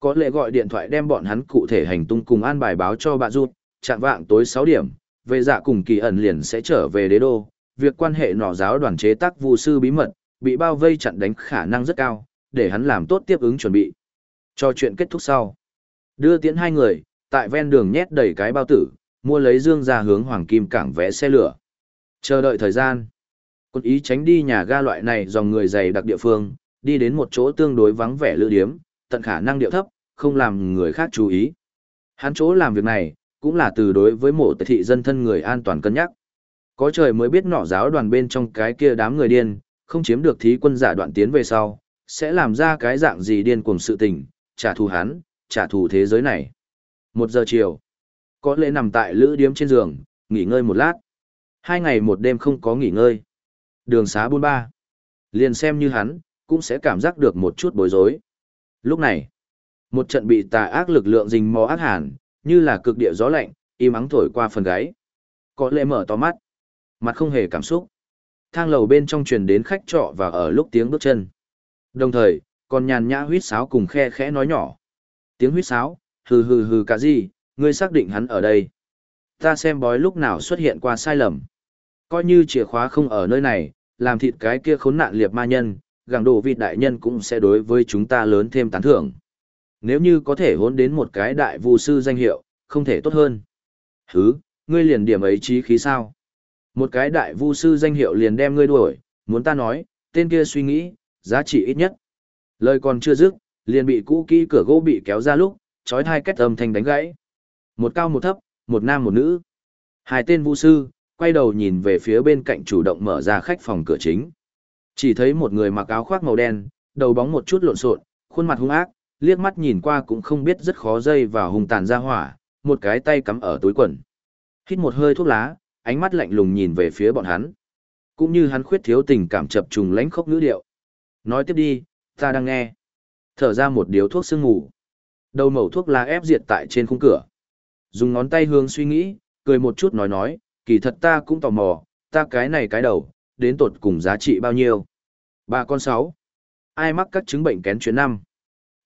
có lệ gọi điện thoại đem bọn hắn cụ thể hành tung cùng an bài báo cho bà rút, chạm vạng tối 6 điểm, về dạ cùng kỳ ẩn liền sẽ trở về đế đô. Việc quan hệ nọ giáo đoàn chế tác vụ sư bí mật, bị bao vây chặn đánh khả năng rất cao, để hắn làm tốt tiếp ứng chuẩn bị. Cho chuyện kết thúc sau. Đưa tiễn hai người, tại ven đường nhét đầy cái bao tử, mua lấy dương ra hướng Hoàng Kim Cảng vẽ xe lửa. Chờ đợi thời gian. Quân ý tránh đi nhà ga loại này dòng người dày đặc địa phương, đi đến một chỗ tương đối vắng vẻ lữ điếm, tận khả năng điệu thấp, không làm người khác chú ý. Hắn chỗ làm việc này, cũng là từ đối với mộ thị dân thân người an toàn cân nhắc. Có trời mới biết nọ giáo đoàn bên trong cái kia đám người điên, không chiếm được thí quân giả đoạn tiến về sau, sẽ làm ra cái dạng gì điên cuồng sự tình, trả thù hắn, trả thù thế giới này. Một giờ chiều, có lẽ nằm tại lữ điếm trên giường, nghỉ ngơi một lát. Hai ngày một đêm không có nghỉ ngơi. Đường xá buôn ba. Liền xem như hắn, cũng sẽ cảm giác được một chút bối rối. Lúc này, một trận bị tà ác lực lượng rình mò ác hàn, như là cực địa gió lạnh, im ắng thổi qua phần gáy. Có lẽ mở to mắt, mặt không hề cảm xúc. Thang lầu bên trong truyền đến khách trọ và ở lúc tiếng bước chân. Đồng thời, còn nhàn nhã huýt sáo cùng khe khẽ nói nhỏ. Tiếng huýt sáo, hừ hừ hừ cả gì, ngươi xác định hắn ở đây. Ta xem bói lúc nào xuất hiện qua sai lầm. Coi như chìa khóa không ở nơi này, làm thịt cái kia khốn nạn liệt ma nhân, gàng đồ vịt đại nhân cũng sẽ đối với chúng ta lớn thêm tán thưởng. Nếu như có thể hôn đến một cái đại vu sư danh hiệu, không thể tốt hơn. Hứ, ngươi liền điểm ấy trí khí sao? Một cái đại vu sư danh hiệu liền đem ngươi đuổi, muốn ta nói, tên kia suy nghĩ, giá trị ít nhất. Lời còn chưa dứt, liền bị cũ kỹ cửa gỗ bị kéo ra lúc, chói hai kết âm thanh đánh gãy. Một cao một thấp, một nam một nữ. Hai tên vũ sư, quay đầu nhìn về phía bên cạnh chủ động mở ra khách phòng cửa chính. Chỉ thấy một người mặc áo khoác màu đen, đầu bóng một chút lộn xộn, khuôn mặt hung ác, liếc mắt nhìn qua cũng không biết rất khó dây vào hung tàn ra hỏa, một cái tay cắm ở túi quần. Hít một hơi thuốc lá, ánh mắt lạnh lùng nhìn về phía bọn hắn. Cũng như hắn khuyết thiếu tình cảm chập trùng lãnh khốc ngữ điệu. Nói tiếp đi, ta đang nghe. Thở ra một điếu thuốc sương ngủ. Đầu mẩu thuốc lá ép diệt tại trên khung cửa. Dùng ngón tay hương suy nghĩ, cười một chút nói nói, kỳ thật ta cũng tò mò, ta cái này cái đầu, đến tột cùng giá trị bao nhiêu. Ba con sáu. Ai mắc các chứng bệnh kén chuyện năm.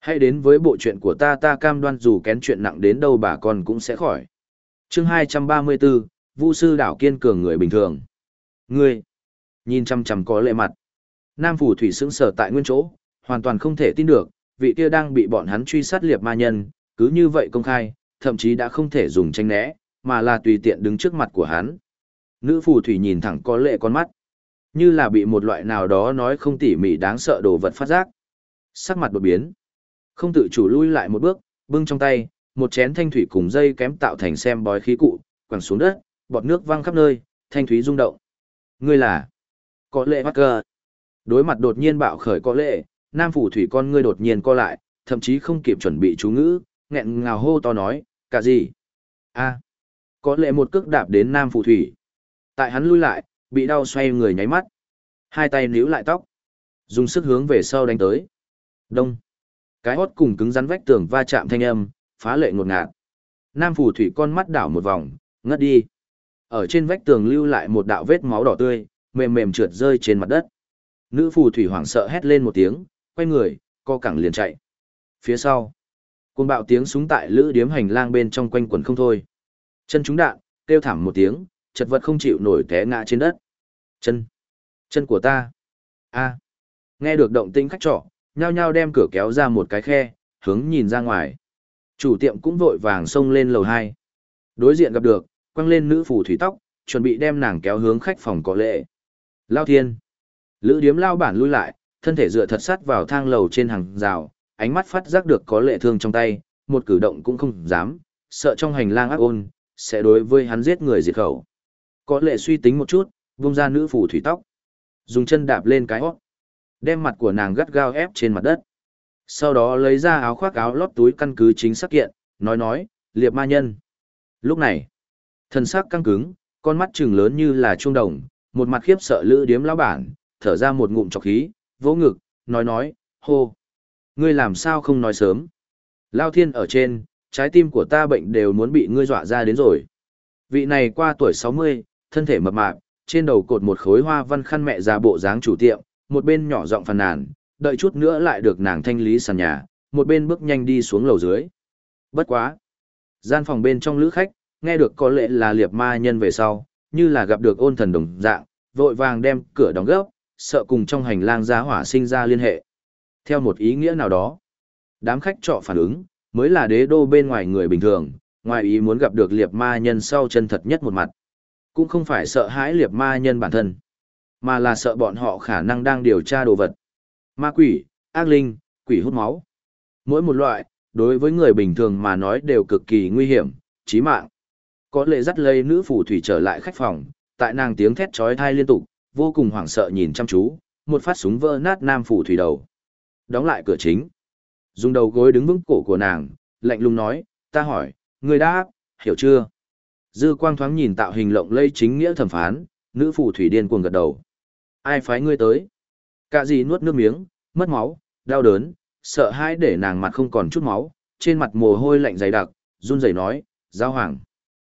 Hãy đến với bộ chuyện của ta ta cam đoan dù kén chuyện nặng đến đâu bà con cũng sẽ khỏi. chương 234, Vu sư đảo kiên cường người bình thường. Ngươi, nhìn chăm chăm có lệ mặt. Nam phủ thủy sững sờ tại nguyên chỗ, hoàn toàn không thể tin được, vị kia đang bị bọn hắn truy sát liệp ma nhân, cứ như vậy công khai, thậm chí đã không thể dùng tranh né, mà là tùy tiện đứng trước mặt của hắn. Nữ phù thủy nhìn thẳng có lệ con mắt, như là bị một loại nào đó nói không tỉ mỉ đáng sợ đồ vật phát giác. Sắc mặt đột biến, không tự chủ lui lại một bước, bưng trong tay, một chén thanh thủy cùng dây kém tạo thành xem bói khí cụ, quẳng xuống đất, bọt nước văng khắp nơi, thanh thúy rung động. Ngươi là? Có lệ mắc cờ. Đối mặt đột nhiên bạo khởi có lệ, nam phủ thủy con ngươi đột nhiên co lại, thậm chí không kịp chuẩn bị chú ngữ, nghẹn ngào hô to nói, cả gì? a có lệ một cước đạp đến nam phủ thủy. Tại hắn lui lại, bị đau xoay người nháy mắt. Hai tay níu lại tóc. Dùng sức hướng về sau đánh tới. Đông. Cái hót cùng cứng rắn vách tường va chạm thanh âm, phá lệ ngột ngạt. Nam phủ thủy con mắt đảo một vòng, ngất đi. Ở trên vách tường lưu lại một đạo vết máu đỏ tươi, mềm mềm trượt rơi trên mặt đất. Nữ phù thủy hoảng sợ hét lên một tiếng, quay người, co cẳng liền chạy. Phía sau, cuồng bạo tiếng súng tại lữ điếm hành lang bên trong quanh quần không thôi. Chân trúng đạn, kêu thảm một tiếng, chật vật không chịu nổi té ngã trên đất. Chân, chân của ta. A. Nghe được động tĩnh khách trọ, nhao nhao đem cửa kéo ra một cái khe, hướng nhìn ra ngoài. Chủ tiệm cũng vội vàng xông lên lầu 2. Đối diện gặp được, quăng lên nữ phù thủy tóc, chuẩn bị đem nàng kéo hướng khách phòng có lệ. Lao thiên. Lữ điếm lao bản lui lại, thân thể dựa thật sát vào thang lầu trên hàng rào, ánh mắt phát giác được có lệ thương trong tay, một cử động cũng không dám, sợ trong hành lang ác ôn, sẽ đối với hắn giết người diệt khẩu. Có lệ suy tính một chút, vung ra nữ phủ thủy tóc. Dùng chân đạp lên cái hót. Đem mặt của nàng gắt gao ép trên mặt đất. Sau đó lấy ra áo khoác áo lót túi căn cứ chính xác kiện, nói nói, liệp ma nhân. Lúc này, thân xác căng cứng, con mắt trừng lớn như là trung đồng, một mặt khiếp sợ lữ điếm lão bản, thở ra một ngụm trọc khí, vỗ ngực, nói nói, hô. Ngươi làm sao không nói sớm? Lao thiên ở trên, trái tim của ta bệnh đều muốn bị ngươi dọa ra đến rồi. Vị này qua tuổi 60, thân thể mập mạp, trên đầu cột một khối hoa văn khăn mẹ ra bộ dáng chủ tiệm, một bên nhỏ giọng phàn nàn, đợi chút nữa lại được nàng thanh lý sàn nhà, một bên bước nhanh đi xuống lầu dưới. Bất quá. Gian phòng bên trong lữ khách, nghe được có lẽ là liệp ma nhân về sau, như là gặp được ôn thần đồng dạng, vội vàng đem cửa đóng gấp, sợ cùng trong hành lang gia hỏa sinh ra liên hệ. Theo một ý nghĩa nào đó, đám khách trọ phản ứng, mới là đế đô bên ngoài người bình thường, ngoài ý muốn gặp được liệp ma nhân sau chân thật nhất một mặt. Cũng không phải sợ hãi liệp ma nhân bản thân, mà là sợ bọn họ khả năng đang điều tra đồ vật. Ma quỷ, ác linh, quỷ hút máu. Mỗi một loại, đối với người bình thường mà nói đều cực kỳ nguy hiểm, chí mạng. Có lệ dắt lây nữ phù thủy trở lại khách phòng, tại nàng tiếng thét chói tai liên tục, vô cùng hoảng sợ nhìn chăm chú, một phát súng vỡ nát nam phủ thủy đầu. Đóng lại cửa chính. Dùng đầu gối đứng vững cổ của nàng, lạnh lùng nói, ta hỏi, người đã, hiểu chưa? Dư quang thoáng nhìn tạo hình lộng lây chính nghĩa thẩm phán, nữ phủ thủy điên cuồng gật đầu. Ai phái ngươi tới? Cả gì nuốt nước miếng, mất máu, đau đớn, sợ hãi để nàng mặt không còn chút máu, trên mặt mồ hôi lạnh dày đặc, run rẩy nói, giáo hoàng.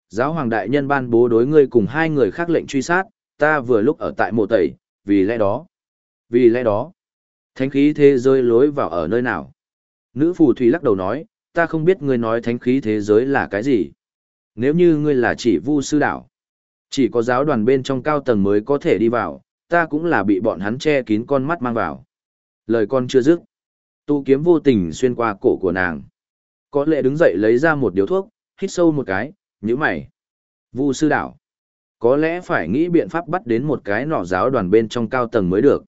Giáo hoàng đại nhân ban bố đối ngươi cùng hai người khác lệnh truy sát, ta vừa lúc ở tại mộ tẩy, vì lẽ đó. Vì lẽ đó, thánh khí thế giới lối vào ở nơi nào? Nữ phù thủy lắc đầu nói, ta không biết ngươi nói thánh khí thế giới là cái gì. Nếu như ngươi là chỉ vu sư đảo, chỉ có giáo đoàn bên trong cao tầng mới có thể đi vào, ta cũng là bị bọn hắn che kín con mắt mang vào. Lời con chưa dứt. Tu kiếm vô tình xuyên qua cổ của nàng. Có lẽ đứng dậy lấy ra một điếu thuốc, hít sâu một cái, nhíu mày. Vu sư đảo. Có lẽ phải nghĩ biện pháp bắt đến một cái nọ giáo đoàn bên trong cao tầng mới được.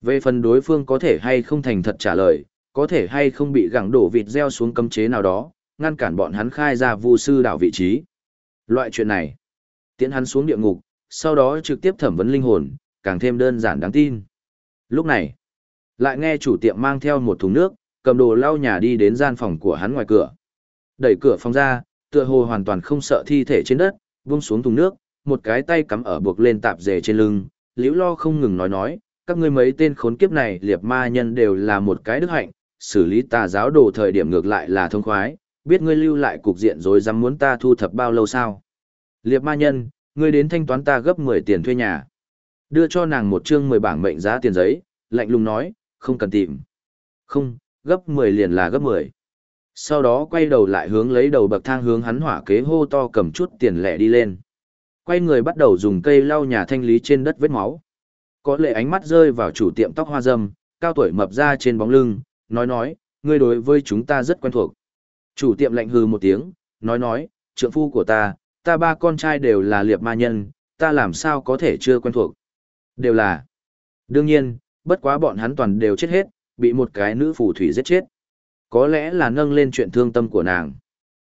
Về phần đối phương có thể hay không thành thật trả lời, có thể hay không bị gẳng đổ vịt gieo xuống cấm chế nào đó, ngăn cản bọn hắn khai ra vu sư đảo vị trí. Loại chuyện này, tiễn hắn xuống địa ngục, sau đó trực tiếp thẩm vấn linh hồn, càng thêm đơn giản đáng tin. Lúc này, lại nghe chủ tiệm mang theo một thùng nước, cầm đồ lau nhà đi đến gian phòng của hắn ngoài cửa. Đẩy cửa phòng ra, tựa hồ hoàn toàn không sợ thi thể trên đất, vung xuống thùng nước, một cái tay cắm ở buộc lên tạp dề trên lưng, liễu lo không ngừng nói nói, các ngươi mấy tên khốn kiếp này liệp ma nhân đều là một cái đức hạnh, xử lý tà giáo đồ thời điểm ngược lại là thông khoái, biết ngươi lưu lại cục diện rồi dám muốn ta thu thập bao lâu sao. Liệp ma nhân, ngươi đến thanh toán ta gấp 10 tiền thuê nhà. Đưa cho nàng một chương 10 bảng mệnh giá tiền giấy, lạnh lùng nói, không cần tìm. Không, gấp 10 liền là gấp 10. Sau đó quay đầu lại hướng lấy đầu bậc thang hướng hắn hỏa kế hô to cầm chút tiền lẻ đi lên. Quay người bắt đầu dùng cây lau nhà thanh lý trên đất vết máu. Có lệ ánh mắt rơi vào chủ tiệm tóc hoa dâm, cao tuổi mập ra trên bóng lưng, nói nói, ngươi đối với chúng ta rất quen thuộc. Chủ tiệm lạnh hừ một tiếng, nói nói, trượng phu của ta, ta ba con trai đều là liệp ma nhân, ta làm sao có thể chưa quen thuộc. Đều là. Đương nhiên, bất quá bọn hắn toàn đều chết hết, bị một cái nữ phù thủy giết chết. Có lẽ là nâng lên chuyện thương tâm của nàng.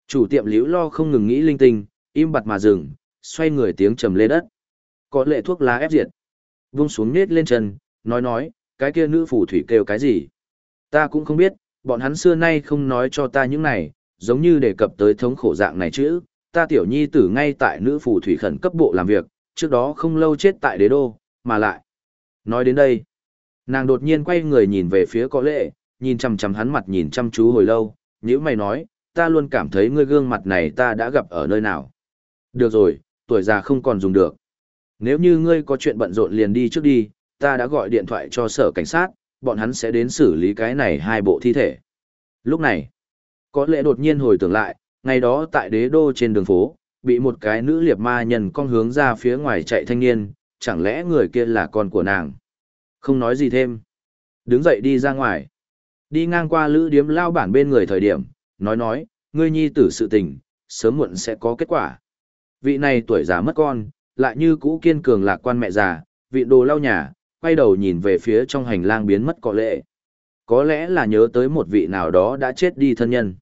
Chủ tiệm liễu lo không ngừng nghĩ linh tinh, im bặt mà dừng, xoay người tiếng trầm lê đất. Có lệ thuốc lá ép diệt. Vung xuống nết lên chân, nói nói, cái kia nữ phù thủy kêu cái gì. Ta cũng không biết, bọn hắn xưa nay không nói cho ta những này, giống như đề cập tới thống khổ dạng này chứ. Ta tiểu nhi tử ngay tại nữ phù thủy khẩn cấp bộ làm việc, trước đó không lâu chết tại đế đô, mà lại. Nói đến đây, nàng đột nhiên quay người nhìn về phía có lệ, nhìn chằm chằm hắn mặt nhìn chăm chú hồi lâu, nếu mày nói, ta luôn cảm thấy ngươi gương mặt này ta đã gặp ở nơi nào. Được rồi, tuổi già không còn dùng được. Nếu như ngươi có chuyện bận rộn liền đi trước đi, ta đã gọi điện thoại cho sở cảnh sát, bọn hắn sẽ đến xử lý cái này hai bộ thi thể. Lúc này, có lẽ đột nhiên hồi tưởng lại, ngày đó tại đế đô trên đường phố, bị một cái nữ liệp ma nhân con hướng ra phía ngoài chạy thanh niên, chẳng lẽ người kia là con của nàng? Không nói gì thêm. Đứng dậy đi ra ngoài. Đi ngang qua lữ điếm lao bản bên người thời điểm, nói nói, ngươi nhi tử sự tình, sớm muộn sẽ có kết quả. Vị này tuổi già mất con, lại như cũ kiên cường lạc quan mẹ già, vị đồ lau nhà, quay đầu nhìn về phía trong hành lang biến mất có lệ. Có lẽ là nhớ tới một vị nào đó đã chết đi thân nhân.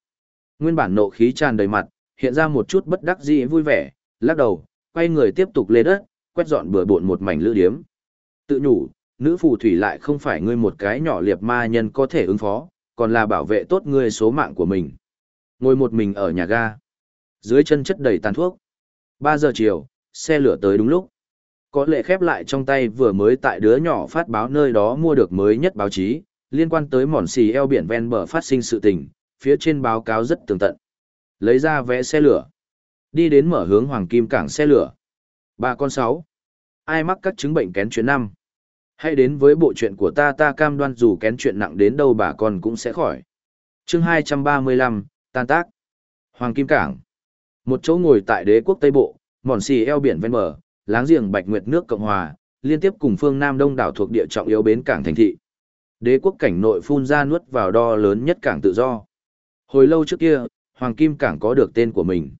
Nguyên bản nộ khí tràn đầy mặt, hiện ra một chút bất đắc dĩ vui vẻ, lắc đầu, quay người tiếp tục lê đất, quét dọn bừa bộn một mảnh lữ điếm. Tự nhủ, nữ phù thủy lại không phải ngươi một cái nhỏ liệp ma nhân có thể ứng phó, còn là bảo vệ tốt ngươi số mạng của mình. Ngồi một mình ở nhà ga. Dưới chân chất đầy tàn thuốc. 3 giờ chiều, xe lửa tới đúng lúc. Có lệ khép lại trong tay vừa mới tại đứa nhỏ phát báo nơi đó mua được mới nhất báo chí, liên quan tới mòn xì eo biển ven bờ phát sinh sự tình, phía trên báo cáo rất tường tận. Lấy ra vé xe lửa. Đi đến mở hướng Hoàng Kim Cảng xe lửa. Ba con sáu. Ai mắc các chứng bệnh kén chuyện năm. Hãy đến với bộ chuyện của ta ta cam đoan dù kén chuyện nặng đến đâu bà con cũng sẽ khỏi. chương 235, tan tác. Hoàng Kim Cảng. Một chỗ ngồi tại đế quốc Tây Bộ, mòn xì eo biển ven bờ, láng giềng Bạch Nguyệt nước Cộng Hòa, liên tiếp cùng phương Nam Đông đảo thuộc địa trọng yếu bến cảng thành thị. Đế quốc cảnh nội phun ra nuốt vào đo lớn nhất cảng tự do. Hồi lâu trước kia, Hoàng Kim Cảng có được tên của mình.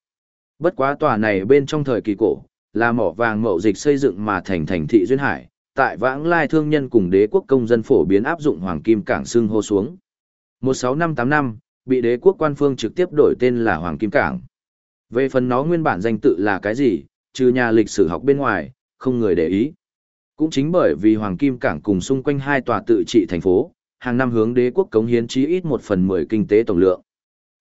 Bất quá tòa này bên trong thời kỳ cổ, là mỏ vàng mậu dịch xây dựng mà thành thành thị duyên hải, tại vãng lai thương nhân cùng đế quốc công dân phổ biến áp dụng Hoàng Kim Cảng xưng hô xuống. 16585, bị đế quốc quan phương trực tiếp đổi tên là Hoàng Kim Cảng. Về phần nó nguyên bản danh tự là cái gì, trừ nhà lịch sử học bên ngoài, không người để ý. Cũng chính bởi vì Hoàng Kim Cảng cùng xung quanh hai tòa tự trị thành phố, hàng năm hướng đế quốc cống hiến chí ít một phần mười kinh tế tổng lượng.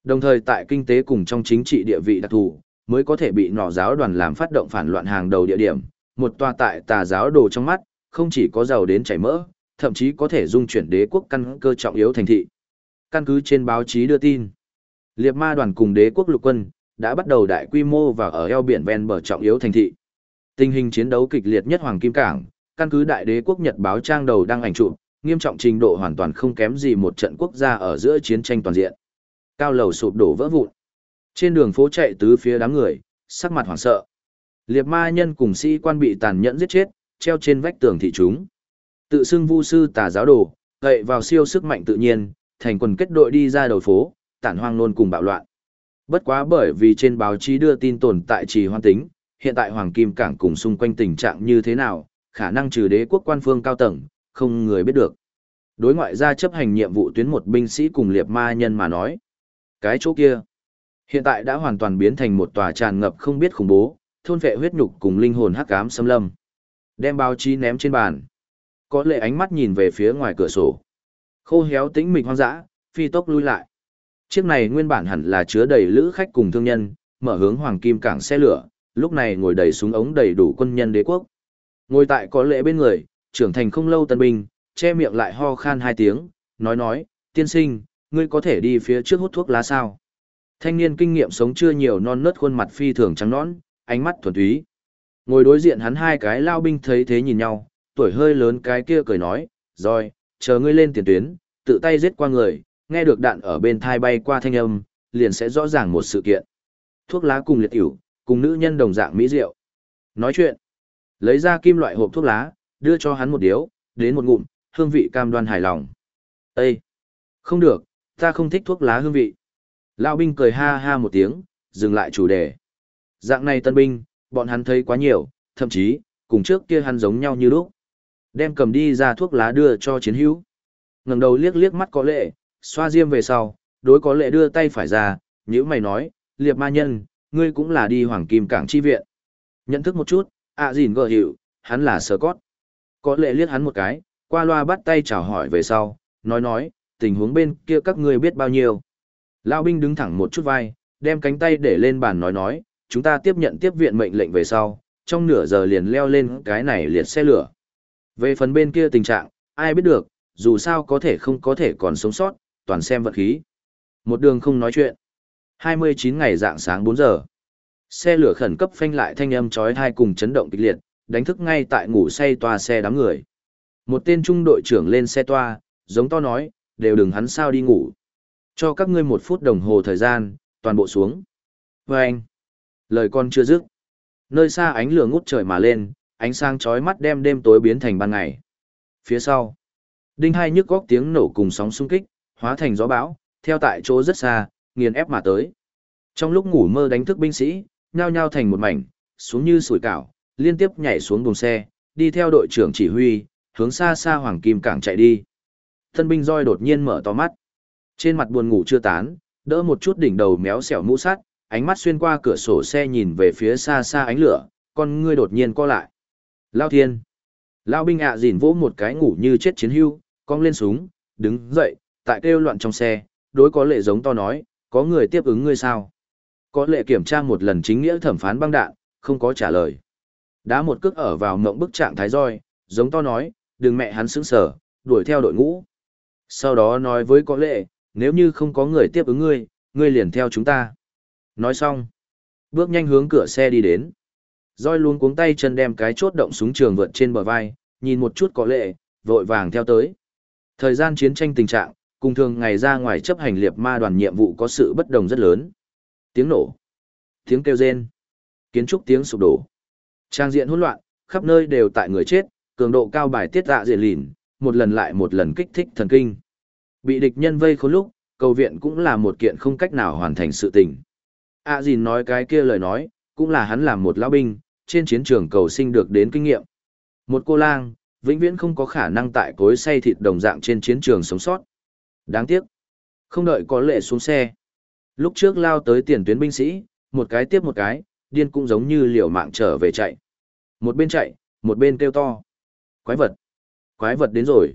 Đồng thời tại kinh tế cùng trong chính trị địa vị đặc thù, mới có thể bị nọ giáo đoàn làm phát động phản loạn hàng đầu địa điểm, một tòa tại tà giáo đồ trong mắt, không chỉ có giàu đến chảy mỡ, thậm chí có thể dung chuyển đế quốc căn cơ trọng yếu thành thị. Căn cứ trên báo chí đưa tin, Liệp Ma đoàn cùng đế quốc lục quân đã bắt đầu đại quy mô và ở eo biển ven bờ trọng yếu thành thị. Tình hình chiến đấu kịch liệt nhất Hoàng Kim Cảng, căn cứ đại đế quốc Nhật báo trang đầu đang ảnh chụp, nghiêm trọng trình độ hoàn toàn không kém gì một trận quốc gia ở giữa chiến tranh toàn diện. Cao lầu sụp đổ vỡ vụn. Trên đường phố chạy tứ phía đám người, sắc mặt hoảng sợ. Liệp ma nhân cùng sĩ quan bị tàn nhẫn giết chết, treo trên vách tường thị chúng. Tự xưng vu sư tà giáo đồ, gậy vào siêu sức mạnh tự nhiên, thành quần kết đội đi ra đầu phố, tản hoang nôn cùng bạo loạn. Bất quá bởi vì trên báo chí đưa tin tồn tại trì hoan tính, hiện tại Hoàng Kim Cảng cùng xung quanh tình trạng như thế nào, khả năng trừ đế quốc quan phương cao tầng, không người biết được. Đối ngoại ra chấp hành nhiệm vụ tuyến một binh sĩ cùng liệp ma nhân mà nói. Cái chỗ kia, hiện tại đã hoàn toàn biến thành một tòa tràn ngập không biết khủng bố, thôn vệ huyết nhục cùng linh hồn hắc ám xâm lâm. Đem báo chí ném trên bàn. Có lệ ánh mắt nhìn về phía ngoài cửa sổ. Khô héo tĩnh mịch hoang dã, phi tốc lui lại. Chiếc này nguyên bản hẳn là chứa đầy lữ khách cùng thương nhân, mở hướng hoàng kim cảng xe lửa, lúc này ngồi đầy súng ống đầy đủ quân nhân đế quốc. Ngồi tại có lệ bên người, trưởng thành không lâu tân binh, che miệng lại ho khan hai tiếng, nói nói, tiên sinh, ngươi có thể đi phía trước hút thuốc lá sao? Thanh niên kinh nghiệm sống chưa nhiều non nớt khuôn mặt phi thường trắng nõn, ánh mắt thuần túy. Ngồi đối diện hắn hai cái lao binh thấy thế nhìn nhau, tuổi hơi lớn cái kia cười nói, rồi, chờ ngươi lên tiền tuyến, tự tay giết qua người, nghe được đạn ở bên thai bay qua thanh âm, liền sẽ rõ ràng một sự kiện. Thuốc lá cùng liệt ỉu, cùng nữ nhân đồng dạng mỹ rượu. Nói chuyện, lấy ra kim loại hộp thuốc lá, đưa cho hắn một điếu, đến một ngụm, hương vị cam đoan hài lòng. Ê! Không được, ta không thích thuốc lá hương vị. Lão binh cười ha ha một tiếng, dừng lại chủ đề. Dạng này tân binh, bọn hắn thấy quá nhiều, thậm chí, cùng trước kia hắn giống nhau như lúc. Đem cầm đi ra thuốc lá đưa cho chiến hữu. ngẩng đầu liếc liếc mắt có lệ, xoa diêm về sau, đối có lệ đưa tay phải ra, nhữ mày nói, liệp ma nhân, ngươi cũng là đi hoàng kim cảng chi viện. Nhận thức một chút, ạ à gìn gờ hiệu, hắn là sơ cót. Có lệ liếc hắn một cái, qua loa bắt tay chào hỏi về sau, nói nói, tình huống bên kia các ngươi biết bao nhiêu. Lão binh đứng thẳng một chút vai, đem cánh tay để lên bàn nói nói, chúng ta tiếp nhận tiếp viện mệnh lệnh về sau, trong nửa giờ liền leo lên cái này liệt xe lửa. Về phần bên kia tình trạng, ai biết được, dù sao có thể không có thể còn sống sót, toàn xem vận khí. Một đường không nói chuyện. 29 ngày dạng sáng 4 giờ. Xe lửa khẩn cấp phanh lại thanh âm chói tai cùng chấn động kịch liệt, đánh thức ngay tại ngủ say toa xe đám người. Một tên trung đội trưởng lên xe toa, giống to nói, đều đừng hắn sao đi ngủ. Cho các ngươi một phút đồng hồ thời gian, toàn bộ xuống. Và anh, lời con chưa dứt. Nơi xa ánh lửa ngút trời mà lên, ánh sáng chói mắt đem đêm tối biến thành ban ngày. Phía sau, đinh hai nhức góc tiếng nổ cùng sóng xung kích, hóa thành gió bão, theo tại chỗ rất xa, nghiền ép mà tới. Trong lúc ngủ mơ đánh thức binh sĩ, nhao nhao thành một mảnh, xuống như sủi cảo, liên tiếp nhảy xuống buồng xe, đi theo đội trưởng chỉ huy, hướng xa xa Hoàng Kim Cảng chạy đi. Thân binh roi đột nhiên mở to mắt. Trên mặt buồn ngủ chưa tán, đỡ một chút đỉnh đầu méo xẻo mũ sắt, ánh mắt xuyên qua cửa sổ xe nhìn về phía xa xa ánh lửa, con ngươi đột nhiên co lại. Lao thiên. Lao binh ạ à dìn vỗ một cái ngủ như chết chiến hưu, cong lên súng, đứng dậy, tại kêu loạn trong xe, đối có lệ giống to nói, có người tiếp ứng ngươi sao? Có lệ kiểm tra một lần chính nghĩa thẩm phán băng đạn, không có trả lời. Đá một cước ở vào mộng bức trạng thái roi, giống to nói, đừng mẹ hắn sững sở, đuổi theo đội ngũ. Sau đó nói với có lệ, nếu như không có người tiếp ứng ngươi, ngươi liền theo chúng ta. Nói xong, bước nhanh hướng cửa xe đi đến. Roi luôn cuống tay chân đem cái chốt động súng trường vượt trên bờ vai, nhìn một chút có lệ, vội vàng theo tới. Thời gian chiến tranh tình trạng, cùng thường ngày ra ngoài chấp hành liệt ma đoàn nhiệm vụ có sự bất đồng rất lớn. Tiếng nổ, tiếng kêu rên, kiến trúc tiếng sụp đổ. Trang diện hỗn loạn, khắp nơi đều tại người chết, cường độ cao bài tiết dạ diện lìn, một lần lại một lần kích thích thần kinh. Bị địch nhân vây khốn lúc, cầu viện cũng là một kiện không cách nào hoàn thành sự tình. À dìn nói cái kia lời nói, cũng là hắn làm một lão binh, trên chiến trường cầu sinh được đến kinh nghiệm. Một cô lang, vĩnh viễn không có khả năng tại cối xay thịt đồng dạng trên chiến trường sống sót. Đáng tiếc. Không đợi có lệ xuống xe. Lúc trước lao tới tiền tuyến binh sĩ, một cái tiếp một cái, điên cũng giống như liều mạng trở về chạy. Một bên chạy, một bên kêu to. Quái vật. Quái vật đến rồi.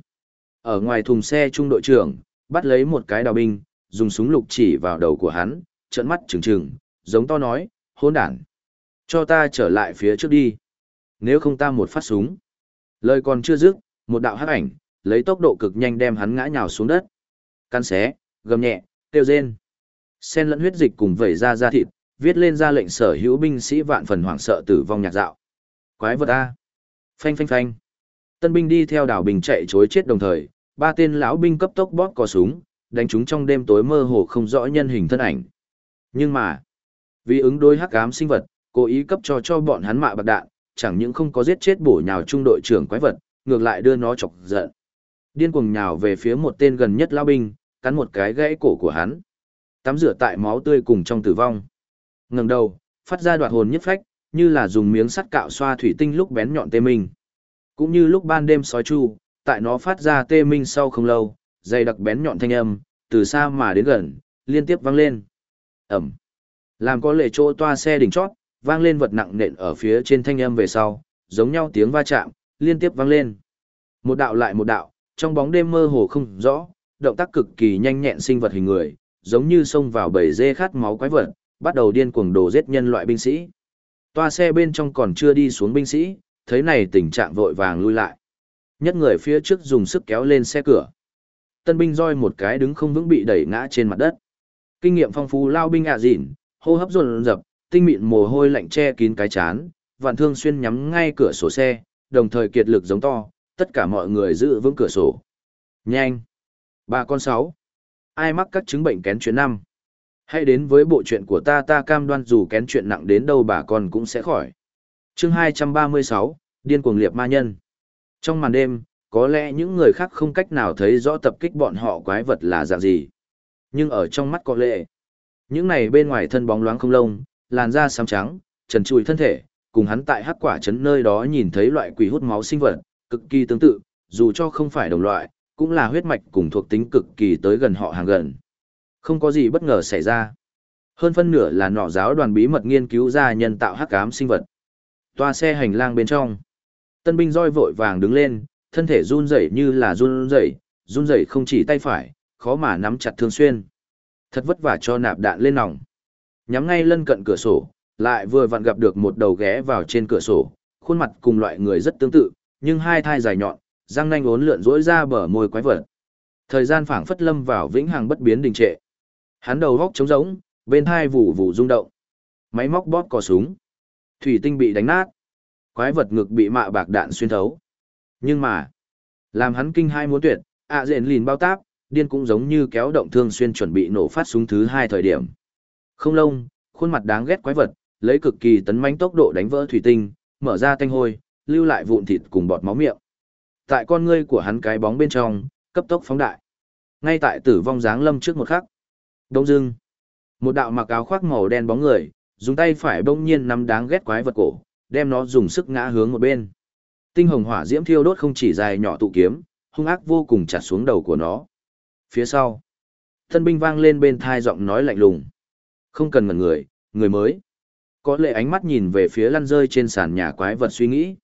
Ở ngoài thùng xe trung đội trưởng, bắt lấy một cái đào binh, dùng súng lục chỉ vào đầu của hắn, trợn mắt trừng trừng, giống to nói, hôn đản. Cho ta trở lại phía trước đi. Nếu không ta một phát súng. Lời còn chưa dứt, một đạo hắc ảnh, lấy tốc độ cực nhanh đem hắn ngã nhào xuống đất. Căn xé, gầm nhẹ, tiêu rên. Sen lẫn huyết dịch cùng vẩy ra da thịt, viết lên ra lệnh sở hữu binh sĩ vạn phần hoảng sợ tử vong nhạc dạo. Quái vật a. Phanh phanh phanh. Tân binh đi theo đảo bình chạy chối chết đồng thời, ba tên lão binh cấp tốc bóp cò súng, đánh chúng trong đêm tối mơ hồ không rõ nhân hình thân ảnh. Nhưng mà, vì ứng đối hắc ám sinh vật, cố ý cấp cho cho bọn hắn mạ bạc đạn, chẳng những không có giết chết bổ nhào trung đội trưởng quái vật, ngược lại đưa nó chọc giận. Điên cuồng nhào về phía một tên gần nhất lao binh, cắn một cái gãy cổ của hắn. Tắm rửa tại máu tươi cùng trong tử vong. Ngẩng đầu, phát ra đoạt hồn nhất phách, như là dùng miếng sắt cạo xoa thủy tinh lúc bén nhọn tê minh. Cũng như lúc ban đêm sói chu, tại nó phát ra tê minh sau không lâu, dày đặc bén nhọn thanh âm, từ xa mà đến gần, liên tiếp vang lên. Ẩm. Làm có lệ chỗ toa xe đỉnh chót, vang lên vật nặng nện ở phía trên thanh âm về sau, giống nhau tiếng va chạm, liên tiếp vang lên. Một đạo lại một đạo, trong bóng đêm mơ hồ không rõ, động tác cực kỳ nhanh nhẹn sinh vật hình người, giống như xông vào bầy dê khát máu quái vật, bắt đầu điên cuồng đổ giết nhân loại binh sĩ. Toa xe bên trong còn chưa đi xuống binh sĩ, thấy này tình trạng vội vàng lui lại. Nhất người phía trước dùng sức kéo lên xe cửa. Tân binh roi một cái đứng không vững bị đẩy ngã trên mặt đất. Kinh nghiệm phong phú lao binh ạ à dịn, hô hấp dồn dập, tinh mịn mồ hôi lạnh che kín cái chán, vạn thương xuyên nhắm ngay cửa sổ xe, đồng thời kiệt lực giống to, tất cả mọi người giữ vững cửa sổ. Nhanh! Bà con sáu. Ai mắc các chứng bệnh kén chuyện năm? Hãy đến với bộ chuyện của ta ta cam đoan dù kén chuyện nặng đến đâu bà con cũng sẽ khỏi. chương 236, Điên cuồng liệp ma nhân. Trong màn đêm, có lẽ những người khác không cách nào thấy rõ tập kích bọn họ quái vật là dạng gì. Nhưng ở trong mắt có lẽ, những này bên ngoài thân bóng loáng không lông, làn da xám trắng, trần trụi thân thể, cùng hắn tại hắc quả trấn nơi đó nhìn thấy loại quỷ hút máu sinh vật, cực kỳ tương tự, dù cho không phải đồng loại, cũng là huyết mạch cùng thuộc tính cực kỳ tới gần họ hàng gần. Không có gì bất ngờ xảy ra. Hơn phân nửa là nọ giáo đoàn bí mật nghiên cứu ra nhân tạo hắc ám sinh vật. Toa xe hành lang bên trong. Tân binh roi vội vàng đứng lên, thân thể run rẩy như là run rẩy, run rẩy không chỉ tay phải, khó mà nắm chặt thương xuyên. Thật vất vả cho nạp đạn lên nòng. Nhắm ngay lân cận cửa sổ, lại vừa vặn gặp được một đầu ghé vào trên cửa sổ, khuôn mặt cùng loại người rất tương tự, nhưng hai thai dài nhọn, răng nanh uốn lượn rỗi ra bờ môi quái vật. Thời gian phảng phất lâm vào vĩnh hằng bất biến đình trệ. Hắn đầu góc trống rỗng, bên thai vụ vụ rung động. Máy móc bóp cò súng. Thủy tinh bị đánh nát. Quái vật ngực bị mạ bạc đạn xuyên thấu. Nhưng mà, làm hắn kinh hai muốn tuyệt, ạ à dện lìn bao táp, điên cũng giống như kéo động thương xuyên chuẩn bị nổ phát súng thứ hai thời điểm. Không lông, khuôn mặt đáng ghét quái vật, lấy cực kỳ tấn mãnh tốc độ đánh vỡ thủy tinh, mở ra tanh hôi, lưu lại vụn thịt cùng bọt máu miệng. Tại con ngươi của hắn cái bóng bên trong, cấp tốc phóng đại. Ngay tại tử vong dáng lâm trước một khắc. Đông dưng, một đạo mặc áo khoác màu đen bóng người, dùng tay phải bỗng nhiên nắm đáng ghét quái vật cổ, đem nó dùng sức ngã hướng một bên. Tinh hồng hỏa diễm thiêu đốt không chỉ dài nhỏ tụ kiếm, hung ác vô cùng chặt xuống đầu của nó. Phía sau, thân binh vang lên bên thai giọng nói lạnh lùng. Không cần ngẩn người, người mới. Có lệ ánh mắt nhìn về phía lăn rơi trên sàn nhà quái vật suy nghĩ.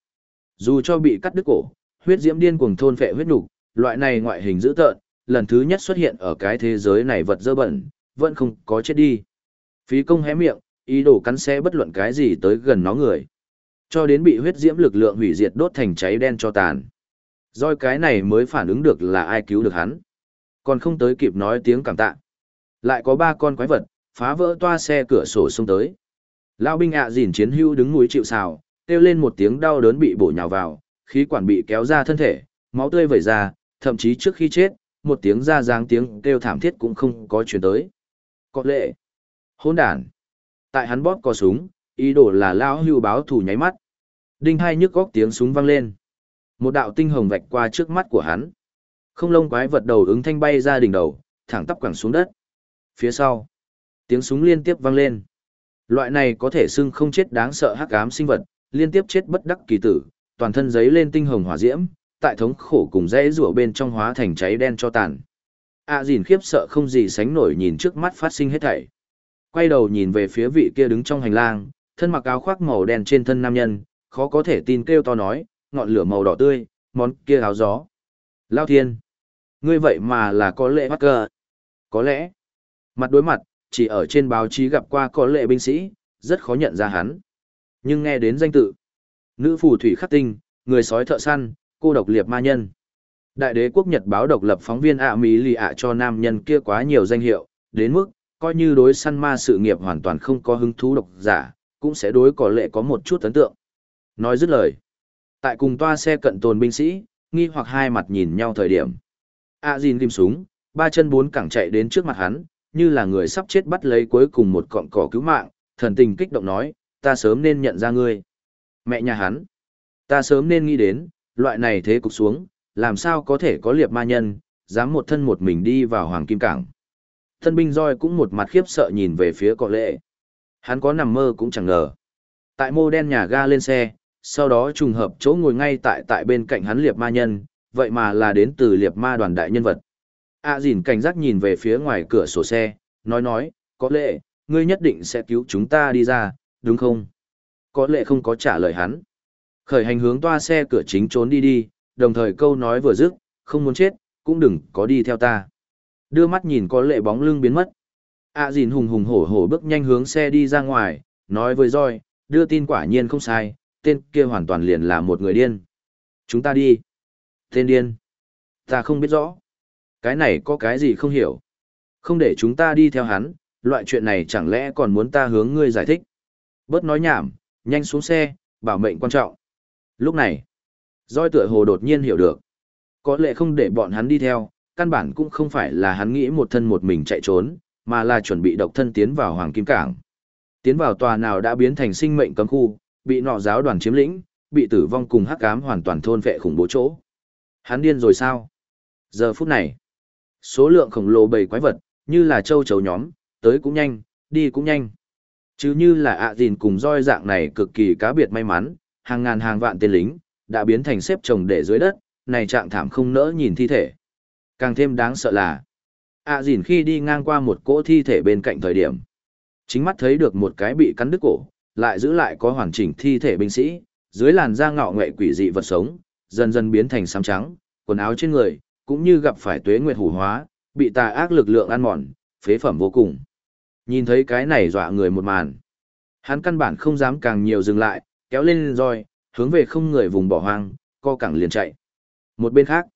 Dù cho bị cắt đứt cổ, huyết diễm điên cuồng thôn phệ huyết nục, loại này ngoại hình dữ tợn, lần thứ nhất xuất hiện ở cái thế giới này vật dơ bẩn, vẫn không có chết đi. Phí công hé miệng, ý đồ cắn xé bất luận cái gì tới gần nó người. Cho đến bị huyết diễm lực lượng hủy diệt đốt thành cháy đen cho tàn. Rồi cái này mới phản ứng được là ai cứu được hắn. Còn không tới kịp nói tiếng cảm tạ. Lại có ba con quái vật, phá vỡ toa xe cửa sổ xông tới. Lao binh ạ à dìn chiến hưu đứng núi chịu xào, kêu lên một tiếng đau đớn bị bổ nhào vào, khí quản bị kéo ra thân thể, máu tươi vẩy ra, thậm chí trước khi chết, một tiếng ra dáng tiếng kêu thảm thiết cũng không có chuyển tới. Có lệ. Hôn đàn. Tại hắn bóp cò súng, ý đồ là lao hưu báo thủ nháy mắt. Đinh hai nhức góc tiếng súng vang lên. Một đạo tinh hồng vạch qua trước mắt của hắn. Không lông quái vật đầu ứng thanh bay ra đỉnh đầu, thẳng tắp quẳng xuống đất. Phía sau, tiếng súng liên tiếp vang lên. Loại này có thể xưng không chết đáng sợ hắc ám sinh vật, liên tiếp chết bất đắc kỳ tử, toàn thân giấy lên tinh hồng hỏa diễm, tại thống khổ cùng dãy rủa bên trong hóa thành cháy đen cho tàn. A à dìn khiếp sợ không gì sánh nổi nhìn trước mắt phát sinh hết thảy. Quay đầu nhìn về phía vị kia đứng trong hành lang, thân mặc áo khoác màu đen trên thân nam nhân, khó có thể tin kêu to nói, ngọn lửa màu đỏ tươi, món kia áo gió. Lao thiên! Ngươi vậy mà là có lệ bắt cờ. Có lẽ, mặt đối mặt, chỉ ở trên báo chí gặp qua có lệ binh sĩ, rất khó nhận ra hắn. Nhưng nghe đến danh tự, nữ phù thủy khắc tinh, người sói thợ săn, cô độc liệt ma nhân. Đại đế quốc Nhật báo độc lập phóng viên ạ Mỹ lì ạ cho nam nhân kia quá nhiều danh hiệu, đến mức, coi như đối săn ma sự nghiệp hoàn toàn không có hứng thú độc giả, cũng sẽ đối có lệ có một chút ấn tượng. Nói dứt lời. Tại cùng toa xe cận tồn binh sĩ, nghi hoặc hai mặt nhìn nhau thời điểm. A Jin ghim súng, ba chân bốn cẳng chạy đến trước mặt hắn, như là người sắp chết bắt lấy cuối cùng một cọng cỏ cứu mạng, thần tình kích động nói, ta sớm nên nhận ra ngươi. Mẹ nhà hắn, ta sớm nên nghĩ đến, loại này thế cục xuống, làm sao có thể có liệp ma nhân, dám một thân một mình đi vào Hoàng Kim Cảng. Thân binh roi cũng một mặt khiếp sợ nhìn về phía cọ lệ. Hắn có nằm mơ cũng chẳng ngờ. Tại mô đen nhà ga lên xe, sau đó trùng hợp chỗ ngồi ngay tại tại bên cạnh hắn liệp ma nhân, vậy mà là đến từ liệp ma đoàn đại nhân vật. A dìn cảnh giác nhìn về phía ngoài cửa sổ xe, nói nói, có lẽ, ngươi nhất định sẽ cứu chúng ta đi ra, đúng không? Có lẽ không có trả lời hắn. Khởi hành hướng toa xe cửa chính trốn đi đi, đồng thời câu nói vừa dứt, không muốn chết, cũng đừng có đi theo ta. Đưa mắt nhìn có lệ bóng lưng biến mất. A dìn hùng hùng hổ hổ bước nhanh hướng xe đi ra ngoài, nói với roi, đưa tin quả nhiên không sai, tên kia hoàn toàn liền là một người điên. Chúng ta đi. Tên điên. Ta không biết rõ. Cái này có cái gì không hiểu. Không để chúng ta đi theo hắn, loại chuyện này chẳng lẽ còn muốn ta hướng ngươi giải thích. Bớt nói nhảm, nhanh xuống xe, bảo mệnh quan trọng. Lúc này, roi tựa hồ đột nhiên hiểu được. Có lẽ không để bọn hắn đi theo, căn bản cũng không phải là hắn nghĩ một thân một mình chạy trốn, mà là chuẩn bị độc thân tiến vào Hoàng Kim Cảng. Tiến vào tòa nào đã biến thành sinh mệnh cấm khu, bị nọ giáo đoàn chiếm lĩnh, bị tử vong cùng hắc ám hoàn toàn thôn vệ khủng bố chỗ. Hắn điên rồi sao? Giờ phút này, số lượng khổng lồ bầy quái vật, như là châu chấu nhóm, tới cũng nhanh, đi cũng nhanh. Chứ như là ạ à cùng roi dạng này cực kỳ cá biệt may mắn, hàng ngàn hàng vạn tên lính, đã biến thành xếp chồng để dưới đất, này trạng thảm không nỡ nhìn thi thể. Càng thêm đáng sợ là, ạ à khi đi ngang qua một cỗ thi thể bên cạnh thời điểm. Chính mắt thấy được một cái bị cắn đứt cổ, lại giữ lại có hoàn chỉnh thi thể binh sĩ, dưới làn da ngọ nghệ quỷ dị vật sống, dần dần biến thành xám trắng, quần áo trên người, cũng như gặp phải tuế nguyệt hủ hóa, bị tà ác lực lượng ăn mòn, phế phẩm vô cùng. Nhìn thấy cái này dọa người một màn. Hắn căn bản không dám càng nhiều dừng lại, kéo lên roi, hướng về không người vùng bỏ hoang, co cẳng liền chạy. Một bên khác,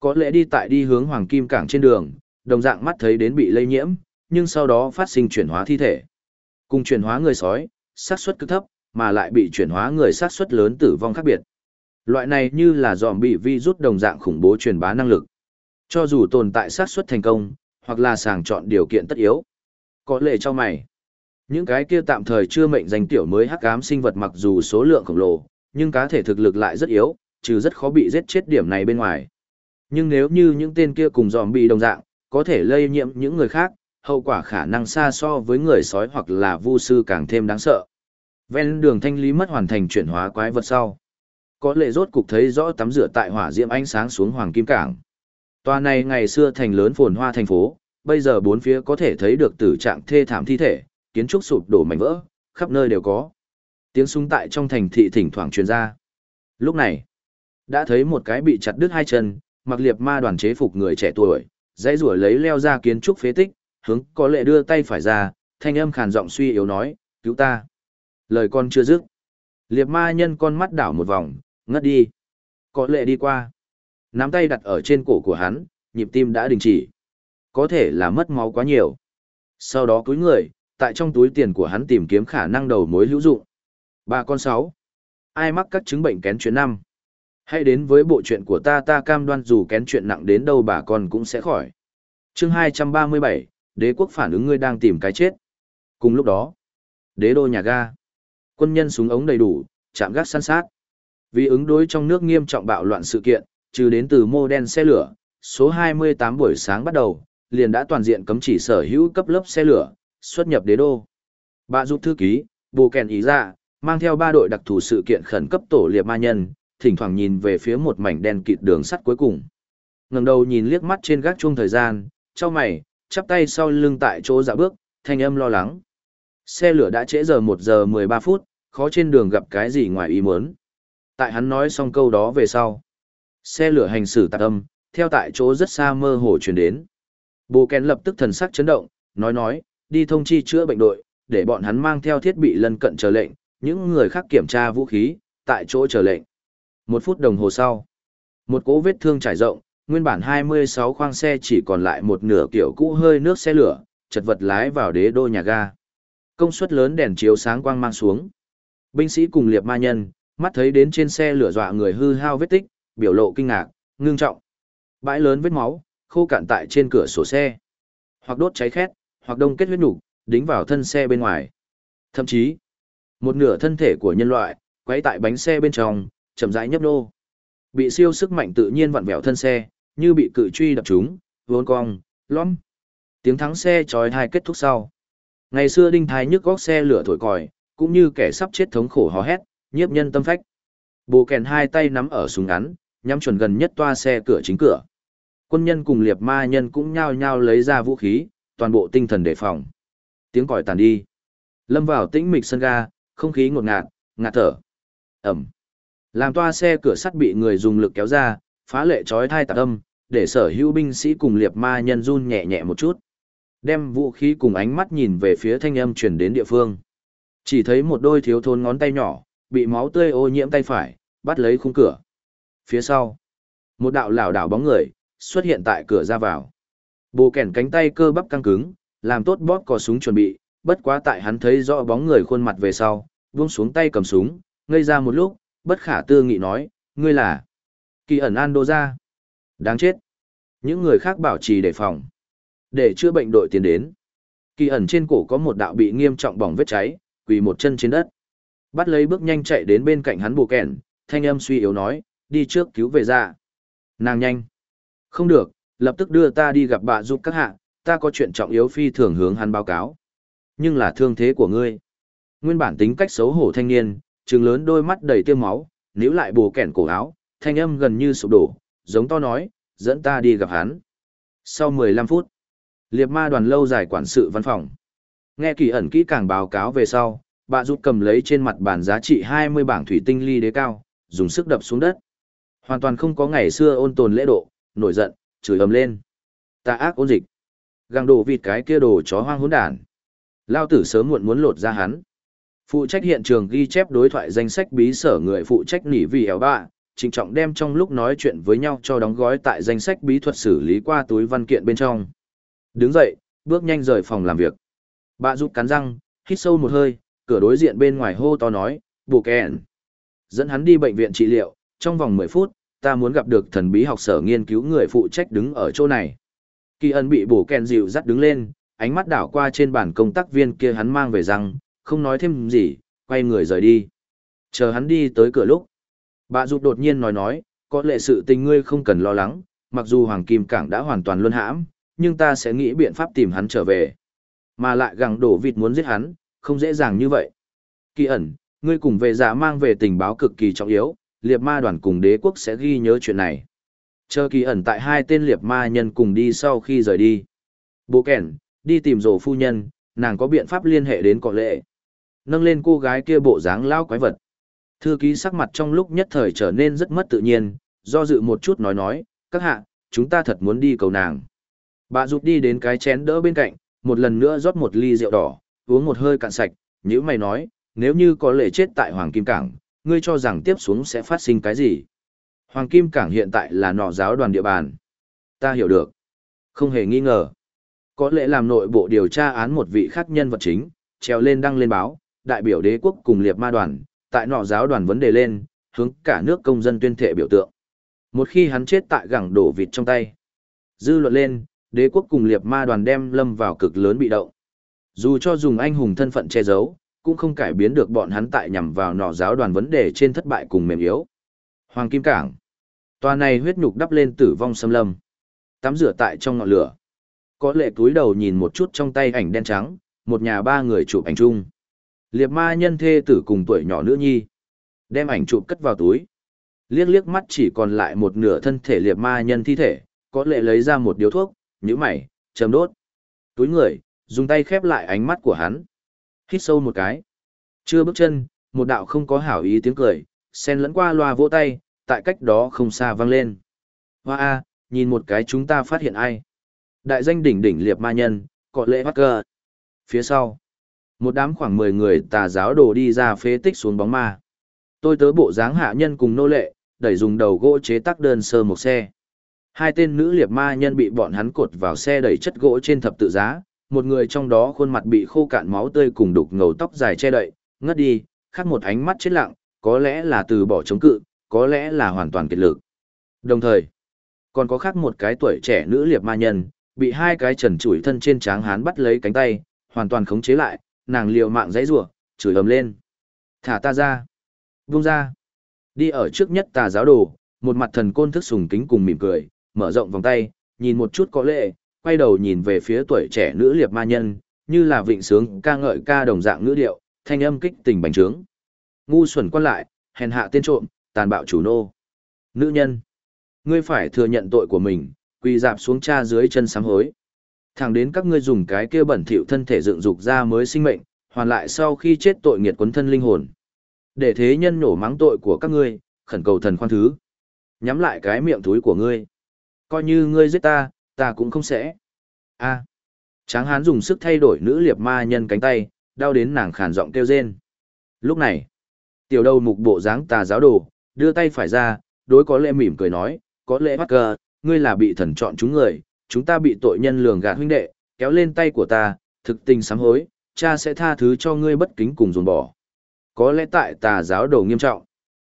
có lẽ đi tại đi hướng Hoàng Kim Cảng trên đường, đồng dạng mắt thấy đến bị lây nhiễm, nhưng sau đó phát sinh chuyển hóa thi thể. Cùng chuyển hóa người sói, xác suất cực thấp, mà lại bị chuyển hóa người xác suất lớn tử vong khác biệt. Loại này như là dòm bị virus đồng dạng khủng bố truyền bá năng lực. Cho dù tồn tại xác suất thành công, hoặc là sàng chọn điều kiện tất yếu. Có lệ cho mày. Những cái kia tạm thời chưa mệnh danh tiểu mới hắc ám sinh vật mặc dù số lượng khổng lồ, nhưng cá thể thực lực lại rất yếu, trừ rất khó bị giết chết điểm này bên ngoài. Nhưng nếu như những tên kia cùng dòm bị đồng dạng, có thể lây nhiễm những người khác, hậu quả khả năng xa so với người sói hoặc là vu sư càng thêm đáng sợ. Ven đường thanh lý mất hoàn thành chuyển hóa quái vật sau. Có lệ rốt cục thấy rõ tắm rửa tại hỏa diễm ánh sáng xuống Hoàng Kim Cảng. Tòa này ngày xưa thành lớn phồn hoa thành phố, bây giờ bốn phía có thể thấy được tử trạng thê thảm thi thể, kiến trúc sụp đổ mảnh vỡ, khắp nơi đều có. Tiếng súng tại trong thành thị thỉnh thoảng truyền ra. Lúc này, đã thấy một cái bị chặt đứt hai chân, mặc liệp ma đoàn chế phục người trẻ tuổi, dãy rủa lấy leo ra kiến trúc phế tích, hướng có lệ đưa tay phải ra, thanh âm khàn giọng suy yếu nói, cứu ta. Lời con chưa dứt. Liệp ma nhân con mắt đảo một vòng, ngất đi. Có lệ đi qua. Nắm tay đặt ở trên cổ của hắn, nhịp tim đã đình chỉ. Có thể là mất máu quá nhiều. Sau đó cúi người, tại trong túi tiền của hắn tìm kiếm khả năng đầu mối hữu dụng. Ba con sáu. Ai mắc các chứng bệnh kén chuyện năm? Hãy đến với bộ chuyện của ta ta cam đoan dù kén chuyện nặng đến đâu bà con cũng sẽ khỏi. chương 237, đế quốc phản ứng ngươi đang tìm cái chết. Cùng lúc đó, đế đô nhà ga. Quân nhân súng ống đầy đủ, chạm gác săn sát. Vì ứng đối trong nước nghiêm trọng bạo loạn sự kiện, trừ đến từ mô đen xe lửa, số 28 buổi sáng bắt đầu, liền đã toàn diện cấm chỉ sở hữu cấp lớp xe lửa, xuất nhập đế đô. Bà giúp thư ký, bù kèn ý ra, mang theo ba đội đặc thù sự kiện khẩn cấp tổ liệp ma nhân, thỉnh thoảng nhìn về phía một mảnh đen kịt đường sắt cuối cùng. ngẩng đầu nhìn liếc mắt trên gác chuông thời gian, cho mày, chắp tay sau lưng tại chỗ dạ bước, thanh âm lo lắng. Xe lửa đã trễ giờ 1 giờ 13 phút, khó trên đường gặp cái gì ngoài ý muốn. Tại hắn nói xong câu đó về sau. Xe lửa hành xử tạc âm, theo tại chỗ rất xa mơ hồ chuyển đến. Bồ Kèn lập tức thần sắc chấn động, nói nói, đi thông chi chữa bệnh đội, để bọn hắn mang theo thiết bị lân cận chờ lệnh, những người khác kiểm tra vũ khí, tại chỗ chờ lệnh. Một phút đồng hồ sau, một cỗ vết thương trải rộng, nguyên bản 26 khoang xe chỉ còn lại một nửa kiểu cũ hơi nước xe lửa, chật vật lái vào đế đô nhà ga. Công suất lớn đèn chiếu sáng quang mang xuống. Binh sĩ cùng liệp ma nhân, mắt thấy đến trên xe lửa dọa người hư hao vết tích, biểu lộ kinh ngạc, ngưng trọng. Bãi lớn vết máu, khô cạn tại trên cửa sổ xe. Hoặc đốt cháy khét, hoặc đông kết huyết nục, đính vào thân xe bên ngoài. Thậm chí, một nửa thân thể của nhân loại, quấy tại bánh xe bên trong, chậm rãi nhấp nô. Bị siêu sức mạnh tự nhiên vặn vẹo thân xe, như bị cự truy đập trúng, vốn cong, lõm. Tiếng thắng xe chói tai kết thúc sau. Ngày xưa đinh thái nhức góc xe lửa thổi còi, cũng như kẻ sắp chết thống khổ hò hét, nhiếp nhân tâm phách. Bồ kèn hai tay nắm ở súng ngắn, nhắm chuẩn gần nhất toa xe cửa chính cửa. Quân nhân cùng liệt ma nhân cũng nhao nhao lấy ra vũ khí, toàn bộ tinh thần đề phòng. Tiếng còi tàn đi. Lâm vào tĩnh mịch sân ga, không khí ngột ngạt, ngạt thở. Ẩm. Làm toa xe cửa sắt bị người dùng lực kéo ra, phá lệ trói thai tạc âm, để sở hữu binh sĩ cùng liệt ma nhân run nhẹ nhẹ một chút. Đem vũ khí cùng ánh mắt nhìn về phía thanh âm chuyển đến địa phương. Chỉ thấy một đôi thiếu thôn ngón tay nhỏ, bị máu tươi ô nhiễm tay phải, bắt lấy khung cửa. Phía sau, một đạo lảo đảo bóng người, xuất hiện tại cửa ra vào. Bồ kèn cánh tay cơ bắp căng cứng, làm tốt bóp cò súng chuẩn bị, bất quá tại hắn thấy rõ bóng người khuôn mặt về sau, buông xuống tay cầm súng, ngây ra một lúc, bất khả tư nghị nói, ngươi là kỳ ẩn an đô ra. Đáng chết. Những người khác bảo trì đề phòng. Để chữa bệnh đội tiến đến. Kỳ ẩn trên cổ có một đạo bị nghiêm trọng bỏng vết cháy, quỳ một chân trên đất. Bắt lấy bước nhanh chạy đến bên cạnh hắn bù kèn, thanh âm suy yếu nói, đi trước cứu về ra. Nàng nhanh. Không được, lập tức đưa ta đi gặp bà giúp các hạ, ta có chuyện trọng yếu phi thường hướng hắn báo cáo. Nhưng là thương thế của ngươi. Nguyên bản tính cách xấu hổ thanh niên, trừng lớn đôi mắt đầy tiêu máu, níu lại bù kẻn cổ áo, thanh âm gần như sụp đổ, giống to nói, dẫn ta đi gặp hắn. Sau 15 phút, liệt ma đoàn lâu dài quản sự văn phòng. Nghe kỳ ẩn kỹ càng báo cáo về sau, bà giúp cầm lấy trên mặt bàn giá trị 20 bảng thủy tinh ly đế cao, dùng sức đập xuống đất. Hoàn toàn không có ngày xưa ôn tồn lễ độ, nổi giận, chửi ầm lên. Ta ác ôn dịch. Găng đồ vịt cái kia đồ chó hoang hỗn đản. Lao tử sớm muộn muốn lột ra hắn. Phụ trách hiện trường ghi chép đối thoại danh sách bí sở người phụ trách nỉ vì éo bạ, trịnh trọng đem trong lúc nói chuyện với nhau cho đóng gói tại danh sách bí thuật xử lý qua túi văn kiện bên trong. Đứng dậy, bước nhanh rời phòng làm việc. Bà giúp cắn răng, hít sâu một hơi, cửa đối diện bên ngoài hô to nói, bù kèn. Dẫn hắn đi bệnh viện trị liệu, trong vòng 10 phút, ta muốn gặp được thần bí học sở nghiên cứu người phụ trách đứng ở chỗ này. Kỳ ân bị bổ kèn dịu dắt đứng lên, ánh mắt đảo qua trên bàn công tác viên kia hắn mang về răng, không nói thêm gì, quay người rời đi. Chờ hắn đi tới cửa lúc. Bà Dục đột nhiên nói nói, có lệ sự tình ngươi không cần lo lắng, mặc dù Hoàng Kim Cảng đã hoàn toàn luân hãm, nhưng ta sẽ nghĩ biện pháp tìm hắn trở về. Mà lại gặng đổ vịt muốn giết hắn, không dễ dàng như vậy. Kỳ ẩn, ngươi cùng về giả mang về tình báo cực kỳ trọng yếu, liệt ma đoàn cùng đế quốc sẽ ghi nhớ chuyện này. Chờ kỳ ẩn tại hai tên liệt ma nhân cùng đi sau khi rời đi. Bố kẻn, đi tìm rổ phu nhân, nàng có biện pháp liên hệ đến cọ lệ. Nâng lên cô gái kia bộ dáng lao quái vật. Thư ký sắc mặt trong lúc nhất thời trở nên rất mất tự nhiên, do dự một chút nói nói, các hạ, chúng ta thật muốn đi cầu nàng. Bà rụt đi đến cái chén đỡ bên cạnh, một lần nữa rót một ly rượu đỏ, uống một hơi cạn sạch, như mày nói, nếu như có lệ chết tại Hoàng Kim Cảng, ngươi cho rằng tiếp xuống sẽ phát sinh cái gì? Hoàng Kim Cảng hiện tại là nọ giáo đoàn địa bàn. Ta hiểu được. Không hề nghi ngờ. Có lẽ làm nội bộ điều tra án một vị khác nhân vật chính, treo lên đăng lên báo, đại biểu đế quốc cùng liệt ma đoàn, tại nọ giáo đoàn vấn đề lên, hướng cả nước công dân tuyên thệ biểu tượng. Một khi hắn chết tại gẳng đổ vịt trong tay. Dư luận lên, đế quốc cùng liệt ma đoàn đem lâm vào cực lớn bị động. Dù cho dùng anh hùng thân phận che giấu, cũng không cải biến được bọn hắn tại nhằm vào nọ giáo đoàn vấn đề trên thất bại cùng mềm yếu. Hoàng Kim Cảng. Tòa này huyết nhục đắp lên tử vong xâm lâm. Tắm rửa tại trong ngọn lửa. Có lệ túi đầu nhìn một chút trong tay ảnh đen trắng, một nhà ba người chụp ảnh chung. Liệt ma nhân thê tử cùng tuổi nhỏ nữ nhi. Đem ảnh chụp cất vào túi. Liếc liếc mắt chỉ còn lại một nửa thân thể liệt ma nhân thi thể, có lệ lấy ra một điếu thuốc, nhíu mày, châm đốt. Túi người, dùng tay khép lại ánh mắt của hắn. Hít sâu một cái. Chưa bước chân, một đạo không có hảo ý tiếng cười, xen lẫn qua loa vỗ tay, tại cách đó không xa vang lên. Hoa a, nhìn một cái chúng ta phát hiện ai. Đại danh đỉnh đỉnh liệp ma nhân, cọ lệ bắt cơ. Phía sau, một đám khoảng 10 người tà giáo đồ đi ra phế tích xuống bóng ma. Tôi tớ bộ dáng hạ nhân cùng nô lệ, đẩy dùng đầu gỗ chế tác đơn sơ một xe. Hai tên nữ liệp ma nhân bị bọn hắn cột vào xe đẩy chất gỗ trên thập tự giá, một người trong đó khuôn mặt bị khô cạn máu tươi cùng đục ngầu tóc dài che đậy, ngất đi, khác một ánh mắt chết lặng, có lẽ là từ bỏ chống cự, có lẽ là hoàn toàn kiệt lực. Đồng thời, còn có khác một cái tuổi trẻ nữ liệp ma nhân, bị hai cái trần chủi thân trên tráng hán bắt lấy cánh tay, hoàn toàn khống chế lại, nàng liều mạng dãy rủa, chửi ầm lên. Thả ta ra. Vung ra. Đi ở trước nhất tà giáo đồ, một mặt thần côn thức sùng kính cùng mỉm cười, mở rộng vòng tay, nhìn một chút có lệ, quay đầu nhìn về phía tuổi trẻ nữ liệp ma nhân, như là vịnh sướng ca ngợi ca đồng dạng ngữ điệu, thanh âm kích tình bành trướng. Ngu xuẩn quan lại, hèn hạ tên trộm, tàn bạo chủ nô. Nữ nhân, ngươi phải thừa nhận tội của mình, quỳ dạp xuống cha dưới chân sám hối. Thẳng đến các ngươi dùng cái kia bẩn thỉu thân thể dựng dục ra mới sinh mệnh, hoàn lại sau khi chết tội nghiệt quấn thân linh hồn. Để thế nhân nổ mắng tội của các ngươi, khẩn cầu thần khoan thứ. Nhắm lại cái miệng túi của ngươi. Coi như ngươi giết ta, ta cũng không sẽ. A. Tráng hán dùng sức thay đổi nữ liệp ma nhân cánh tay, đau đến nàng khàn giọng kêu rên. Lúc này, tiểu đầu mục bộ dáng tà giáo đồ, đưa tay phải ra, đối có lẽ mỉm cười nói, có lẽ bắt cờ, ngươi là bị thần chọn chúng người, chúng ta bị tội nhân lường gạt huynh đệ, kéo lên tay của ta, thực tình sám hối, cha sẽ tha thứ cho ngươi bất kính cùng dồn bỏ. Có lẽ tại tà giáo đồ nghiêm trọng,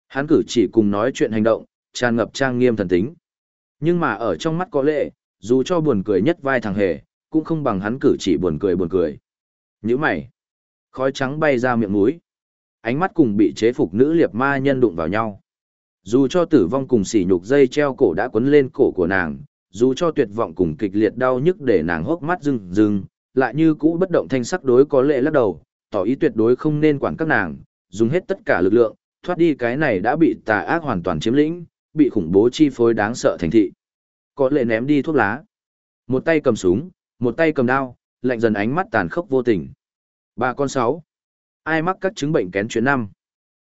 hắn cử chỉ cùng nói chuyện hành động, tràn ngập trang nghiêm thần tính. Nhưng mà ở trong mắt có lẽ, dù cho buồn cười nhất vai thằng hề, cũng không bằng hắn cử chỉ buồn cười buồn cười. Nhữ mày, khói trắng bay ra miệng mũi. Ánh mắt cùng bị chế phục nữ liệp ma nhân đụng vào nhau. Dù cho tử vong cùng sỉ nhục dây treo cổ đã quấn lên cổ của nàng, dù cho tuyệt vọng cùng kịch liệt đau nhức để nàng hốc mắt rưng rưng, lại như cũ bất động thanh sắc đối có lệ lắc đầu, tỏ ý tuyệt đối không nên quản các nàng, dùng hết tất cả lực lượng, thoát đi cái này đã bị tà ác hoàn toàn chiếm lĩnh, bị khủng bố chi phối đáng sợ thành thị. Có lệ ném đi thuốc lá. Một tay cầm súng, một tay cầm đao, lạnh dần ánh mắt tàn khốc vô tình. Ba con sáu. Ai mắc các chứng bệnh kén chuyện năm?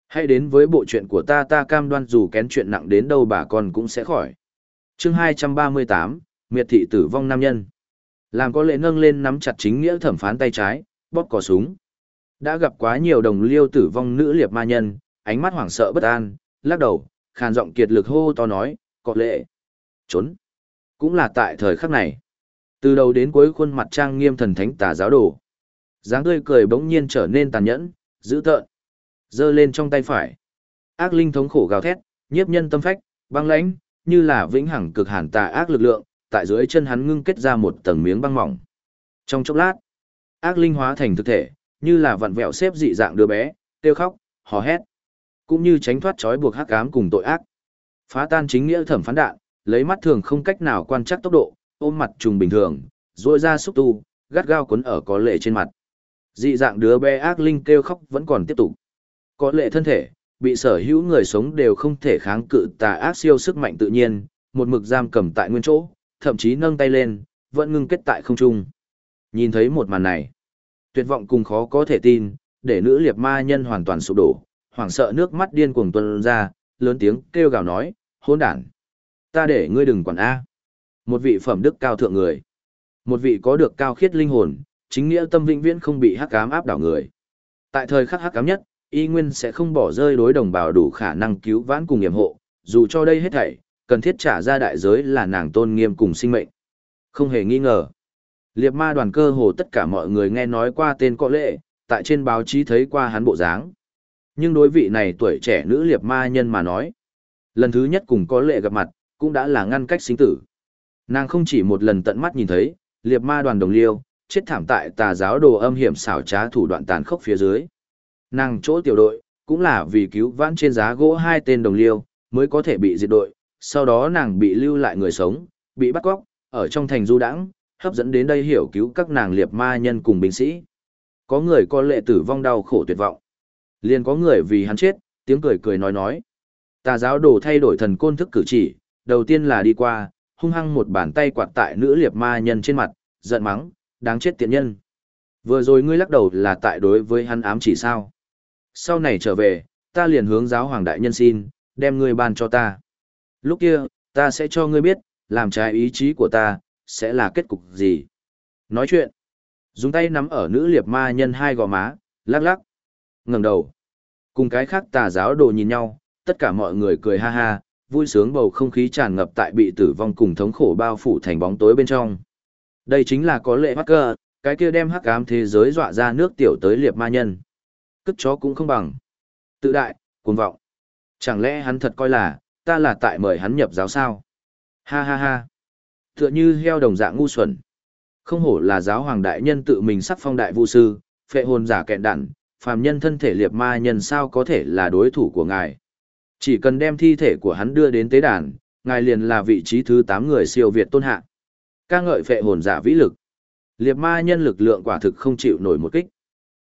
Hãy đến với bộ chuyện của ta ta cam đoan dù kén chuyện nặng đến đâu bà con cũng sẽ khỏi. chương 238, miệt thị tử vong nam nhân. Làm có lệ nâng lên nắm chặt chính nghĩa thẩm phán tay trái, bóp cò súng. Đã gặp quá nhiều đồng liêu tử vong nữ liệt ma nhân, ánh mắt hoảng sợ bất an, lắc đầu, khàn giọng kiệt lực hô to nói, có lệ. Trốn. Cũng là tại thời khắc này. Từ đầu đến cuối khuôn mặt trang nghiêm thần thánh tà giáo đồ. dáng tươi cười bỗng nhiên trở nên tàn nhẫn, dữ tợn. giơ lên trong tay phải. Ác linh thống khổ gào thét, nhiếp nhân tâm phách, băng lãnh, như là vĩnh hằng cực hàn tà ác lực lượng, tại dưới chân hắn ngưng kết ra một tầng miếng băng mỏng. Trong chốc lát, ác linh hóa thành thực thể, như là vặn vẹo xếp dị dạng đứa bé, kêu khóc, hò hét, cũng như tránh thoát trói buộc hắc ám cùng tội ác. Phá tan chính nghĩa thẩm phán đạn, lấy mắt thường không cách nào quan trắc tốc độ, ôm mặt trùng bình thường, rôi ra xúc tu, gắt gao cuốn ở có lệ trên mặt. Dị dạng đứa bé ác linh kêu khóc vẫn còn tiếp tục. Có lệ thân thể, bị sở hữu người sống đều không thể kháng cự tà ác siêu sức mạnh tự nhiên, một mực giam cầm tại nguyên chỗ, thậm chí nâng tay lên, vẫn ngưng kết tại không trung. Nhìn thấy một màn này, tuyệt vọng cùng khó có thể tin, để nữ liệt ma nhân hoàn toàn sụp đổ, hoảng sợ nước mắt điên cuồng tuôn ra, lớn tiếng kêu gào nói, hỗn đản ta để ngươi đừng quản A. Một vị phẩm đức cao thượng người. Một vị có được cao khiết linh hồn, chính nghĩa tâm vĩnh viễn không bị hắc ám áp đảo người. Tại thời khắc hắc ám nhất, y nguyên sẽ không bỏ rơi đối đồng bào đủ khả năng cứu vãn cùng nghiệm hộ, dù cho đây hết thảy, cần thiết trả ra đại giới là nàng tôn nghiêm cùng sinh mệnh. Không hề nghi ngờ. Liệp ma đoàn cơ hồ tất cả mọi người nghe nói qua tên có lệ, tại trên báo chí thấy qua hắn bộ dáng. Nhưng đối vị này tuổi trẻ nữ liệp ma nhân mà nói. Lần thứ nhất cùng có lệ gặp mặt, cũng đã là ngăn cách sinh tử. Nàng không chỉ một lần tận mắt nhìn thấy, liệp ma đoàn đồng liêu, chết thảm tại tà giáo đồ âm hiểm xảo trá thủ đoạn tàn khốc phía dưới. Nàng chỗ tiểu đội, cũng là vì cứu vãn trên giá gỗ hai tên đồng liêu, mới có thể bị diệt đội, sau đó nàng bị lưu lại người sống, bị bắt cóc, ở trong thành du đãng, hấp dẫn đến đây hiểu cứu các nàng liệp ma nhân cùng binh sĩ. Có người có lệ tử vong đau khổ tuyệt vọng. Liền có người vì hắn chết, tiếng cười cười nói nói. Tà giáo đồ thay đổi thần côn thức cử chỉ, đầu tiên là đi qua, hung hăng một bàn tay quạt tại nữ liệp ma nhân trên mặt, giận mắng, đáng chết tiện nhân. Vừa rồi ngươi lắc đầu là tại đối với hắn ám chỉ sao. Sau này trở về, ta liền hướng giáo hoàng đại nhân xin, đem ngươi ban cho ta. Lúc kia, ta sẽ cho ngươi biết, làm trái ý chí của ta, sẽ là kết cục gì. Nói chuyện, dùng tay nắm ở nữ liệp ma nhân hai gò má, lắc lắc, ngẩng đầu. Cùng cái khác tà giáo đồ nhìn nhau, tất cả mọi người cười ha ha, vui sướng bầu không khí tràn ngập tại bị tử vong cùng thống khổ bao phủ thành bóng tối bên trong. Đây chính là có lệ Hacker, cái kia đem hắc ám thế giới dọa ra nước tiểu tới liệp ma nhân. Cất chó cũng không bằng. Tự đại, cuồng vọng. Chẳng lẽ hắn thật coi là, ta là tại mời hắn nhập giáo sao? Ha ha ha. Tựa như heo đồng dạng ngu xuẩn. Không hổ là giáo hoàng đại nhân tự mình sắc phong đại vu sư, phệ hồn giả kẹn đạn, phàm nhân thân thể liệp ma nhân sao có thể là đối thủ của ngài. Chỉ cần đem thi thể của hắn đưa đến tế đàn, ngài liền là vị trí thứ 8 người siêu việt tôn hạ. ca ngợi phệ hồn giả vĩ lực. liệt ma nhân lực lượng quả thực không chịu nổi một kích.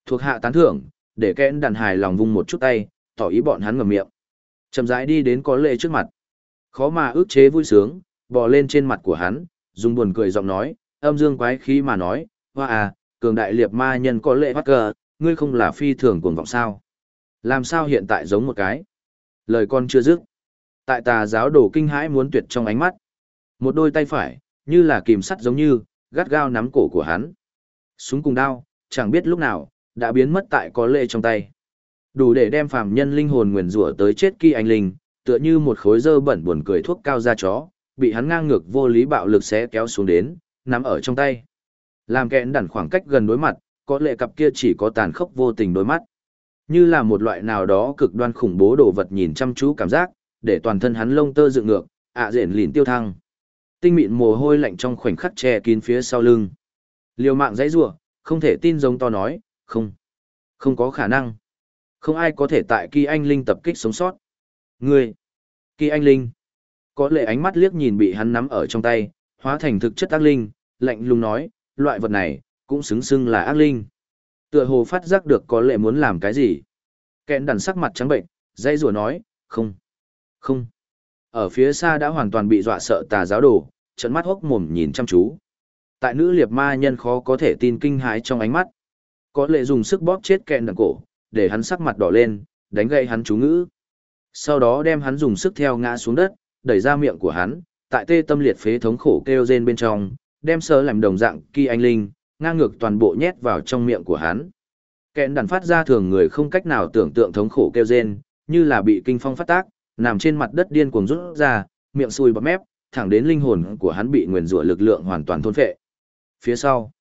Thuộc hạ tán thưởng, để kẽn đàn hài lòng vung một chút tay, tỏ ý bọn hắn ngầm miệng. Chậm rãi đi đến có lệ trước mặt. Khó mà ước chế vui sướng, bò lên trên mặt của hắn, dùng buồn cười giọng nói, âm dương quái khí mà nói, hoa à, cường đại liệt ma nhân có lệ bắt cờ, ngươi không là phi thường cuồng vọng sao. Làm sao hiện tại giống một cái? Lời con chưa dứt. Tại tà giáo đổ kinh hãi muốn tuyệt trong ánh mắt. Một đôi tay phải, như là kìm sắt giống như, gắt gao nắm cổ của hắn. Súng cùng đao, chẳng biết lúc nào, đã biến mất tại có lệ trong tay. Đủ để đem phàm nhân linh hồn nguyền rủa tới chết kỳ anh linh, tựa như một khối dơ bẩn buồn cười thuốc cao da chó, bị hắn ngang ngược vô lý bạo lực xé kéo xuống đến, nắm ở trong tay. Làm kẹn đẳng khoảng cách gần đối mặt, có lệ cặp kia chỉ có tàn khốc vô tình đôi mắt. Như là một loại nào đó cực đoan khủng bố đồ vật nhìn chăm chú cảm giác, để toàn thân hắn lông tơ dựng ngược, ạ à rển lìn tiêu thăng. Tinh mịn mồ hôi lạnh trong khoảnh khắc che kín phía sau lưng. Liều mạng dãy rủa, không thể tin giống to nói, không, không có khả năng. Không ai có thể tại kỳ anh linh tập kích sống sót. Ngươi, kỳ anh linh. Có lệ ánh mắt liếc nhìn bị hắn nắm ở trong tay, hóa thành thực chất ác linh, lạnh lùng nói, loại vật này, cũng xứng xưng là ác linh. Tựa hồ phát giác được có lệ muốn làm cái gì. Kẹn đằn sắc mặt trắng bệnh, dây rùa nói, không, không. Ở phía xa đã hoàn toàn bị dọa sợ tà giáo đồ, trận mắt hốc mồm nhìn chăm chú. Tại nữ liệp ma nhân khó có thể tin kinh hãi trong ánh mắt. Có lệ dùng sức bóp chết kẹn đằn cổ, để hắn sắc mặt đỏ lên, đánh gây hắn chú ngữ. Sau đó đem hắn dùng sức theo ngã xuống đất, đẩy ra miệng của hắn, tại tê tâm liệt phế thống khổ kêu rên bên trong, đem sơ làm đồng dạng kỳ anh linh, ngang ngược toàn bộ nhét vào trong miệng của hắn. Kẹn đàn phát ra thường người không cách nào tưởng tượng thống khổ kêu rên, như là bị kinh phong phát tác, nằm trên mặt đất điên cuồng rút ra, miệng sùi bọt mép, thẳng đến linh hồn của hắn bị nguyên rủa lực lượng hoàn toàn thôn phệ. Phía sau,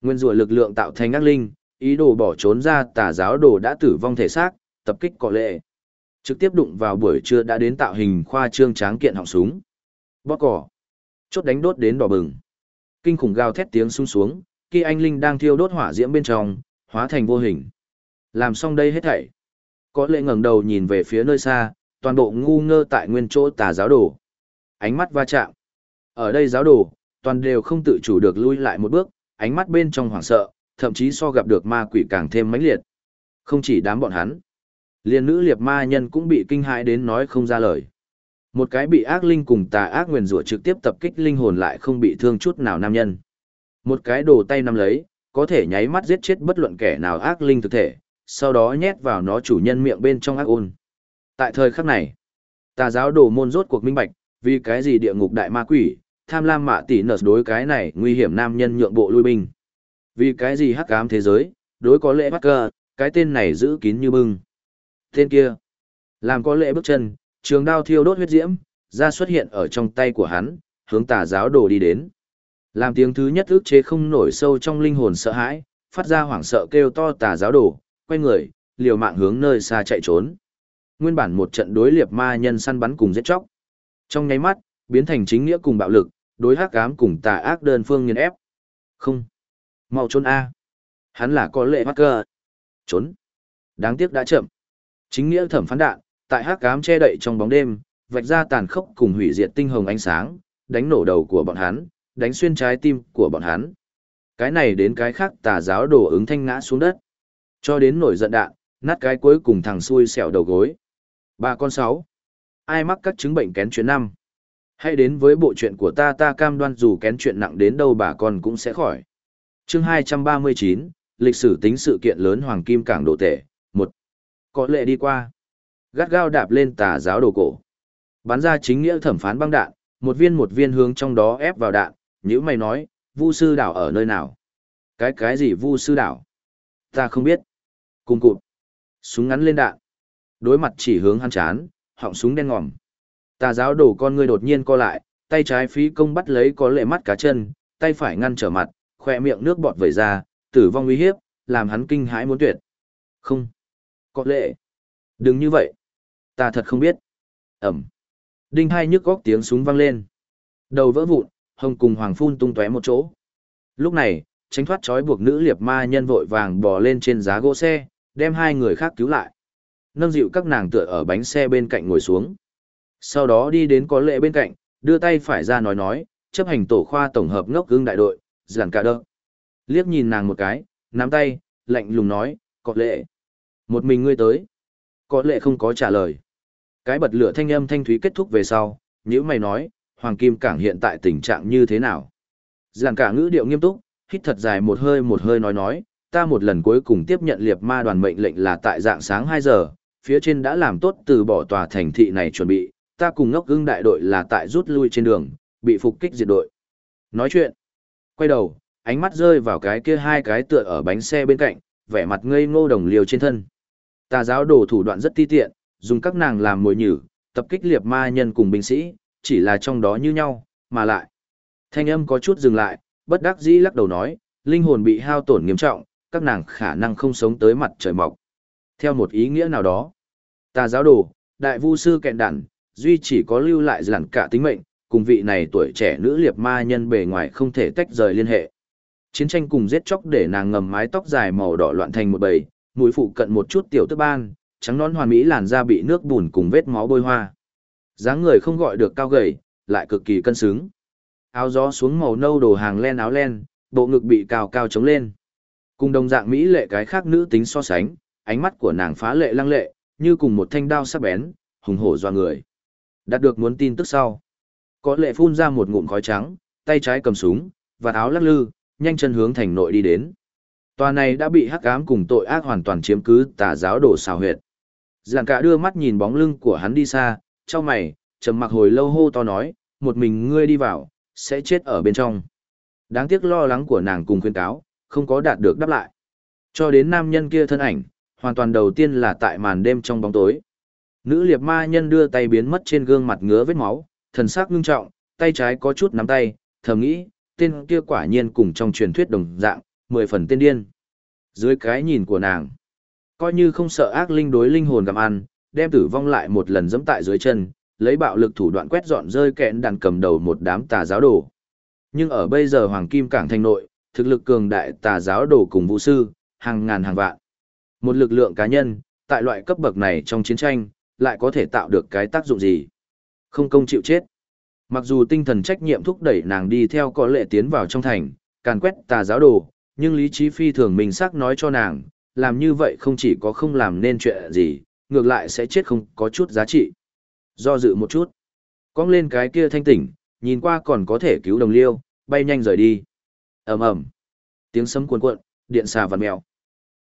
nguyên rủa lực lượng tạo thành ác linh, ý đồ bỏ trốn ra tà giáo đồ đã tử vong thể xác, tập kích cọ lệ. Trực tiếp đụng vào buổi trưa đã đến tạo hình khoa trương tráng kiện họng súng. Bóp cỏ. Chốt đánh đốt đến đỏ bừng. Kinh khủng gào thét tiếng sung xuống, khi anh Linh đang thiêu đốt hỏa diễm bên trong, hóa thành vô hình. Làm xong đây hết thảy. Có lệ ngẩng đầu nhìn về phía nơi xa, toàn bộ ngu ngơ tại nguyên chỗ tà giáo đồ. Ánh mắt va chạm. Ở đây giáo đồ, toàn đều không tự chủ được lui lại một bước, ánh mắt bên trong hoảng sợ, thậm chí so gặp được ma quỷ càng thêm mãnh liệt. Không chỉ đám bọn hắn, liền nữ liệt ma nhân cũng bị kinh hãi đến nói không ra lời. Một cái bị ác linh cùng tà ác nguyền rủa trực tiếp tập kích linh hồn lại không bị thương chút nào nam nhân. Một cái đồ tay nắm lấy, có thể nháy mắt giết chết bất luận kẻ nào ác linh thực thể, sau đó nhét vào nó chủ nhân miệng bên trong ác ôn. Tại thời khắc này, tà giáo đồ môn rốt cuộc minh bạch, vì cái gì địa ngục đại ma quỷ, tham lam mạ tỷ nợ đối cái này nguy hiểm nam nhân nhượng bộ lui binh. Vì cái gì hắc ám thế giới, đối có lễ bắt cơ, cái tên này giữ kín như bưng. Tên kia, làm có lễ bước chân, trường đao thiêu đốt huyết diễm, ra xuất hiện ở trong tay của hắn, hướng tà giáo đồ đi đến. Làm tiếng thứ nhất ức chế không nổi sâu trong linh hồn sợ hãi, phát ra hoảng sợ kêu to tà giáo đồ, quay người, liều mạng hướng nơi xa chạy trốn. Nguyên bản một trận đối liệp ma nhân săn bắn cùng giết chóc. Trong nháy mắt, biến thành chính nghĩa cùng bạo lực, đối hắc ám cùng tà ác đơn phương nghiền ép. Không. Mau trốn A. Hắn là có lệ hacker. cơ. Trốn. Đáng tiếc đã chậm. Chính nghĩa thẩm phán đạn, tại hắc ám che đậy trong bóng đêm, vạch ra tàn khốc cùng hủy diệt tinh hồng ánh sáng, đánh nổ đầu của bọn hắn, đánh xuyên trái tim của bọn hắn. Cái này đến cái khác tà giáo đổ ứng thanh ngã xuống đất. Cho đến nổi giận đạn, nát cái cuối cùng thằng xui xẻo đầu gối. Ba con sáu. Ai mắc các chứng bệnh kén chuyện năm? Hãy đến với bộ chuyện của ta ta cam đoan dù kén chuyện nặng đến đâu bà con cũng sẽ khỏi. Chương 239, lịch sử tính sự kiện lớn Hoàng Kim Cảng Độ Tể, một Có lệ đi qua. Gắt gao đạp lên tà giáo đồ cổ. Bắn ra chính nghĩa thẩm phán băng đạn, một viên một viên hướng trong đó ép vào đạn, nhữ mày nói, Vu sư đảo ở nơi nào? Cái cái gì Vu sư đảo? Ta không biết. Cùng cụt. Súng ngắn lên đạn. Đối mặt chỉ hướng hắn chán, họng súng đen ngòm. Tà giáo đổ con người đột nhiên co lại, tay trái phí công bắt lấy có lệ mắt cá chân, tay phải ngăn trở mặt, khoe miệng nước bọt vẩy ra, tử vong uy hiếp, làm hắn kinh hãi muốn tuyệt. Không. Có lệ. Đừng như vậy. Ta thật không biết. Ẩm. Đinh hai nhức góc tiếng súng vang lên. Đầu vỡ vụn, hồng cùng hoàng phun tung tóe một chỗ. Lúc này, tránh thoát trói buộc nữ liệp ma nhân vội vàng bò lên trên giá gỗ xe, đem hai người khác cứu lại. Nâng dịu các nàng tựa ở bánh xe bên cạnh ngồi xuống. Sau đó đi đến có lệ bên cạnh, đưa tay phải ra nói nói, chấp hành tổ khoa tổng hợp ngốc gương đại đội, giản cả đỡ. Liếc nhìn nàng một cái, nắm tay, lạnh lùng nói, có lệ. Một mình ngươi tới. Có lệ không có trả lời. Cái bật lửa thanh âm thanh thúy kết thúc về sau, nữ mày nói, Hoàng Kim Cảng hiện tại tình trạng như thế nào? Giàn cả ngữ điệu nghiêm túc, hít thật dài một hơi một hơi nói nói, ta một lần cuối cùng tiếp nhận liệt ma đoàn mệnh lệnh là tại dạng sáng 2 giờ, phía trên đã làm tốt từ bỏ tòa thành thị này chuẩn bị, ta cùng ngốc ưng đại đội là tại rút lui trên đường, bị phục kích diệt đội. Nói chuyện, quay đầu, ánh mắt rơi vào cái kia hai cái tựa ở bánh xe bên cạnh, vẻ mặt ngây ngô đồng liều trên thân. Tà giáo đồ thủ đoạn rất ti tiện, dùng các nàng làm mồi nhử, tập kích liệt ma nhân cùng binh sĩ, chỉ là trong đó như nhau, mà lại. Thanh âm có chút dừng lại, bất đắc dĩ lắc đầu nói, linh hồn bị hao tổn nghiêm trọng, các nàng khả năng không sống tới mặt trời mọc. Theo một ý nghĩa nào đó, tà giáo đồ, đại vu sư kẹn đản, duy chỉ có lưu lại giản cả tính mệnh, cùng vị này tuổi trẻ nữ liệp ma nhân bề ngoài không thể tách rời liên hệ. Chiến tranh cùng giết chóc để nàng ngầm mái tóc dài màu đỏ loạn thành một bầy, mũi phụ cận một chút tiểu tức ban, trắng nón hoàn mỹ làn da bị nước bùn cùng vết máu bôi hoa dáng người không gọi được cao gầy, lại cực kỳ cân xứng. Áo gió xuống màu nâu đồ hàng len áo len, bộ ngực bị cao cao trống lên. Cùng đồng dạng mỹ lệ cái khác nữ tính so sánh, ánh mắt của nàng phá lệ lăng lệ, như cùng một thanh đao sắc bén, hùng hổ doa người. Đạt được muốn tin tức sau. Có lệ phun ra một ngụm khói trắng, tay trái cầm súng, và áo lắc lư, nhanh chân hướng thành nội đi đến. Tòa này đã bị hắc ám cùng tội ác hoàn toàn chiếm cứ tà giáo đổ xào huyệt. Giản cả đưa mắt nhìn bóng lưng của hắn đi xa, cho mày, trầm mặc hồi lâu hô to nói, một mình ngươi đi vào, sẽ chết ở bên trong. Đáng tiếc lo lắng của nàng cùng khuyên cáo, không có đạt được đáp lại. Cho đến nam nhân kia thân ảnh, hoàn toàn đầu tiên là tại màn đêm trong bóng tối. Nữ liệp ma nhân đưa tay biến mất trên gương mặt ngứa vết máu, thần sắc ngưng trọng, tay trái có chút nắm tay, thầm nghĩ, tên kia quả nhiên cùng trong truyền thuyết đồng dạng, mười phần tên điên. Dưới cái nhìn của nàng, coi như không sợ ác linh đối linh hồn gặm ăn, đem tử vong lại một lần dẫm tại dưới chân, lấy bạo lực thủ đoạn quét dọn rơi kẹn đàn cầm đầu một đám tà giáo đồ. Nhưng ở bây giờ Hoàng Kim Cảng Thành Nội, thực lực cường đại tà giáo đồ cùng vũ sư, hàng ngàn hàng vạn. Một lực lượng cá nhân, tại loại cấp bậc này trong chiến tranh, lại có thể tạo được cái tác dụng gì? Không công chịu chết. Mặc dù tinh thần trách nhiệm thúc đẩy nàng đi theo có lệ tiến vào trong thành, càn quét tà giáo đồ, nhưng lý trí phi thường mình xác nói cho nàng, làm như vậy không chỉ có không làm nên chuyện gì, ngược lại sẽ chết không có chút giá trị. Do dự một chút, cong lên cái kia thanh tỉnh, nhìn qua còn có thể cứu đồng liêu, bay nhanh rời đi. ầm ầm tiếng sấm cuồn cuộn, điện xà vằn mèo.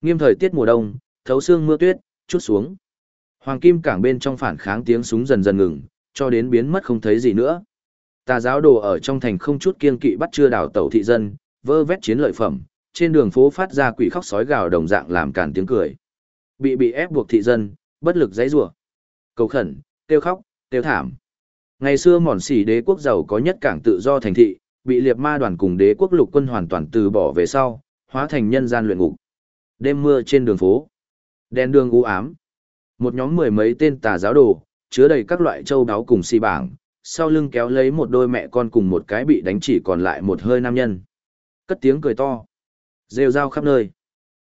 Nghiêm thời tiết mùa đông, thấu xương mưa tuyết, chút xuống. Hoàng kim cảng bên trong phản kháng tiếng súng dần dần ngừng, cho đến biến mất không thấy gì nữa. Tà giáo đồ ở trong thành không chút kiên kỵ bắt chưa đào tẩu thị dân, vơ vét chiến lợi phẩm, trên đường phố phát ra quỷ khóc sói gào đồng dạng làm cản tiếng cười. Bị bị ép buộc thị dân, bất lực dãy rủa, cầu khẩn, kêu khóc, kêu thảm. Ngày xưa mòn xỉ đế quốc giàu có nhất cảng tự do thành thị, bị liệt ma đoàn cùng đế quốc lục quân hoàn toàn từ bỏ về sau, hóa thành nhân gian luyện ngục. Đêm mưa trên đường phố, đèn đường u ám. Một nhóm mười mấy tên tà giáo đồ, chứa đầy các loại châu đáo cùng xì bảng, sau lưng kéo lấy một đôi mẹ con cùng một cái bị đánh chỉ còn lại một hơi nam nhân. Cất tiếng cười to. Rêu rao khắp nơi.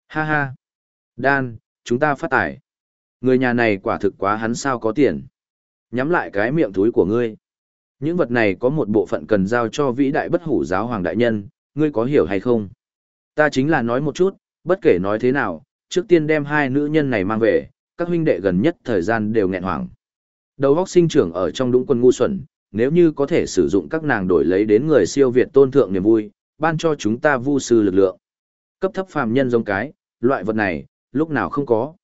Ha ha. Đan, chúng ta phát tải. Người nhà này quả thực quá hắn sao có tiền. Nhắm lại cái miệng túi của ngươi. Những vật này có một bộ phận cần giao cho vĩ đại bất hủ giáo hoàng đại nhân, ngươi có hiểu hay không? Ta chính là nói một chút, bất kể nói thế nào, trước tiên đem hai nữ nhân này mang về, các huynh đệ gần nhất thời gian đều nghẹn hoảng. Đầu góc sinh trưởng ở trong đũng quân ngu xuẩn, nếu như có thể sử dụng các nàng đổi lấy đến người siêu việt tôn thượng niềm vui, ban cho chúng ta vu sư lực lượng. Cấp thấp phàm nhân giống cái, loại vật này, lúc nào không có.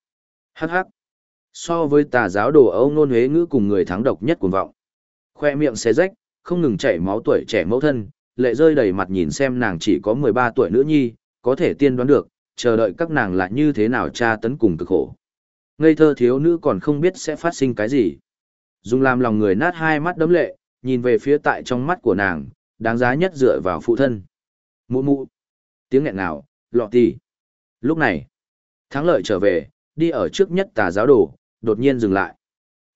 Hắc hắc. So với tà giáo đồ Âu nôn huế ngữ cùng người thắng độc nhất cuồng vọng. Khoe miệng xé rách, không ngừng chảy máu tuổi trẻ mẫu thân, lệ rơi đầy mặt nhìn xem nàng chỉ có 13 tuổi nữ nhi, có thể tiên đoán được, chờ đợi các nàng là như thế nào tra tấn cùng cực khổ. Ngây thơ thiếu nữ còn không biết sẽ phát sinh cái gì. Dùng làm lòng người nát hai mắt đấm lệ, nhìn về phía tại trong mắt của nàng, đáng giá nhất dựa vào phụ thân. Mụ mụ. Tiếng nghẹn nào, lọ tì. Lúc này, thắng lợi trở về, đi ở trước nhất tà giáo đồ, đột nhiên dừng lại.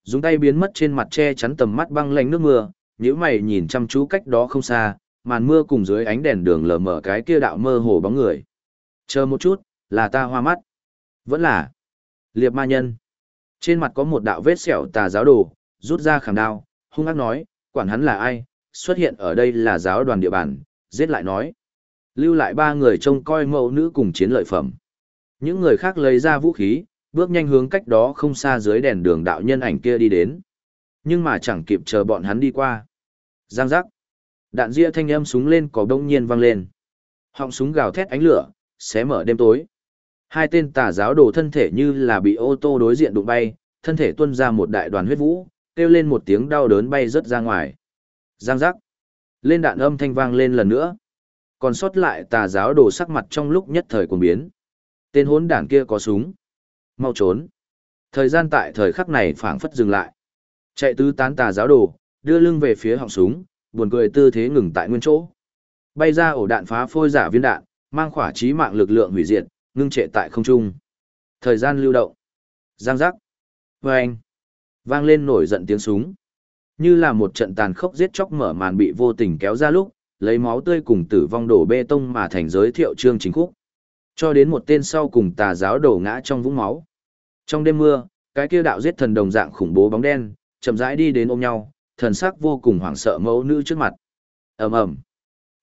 Dùng tay biến mất trên mặt che chắn tầm mắt băng lạnh nước mưa, nhíu mày nhìn chăm chú cách đó không xa, màn mưa cùng dưới ánh đèn đường lờ mờ cái kia đạo mơ hồ bóng người. Chờ một chút, là ta hoa mắt. Vẫn là liệp ma nhân. Trên mặt có một đạo vết sẹo tà giáo đồ, rút ra khảm đao, hung ác nói, quản hắn là ai, xuất hiện ở đây là giáo đoàn địa bàn, giết lại nói. Lưu lại ba người trông coi mẫu nữ cùng chiến lợi phẩm. Những người khác lấy ra vũ khí, bước nhanh hướng cách đó không xa dưới đèn đường đạo nhân ảnh kia đi đến. Nhưng mà chẳng kịp chờ bọn hắn đi qua. Giang giác. Đạn ria thanh âm súng lên có đông nhiên vang lên. Họng súng gào thét ánh lửa, xé mở đêm tối. Hai tên tà giáo đồ thân thể như là bị ô tô đối diện đụng bay, thân thể tuôn ra một đại đoàn huyết vũ, kêu lên một tiếng đau đớn bay rớt ra ngoài. Giang giác. Lên đạn âm thanh vang lên lần nữa. Còn sót lại tà giáo đồ sắc mặt trong lúc nhất thời cuồng biến. Tên hốn đảng kia có súng. Mau trốn. Thời gian tại thời khắc này phảng phất dừng lại. Chạy tứ tán tà giáo đồ, đưa lưng về phía họng súng, buồn cười tư thế ngừng tại nguyên chỗ. Bay ra ổ đạn phá phôi giả viên đạn, mang khỏa trí mạng lực lượng hủy diệt, ngưng trệ tại không trung. Thời gian lưu động. Giang giác. Vâng. Vang lên nổi giận tiếng súng. Như là một trận tàn khốc giết chóc mở màn bị vô tình kéo ra lúc, lấy máu tươi cùng tử vong đổ bê tông mà thành giới thiệu trương chính khúc. Cho đến một tên sau cùng tà giáo đổ ngã trong vũng máu. Trong đêm mưa, cái kia đạo giết thần đồng dạng khủng bố bóng đen, chậm rãi đi đến ôm nhau, thần sắc vô cùng hoảng sợ mẫu nữ trước mặt. Ầm ầm.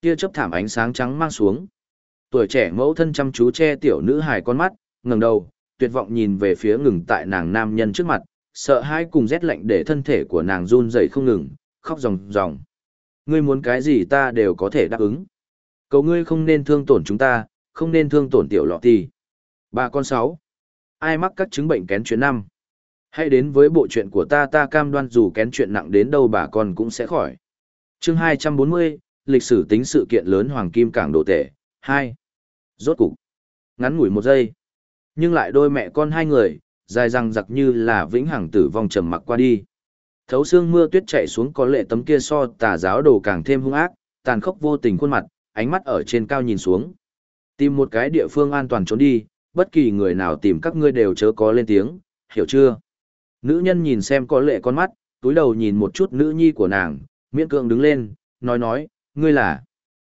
Kia chớp thảm ánh sáng trắng mang xuống. Tuổi trẻ mẫu thân chăm chú che tiểu nữ hài con mắt, ngẩng đầu, tuyệt vọng nhìn về phía ngừng tại nàng nam nhân trước mặt, sợ hãi cùng rét lạnh để thân thể của nàng run rẩy không ngừng, khóc ròng ròng. Ngươi muốn cái gì ta đều có thể đáp ứng. Cầu ngươi không nên thương tổn chúng ta, không nên thương tổn tiểu lọ thì Bà con sáu. Ai mắc các chứng bệnh kén chuyện năm? Hãy đến với bộ chuyện của ta ta cam đoan dù kén chuyện nặng đến đâu bà con cũng sẽ khỏi. Chương 240, lịch sử tính sự kiện lớn Hoàng Kim Cảng Đồ Tể, 2. Rốt cục. Ngắn ngủi một giây. Nhưng lại đôi mẹ con hai người, dài răng giặc như là vĩnh hằng tử vong trầm mặc qua đi. Thấu xương mưa tuyết chạy xuống có lệ tấm kia so tà giáo đồ càng thêm hung ác, tàn khốc vô tình khuôn mặt, ánh mắt ở trên cao nhìn xuống. Tìm một cái địa phương an toàn trốn đi, bất kỳ người nào tìm các ngươi đều chớ có lên tiếng, hiểu chưa? Nữ nhân nhìn xem có lệ con mắt, túi đầu nhìn một chút nữ nhi của nàng, miễn cưỡng đứng lên, nói nói, ngươi là.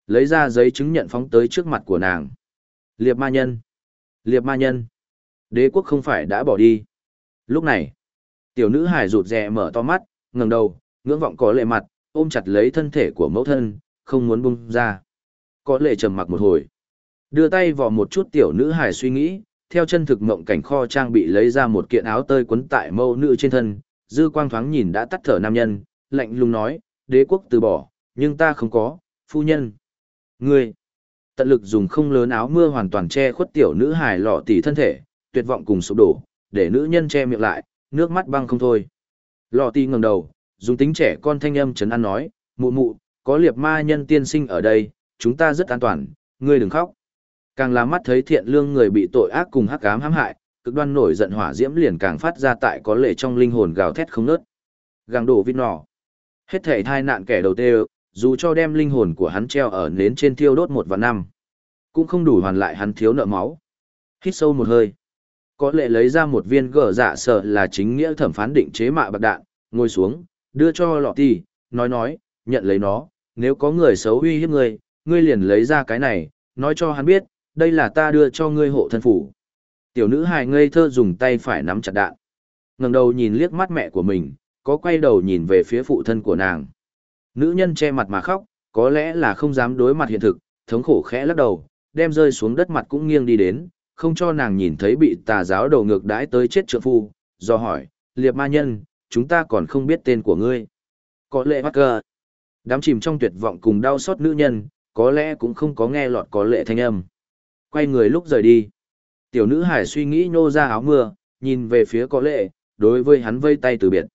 Lấy ra giấy chứng nhận phóng tới trước mặt của nàng. Liệp ma nhân. Liệp ma nhân. Đế quốc không phải đã bỏ đi. Lúc này, tiểu nữ hải rụt rè mở to mắt, ngẩng đầu, ngưỡng vọng có lệ mặt, ôm chặt lấy thân thể của mẫu thân, không muốn bung ra. Có lệ trầm mặc một hồi. Đưa tay vào một chút tiểu nữ hài suy nghĩ, theo chân thực mộng cảnh kho trang bị lấy ra một kiện áo tơi quấn tại mâu nữ trên thân, dư quang thoáng nhìn đã tắt thở nam nhân, lạnh lùng nói, đế quốc từ bỏ, nhưng ta không có, phu nhân. Ngươi, tận lực dùng không lớn áo mưa hoàn toàn che khuất tiểu nữ hài lọ tỉ thân thể, tuyệt vọng cùng sụp đổ, để nữ nhân che miệng lại, nước mắt băng không thôi. Lọ tỉ ngẩng đầu, dùng tính trẻ con thanh âm chấn an nói, mụ mụ, có liệp ma nhân tiên sinh ở đây, chúng ta rất an toàn, ngươi đừng khóc. Càng là mắt thấy thiện lương người bị tội ác cùng hắc ám hãm hại, cực đoan nổi giận hỏa diễm liền càng phát ra tại có lệ trong linh hồn gào thét không nớt. Gàng đổ vít nỏ. Hết thể thai nạn kẻ đầu tê dù cho đem linh hồn của hắn treo ở nến trên thiêu đốt một và năm, cũng không đủ hoàn lại hắn thiếu nợ máu. Hít sâu một hơi. Có lệ lấy ra một viên gở dạ sợ là chính nghĩa thẩm phán định chế mạ bạc đạn, ngồi xuống, đưa cho lọ tì, nói nói, nhận lấy nó, nếu có người xấu uy hiếp ngươi, ngươi liền lấy ra cái này, nói cho hắn biết, đây là ta đưa cho ngươi hộ thân phủ. Tiểu nữ hài ngây thơ dùng tay phải nắm chặt đạn. ngẩng đầu nhìn liếc mắt mẹ của mình, có quay đầu nhìn về phía phụ thân của nàng. Nữ nhân che mặt mà khóc, có lẽ là không dám đối mặt hiện thực, thống khổ khẽ lắc đầu, đem rơi xuống đất mặt cũng nghiêng đi đến, không cho nàng nhìn thấy bị tà giáo đầu ngược đãi tới chết trượng phu, do hỏi, liệp ma nhân, chúng ta còn không biết tên của ngươi. Có lẽ bắt cờ. Đám chìm trong tuyệt vọng cùng đau xót nữ nhân, có lẽ cũng không có nghe lọt có lệ thanh âm. Quay người lúc rời đi. Tiểu nữ hải suy nghĩ nhô ra áo mưa, nhìn về phía có lệ, đối với hắn vây tay từ biệt.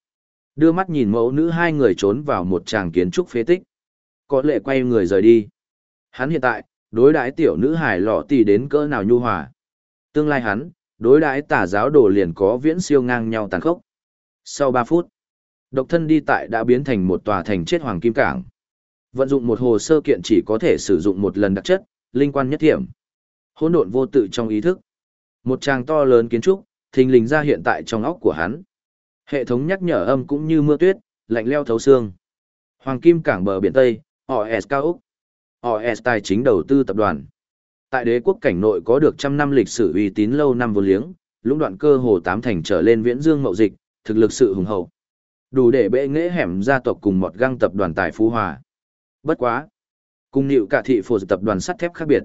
Đưa mắt nhìn mẫu nữ hai người trốn vào một tràng kiến trúc phế tích. Có lệ quay người rời đi. Hắn hiện tại, đối đãi tiểu nữ hải lọ tỷ đến cỡ nào nhu hòa. Tương lai hắn, đối đãi tà giáo đồ liền có viễn siêu ngang nhau tàn khốc. Sau ba phút, độc thân đi tại đã biến thành một tòa thành chết hoàng kim cảng. Vận dụng một hồ sơ kiện chỉ có thể sử dụng một lần đặc chất, linh quan nhất thiểm. Hỗn độn vô tự trong ý thức. Một tràng to lớn kiến trúc, thình lình ra hiện tại trong óc của hắn. Hệ thống nhắc nhở âm cũng như mưa tuyết, lạnh leo thấu xương. Hoàng kim cảng bờ biển Tây, OS Cao Úc. OS Tài chính đầu tư tập đoàn. Tại đế quốc cảnh nội có được trăm năm lịch sử uy tín lâu năm vô liếng, lũng đoạn cơ hồ tám thành trở lên viễn dương mậu dịch, thực lực sự hùng hậu. Đủ để bệ nghệ hẻm gia tộc cùng một găng tập đoàn tài phú hòa. Bất quá. Cùng nịu cả thị phổ tập đoàn sắt thép khác biệt.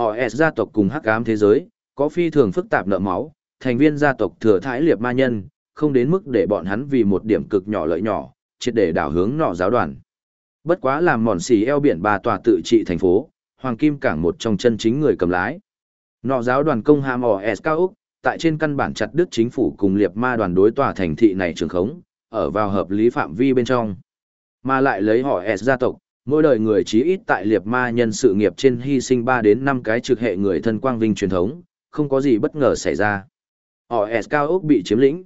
OS gia tộc cùng hắc ám thế giới, có phi thường phức tạp nợ máu, thành viên gia tộc thừa thái liệp ma nhân, không đến mức để bọn hắn vì một điểm cực nhỏ lợi nhỏ, triệt để đảo hướng nọ giáo đoàn. Bất quá làm mòn xì eo biển ba tòa tự trị thành phố, Hoàng Kim Cảng một trong chân chính người cầm lái. Nọ giáo đoàn công hàm OS cao Úc, tại trên căn bản chặt đứt chính phủ cùng liệp ma đoàn đối tòa thành thị này trường khống, ở vào hợp lý phạm vi bên trong. Mà lại lấy họ S gia tộc, mỗi đời người chí ít tại liệt ma nhân sự nghiệp trên hy sinh 3 đến 5 cái trực hệ người thân quang vinh truyền thống, không có gì bất ngờ xảy ra. Họ S cao ốc bị chiếm lĩnh.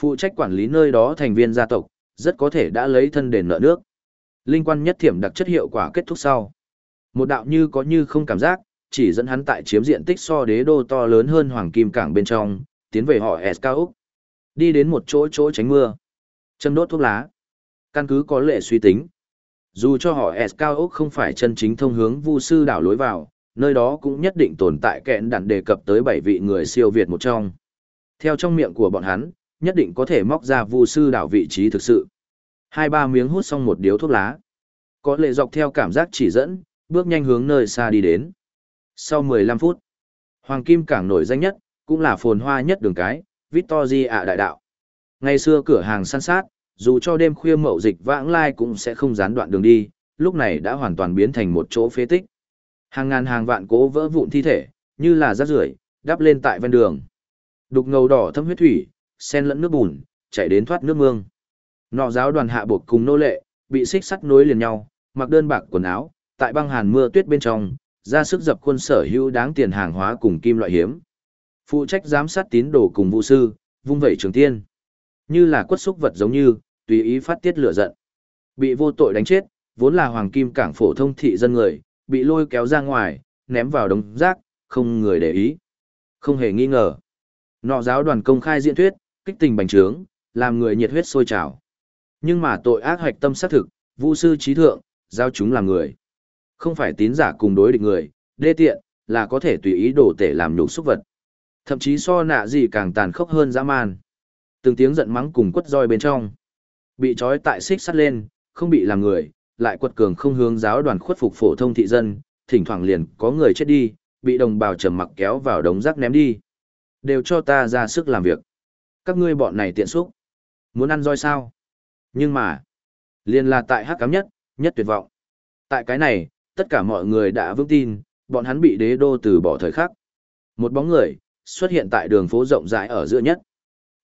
Phụ trách quản lý nơi đó thành viên gia tộc, rất có thể đã lấy thân đền nợ nước. Linh quan nhất thiểm đặc chất hiệu quả kết thúc sau. Một đạo như có như không cảm giác, chỉ dẫn hắn tại chiếm diện tích so đế đô to lớn hơn hoàng kim cảng bên trong, tiến về họ S cao ốc. Đi đến một chỗ chỗ tránh mưa. Châm đốt thuốc lá. Căn cứ có lệ suy tính. Dù cho họ S cao ốc không phải chân chính thông hướng vu sư đảo lối vào, nơi đó cũng nhất định tồn tại kẹn đặn đề cập tới bảy vị người siêu Việt một trong. Theo trong miệng của bọn hắn, nhất định có thể móc ra vu sư đảo vị trí thực sự. Hai ba miếng hút xong một điếu thuốc lá. Có lệ dọc theo cảm giác chỉ dẫn, bước nhanh hướng nơi xa đi đến. Sau 15 phút, Hoàng Kim Cảng nổi danh nhất, cũng là phồn hoa nhất đường cái, Victoria đại đạo. Ngày xưa cửa hàng săn sát, dù cho đêm khuya mậu dịch vãng lai cũng sẽ không gián đoạn đường đi, lúc này đã hoàn toàn biến thành một chỗ phế tích. Hàng ngàn hàng vạn cố vỡ vụn thi thể, như là rác rưởi, đắp lên tại ven đường. Đục ngầu đỏ thâm huyết thủy, sen lẫn nước bùn, chảy đến thoát nước mương. Nọ giáo đoàn hạ buộc cùng nô lệ, bị xích sắt nối liền nhau, mặc đơn bạc quần áo, tại băng hàn mưa tuyết bên trong, ra sức dập khuôn sở hữu đáng tiền hàng hóa cùng kim loại hiếm. Phụ trách giám sát tín đồ cùng vũ sư, vung vẩy trường tiên. Như là quất xúc vật giống như, tùy ý phát tiết lửa giận. Bị vô tội đánh chết, vốn là hoàng kim cảng phổ thông thị dân người, bị lôi kéo ra ngoài, ném vào đống rác, không người để ý. Không hề nghi ngờ. Nọ giáo đoàn công khai diễn thuyết, kích tình bành trướng, làm người nhiệt huyết sôi trào. Nhưng mà tội ác hoạch tâm xác thực, vu sư trí thượng, giao chúng làm người. Không phải tín giả cùng đối địch người, đê tiện, là có thể tùy ý đổ tể làm nhục xúc vật. Thậm chí so nạ gì càng tàn khốc hơn dã man. Từng tiếng giận mắng cùng quất roi bên trong. Bị trói tại xích sắt lên, không bị làm người, lại quật cường không hướng giáo đoàn khuất phục phổ thông thị dân, thỉnh thoảng liền có người chết đi, bị đồng bào trầm mặc kéo vào đống rác ném đi. Đều cho ta ra sức làm việc. Các ngươi bọn này tiện xúc. Muốn ăn roi sao? Nhưng mà, liền là tại hắc cám nhất, nhất tuyệt vọng. Tại cái này, tất cả mọi người đã vững tin, bọn hắn bị đế đô từ bỏ thời khắc. Một bóng người, xuất hiện tại đường phố rộng rãi ở giữa nhất.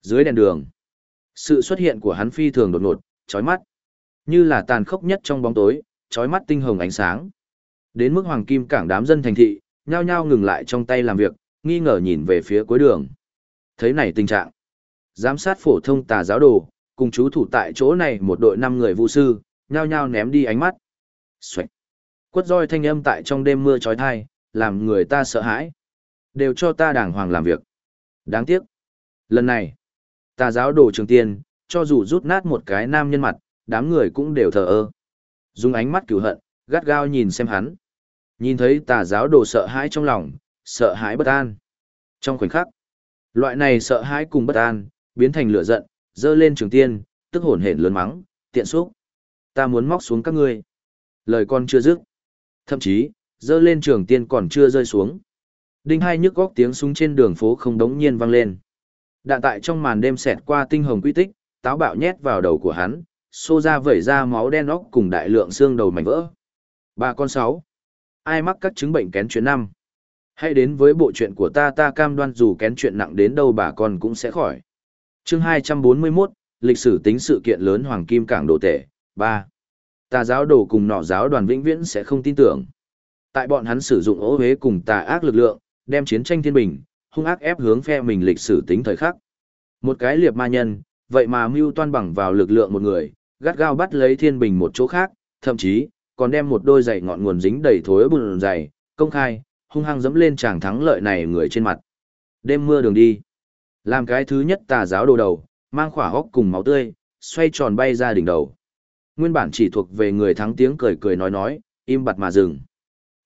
Dưới đèn đường, sự xuất hiện của hắn phi thường đột ngột, chói mắt. Như là tàn khốc nhất trong bóng tối, trói mắt tinh hồng ánh sáng. Đến mức hoàng kim cảng đám dân thành thị, nhao nhao ngừng lại trong tay làm việc, nghi ngờ nhìn về phía cuối đường. Thấy này tình trạng, giám sát phổ thông tà giáo đồ, cùng chú thủ tại chỗ này một đội năm người vũ sư, nhao nhao ném đi ánh mắt. Xoạch. Quất roi thanh âm tại trong đêm mưa trói thai, làm người ta sợ hãi. Đều cho ta đàng hoàng làm việc. Đáng tiếc. Lần này, tà giáo đồ trường tiên, cho dù rút nát một cái nam nhân mặt, đám người cũng đều thờ ơ. Dùng ánh mắt cửu hận, gắt gao nhìn xem hắn. Nhìn thấy tà giáo đồ sợ hãi trong lòng, sợ hãi bất an. Trong khoảnh khắc, loại này sợ hãi cùng bất an, biến thành lửa giận, dơ lên trường tiên, tức hổn hển lớn mắng, tiện xúc. Ta muốn móc xuống các ngươi. Lời con chưa dứt. Thậm chí, dơ lên trường tiên còn chưa rơi xuống. Đinh hai nhức góc tiếng súng trên đường phố không đống nhiên vang lên. Đạn tại trong màn đêm xẹt qua tinh hồng quy tích, táo bạo nhét vào đầu của hắn, xô ra vẩy ra máu đen óc cùng đại lượng xương đầu mảnh vỡ. Ba con sáu. Ai mắc các chứng bệnh kén chuyện năm? Hãy đến với bộ chuyện của ta ta cam đoan dù kén chuyện nặng đến đâu bà con cũng sẽ khỏi. Chương 241, lịch sử tính sự kiện lớn Hoàng Kim Cảng Đồ Tể, 3. Tà giáo đồ cùng nọ giáo đoàn vĩnh viễn sẽ không tin tưởng. Tại bọn hắn sử dụng ố hế cùng tà ác lực lượng, đem chiến tranh thiên bình, hung ác ép hướng phe mình lịch sử tính thời khắc. Một cái liệp ma nhân, vậy mà mưu toan bằng vào lực lượng một người, gắt gao bắt lấy thiên bình một chỗ khác, thậm chí, còn đem một đôi giày ngọn nguồn dính đầy thối bùn dày công khai, hung hăng dẫm lên chàng thắng lợi này người trên mặt. Đêm mưa đường đi. Làm cái thứ nhất tà giáo đồ đầu, mang khỏa hốc cùng máu tươi, xoay tròn bay ra đỉnh đầu. Nguyên bản chỉ thuộc về người thắng tiếng cười cười nói nói, im bặt mà dừng.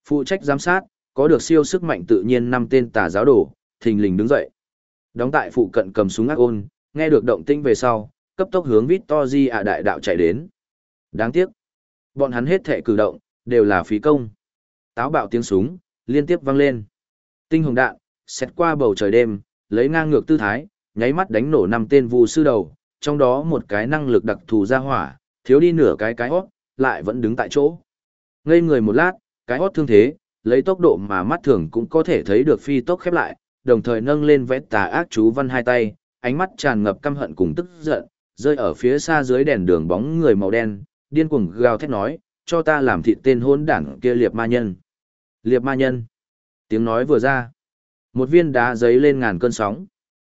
Phụ trách giám sát, có được siêu sức mạnh tự nhiên năm tên tà giáo đồ, thình lình đứng dậy. Đóng tại phụ cận cầm súng ác ôn, nghe được động tĩnh về sau, cấp tốc hướng Victory ạ đại đạo chạy đến. Đáng tiếc, bọn hắn hết thể cử động, đều là phí công. Táo bạo tiếng súng, liên tiếp vang lên. Tinh hồng đạn, xét qua bầu trời đêm, lấy ngang ngược tư thái, nháy mắt đánh nổ năm tên vu sư đầu, trong đó một cái năng lực đặc thù ra hỏa, thiếu đi nửa cái cái hót, lại vẫn đứng tại chỗ. Ngây người một lát, cái hót thương thế, lấy tốc độ mà mắt thường cũng có thể thấy được phi tốc khép lại, đồng thời nâng lên vẽ tà ác chú văn hai tay, ánh mắt tràn ngập căm hận cùng tức giận, rơi ở phía xa dưới đèn đường bóng người màu đen, điên cuồng gào thét nói, cho ta làm thịt tên hôn đảng kia liệp ma nhân. Liệp ma nhân. Tiếng nói vừa ra. Một viên đá giấy lên ngàn cơn sóng.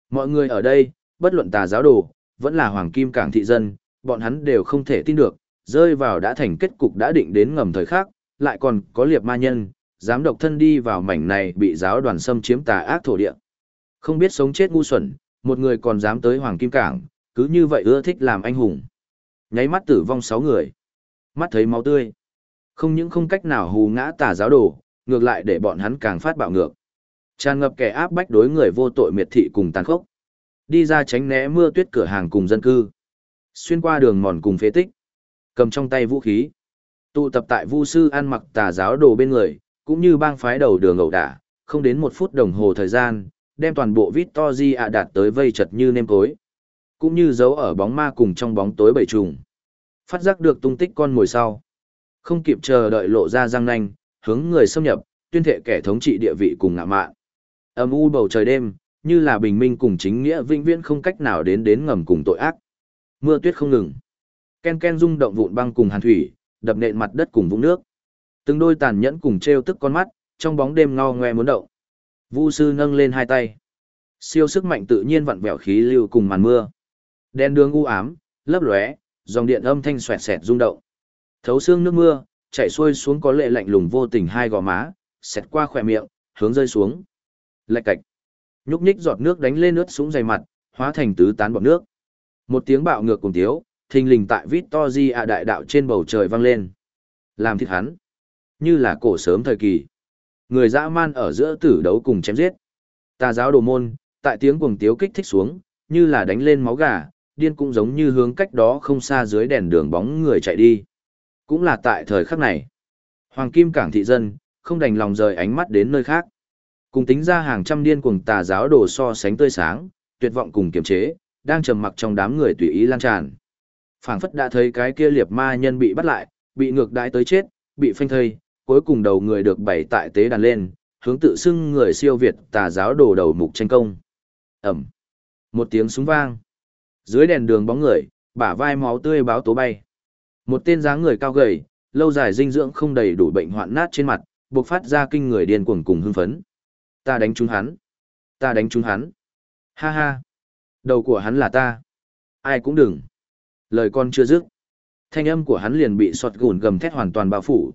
Mọi người ở đây, bất luận tà giáo đồ, vẫn là hoàng kim cảng thị dân, bọn hắn đều không thể tin được, rơi vào đã thành kết cục đã định đến ngầm thời khác, lại còn có liệp ma nhân, dám độc thân đi vào mảnh này bị giáo đoàn xâm chiếm tà ác thổ địa. Không biết sống chết ngu xuẩn, một người còn dám tới hoàng kim cảng, cứ như vậy ưa thích làm anh hùng. Nháy mắt tử vong sáu người. Mắt thấy máu tươi. Không những không cách nào hù ngã tà giáo đồ, ngược lại để bọn hắn càng phát bạo ngược. Tràn ngập kẻ áp bách đối người vô tội miệt thị cùng tàn khốc. Đi ra tránh né mưa tuyết cửa hàng cùng dân cư. Xuyên qua đường mòn cùng phế tích. Cầm trong tay vũ khí. Tụ tập tại vu sư ăn mặc tà giáo đồ bên người, cũng như bang phái đầu đường ẩu đả, không đến một phút đồng hồ thời gian, đem toàn bộ Victory ạ đạt tới vây chật như nêm cối cũng như giấu ở bóng ma cùng trong bóng tối bầy trùng. Phát giác được tung tích con mồi sau. Không kịp chờ đợi lộ ra răng nanh, hướng người xâm nhập, tuyên thệ kẻ thống trị địa vị cùng ngạ mạn. Âm u bầu trời đêm, như là bình minh cùng chính nghĩa vĩnh viễn không cách nào đến đến ngầm cùng tội ác. Mưa tuyết không ngừng. Ken ken rung động vụn băng cùng hàn thủy, đập nện mặt đất cùng vũng nước. Từng đôi tàn nhẫn cùng treo tức con mắt, trong bóng đêm ngao ngoe muốn động. Vu sư nâng lên hai tay. Siêu sức mạnh tự nhiên vặn vẹo khí lưu cùng màn mưa. Đen đường u ám, lấp lóe, dòng điện âm thanh xoẹt xẹt rung động. Thấu xương nước mưa, chảy xuôi xuống có lệ lạnh lùng vô tình hai gò má, xẹt qua khỏe miệng, hướng rơi xuống. Lạch cạch. Nhúc nhích giọt nước đánh lên ướt sũng dày mặt, hóa thành tứ tán bọt nước. Một tiếng bạo ngược cùng tiếu, thình lình tại Victory ạ đại đạo trên bầu trời vang lên. Làm thịt hắn. Như là cổ sớm thời kỳ. Người dã man ở giữa tử đấu cùng chém giết. Tà giáo đồ môn, tại tiếng cuồng tiếu kích thích xuống, như là đánh lên máu gà, điên cũng giống như hướng cách đó không xa dưới đèn đường bóng người chạy đi. Cũng là tại thời khắc này. Hoàng Kim Cảng thị dân, không đành lòng rời ánh mắt đến nơi khác. Cùng tính ra hàng trăm điên cuồng tà giáo đồ so sánh tươi sáng, tuyệt vọng cùng kiềm chế, đang trầm mặc trong đám người tùy ý lan tràn. Phảng phất đã thấy cái kia liệp ma nhân bị bắt lại, bị ngược đãi tới chết, bị phanh thây, cuối cùng đầu người được bày tại tế đàn lên, hướng tự xưng người siêu việt tà giáo đồ đầu mục tranh công. Ẩm. Một tiếng súng vang. Dưới đèn đường bóng người, bả vai máu tươi báo tố bay. Một tên dáng người cao gầy, lâu dài dinh dưỡng không đầy đủ bệnh hoạn nát trên mặt, bộc phát ra kinh người điên cuồng cùng hưng phấn. Ta đánh trúng hắn. Ta đánh trúng hắn. Ha ha. Đầu của hắn là ta. Ai cũng đừng. Lời con chưa dứt. Thanh âm của hắn liền bị sọt gùn gầm thét hoàn toàn bao phủ.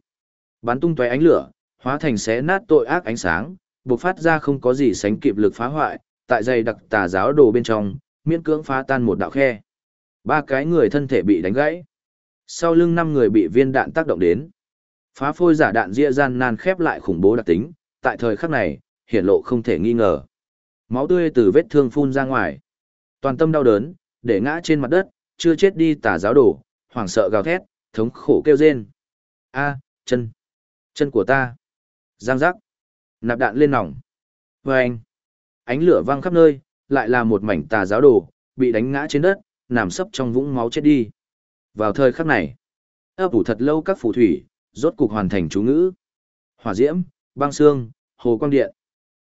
Bắn tung tóe ánh lửa, hóa thành xé nát tội ác ánh sáng, bộc phát ra không có gì sánh kịp lực phá hoại, tại dày đặc tà giáo đồ bên trong, miễn cưỡng phá tan một đạo khe. Ba cái người thân thể bị đánh gãy. Sau lưng năm người bị viên đạn tác động đến. Phá phôi giả đạn ria gian nan khép lại khủng bố đặc tính, tại thời khắc này, hiển lộ không thể nghi ngờ. Máu tươi từ vết thương phun ra ngoài. Toàn tâm đau đớn, để ngã trên mặt đất, chưa chết đi tà giáo đồ, hoảng sợ gào thét, thống khổ kêu rên. A, chân, chân của ta. Giang giác. Nạp đạn lên nòng. Vâng. Ánh lửa văng khắp nơi, lại là một mảnh tà giáo đồ, bị đánh ngã trên đất, nằm sấp trong vũng máu chết đi. Vào thời khắc này, ấp ủ thật lâu các phù thủy, rốt cục hoàn thành chú ngữ. Hỏa diễm, băng xương, hồ quang điện.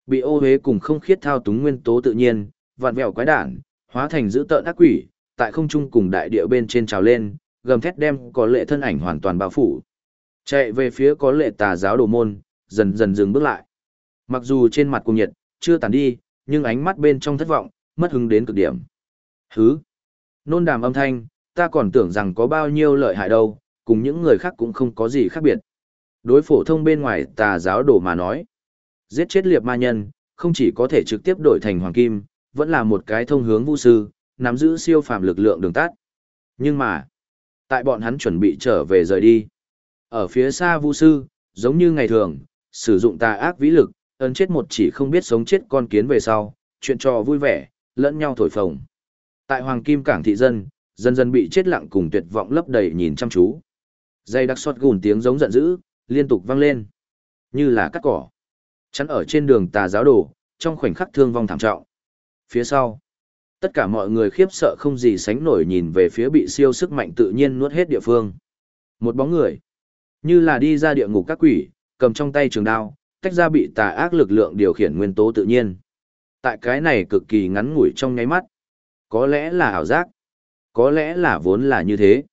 Bị ô hế cùng không khiết thao túng nguyên tố tự nhiên, vạn vẹo quái đản, hóa thành dữ tợn ác quỷ, tại không trung cùng đại địa bên trên trào lên, gầm thét đem có lệ thân ảnh hoàn toàn bao phủ. Chạy về phía có lệ tà giáo đồ môn, dần dần dừng bước lại. Mặc dù trên mặt cùng nhiệt, chưa tàn đi, nhưng ánh mắt bên trong thất vọng, mất hứng đến cực điểm. Hứ! Nôn đàm âm thanh, ta còn tưởng rằng có bao nhiêu lợi hại đâu, cùng những người khác cũng không có gì khác biệt. Đối phổ thông bên ngoài tà giáo đồ mà nói. Giết chết liệp ma nhân, không chỉ có thể trực tiếp đổi thành hoàng kim, vẫn là một cái thông hướng vũ sư, nắm giữ siêu phàm lực lượng đường tát Nhưng mà, tại bọn hắn chuẩn bị trở về rời đi. Ở phía xa Vu sư, giống như ngày thường, sử dụng tà ác vĩ lực, ấn chết một chỉ không biết sống chết con kiến về sau, chuyện trò vui vẻ, lẫn nhau thổi phồng. Tại Hoàng Kim Cảng thị dân, dần dần bị chết lặng cùng tuyệt vọng lấp đầy nhìn chăm chú. Dây đặc xót gùn tiếng giống giận dữ, liên tục vang lên. Như là cắt cỏ. Chắn ở trên đường tà giáo đồ, trong khoảnh khắc thương vong thảm trọng. Phía sau, tất cả mọi người khiếp sợ không gì sánh nổi nhìn về phía bị siêu sức mạnh tự nhiên nuốt hết địa phương. Một bóng người, như là đi ra địa ngục các quỷ, cầm trong tay trường đao, tách ra bị tà ác lực lượng điều khiển nguyên tố tự nhiên. Tại cái này cực kỳ ngắn ngủi trong nháy mắt. Có lẽ là ảo giác. Có lẽ là vốn là như thế.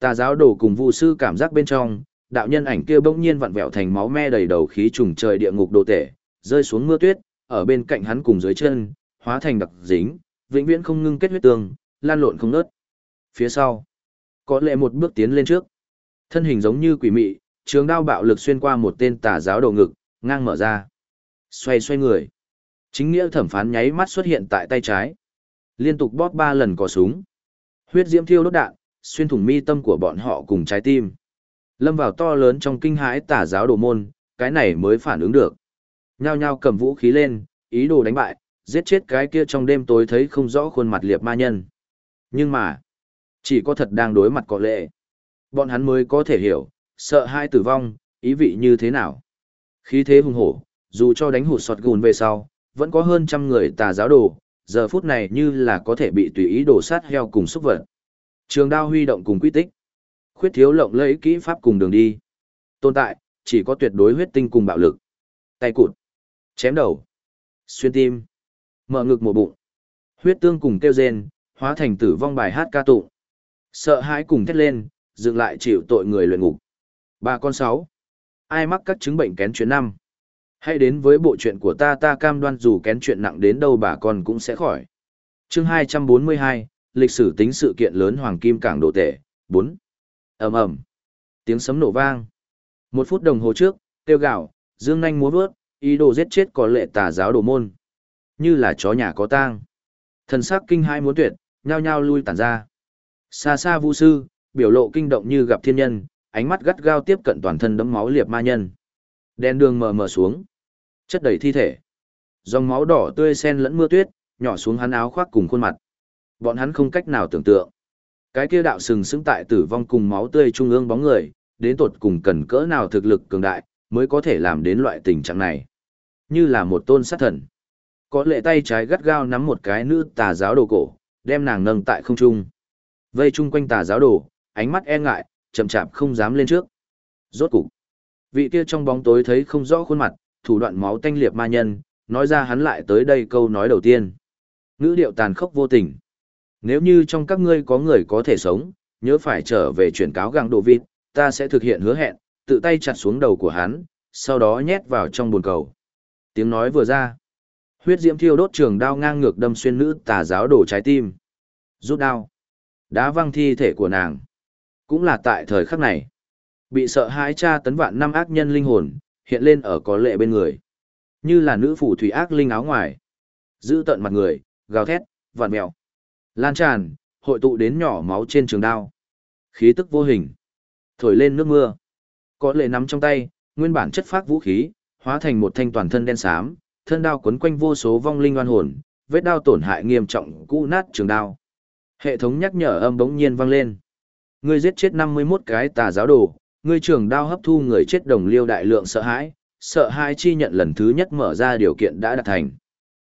Tà giáo đồ cùng vụ sư cảm giác bên trong, đạo nhân ảnh kia bỗng nhiên vặn vẹo thành máu me đầy đầu khí trùng trời địa ngục đồ tể, rơi xuống mưa tuyết, ở bên cạnh hắn cùng dưới chân, hóa thành đặc dính, vĩnh viễn không ngưng kết huyết tương, lan lộn không nớt. Phía sau, có lẽ một bước tiến lên trước. Thân hình giống như quỷ mị, trường đao bạo lực xuyên qua một tên tà giáo đầu ngực, ngang mở ra. Xoay xoay người. Chính nghĩa thẩm phán nháy mắt xuất hiện tại tay trái. Liên tục bóp ba lần cò súng. Huyết diễm thiêu đốt đạn, xuyên thủng mi tâm của bọn họ cùng trái tim. Lâm vào to lớn trong kinh hãi tà giáo đồ môn, cái này mới phản ứng được. Nhao nhao cầm vũ khí lên, ý đồ đánh bại, giết chết cái kia trong đêm tối thấy không rõ khuôn mặt liệp ma nhân. Nhưng mà, chỉ có thật đang đối mặt có lệ. Bọn hắn mới có thể hiểu, sợ hai tử vong, ý vị như thế nào. Khí thế hùng hổ, dù cho đánh hụt sọt gùn về sau, vẫn có hơn trăm người tà giáo đồ, giờ phút này như là có thể bị tùy ý đổ sát heo cùng xúc vật. Trường đao huy động cùng quy tích. Khuyết thiếu lộng lẫy kỹ pháp cùng đường đi. Tồn tại, chỉ có tuyệt đối huyết tinh cùng bạo lực. Tay cụt. Chém đầu. Xuyên tim. Mở ngực một bụng. Huyết tương cùng kêu rên, hóa thành tử vong bài hát ca tụng. Sợ hãi cùng thét lên, dựng lại chịu tội người luyện ngục. Ba con sáu. Ai mắc các chứng bệnh kén chuyện năm? Hãy đến với bộ chuyện của ta ta cam đoan dù kén chuyện nặng đến đâu bà con cũng sẽ khỏi. chương 242, lịch sử tính sự kiện lớn Hoàng Kim Cảng Đồ Tể, 4. ầm ầm Tiếng sấm nổ vang. Một phút đồng hồ trước, tiêu gạo, dương nanh múa vớt, ý đồ giết chết có lệ tà giáo đồ môn. Như là chó nhà có tang. Thần sắc kinh hai muốn tuyệt, nhao nhao lui tản ra. Xa xa vu sư, biểu lộ kinh động như gặp thiên nhân, ánh mắt gắt gao tiếp cận toàn thân đấm máu liệp ma nhân. Đen đường mờ mờ xuống, chất đầy thi thể. Dòng máu đỏ tươi xen lẫn mưa tuyết, nhỏ xuống hắn áo khoác cùng khuôn mặt. Bọn hắn không cách nào tưởng tượng. Cái kia đạo sừng sững tại tử vong cùng máu tươi trung ương bóng người, đến tột cùng cần cỡ nào thực lực cường đại, mới có thể làm đến loại tình trạng này. Như là một tôn sát thần. Có lệ tay trái gắt gao nắm một cái nữ tà giáo đồ cổ, đem nàng nâng tại không trung. Vây chung quanh tà giáo đồ, ánh mắt e ngại, chậm chạp không dám lên trước. Rốt cục, vị kia trong bóng tối thấy không rõ khuôn mặt, thủ đoạn máu tanh liệt ma nhân, nói ra hắn lại tới đây câu nói đầu tiên. Ngữ điệu tàn khốc vô tình. Nếu như trong các ngươi có người có thể sống, nhớ phải trở về chuyển cáo găng đồ vịt, ta sẽ thực hiện hứa hẹn, tự tay chặt xuống đầu của hắn, sau đó nhét vào trong bồn cầu. Tiếng nói vừa ra. Huyết diễm thiêu đốt trường đao ngang ngược đâm xuyên nữ tà giáo đổ trái tim. Rút đao. Đá văng thi thể của nàng. Cũng là tại thời khắc này. Bị sợ hãi cha tấn vạn năm ác nhân linh hồn, hiện lên ở có lệ bên người. Như là nữ phủ thủy ác linh áo ngoài. Giữ tận mặt người, gào thét, vạn mèo. Lan tràn, hội tụ đến nhỏ máu trên trường đao. Khí tức vô hình. Thổi lên nước mưa. Có lệ nắm trong tay, nguyên bản chất phác vũ khí, hóa thành một thanh toàn thân đen xám, thân đao quấn quanh vô số vong linh oan hồn, vết đao tổn hại nghiêm trọng cũ nát trường đao. Hệ thống nhắc nhở âm bỗng nhiên vang lên. Ngươi giết chết 51 cái tà giáo đồ, ngươi trường đao hấp thu người chết đồng liêu đại lượng sợ hãi, sợ hãi chi nhận lần thứ nhất mở ra điều kiện đã đạt thành.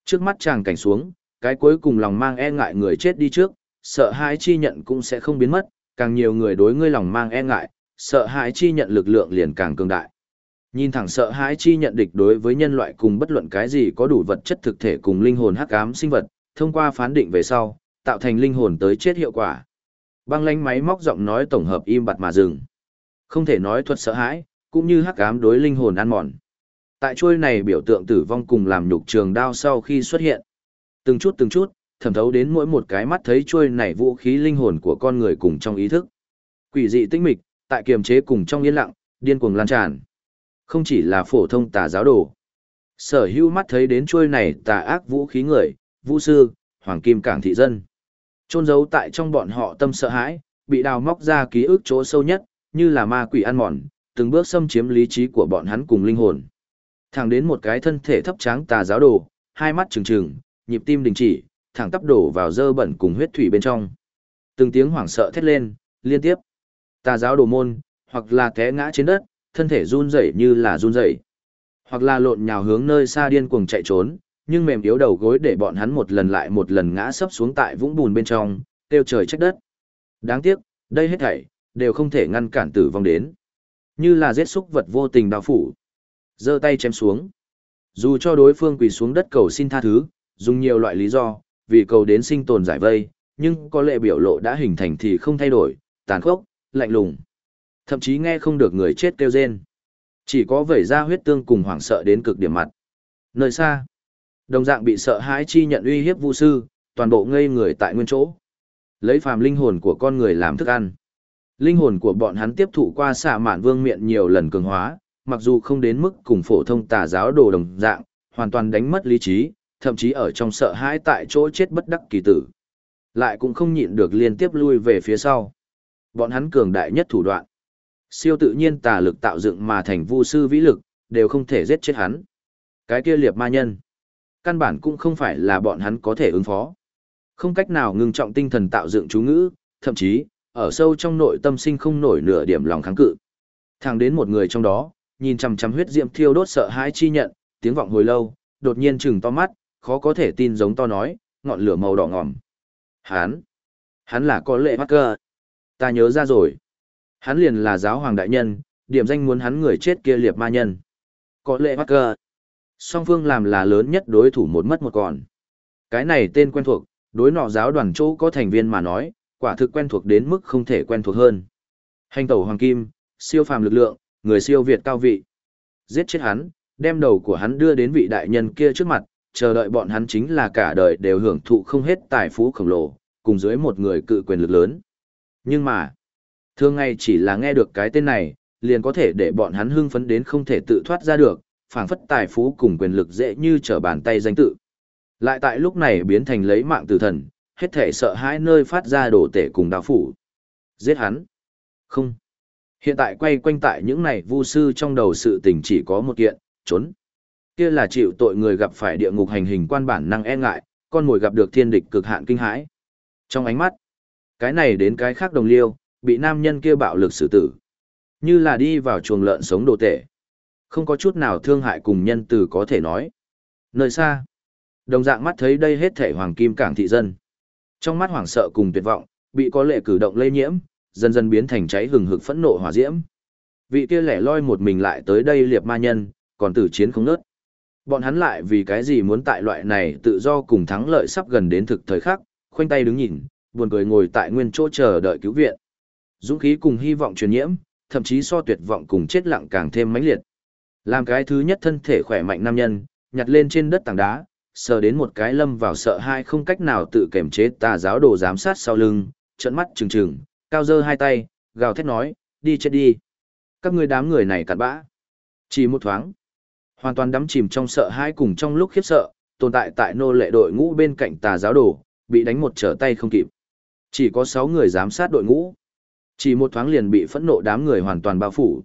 Trước mắt chàng cảnh xuống, cái cuối cùng lòng mang e ngại người chết đi trước, sợ hãi chi nhận cũng sẽ không biến mất, càng nhiều người đối ngươi lòng mang e ngại, sợ hãi chi nhận lực lượng liền càng cường đại. Nhìn thẳng sợ hãi chi nhận địch đối với nhân loại cùng bất luận cái gì có đủ vật chất thực thể cùng linh hồn hắc ám sinh vật, thông qua phán định về sau, tạo thành linh hồn tới chết hiệu quả. Băng lánh máy móc giọng nói tổng hợp im bặt mà dừng. Không thể nói thuật sợ hãi, cũng như hắc ám đối linh hồn ăn mòn. Tại chuôi này biểu tượng tử vong cùng làm nhục trường đao sau khi xuất hiện. Từng chút từng chút, thẩm thấu đến mỗi một cái mắt thấy chuôi này vũ khí linh hồn của con người cùng trong ý thức. Quỷ dị tinh mịch, tại kiềm chế cùng trong yên lặng, điên cuồng lan tràn. Không chỉ là phổ thông tà giáo đồ. Sở hữu mắt thấy đến chuôi này tà ác vũ khí người, vũ sư, hoàng kim cảng thị dân. Trôn giấu tại trong bọn họ tâm sợ hãi, bị đào móc ra ký ức chỗ sâu nhất, như là ma quỷ ăn mòn, từng bước xâm chiếm lý trí của bọn hắn cùng linh hồn. Thẳng đến một cái thân thể thấp tráng tà giáo đồ, hai mắt trừng trừng, nhịp tim đình chỉ, thẳng tắp đổ vào dơ bẩn cùng huyết thủy bên trong. Từng tiếng hoảng sợ thét lên, liên tiếp. Tà giáo đồ môn, hoặc là té ngã trên đất, thân thể run rẩy như là run rẩy, hoặc là lộn nhào hướng nơi xa điên cuồng chạy trốn, nhưng mềm yếu đầu gối để bọn hắn một lần lại một lần ngã sấp xuống tại vũng bùn bên trong, tiêu trời trách đất. Đáng tiếc, đây hết thảy đều không thể ngăn cản tử vong đến. Như là giết xúc vật vô tình đào phủ. giơ tay chém xuống. Dù cho đối phương quỳ xuống đất cầu xin tha thứ, dùng nhiều loại lý do, vì cầu đến sinh tồn giải vây, nhưng có lệ biểu lộ đã hình thành thì không thay đổi, tàn khốc, lạnh lùng. Thậm chí nghe không được người chết kêu rên. Chỉ có vẩy ra huyết tương cùng hoảng sợ đến cực điểm mặt. Nơi xa, đồng dạng bị sợ hãi chi nhận uy hiếp vu sư, toàn bộ ngây người tại nguyên chỗ. Lấy phàm linh hồn của con người làm thức ăn. Linh hồn của bọn hắn tiếp thụ qua xạ mạn vương miệng nhiều lần cường hóa, mặc dù không đến mức cùng phổ thông tà giáo đồ đồng dạng, hoàn toàn đánh mất lý trí, thậm chí ở trong sợ hãi tại chỗ chết bất đắc kỳ tử. Lại cũng không nhịn được liên tiếp lui về phía sau. Bọn hắn cường đại nhất thủ đoạn. Siêu tự nhiên tà lực tạo dựng mà thành vu sư vĩ lực, đều không thể giết chết hắn. Cái kia liệp ma nhân. Căn bản cũng không phải là bọn hắn có thể ứng phó. Không cách nào ngừng trọng tinh thần tạo dựng chú ngữ, thậm chí, ở sâu trong nội tâm sinh không nổi nửa điểm lòng kháng cự. Thẳng đến một người trong đó, nhìn chằm chằm huyết diệm thiêu đốt sợ hãi chi nhận, tiếng vọng hồi lâu, đột nhiên chừng to mắt, khó có thể tin giống to nói, ngọn lửa màu đỏ ngòm. Hắn, hắn là có lệ mắc cơ. Ta nhớ ra rồi. Hắn liền là giáo hoàng đại nhân, điểm danh muốn hắn người chết kia liệp ma nhân. Có lệ mắc cơ. Song phương làm là lớn nhất đối thủ một mất một còn. Cái này tên quen thuộc, đối nọ giáo đoàn chỗ có thành viên mà nói, quả thực quen thuộc đến mức không thể quen thuộc hơn. Hành tẩu hoàng kim, siêu phàm lực lượng, người siêu việt cao vị. Giết chết hắn, đem đầu của hắn đưa đến vị đại nhân kia trước mặt, chờ đợi bọn hắn chính là cả đời đều hưởng thụ không hết tài phú khổng lồ, cùng dưới một người cự quyền lực lớn. Nhưng mà, thường ngày chỉ là nghe được cái tên này, liền có thể để bọn hắn hưng phấn đến không thể tự thoát ra được, phảng phất tài phú cùng quyền lực dễ như trở bàn tay danh tự. Lại tại lúc này biến thành lấy mạng tử thần, hết thể sợ hãi nơi phát ra đổ tể cùng đào phủ. Giết hắn. Không. Hiện tại quay quanh tại những này vu sư trong đầu sự tình chỉ có một kiện, trốn. Kia là chịu tội người gặp phải địa ngục hành hình quan bản năng e ngại, con mồi gặp được thiên địch cực hạn kinh hãi. Trong ánh mắt, cái này đến cái khác đồng liêu, bị nam nhân kia bạo lực xử tử. Như là đi vào chuồng lợn sống đồ tể. Không có chút nào thương hại cùng nhân từ có thể nói. Nơi xa, đồng dạng mắt thấy đây hết thể hoàng kim cảng thị dân. Trong mắt hoảng sợ cùng tuyệt vọng, bị có lệ cử động lây nhiễm, dần dần biến thành cháy hừng hực phẫn nộ hỏa diễm. Vị kia lẻ loi một mình lại tới đây liệp ma nhân, còn tử chiến không nớt. Bọn hắn lại vì cái gì muốn tại loại này tự do cùng thắng lợi sắp gần đến thực thời khắc, khoanh tay đứng nhìn, buồn cười ngồi tại nguyên chỗ chờ đợi cứu viện. dũng khí cùng hy vọng truyền nhiễm, thậm chí so tuyệt vọng cùng chết lặng càng thêm mãnh liệt. Làm cái thứ nhất thân thể khỏe mạnh nam nhân, nhặt lên trên đất tảng đá, sờ đến một cái lâm vào sợ hai không cách nào tự kiểm chế tà giáo đồ giám sát sau lưng, trận mắt trừng trừng, cao dơ hai tay, gào thét nói, đi chết đi. Các ngươi đám người này cặn bã. Chỉ một thoáng, hoàn toàn đắm chìm trong sợ hãi cùng trong lúc khiếp sợ, tồn tại tại nô lệ đội ngũ bên cạnh tà giáo đồ, bị đánh một trở tay không kịp. Chỉ có 6 người giám sát đội ngũ. Chỉ một thoáng liền bị phẫn nộ đám người hoàn toàn bao phủ.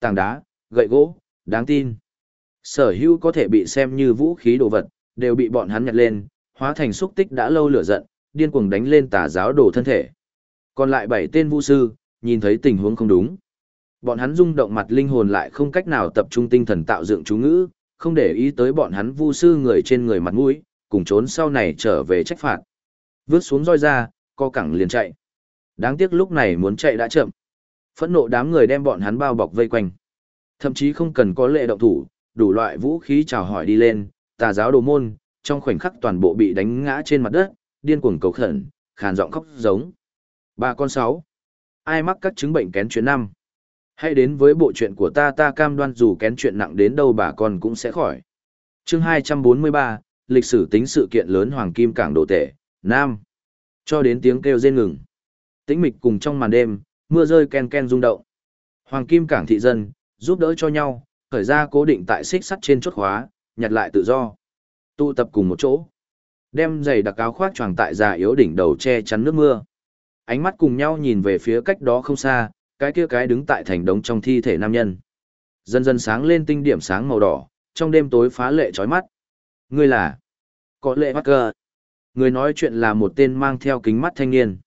Tảng đá, gậy gỗ, đáng tin. Sở hữu có thể bị xem như vũ khí đồ vật, đều bị bọn hắn nhặt lên, hóa thành xúc tích đã lâu lửa giận, điên cuồng đánh lên tà giáo đồ thân thể. Còn lại bảy tên vũ sư, nhìn thấy tình huống không đúng. Bọn hắn rung động mặt linh hồn lại không cách nào tập trung tinh thần tạo dựng chú ngữ, không để ý tới bọn hắn vu sư người trên người mặt mũi, cùng trốn sau này trở về trách phạt. Vướt xuống roi ra, co cẳng liền chạy. Đáng tiếc lúc này muốn chạy đã chậm. Phẫn nộ đám người đem bọn hắn bao bọc vây quanh. Thậm chí không cần có lệ động thủ, đủ loại vũ khí chào hỏi đi lên, tà giáo đồ môn, trong khoảnh khắc toàn bộ bị đánh ngã trên mặt đất, điên cuồng cầu khẩn, khàn giọng khóc giống. Ba con sáu. Ai mắc các chứng bệnh kén chuyện năm? Hãy đến với bộ chuyện của ta ta cam đoan dù kén chuyện nặng đến đâu bà con cũng sẽ khỏi. Chương 243, lịch sử tính sự kiện lớn Hoàng Kim Cảng Đồ Tể, Nam. Cho đến tiếng kêu rên ngừng. Tĩnh mịch cùng trong màn đêm, mưa rơi ken ken rung động. Hoàng Kim Cảng thị dân, giúp đỡ cho nhau, khởi ra cố định tại xích sắt trên chốt khóa, nhặt lại tự do. Tụ tập cùng một chỗ. Đem giày đặc áo khoác choàng tại già yếu đỉnh đầu che chắn nước mưa. Ánh mắt cùng nhau nhìn về phía cách đó không xa, cái kia cái đứng tại thành đống trong thi thể nam nhân. Dần dần sáng lên tinh điểm sáng màu đỏ, trong đêm tối phá lệ chói mắt. người là? Có lệ mắc cờ, Người nói chuyện là một tên mang theo kính mắt thanh niên.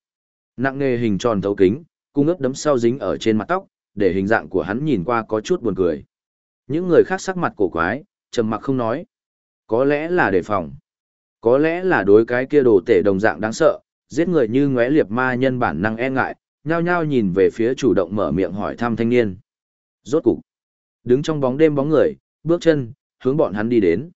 Nặng nghề hình tròn thấu kính, cung ướp đấm sau dính ở trên mặt tóc, để hình dạng của hắn nhìn qua có chút buồn cười. Những người khác sắc mặt cổ quái, trầm mặc không nói. Có lẽ là đề phòng. Có lẽ là đối cái kia đồ tể đồng dạng đáng sợ, giết người như ngóe liệp ma nhân bản năng e ngại, nhao nhao nhìn về phía chủ động mở miệng hỏi thăm thanh niên. Rốt cục, đứng trong bóng đêm bóng người, bước chân, hướng bọn hắn đi đến.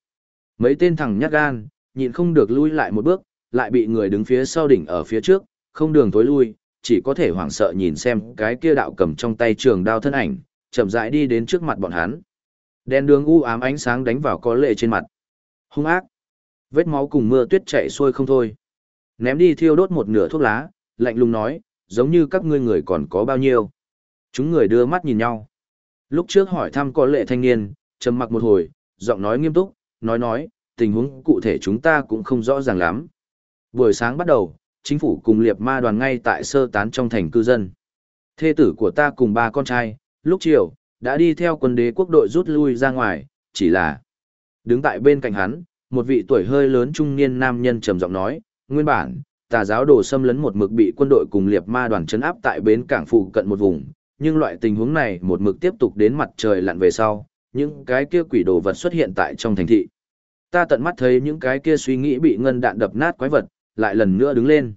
Mấy tên thằng nhát gan, nhịn không được lui lại một bước, lại bị người đứng phía sau đỉnh ở phía trước, không đường tối lui, chỉ có thể hoảng sợ nhìn xem cái kia đạo cầm trong tay trường đao thân ảnh, chậm rãi đi đến trước mặt bọn hắn. Đèn đường u ám ánh sáng đánh vào có lệ trên mặt. Hung ác. Vết máu cùng mưa tuyết chảy xuôi không thôi. Ném đi thiêu đốt một nửa thuốc lá, lạnh lùng nói, giống như các ngươi người còn có bao nhiêu. Chúng người đưa mắt nhìn nhau. Lúc trước hỏi thăm có lệ thanh niên, trầm mặc một hồi, giọng nói nghiêm túc, nói nói, tình huống cụ thể chúng ta cũng không rõ ràng lắm. Buổi sáng bắt đầu, chính phủ cùng liệp ma đoàn ngay tại sơ tán trong thành cư dân. Thê tử của ta cùng ba con trai, lúc chiều, đã đi theo quân đế quốc đội rút lui ra ngoài, chỉ là đứng tại bên cạnh hắn, một vị tuổi hơi lớn trung niên nam nhân trầm giọng nói, nguyên bản, tà giáo đồ xâm lấn một mực bị quân đội cùng liệp ma đoàn chấn áp tại bến cảng phụ cận một vùng, nhưng loại tình huống này một mực tiếp tục đến mặt trời lặn về sau, những cái kia quỷ đồ vật xuất hiện tại trong thành thị. Ta tận mắt thấy những cái kia suy nghĩ bị ngân đạn đập nát quái vật, lại lần nữa đứng lên.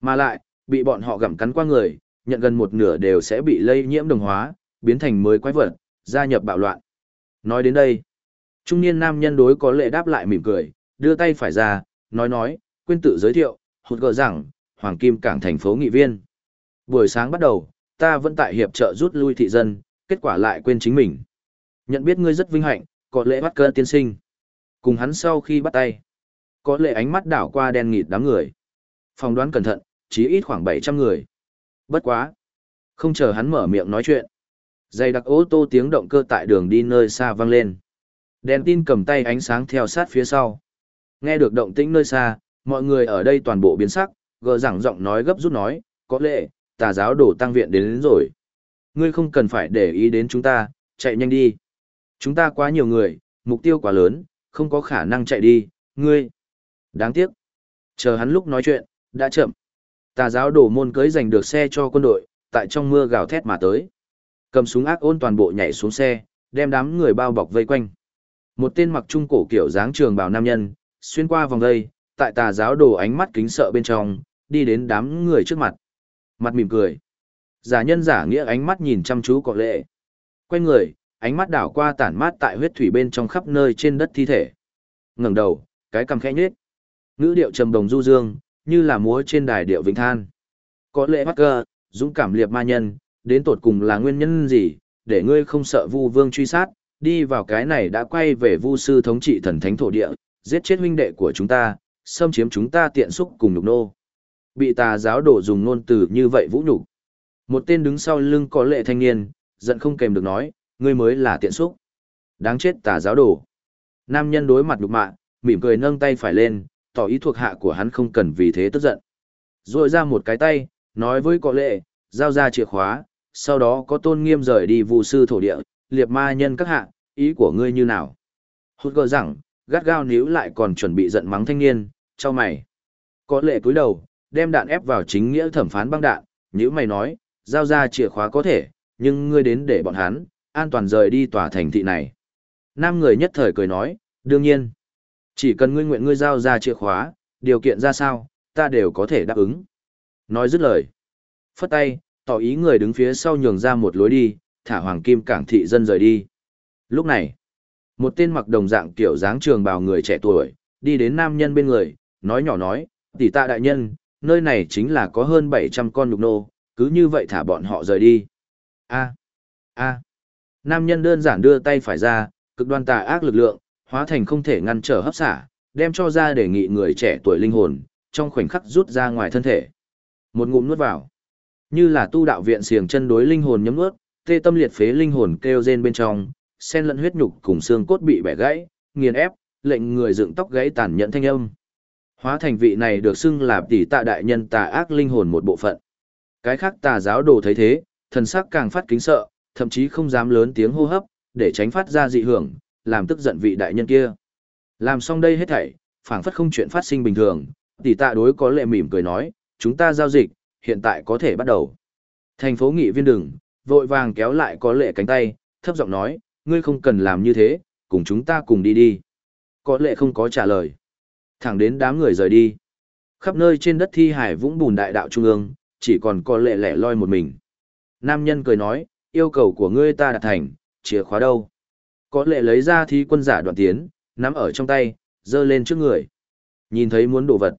Mà lại, bị bọn họ gặm cắn qua người, nhận gần một nửa đều sẽ bị lây nhiễm đồng hóa, biến thành mới quái vật, gia nhập bạo loạn. Nói đến đây, trung niên nam nhân đối có lệ đáp lại mỉm cười, đưa tay phải ra, nói nói, quên tự giới thiệu, hụt gỡ rằng, Hoàng Kim Cảng thành phố nghị viên. Buổi sáng bắt đầu, ta vẫn tại hiệp trợ rút lui thị dân, kết quả lại quên chính mình. Nhận biết ngươi rất vinh hạnh, có lệ bắt cơ tiên sinh. Cùng hắn sau khi bắt tay, có lệ ánh mắt đảo qua đen nghịt đám người. Phòng đoán cẩn thận, chí ít khoảng 700 người. Bất quá. Không chờ hắn mở miệng nói chuyện. Dày đặc ô tô tiếng động cơ tại đường đi nơi xa vang lên. Đèn tin cầm tay ánh sáng theo sát phía sau. Nghe được động tĩnh nơi xa, mọi người ở đây toàn bộ biến sắc, gờ rằng giọng nói gấp rút nói, có lẽ, tà giáo đổ tăng viện đến, đến rồi. Ngươi không cần phải để ý đến chúng ta, chạy nhanh đi. Chúng ta quá nhiều người, mục tiêu quá lớn, không có khả năng chạy đi, ngươi. Đáng tiếc. Chờ hắn lúc nói chuyện, đã chậm. Tà giáo đổ môn cưới giành được xe cho quân đội, tại trong mưa gào thét mà tới. Cầm súng ác ôn toàn bộ nhảy xuống xe, đem đám người bao bọc vây quanh. Một tên mặc trung cổ kiểu dáng trường bào nam nhân, xuyên qua vòng dây, tại tà giáo đồ ánh mắt kính sợ bên trong, đi đến đám người trước mặt. Mặt mỉm cười. Giả nhân giả nghĩa ánh mắt nhìn chăm chú cọ lệ. Quay người, ánh mắt đảo qua tản mát tại huyết thủy bên trong khắp nơi trên đất thi thể. ngẩng đầu, cái cằm khẽ nhếch. Ngữ điệu trầm đồng du dương, như là múa trên đài điệu vĩnh than. Có lệ bắc cơ, dũng cảm liệp ma nhân, đến tột cùng là nguyên nhân gì, để ngươi không sợ vu vương truy sát, đi vào cái này đã quay về vu sư thống trị thần thánh thổ địa, giết chết huynh đệ của chúng ta, xâm chiếm chúng ta tiện xúc cùng nhục nô. Bị tà giáo đổ dùng ngôn từ như vậy vũ nhục. Một tên đứng sau lưng có lệ thanh niên, giận không kèm được nói, ngươi mới là tiện xúc. Đáng chết tà giáo đổ. Nam nhân đối mặt nhục mạ, mỉm cười nâng tay phải lên, tỏ ý thuộc hạ của hắn không cần vì thế tức giận. Rồi ra một cái tay, nói với có lệ, giao ra chìa khóa, sau đó có tôn nghiêm rời đi vụ sư thổ địa, liệt ma nhân các hạ, ý của ngươi như nào? Hút gờ rằng, gắt gao níu lại còn chuẩn bị giận mắng thanh niên, cho mày. Có lệ cúi đầu, đem đạn ép vào chính nghĩa thẩm phán băng đạn, nếu mày nói, giao ra chìa khóa có thể, nhưng ngươi đến để bọn hắn, an toàn rời đi tòa thành thị này. Nam người nhất thời cười nói, đương nhiên. Chỉ cần ngươi nguyện ngươi giao ra chìa khóa, điều kiện ra sao, ta đều có thể đáp ứng. Nói dứt lời. Phất tay, tỏ ý người đứng phía sau nhường ra một lối đi, thả hoàng kim cảng thị dân rời đi. Lúc này, một tên mặc đồng dạng kiểu dáng trường bào người trẻ tuổi, đi đến nam nhân bên người, nói nhỏ nói, tỷ tạ đại nhân, nơi này chính là có hơn 700 con nhục nô, cứ như vậy thả bọn họ rời đi. A, a. Nam nhân đơn giản đưa tay phải ra, cực đoan tà ác lực lượng, hóa thành không thể ngăn trở hấp xả, đem cho ra đề nghị người trẻ tuổi linh hồn, trong khoảnh khắc rút ra ngoài thân thể. Một ngụm nuốt vào. Như là tu đạo viện xiềng chân đối linh hồn nhấm nuốt, tê tâm liệt phế linh hồn kêu rên bên trong, sen lẫn huyết nhục cùng xương cốt bị bẻ gãy, nghiền ép, lệnh người dựng tóc gãy tàn nhẫn thanh âm. Hóa thành vị này được xưng là tỷ tạ đại nhân tà ác linh hồn một bộ phận. Cái khác tà giáo đồ thấy thế, thần sắc càng phát kính sợ, thậm chí không dám lớn tiếng hô hấp, để tránh phát ra dị hưởng, làm tức giận vị đại nhân kia. Làm xong đây hết thảy, phảng phất không chuyện phát sinh bình thường, tỷ tạ đối có lệ mỉm cười nói, chúng ta giao dịch, hiện tại có thể bắt đầu. Thành phố nghị viên đừng, vội vàng kéo lại có lệ cánh tay, thấp giọng nói, ngươi không cần làm như thế, cùng chúng ta cùng đi đi. Có lệ không có trả lời. Thẳng đến đám người rời đi. Khắp nơi trên đất thi hải vũng bùn đại đạo trung ương, chỉ còn có lệ lẻ loi một mình. Nam nhân cười nói, yêu cầu của ngươi ta đạt thành, chìa khóa đâu. Có lệ lấy ra thi quân giả đoạn tiến, nắm ở trong tay, giơ lên trước người. Nhìn thấy muốn đổ vật.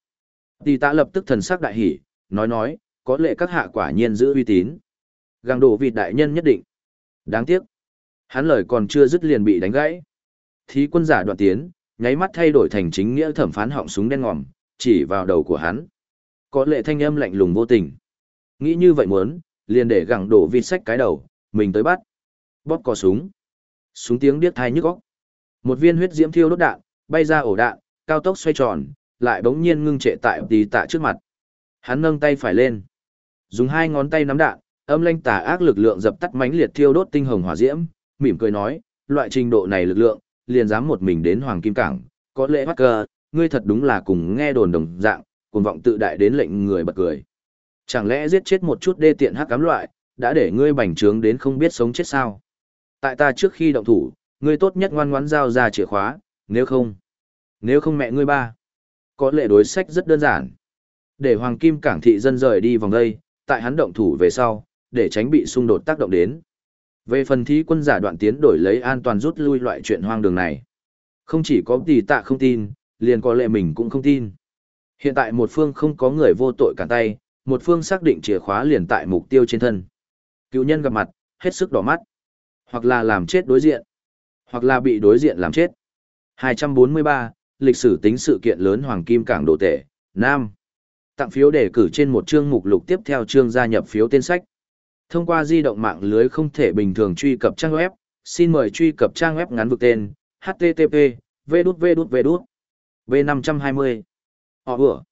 Tỷ tạ lập tức thần sắc đại hỉ, nói nói, có lệ các hạ quả nhiên giữ uy tín. Gàng đổ vịt đại nhân nhất định. Đáng tiếc. Hắn lời còn chưa dứt liền bị đánh gãy. Thí quân giả đoạn tiến, nháy mắt thay đổi thành chính nghĩa thẩm phán họng súng đen ngòm, chỉ vào đầu của hắn. Có lệ thanh âm lạnh lùng vô tình. Nghĩ như vậy muốn, liền để gẳng đổ vịt sách cái đầu, mình tới bắt. Bóp cò súng. Súng tiếng điếc thai nhức óc. Một viên huyết diễm thiêu đốt đạn, bay ra ổ đạn, cao tốc xoay tròn, lại bỗng nhiên ngưng trệ tại tí tạ trước mặt. Hắn nâng tay phải lên. Dùng hai ngón tay nắm đạn, âm lanh tà ác lực lượng dập tắt mãnh liệt thiêu đốt tinh hồng hỏa diễm, mỉm cười nói, loại trình độ này lực lượng, liền dám một mình đến Hoàng Kim Cảng, có lẽ bắt cờ, ngươi thật đúng là cùng nghe đồn đồng dạng, cuồng vọng tự đại đến lệnh người bật cười. Chẳng lẽ giết chết một chút đê tiện hắc cám loại, đã để ngươi bành trướng đến không biết sống chết sao? Tại ta trước khi động thủ, ngươi tốt nhất ngoan ngoãn giao ra chìa khóa, nếu không, nếu không mẹ ngươi ba. Có lệ đối sách rất đơn giản. Để Hoàng Kim Cảng thị dân rời đi vòng đây, tại hắn động thủ về sau, để tránh bị xung đột tác động đến. Về phần thí quân giả đoạn tiến đổi lấy an toàn rút lui loại chuyện hoang đường này. Không chỉ có tỷ tạ không tin, liền có lệ mình cũng không tin. Hiện tại một phương không có người vô tội cả tay, một phương xác định chìa khóa liền tại mục tiêu trên thân. Cựu nhân gặp mặt, hết sức đỏ mắt. Hoặc là làm chết đối diện, hoặc là bị đối diện làm chết. 243, lịch sử tính sự kiện lớn Hoàng Kim Cảng Đồ Tể, Nam. Tặng phiếu đề cử trên một chương mục lục tiếp theo chương gia nhập phiếu tên sách. Thông qua di động mạng lưới không thể bình thường truy cập trang web, xin mời truy cập trang web ngắn vực tên http v đút v đút v đút v 520 họ vừa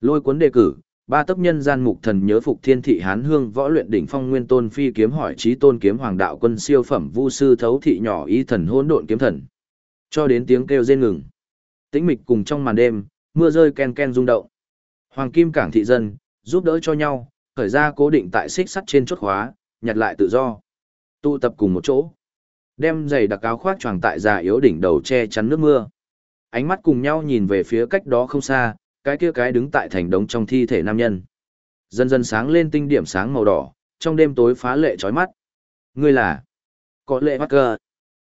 lôi cuốn đề cử ba tấc nhân gian mục thần nhớ phục thiên thị hán hương võ luyện đỉnh phong nguyên tôn phi kiếm hỏi trí tôn kiếm hoàng đạo quân siêu phẩm vu sư thấu thị nhỏ ý thần hỗn độn kiếm thần cho đến tiếng kêu rên ngừng tĩnh mịch cùng trong màn đêm mưa rơi ken ken rung động hoàng kim cảng thị dân giúp đỡ cho nhau khởi ra cố định tại xích sắt trên chốt khóa, nhặt lại tự do. Tụ tập cùng một chỗ. Đem giày đặc áo khoác choàng tại già yếu đỉnh đầu che chắn nước mưa. Ánh mắt cùng nhau nhìn về phía cách đó không xa, cái kia cái đứng tại thành đống trong thi thể nam nhân. Dần dần sáng lên tinh điểm sáng màu đỏ, trong đêm tối phá lệ chói mắt. người là? Có lệ mắc cơ.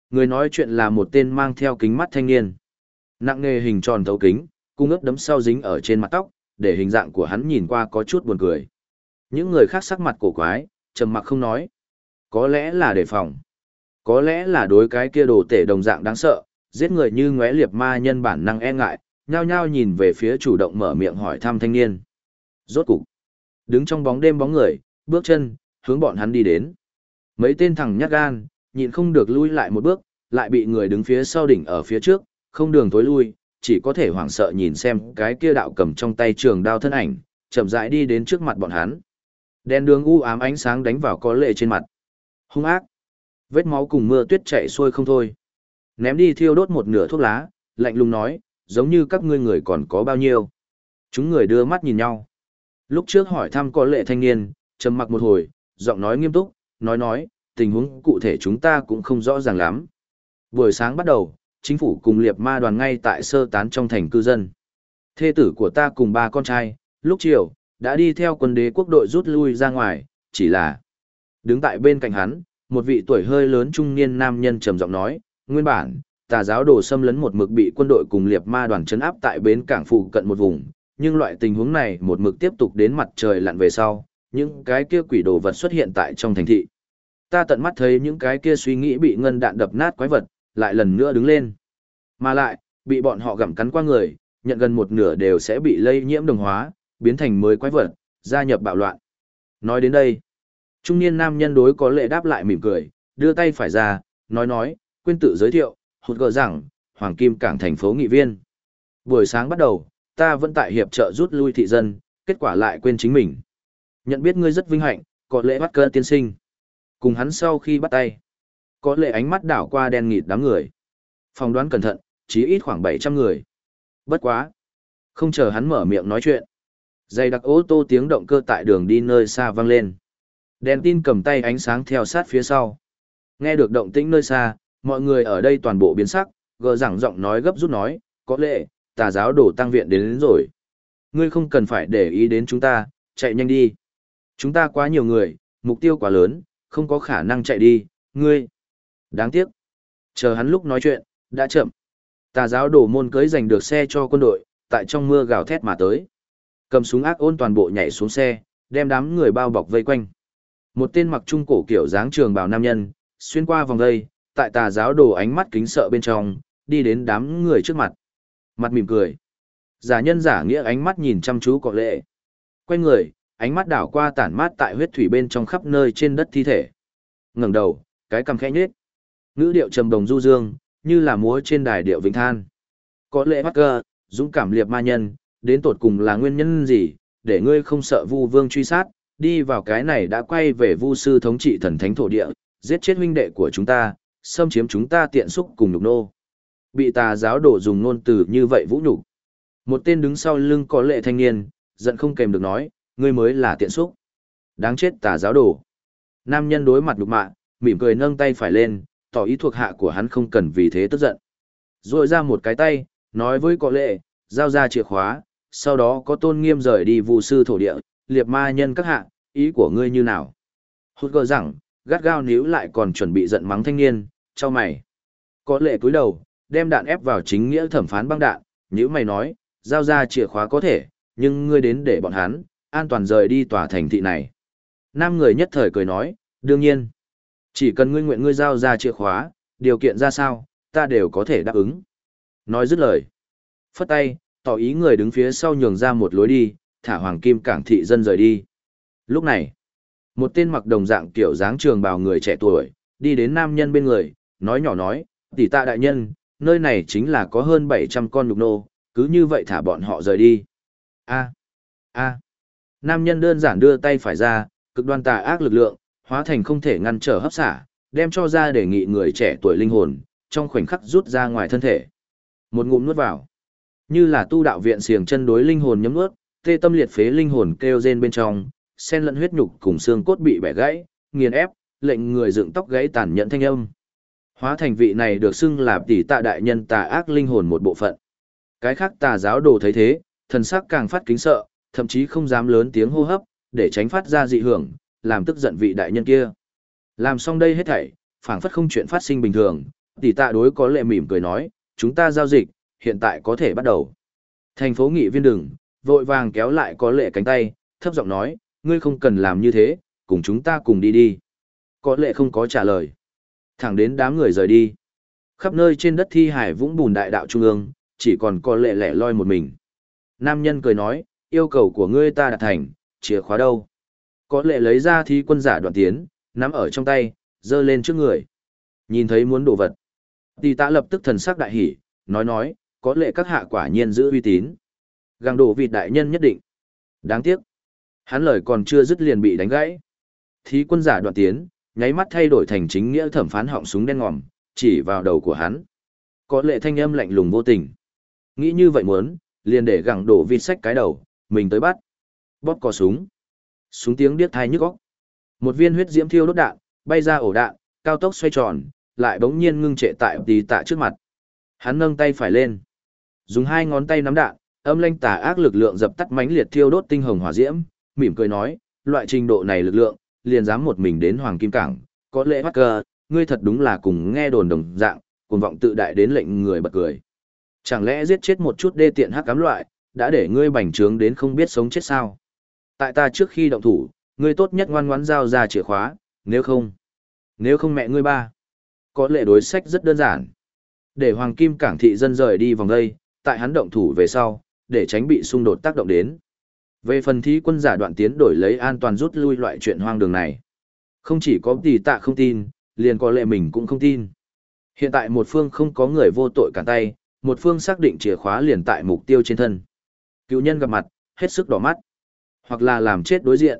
Người nói chuyện là một tên mang theo kính mắt thanh niên. Nặng nghề hình tròn thấu kính, cung ướp đấm sau dính ở trên mặt tóc, để hình dạng của hắn nhìn qua có chút buồn cười. Những người khác sắc mặt cổ quái, trầm mặc không nói. Có lẽ là đề phòng. Có lẽ là đối cái kia đồ tể đồng dạng đáng sợ, giết người như ngóe liệp ma nhân bản năng e ngại, nhao nhao nhìn về phía chủ động mở miệng hỏi thăm thanh niên. Rốt cục, đứng trong bóng đêm bóng người, bước chân, hướng bọn hắn đi đến. Mấy tên thằng nhát gan, nhịn không được lui lại một bước, lại bị người đứng phía sau đỉnh ở phía trước, không đường tối lui, chỉ có thể hoảng sợ nhìn xem cái kia đạo cầm trong tay trường đao thân ảnh, chậm rãi đi đến trước mặt bọn hắn. Đèn đường u ám ánh sáng đánh vào có lệ trên mặt. Hung ác. Vết máu cùng mưa tuyết chảy xuôi không thôi. Ném đi thiêu đốt một nửa thuốc lá, lạnh lùng nói, giống như các ngươi người còn có bao nhiêu. Chúng người đưa mắt nhìn nhau. Lúc trước hỏi thăm có lệ thanh niên, trầm mặc một hồi, giọng nói nghiêm túc, nói nói, tình huống cụ thể chúng ta cũng không rõ ràng lắm. Buổi sáng bắt đầu, chính phủ cùng liệp ma đoàn ngay tại sơ tán trong thành cư dân. Thê tử của ta cùng ba con trai, lúc chiều, đã đi theo quân đế quốc đội rút lui ra ngoài, chỉ là đứng tại bên cạnh hắn, một vị tuổi hơi lớn trung niên nam nhân trầm giọng nói, nguyên bản, tà giáo đồ xâm lấn một mực bị quân đội cùng liệp ma đoàn chấn áp tại bến cảng phụ cận một vùng, nhưng loại tình huống này một mực tiếp tục đến mặt trời lặn về sau, những cái kia quỷ đồ vật xuất hiện tại trong thành thị. Ta tận mắt thấy những cái kia suy nghĩ bị ngân đạn đập nát quái vật, lại lần nữa đứng lên. Mà lại, bị bọn họ gặm cắn qua người, nhận gần một nửa đều sẽ bị lây nhiễm đồng hóa, biến thành mới quái vật, gia nhập bạo loạn. Nói đến đây, trung niên nam nhân đối có lệ đáp lại mỉm cười, đưa tay phải ra, nói nói, quên tự giới thiệu, hụt gỡ rằng, Hoàng Kim Cảng thành phố nghị viên. Buổi sáng bắt đầu, ta vẫn tại hiệp trợ rút lui thị dân, kết quả lại quên chính mình. Nhận biết ngươi rất vinh hạnh, có lễ bắt cơ tiên sinh. Cùng hắn sau khi bắt tay, có lệ ánh mắt đảo qua đen nghịt đám người. Phòng đoán cẩn thận, chỉ ít khoảng 700 người. Bất quá. Không chờ hắn mở miệng nói chuyện. Dày đặc ô tô tiếng động cơ tại đường đi nơi xa vang lên. Đèn tin cầm tay ánh sáng theo sát phía sau. Nghe được động tĩnh nơi xa, mọi người ở đây toàn bộ biến sắc, gờ rằng giọng nói gấp rút nói, có lệ, tà giáo đổ tăng viện đến, đến rồi. Ngươi không cần phải để ý đến chúng ta, chạy nhanh đi. Chúng ta quá nhiều người, mục tiêu quá lớn, không có khả năng chạy đi, ngươi. Đáng tiếc. Chờ hắn lúc nói chuyện, đã chậm. Tà giáo đổ môn cưới giành được xe cho quân đội, tại trong mưa gào thét mà tới. Cầm súng ác ôn toàn bộ nhảy xuống xe, đem đám người bao bọc vây quanh. Một tên mặc trung cổ kiểu dáng trường bào nam nhân, xuyên qua vòng dây, tại tà giáo đồ ánh mắt kính sợ bên trong, đi đến đám người trước mặt. Mặt mỉm cười. Giả nhân giả nghĩa ánh mắt nhìn chăm chú cọ lệ. Quay người, ánh mắt đảo qua tản mát tại huyết thủy bên trong khắp nơi trên đất thi thể. ngẩng đầu, cái cằm khẽ nhếch. Ngữ điệu trầm đồng du dương, như là múa trên đài điệu vĩnh than. Có lệ bắt cơ, dũng cảm liệp ma nhân, đến tột cùng là nguyên nhân gì, để ngươi không sợ vu vương truy sát, đi vào cái này đã quay về vu sư thống trị thần thánh thổ địa, giết chết huynh đệ của chúng ta, xâm chiếm chúng ta tiện xúc cùng nhục nô. Bị tà giáo đổ dùng ngôn từ như vậy vũ nhục. Một tên đứng sau lưng có lệ thanh niên, giận không kèm được nói, ngươi mới là tiện xúc. Đáng chết tà giáo đổ. Nam nhân đối mặt nhục mạ, mỉm cười nâng tay phải lên, tỏ ý thuộc hạ của hắn không cần vì thế tức giận. Rồi ra một cái tay, nói với có lệ, giao ra chìa khóa, sau đó có tôn nghiêm rời đi vụ sư thổ địa, liệt ma nhân các hạ, ý của ngươi như nào? Hút gờ rằng, gắt gao níu lại còn chuẩn bị giận mắng thanh niên, cho mày. Có lệ cúi đầu, đem đạn ép vào chính nghĩa thẩm phán băng đạn, nếu mày nói, giao ra chìa khóa có thể, nhưng ngươi đến để bọn hắn, an toàn rời đi tòa thành thị này. Nam người nhất thời cười nói, đương nhiên. Chỉ cần ngươi nguyện ngươi giao ra chìa khóa, điều kiện ra sao, ta đều có thể đáp ứng. Nói dứt lời. Phất tay, tỏ ý người đứng phía sau nhường ra một lối đi, thả hoàng kim cảng thị dân rời đi. Lúc này, một tên mặc đồng dạng kiểu dáng trường bào người trẻ tuổi, đi đến nam nhân bên người, nói nhỏ nói, tỷ tạ đại nhân, nơi này chính là có hơn 700 con nhục nô, cứ như vậy thả bọn họ rời đi. A, a. Nam nhân đơn giản đưa tay phải ra, cực đoan tà ác lực lượng, hóa thành không thể ngăn trở hấp xả, đem cho ra đề nghị người trẻ tuổi linh hồn, trong khoảnh khắc rút ra ngoài thân thể. Một ngụm nuốt vào. Như là tu đạo viện xiềng chân đối linh hồn nhấm nuốt, tê tâm liệt phế linh hồn kêu rên bên trong, sen lẫn huyết nhục cùng xương cốt bị bẻ gãy, nghiền ép, lệnh người dựng tóc gãy tàn nhẫn thanh âm. Hóa thành vị này được xưng là tỷ tạ đại nhân tà ác linh hồn một bộ phận. Cái khác tà giáo đồ thấy thế, thần sắc càng phát kính sợ, thậm chí không dám lớn tiếng hô hấp, để tránh phát ra dị hưởng, làm tức giận vị đại nhân kia. Làm xong đây hết thảy, phảng phất không chuyện phát sinh bình thường, tỷ tạ đối có lệ mỉm cười nói, chúng ta giao dịch, hiện tại có thể bắt đầu. Thành phố nghị viên đừng, vội vàng kéo lại có lệ cánh tay, thấp giọng nói, ngươi không cần làm như thế, cùng chúng ta cùng đi đi. Có lệ không có trả lời. Thẳng đến đám người rời đi. Khắp nơi trên đất thi hải vũng bùn đại đạo trung ương, chỉ còn có lệ lẻ loi một mình. Nam nhân cười nói, yêu cầu của ngươi ta đạt thành, chìa khóa đâu? Có lệ lấy ra thi quân giả đoạn tiến, nắm ở trong tay, dơ lên trước người. Nhìn thấy muốn đổ vật. Tỷ tạ lập tức thần sắc đại hỉ, nói nói, có lệ các hạ quả nhiên giữ uy tín. Gàng đổ vịt đại nhân nhất định. Đáng tiếc. Hắn lời còn chưa dứt liền bị đánh gãy. Thí quân giả đoạn tiến, nháy mắt thay đổi thành chính nghĩa thẩm phán họng súng đen ngòm, chỉ vào đầu của hắn. Có lệ thanh âm lạnh lùng vô tình. Nghĩ như vậy muốn, liền để gẳng đổ vịt sách cái đầu, mình tới bắt. Bóp cò súng. Súng tiếng điếc thai nhức óc. Một viên huyết diễm thiêu đốt đạn, bay ra ổ đạn, cao tốc xoay tròn, lại bỗng nhiên ngưng trệ tại tí tạ trước mặt. Hắn nâng tay phải lên. Dùng hai ngón tay nắm đạn, âm lanh tà ác lực lượng dập tắt mãnh liệt thiêu đốt tinh hồng hỏa diễm, mỉm cười nói, loại trình độ này lực lượng, liền dám một mình đến Hoàng Kim Cảng, có lẽ bắt cờ, ngươi thật đúng là cùng nghe đồn đồng dạng, cuồng vọng tự đại đến lệnh người bật cười. Chẳng lẽ giết chết một chút đê tiện hắc cám loại, đã để ngươi bành trướng đến không biết sống chết sao? Tại ta trước khi động thủ, ngươi tốt nhất ngoan ngoãn giao ra chìa khóa, nếu không, nếu không mẹ ngươi ba. Có lệ đối sách rất đơn giản. Để Hoàng Kim Cảng thị dân rời đi vòng đây, tại hắn động thủ về sau, để tránh bị xung đột tác động đến. Về phần thí quân giả đoạn tiến đổi lấy an toàn rút lui loại chuyện hoang đường này. Không chỉ có tỷ tạ không tin, liền có lệ mình cũng không tin. Hiện tại một phương không có người vô tội cản tay, một phương xác định chìa khóa liền tại mục tiêu trên thân. Cựu nhân gặp mặt, hết sức đỏ mắt. Hoặc là làm chết đối diện,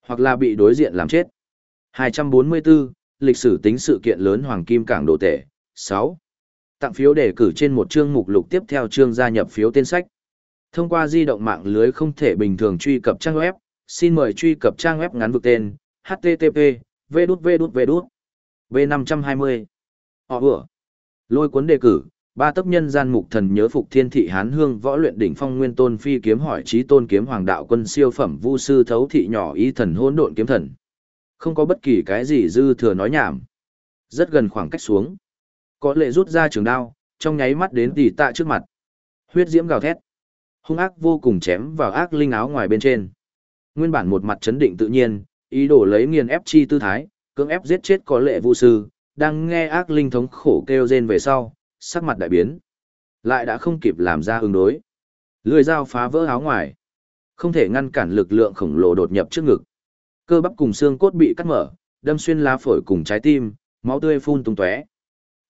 hoặc là bị đối diện làm chết. 244, lịch sử tính sự kiện lớn Hoàng Kim Cảng Đồ Tể, 6. Tặng phiếu đề cử trên một chương mục lục tiếp theo chương gia nhập phiếu tên sách. Thông qua di động mạng lưới không thể bình thường truy cập trang web, xin mời truy cập trang web ngắn vực tên http v đút v đút v đút v 520 họ vừa. Lôi cuốn đề cử ba tấc nhân gian mục thần nhớ phục thiên thị hán hương võ luyện đỉnh phong nguyên tôn phi kiếm hỏi trí tôn kiếm hoàng đạo quân siêu phẩm vu sư thấu thị nhỏ ý thần hỗn độn kiếm thần. Không có bất kỳ cái gì dư thừa nói nhảm. Rất gần khoảng cách xuống. Có lệ rút ra trường đao trong nháy mắt đến tỉ tạ trước mặt. Huyết diễm gào thét hung ác vô cùng chém vào ác linh áo ngoài bên trên. Nguyên bản một mặt chấn định tự nhiên, ý đồ lấy nghiền ép chi tư thái, cưỡng ép giết chết có lệ vu sư, đang nghe ác linh thống khổ kêu rên về sau, sắc mặt đại biến. Lại đã không kịp làm ra ứng đối. Lưỡi dao phá vỡ áo ngoài. Không thể ngăn cản lực lượng khổng lồ đột nhập trước ngực. Cơ bắp cùng xương cốt bị cắt mở, đâm xuyên lá phổi cùng trái tim, máu tươi phun tung tóe.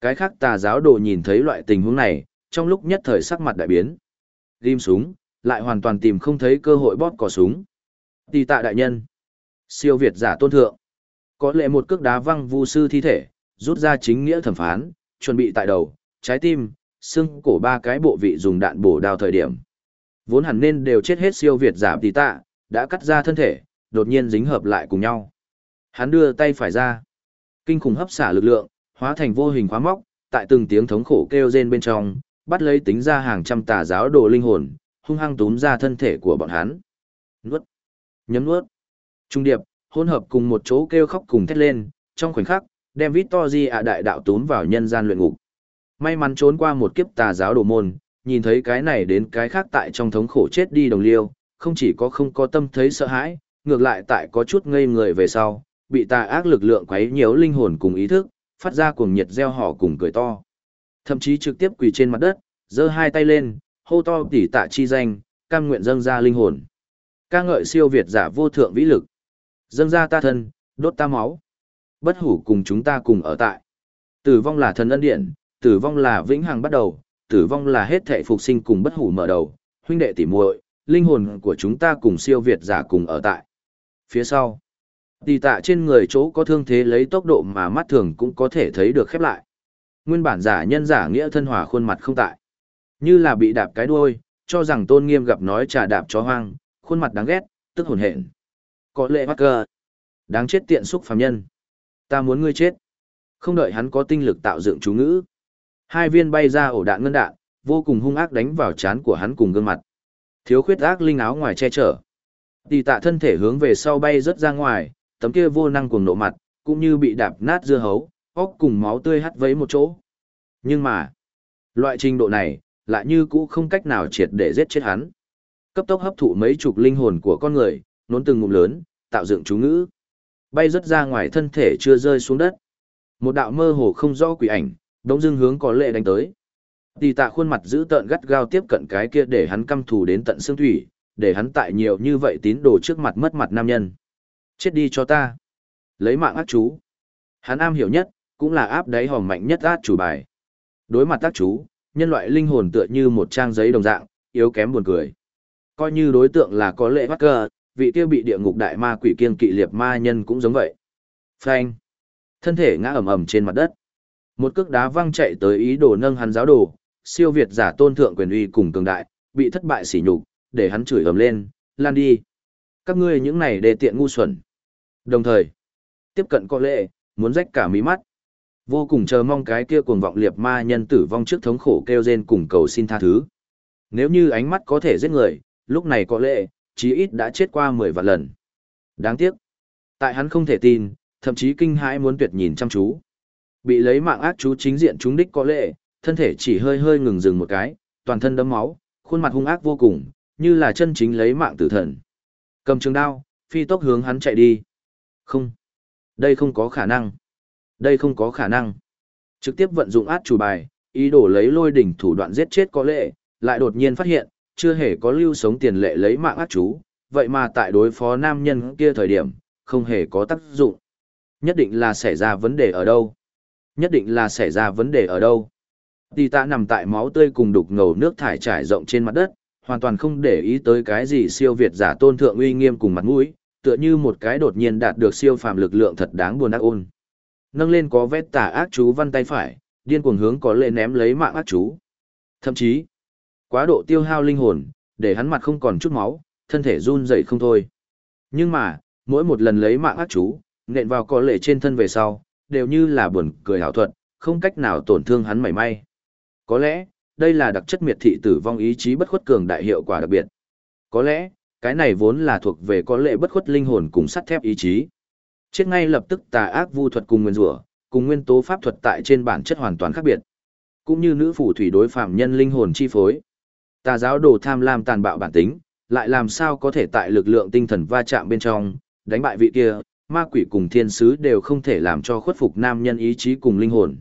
Cái khác tà giáo đồ nhìn thấy loại tình huống này, trong lúc nhất thời sắc mặt đại biến ghim súng, lại hoàn toàn tìm không thấy cơ hội bóp cò súng. Tì tạ đại nhân. Siêu việt giả tôn thượng. Có lẽ một cước đá văng vu sư thi thể, rút ra chính nghĩa thẩm phán, chuẩn bị tại đầu, trái tim, xương cổ ba cái bộ vị dùng đạn bổ đao thời điểm. Vốn hẳn nên đều chết hết siêu việt giả tì tạ, đã cắt ra thân thể, đột nhiên dính hợp lại cùng nhau. Hắn đưa tay phải ra. Kinh khủng hấp xả lực lượng, hóa thành vô hình khóa móc, tại từng tiếng thống khổ kêu rên bên trong bắt lấy tính ra hàng trăm tà giáo đồ linh hồn hung hăng túm ra thân thể của bọn hắn nuốt nhấm nuốt trung điệp hỗn hợp cùng một chỗ kêu khóc cùng thét lên trong khoảnh khắc đem Victory ạ đại đạo túm vào nhân gian luyện ngục. May mắn trốn qua một kiếp tà giáo đồ môn, nhìn thấy cái này đến cái khác tại trong thống khổ chết đi đồng liêu, không chỉ có không có tâm thấy sợ hãi, ngược lại tại có chút ngây người về sau, bị tà ác lực lượng quấy nhiễu linh hồn cùng ý thức, phát ra cuồng nhiệt reo hò cùng cười to. Thậm chí trực tiếp quỳ trên mặt đất, giơ hai tay lên, hô to tỉ tạ chi danh, cam nguyện dâng ra linh hồn. ca ngợi siêu việt giả vô thượng vĩ lực. Dâng ra ta thân, đốt ta máu bất hủ cùng chúng ta cùng ở tại. Tử vong là thần ân điện, tử vong là vĩnh hằng bắt đầu, tử vong là hết thệ phục sinh cùng bất hủ mở đầu, huynh đệ tỉ muội, linh hồn của chúng ta cùng siêu việt giả cùng ở tại. Phía sau, tì tạ trên người chỗ có thương thế lấy tốc độ mà mắt thường cũng có thể thấy được khép lại. Nguyên bản giả nhân giả nghĩa thân hòa khuôn mặt không tại. Như là bị đạp cái đuôi, cho rằng tôn nghiêm gặp nói trà đạp chó hoang, khuôn mặt đáng ghét, tức hồn hện. Có lệ bắt cờ. Đáng chết tiện xúc phàm nhân. Ta muốn ngươi chết. Không đợi hắn có tinh lực tạo dựng chú ngữ. Hai viên bay ra ổ đạn ngân đạn, vô cùng hung ác đánh vào trán của hắn cùng gương mặt. Thiếu khuyết ác linh áo ngoài che chở. Tỷ tạ thân thể hướng về sau bay rất ra ngoài, tấm kia vô năng cuồng nộ mặt, cũng như bị đạp nát dưa hấu, óc cùng máu tươi hắt vấy một chỗ. Nhưng mà, loại trình độ này, lại như cũ không cách nào triệt để giết chết hắn. Cấp tốc hấp thụ mấy chục linh hồn của con người, nốn từng ngụm lớn, tạo dựng chú ngữ. Bay rất ra ngoài thân thể chưa rơi xuống đất. Một đạo mơ hồ không rõ quỷ ảnh, đống dưng hướng có lệ đánh tới. Tỷ tạ khuôn mặt giữ tợn gắt gao tiếp cận cái kia để hắn căm thù đến tận xương thủy, để hắn tại nhiều như vậy tín đồ trước mặt mất mặt nam nhân. Chết đi cho ta. Lấy mạng ác chú. Hắn am hiểu nhất, cũng là áp đáy hòm mạnh nhất át chủ bài. Đối mặt tác chú, nhân loại linh hồn tựa như một trang giấy đồng dạng, yếu kém buồn cười. Coi như đối tượng là có lệ bắt cơ, vị kia bị địa ngục đại ma quỷ kiên kỵ liệt ma nhân cũng giống vậy. Phanh. Thân thể ngã ầm ầm trên mặt đất. Một cước đá văng chạy tới ý đồ nâng hắn giáo đồ, siêu việt giả tôn thượng quyền uy cùng cường đại, bị thất bại sỉ nhục, để hắn chửi ầm lên, lan đi. Các ngươi những này đề tiện ngu xuẩn. Đồng thời, tiếp cận có lệ, muốn rách cả mí mắt. Vô cùng chờ mong cái kia cuồng vọng liệt ma nhân tử vong trước thống khổ kêu rên cùng cầu xin tha thứ. Nếu như ánh mắt có thể giết người, lúc này có lệ, chí ít đã chết qua 10 vạn lần. Đáng tiếc. Tại hắn không thể tin, thậm chí kinh hãi muốn tuyệt nhìn chăm chú. Bị lấy mạng ác chú chính diện chúng đích có lệ, thân thể chỉ hơi hơi ngừng dừng một cái, toàn thân đấm máu, khuôn mặt hung ác vô cùng, như là chân chính lấy mạng tử thần. Cầm trường đao, phi tốc hướng hắn chạy đi. Không. Đây không có khả năng. Đây không có khả năng. Trực tiếp vận dụng át chủ bài, ý đồ lấy lôi đỉnh thủ đoạn giết chết có lệ, lại đột nhiên phát hiện, chưa hề có lưu sống tiền lệ lấy mạng át chú, vậy mà tại đối phó nam nhân kia thời điểm, không hề có tác dụng. Nhất định là xảy ra vấn đề ở đâu? Nhất định là xảy ra vấn đề ở đâu? Tì tạ nằm tại máu tươi cùng đục ngầu nước thải trải rộng trên mặt đất, hoàn toàn không để ý tới cái gì siêu việt giả tôn thượng uy nghiêm cùng mặt mũi, tựa như một cái đột nhiên đạt được siêu phàm lực lượng thật đáng buồn ác ôn. Nâng lên có vết tà ác chú văn tay phải, điên cuồng hướng có lệ ném lấy mạng ác chú. Thậm chí, quá độ tiêu hao linh hồn, để hắn mặt không còn chút máu, thân thể run rẩy không thôi. Nhưng mà, mỗi một lần lấy mạng ác chú, nện vào có lệ trên thân về sau, đều như là buồn cười hảo thuật, không cách nào tổn thương hắn mảy may. Có lẽ, đây là đặc chất miệt thị tử vong ý chí bất khuất cường đại hiệu quả đặc biệt. Có lẽ, cái này vốn là thuộc về có lệ bất khuất linh hồn cùng sắt thép ý chí. Chết ngay lập tức tà ác vu thuật cùng nguyên rủa, cùng nguyên tố pháp thuật tại trên bản chất hoàn toàn khác biệt. Cũng như nữ phù thủy đối phạm nhân linh hồn chi phối. Tà giáo đồ tham lam tàn bạo bản tính, lại làm sao có thể tại lực lượng tinh thần va chạm bên trong, đánh bại vị kia, ma quỷ cùng thiên sứ đều không thể làm cho khuất phục nam nhân ý chí cùng linh hồn.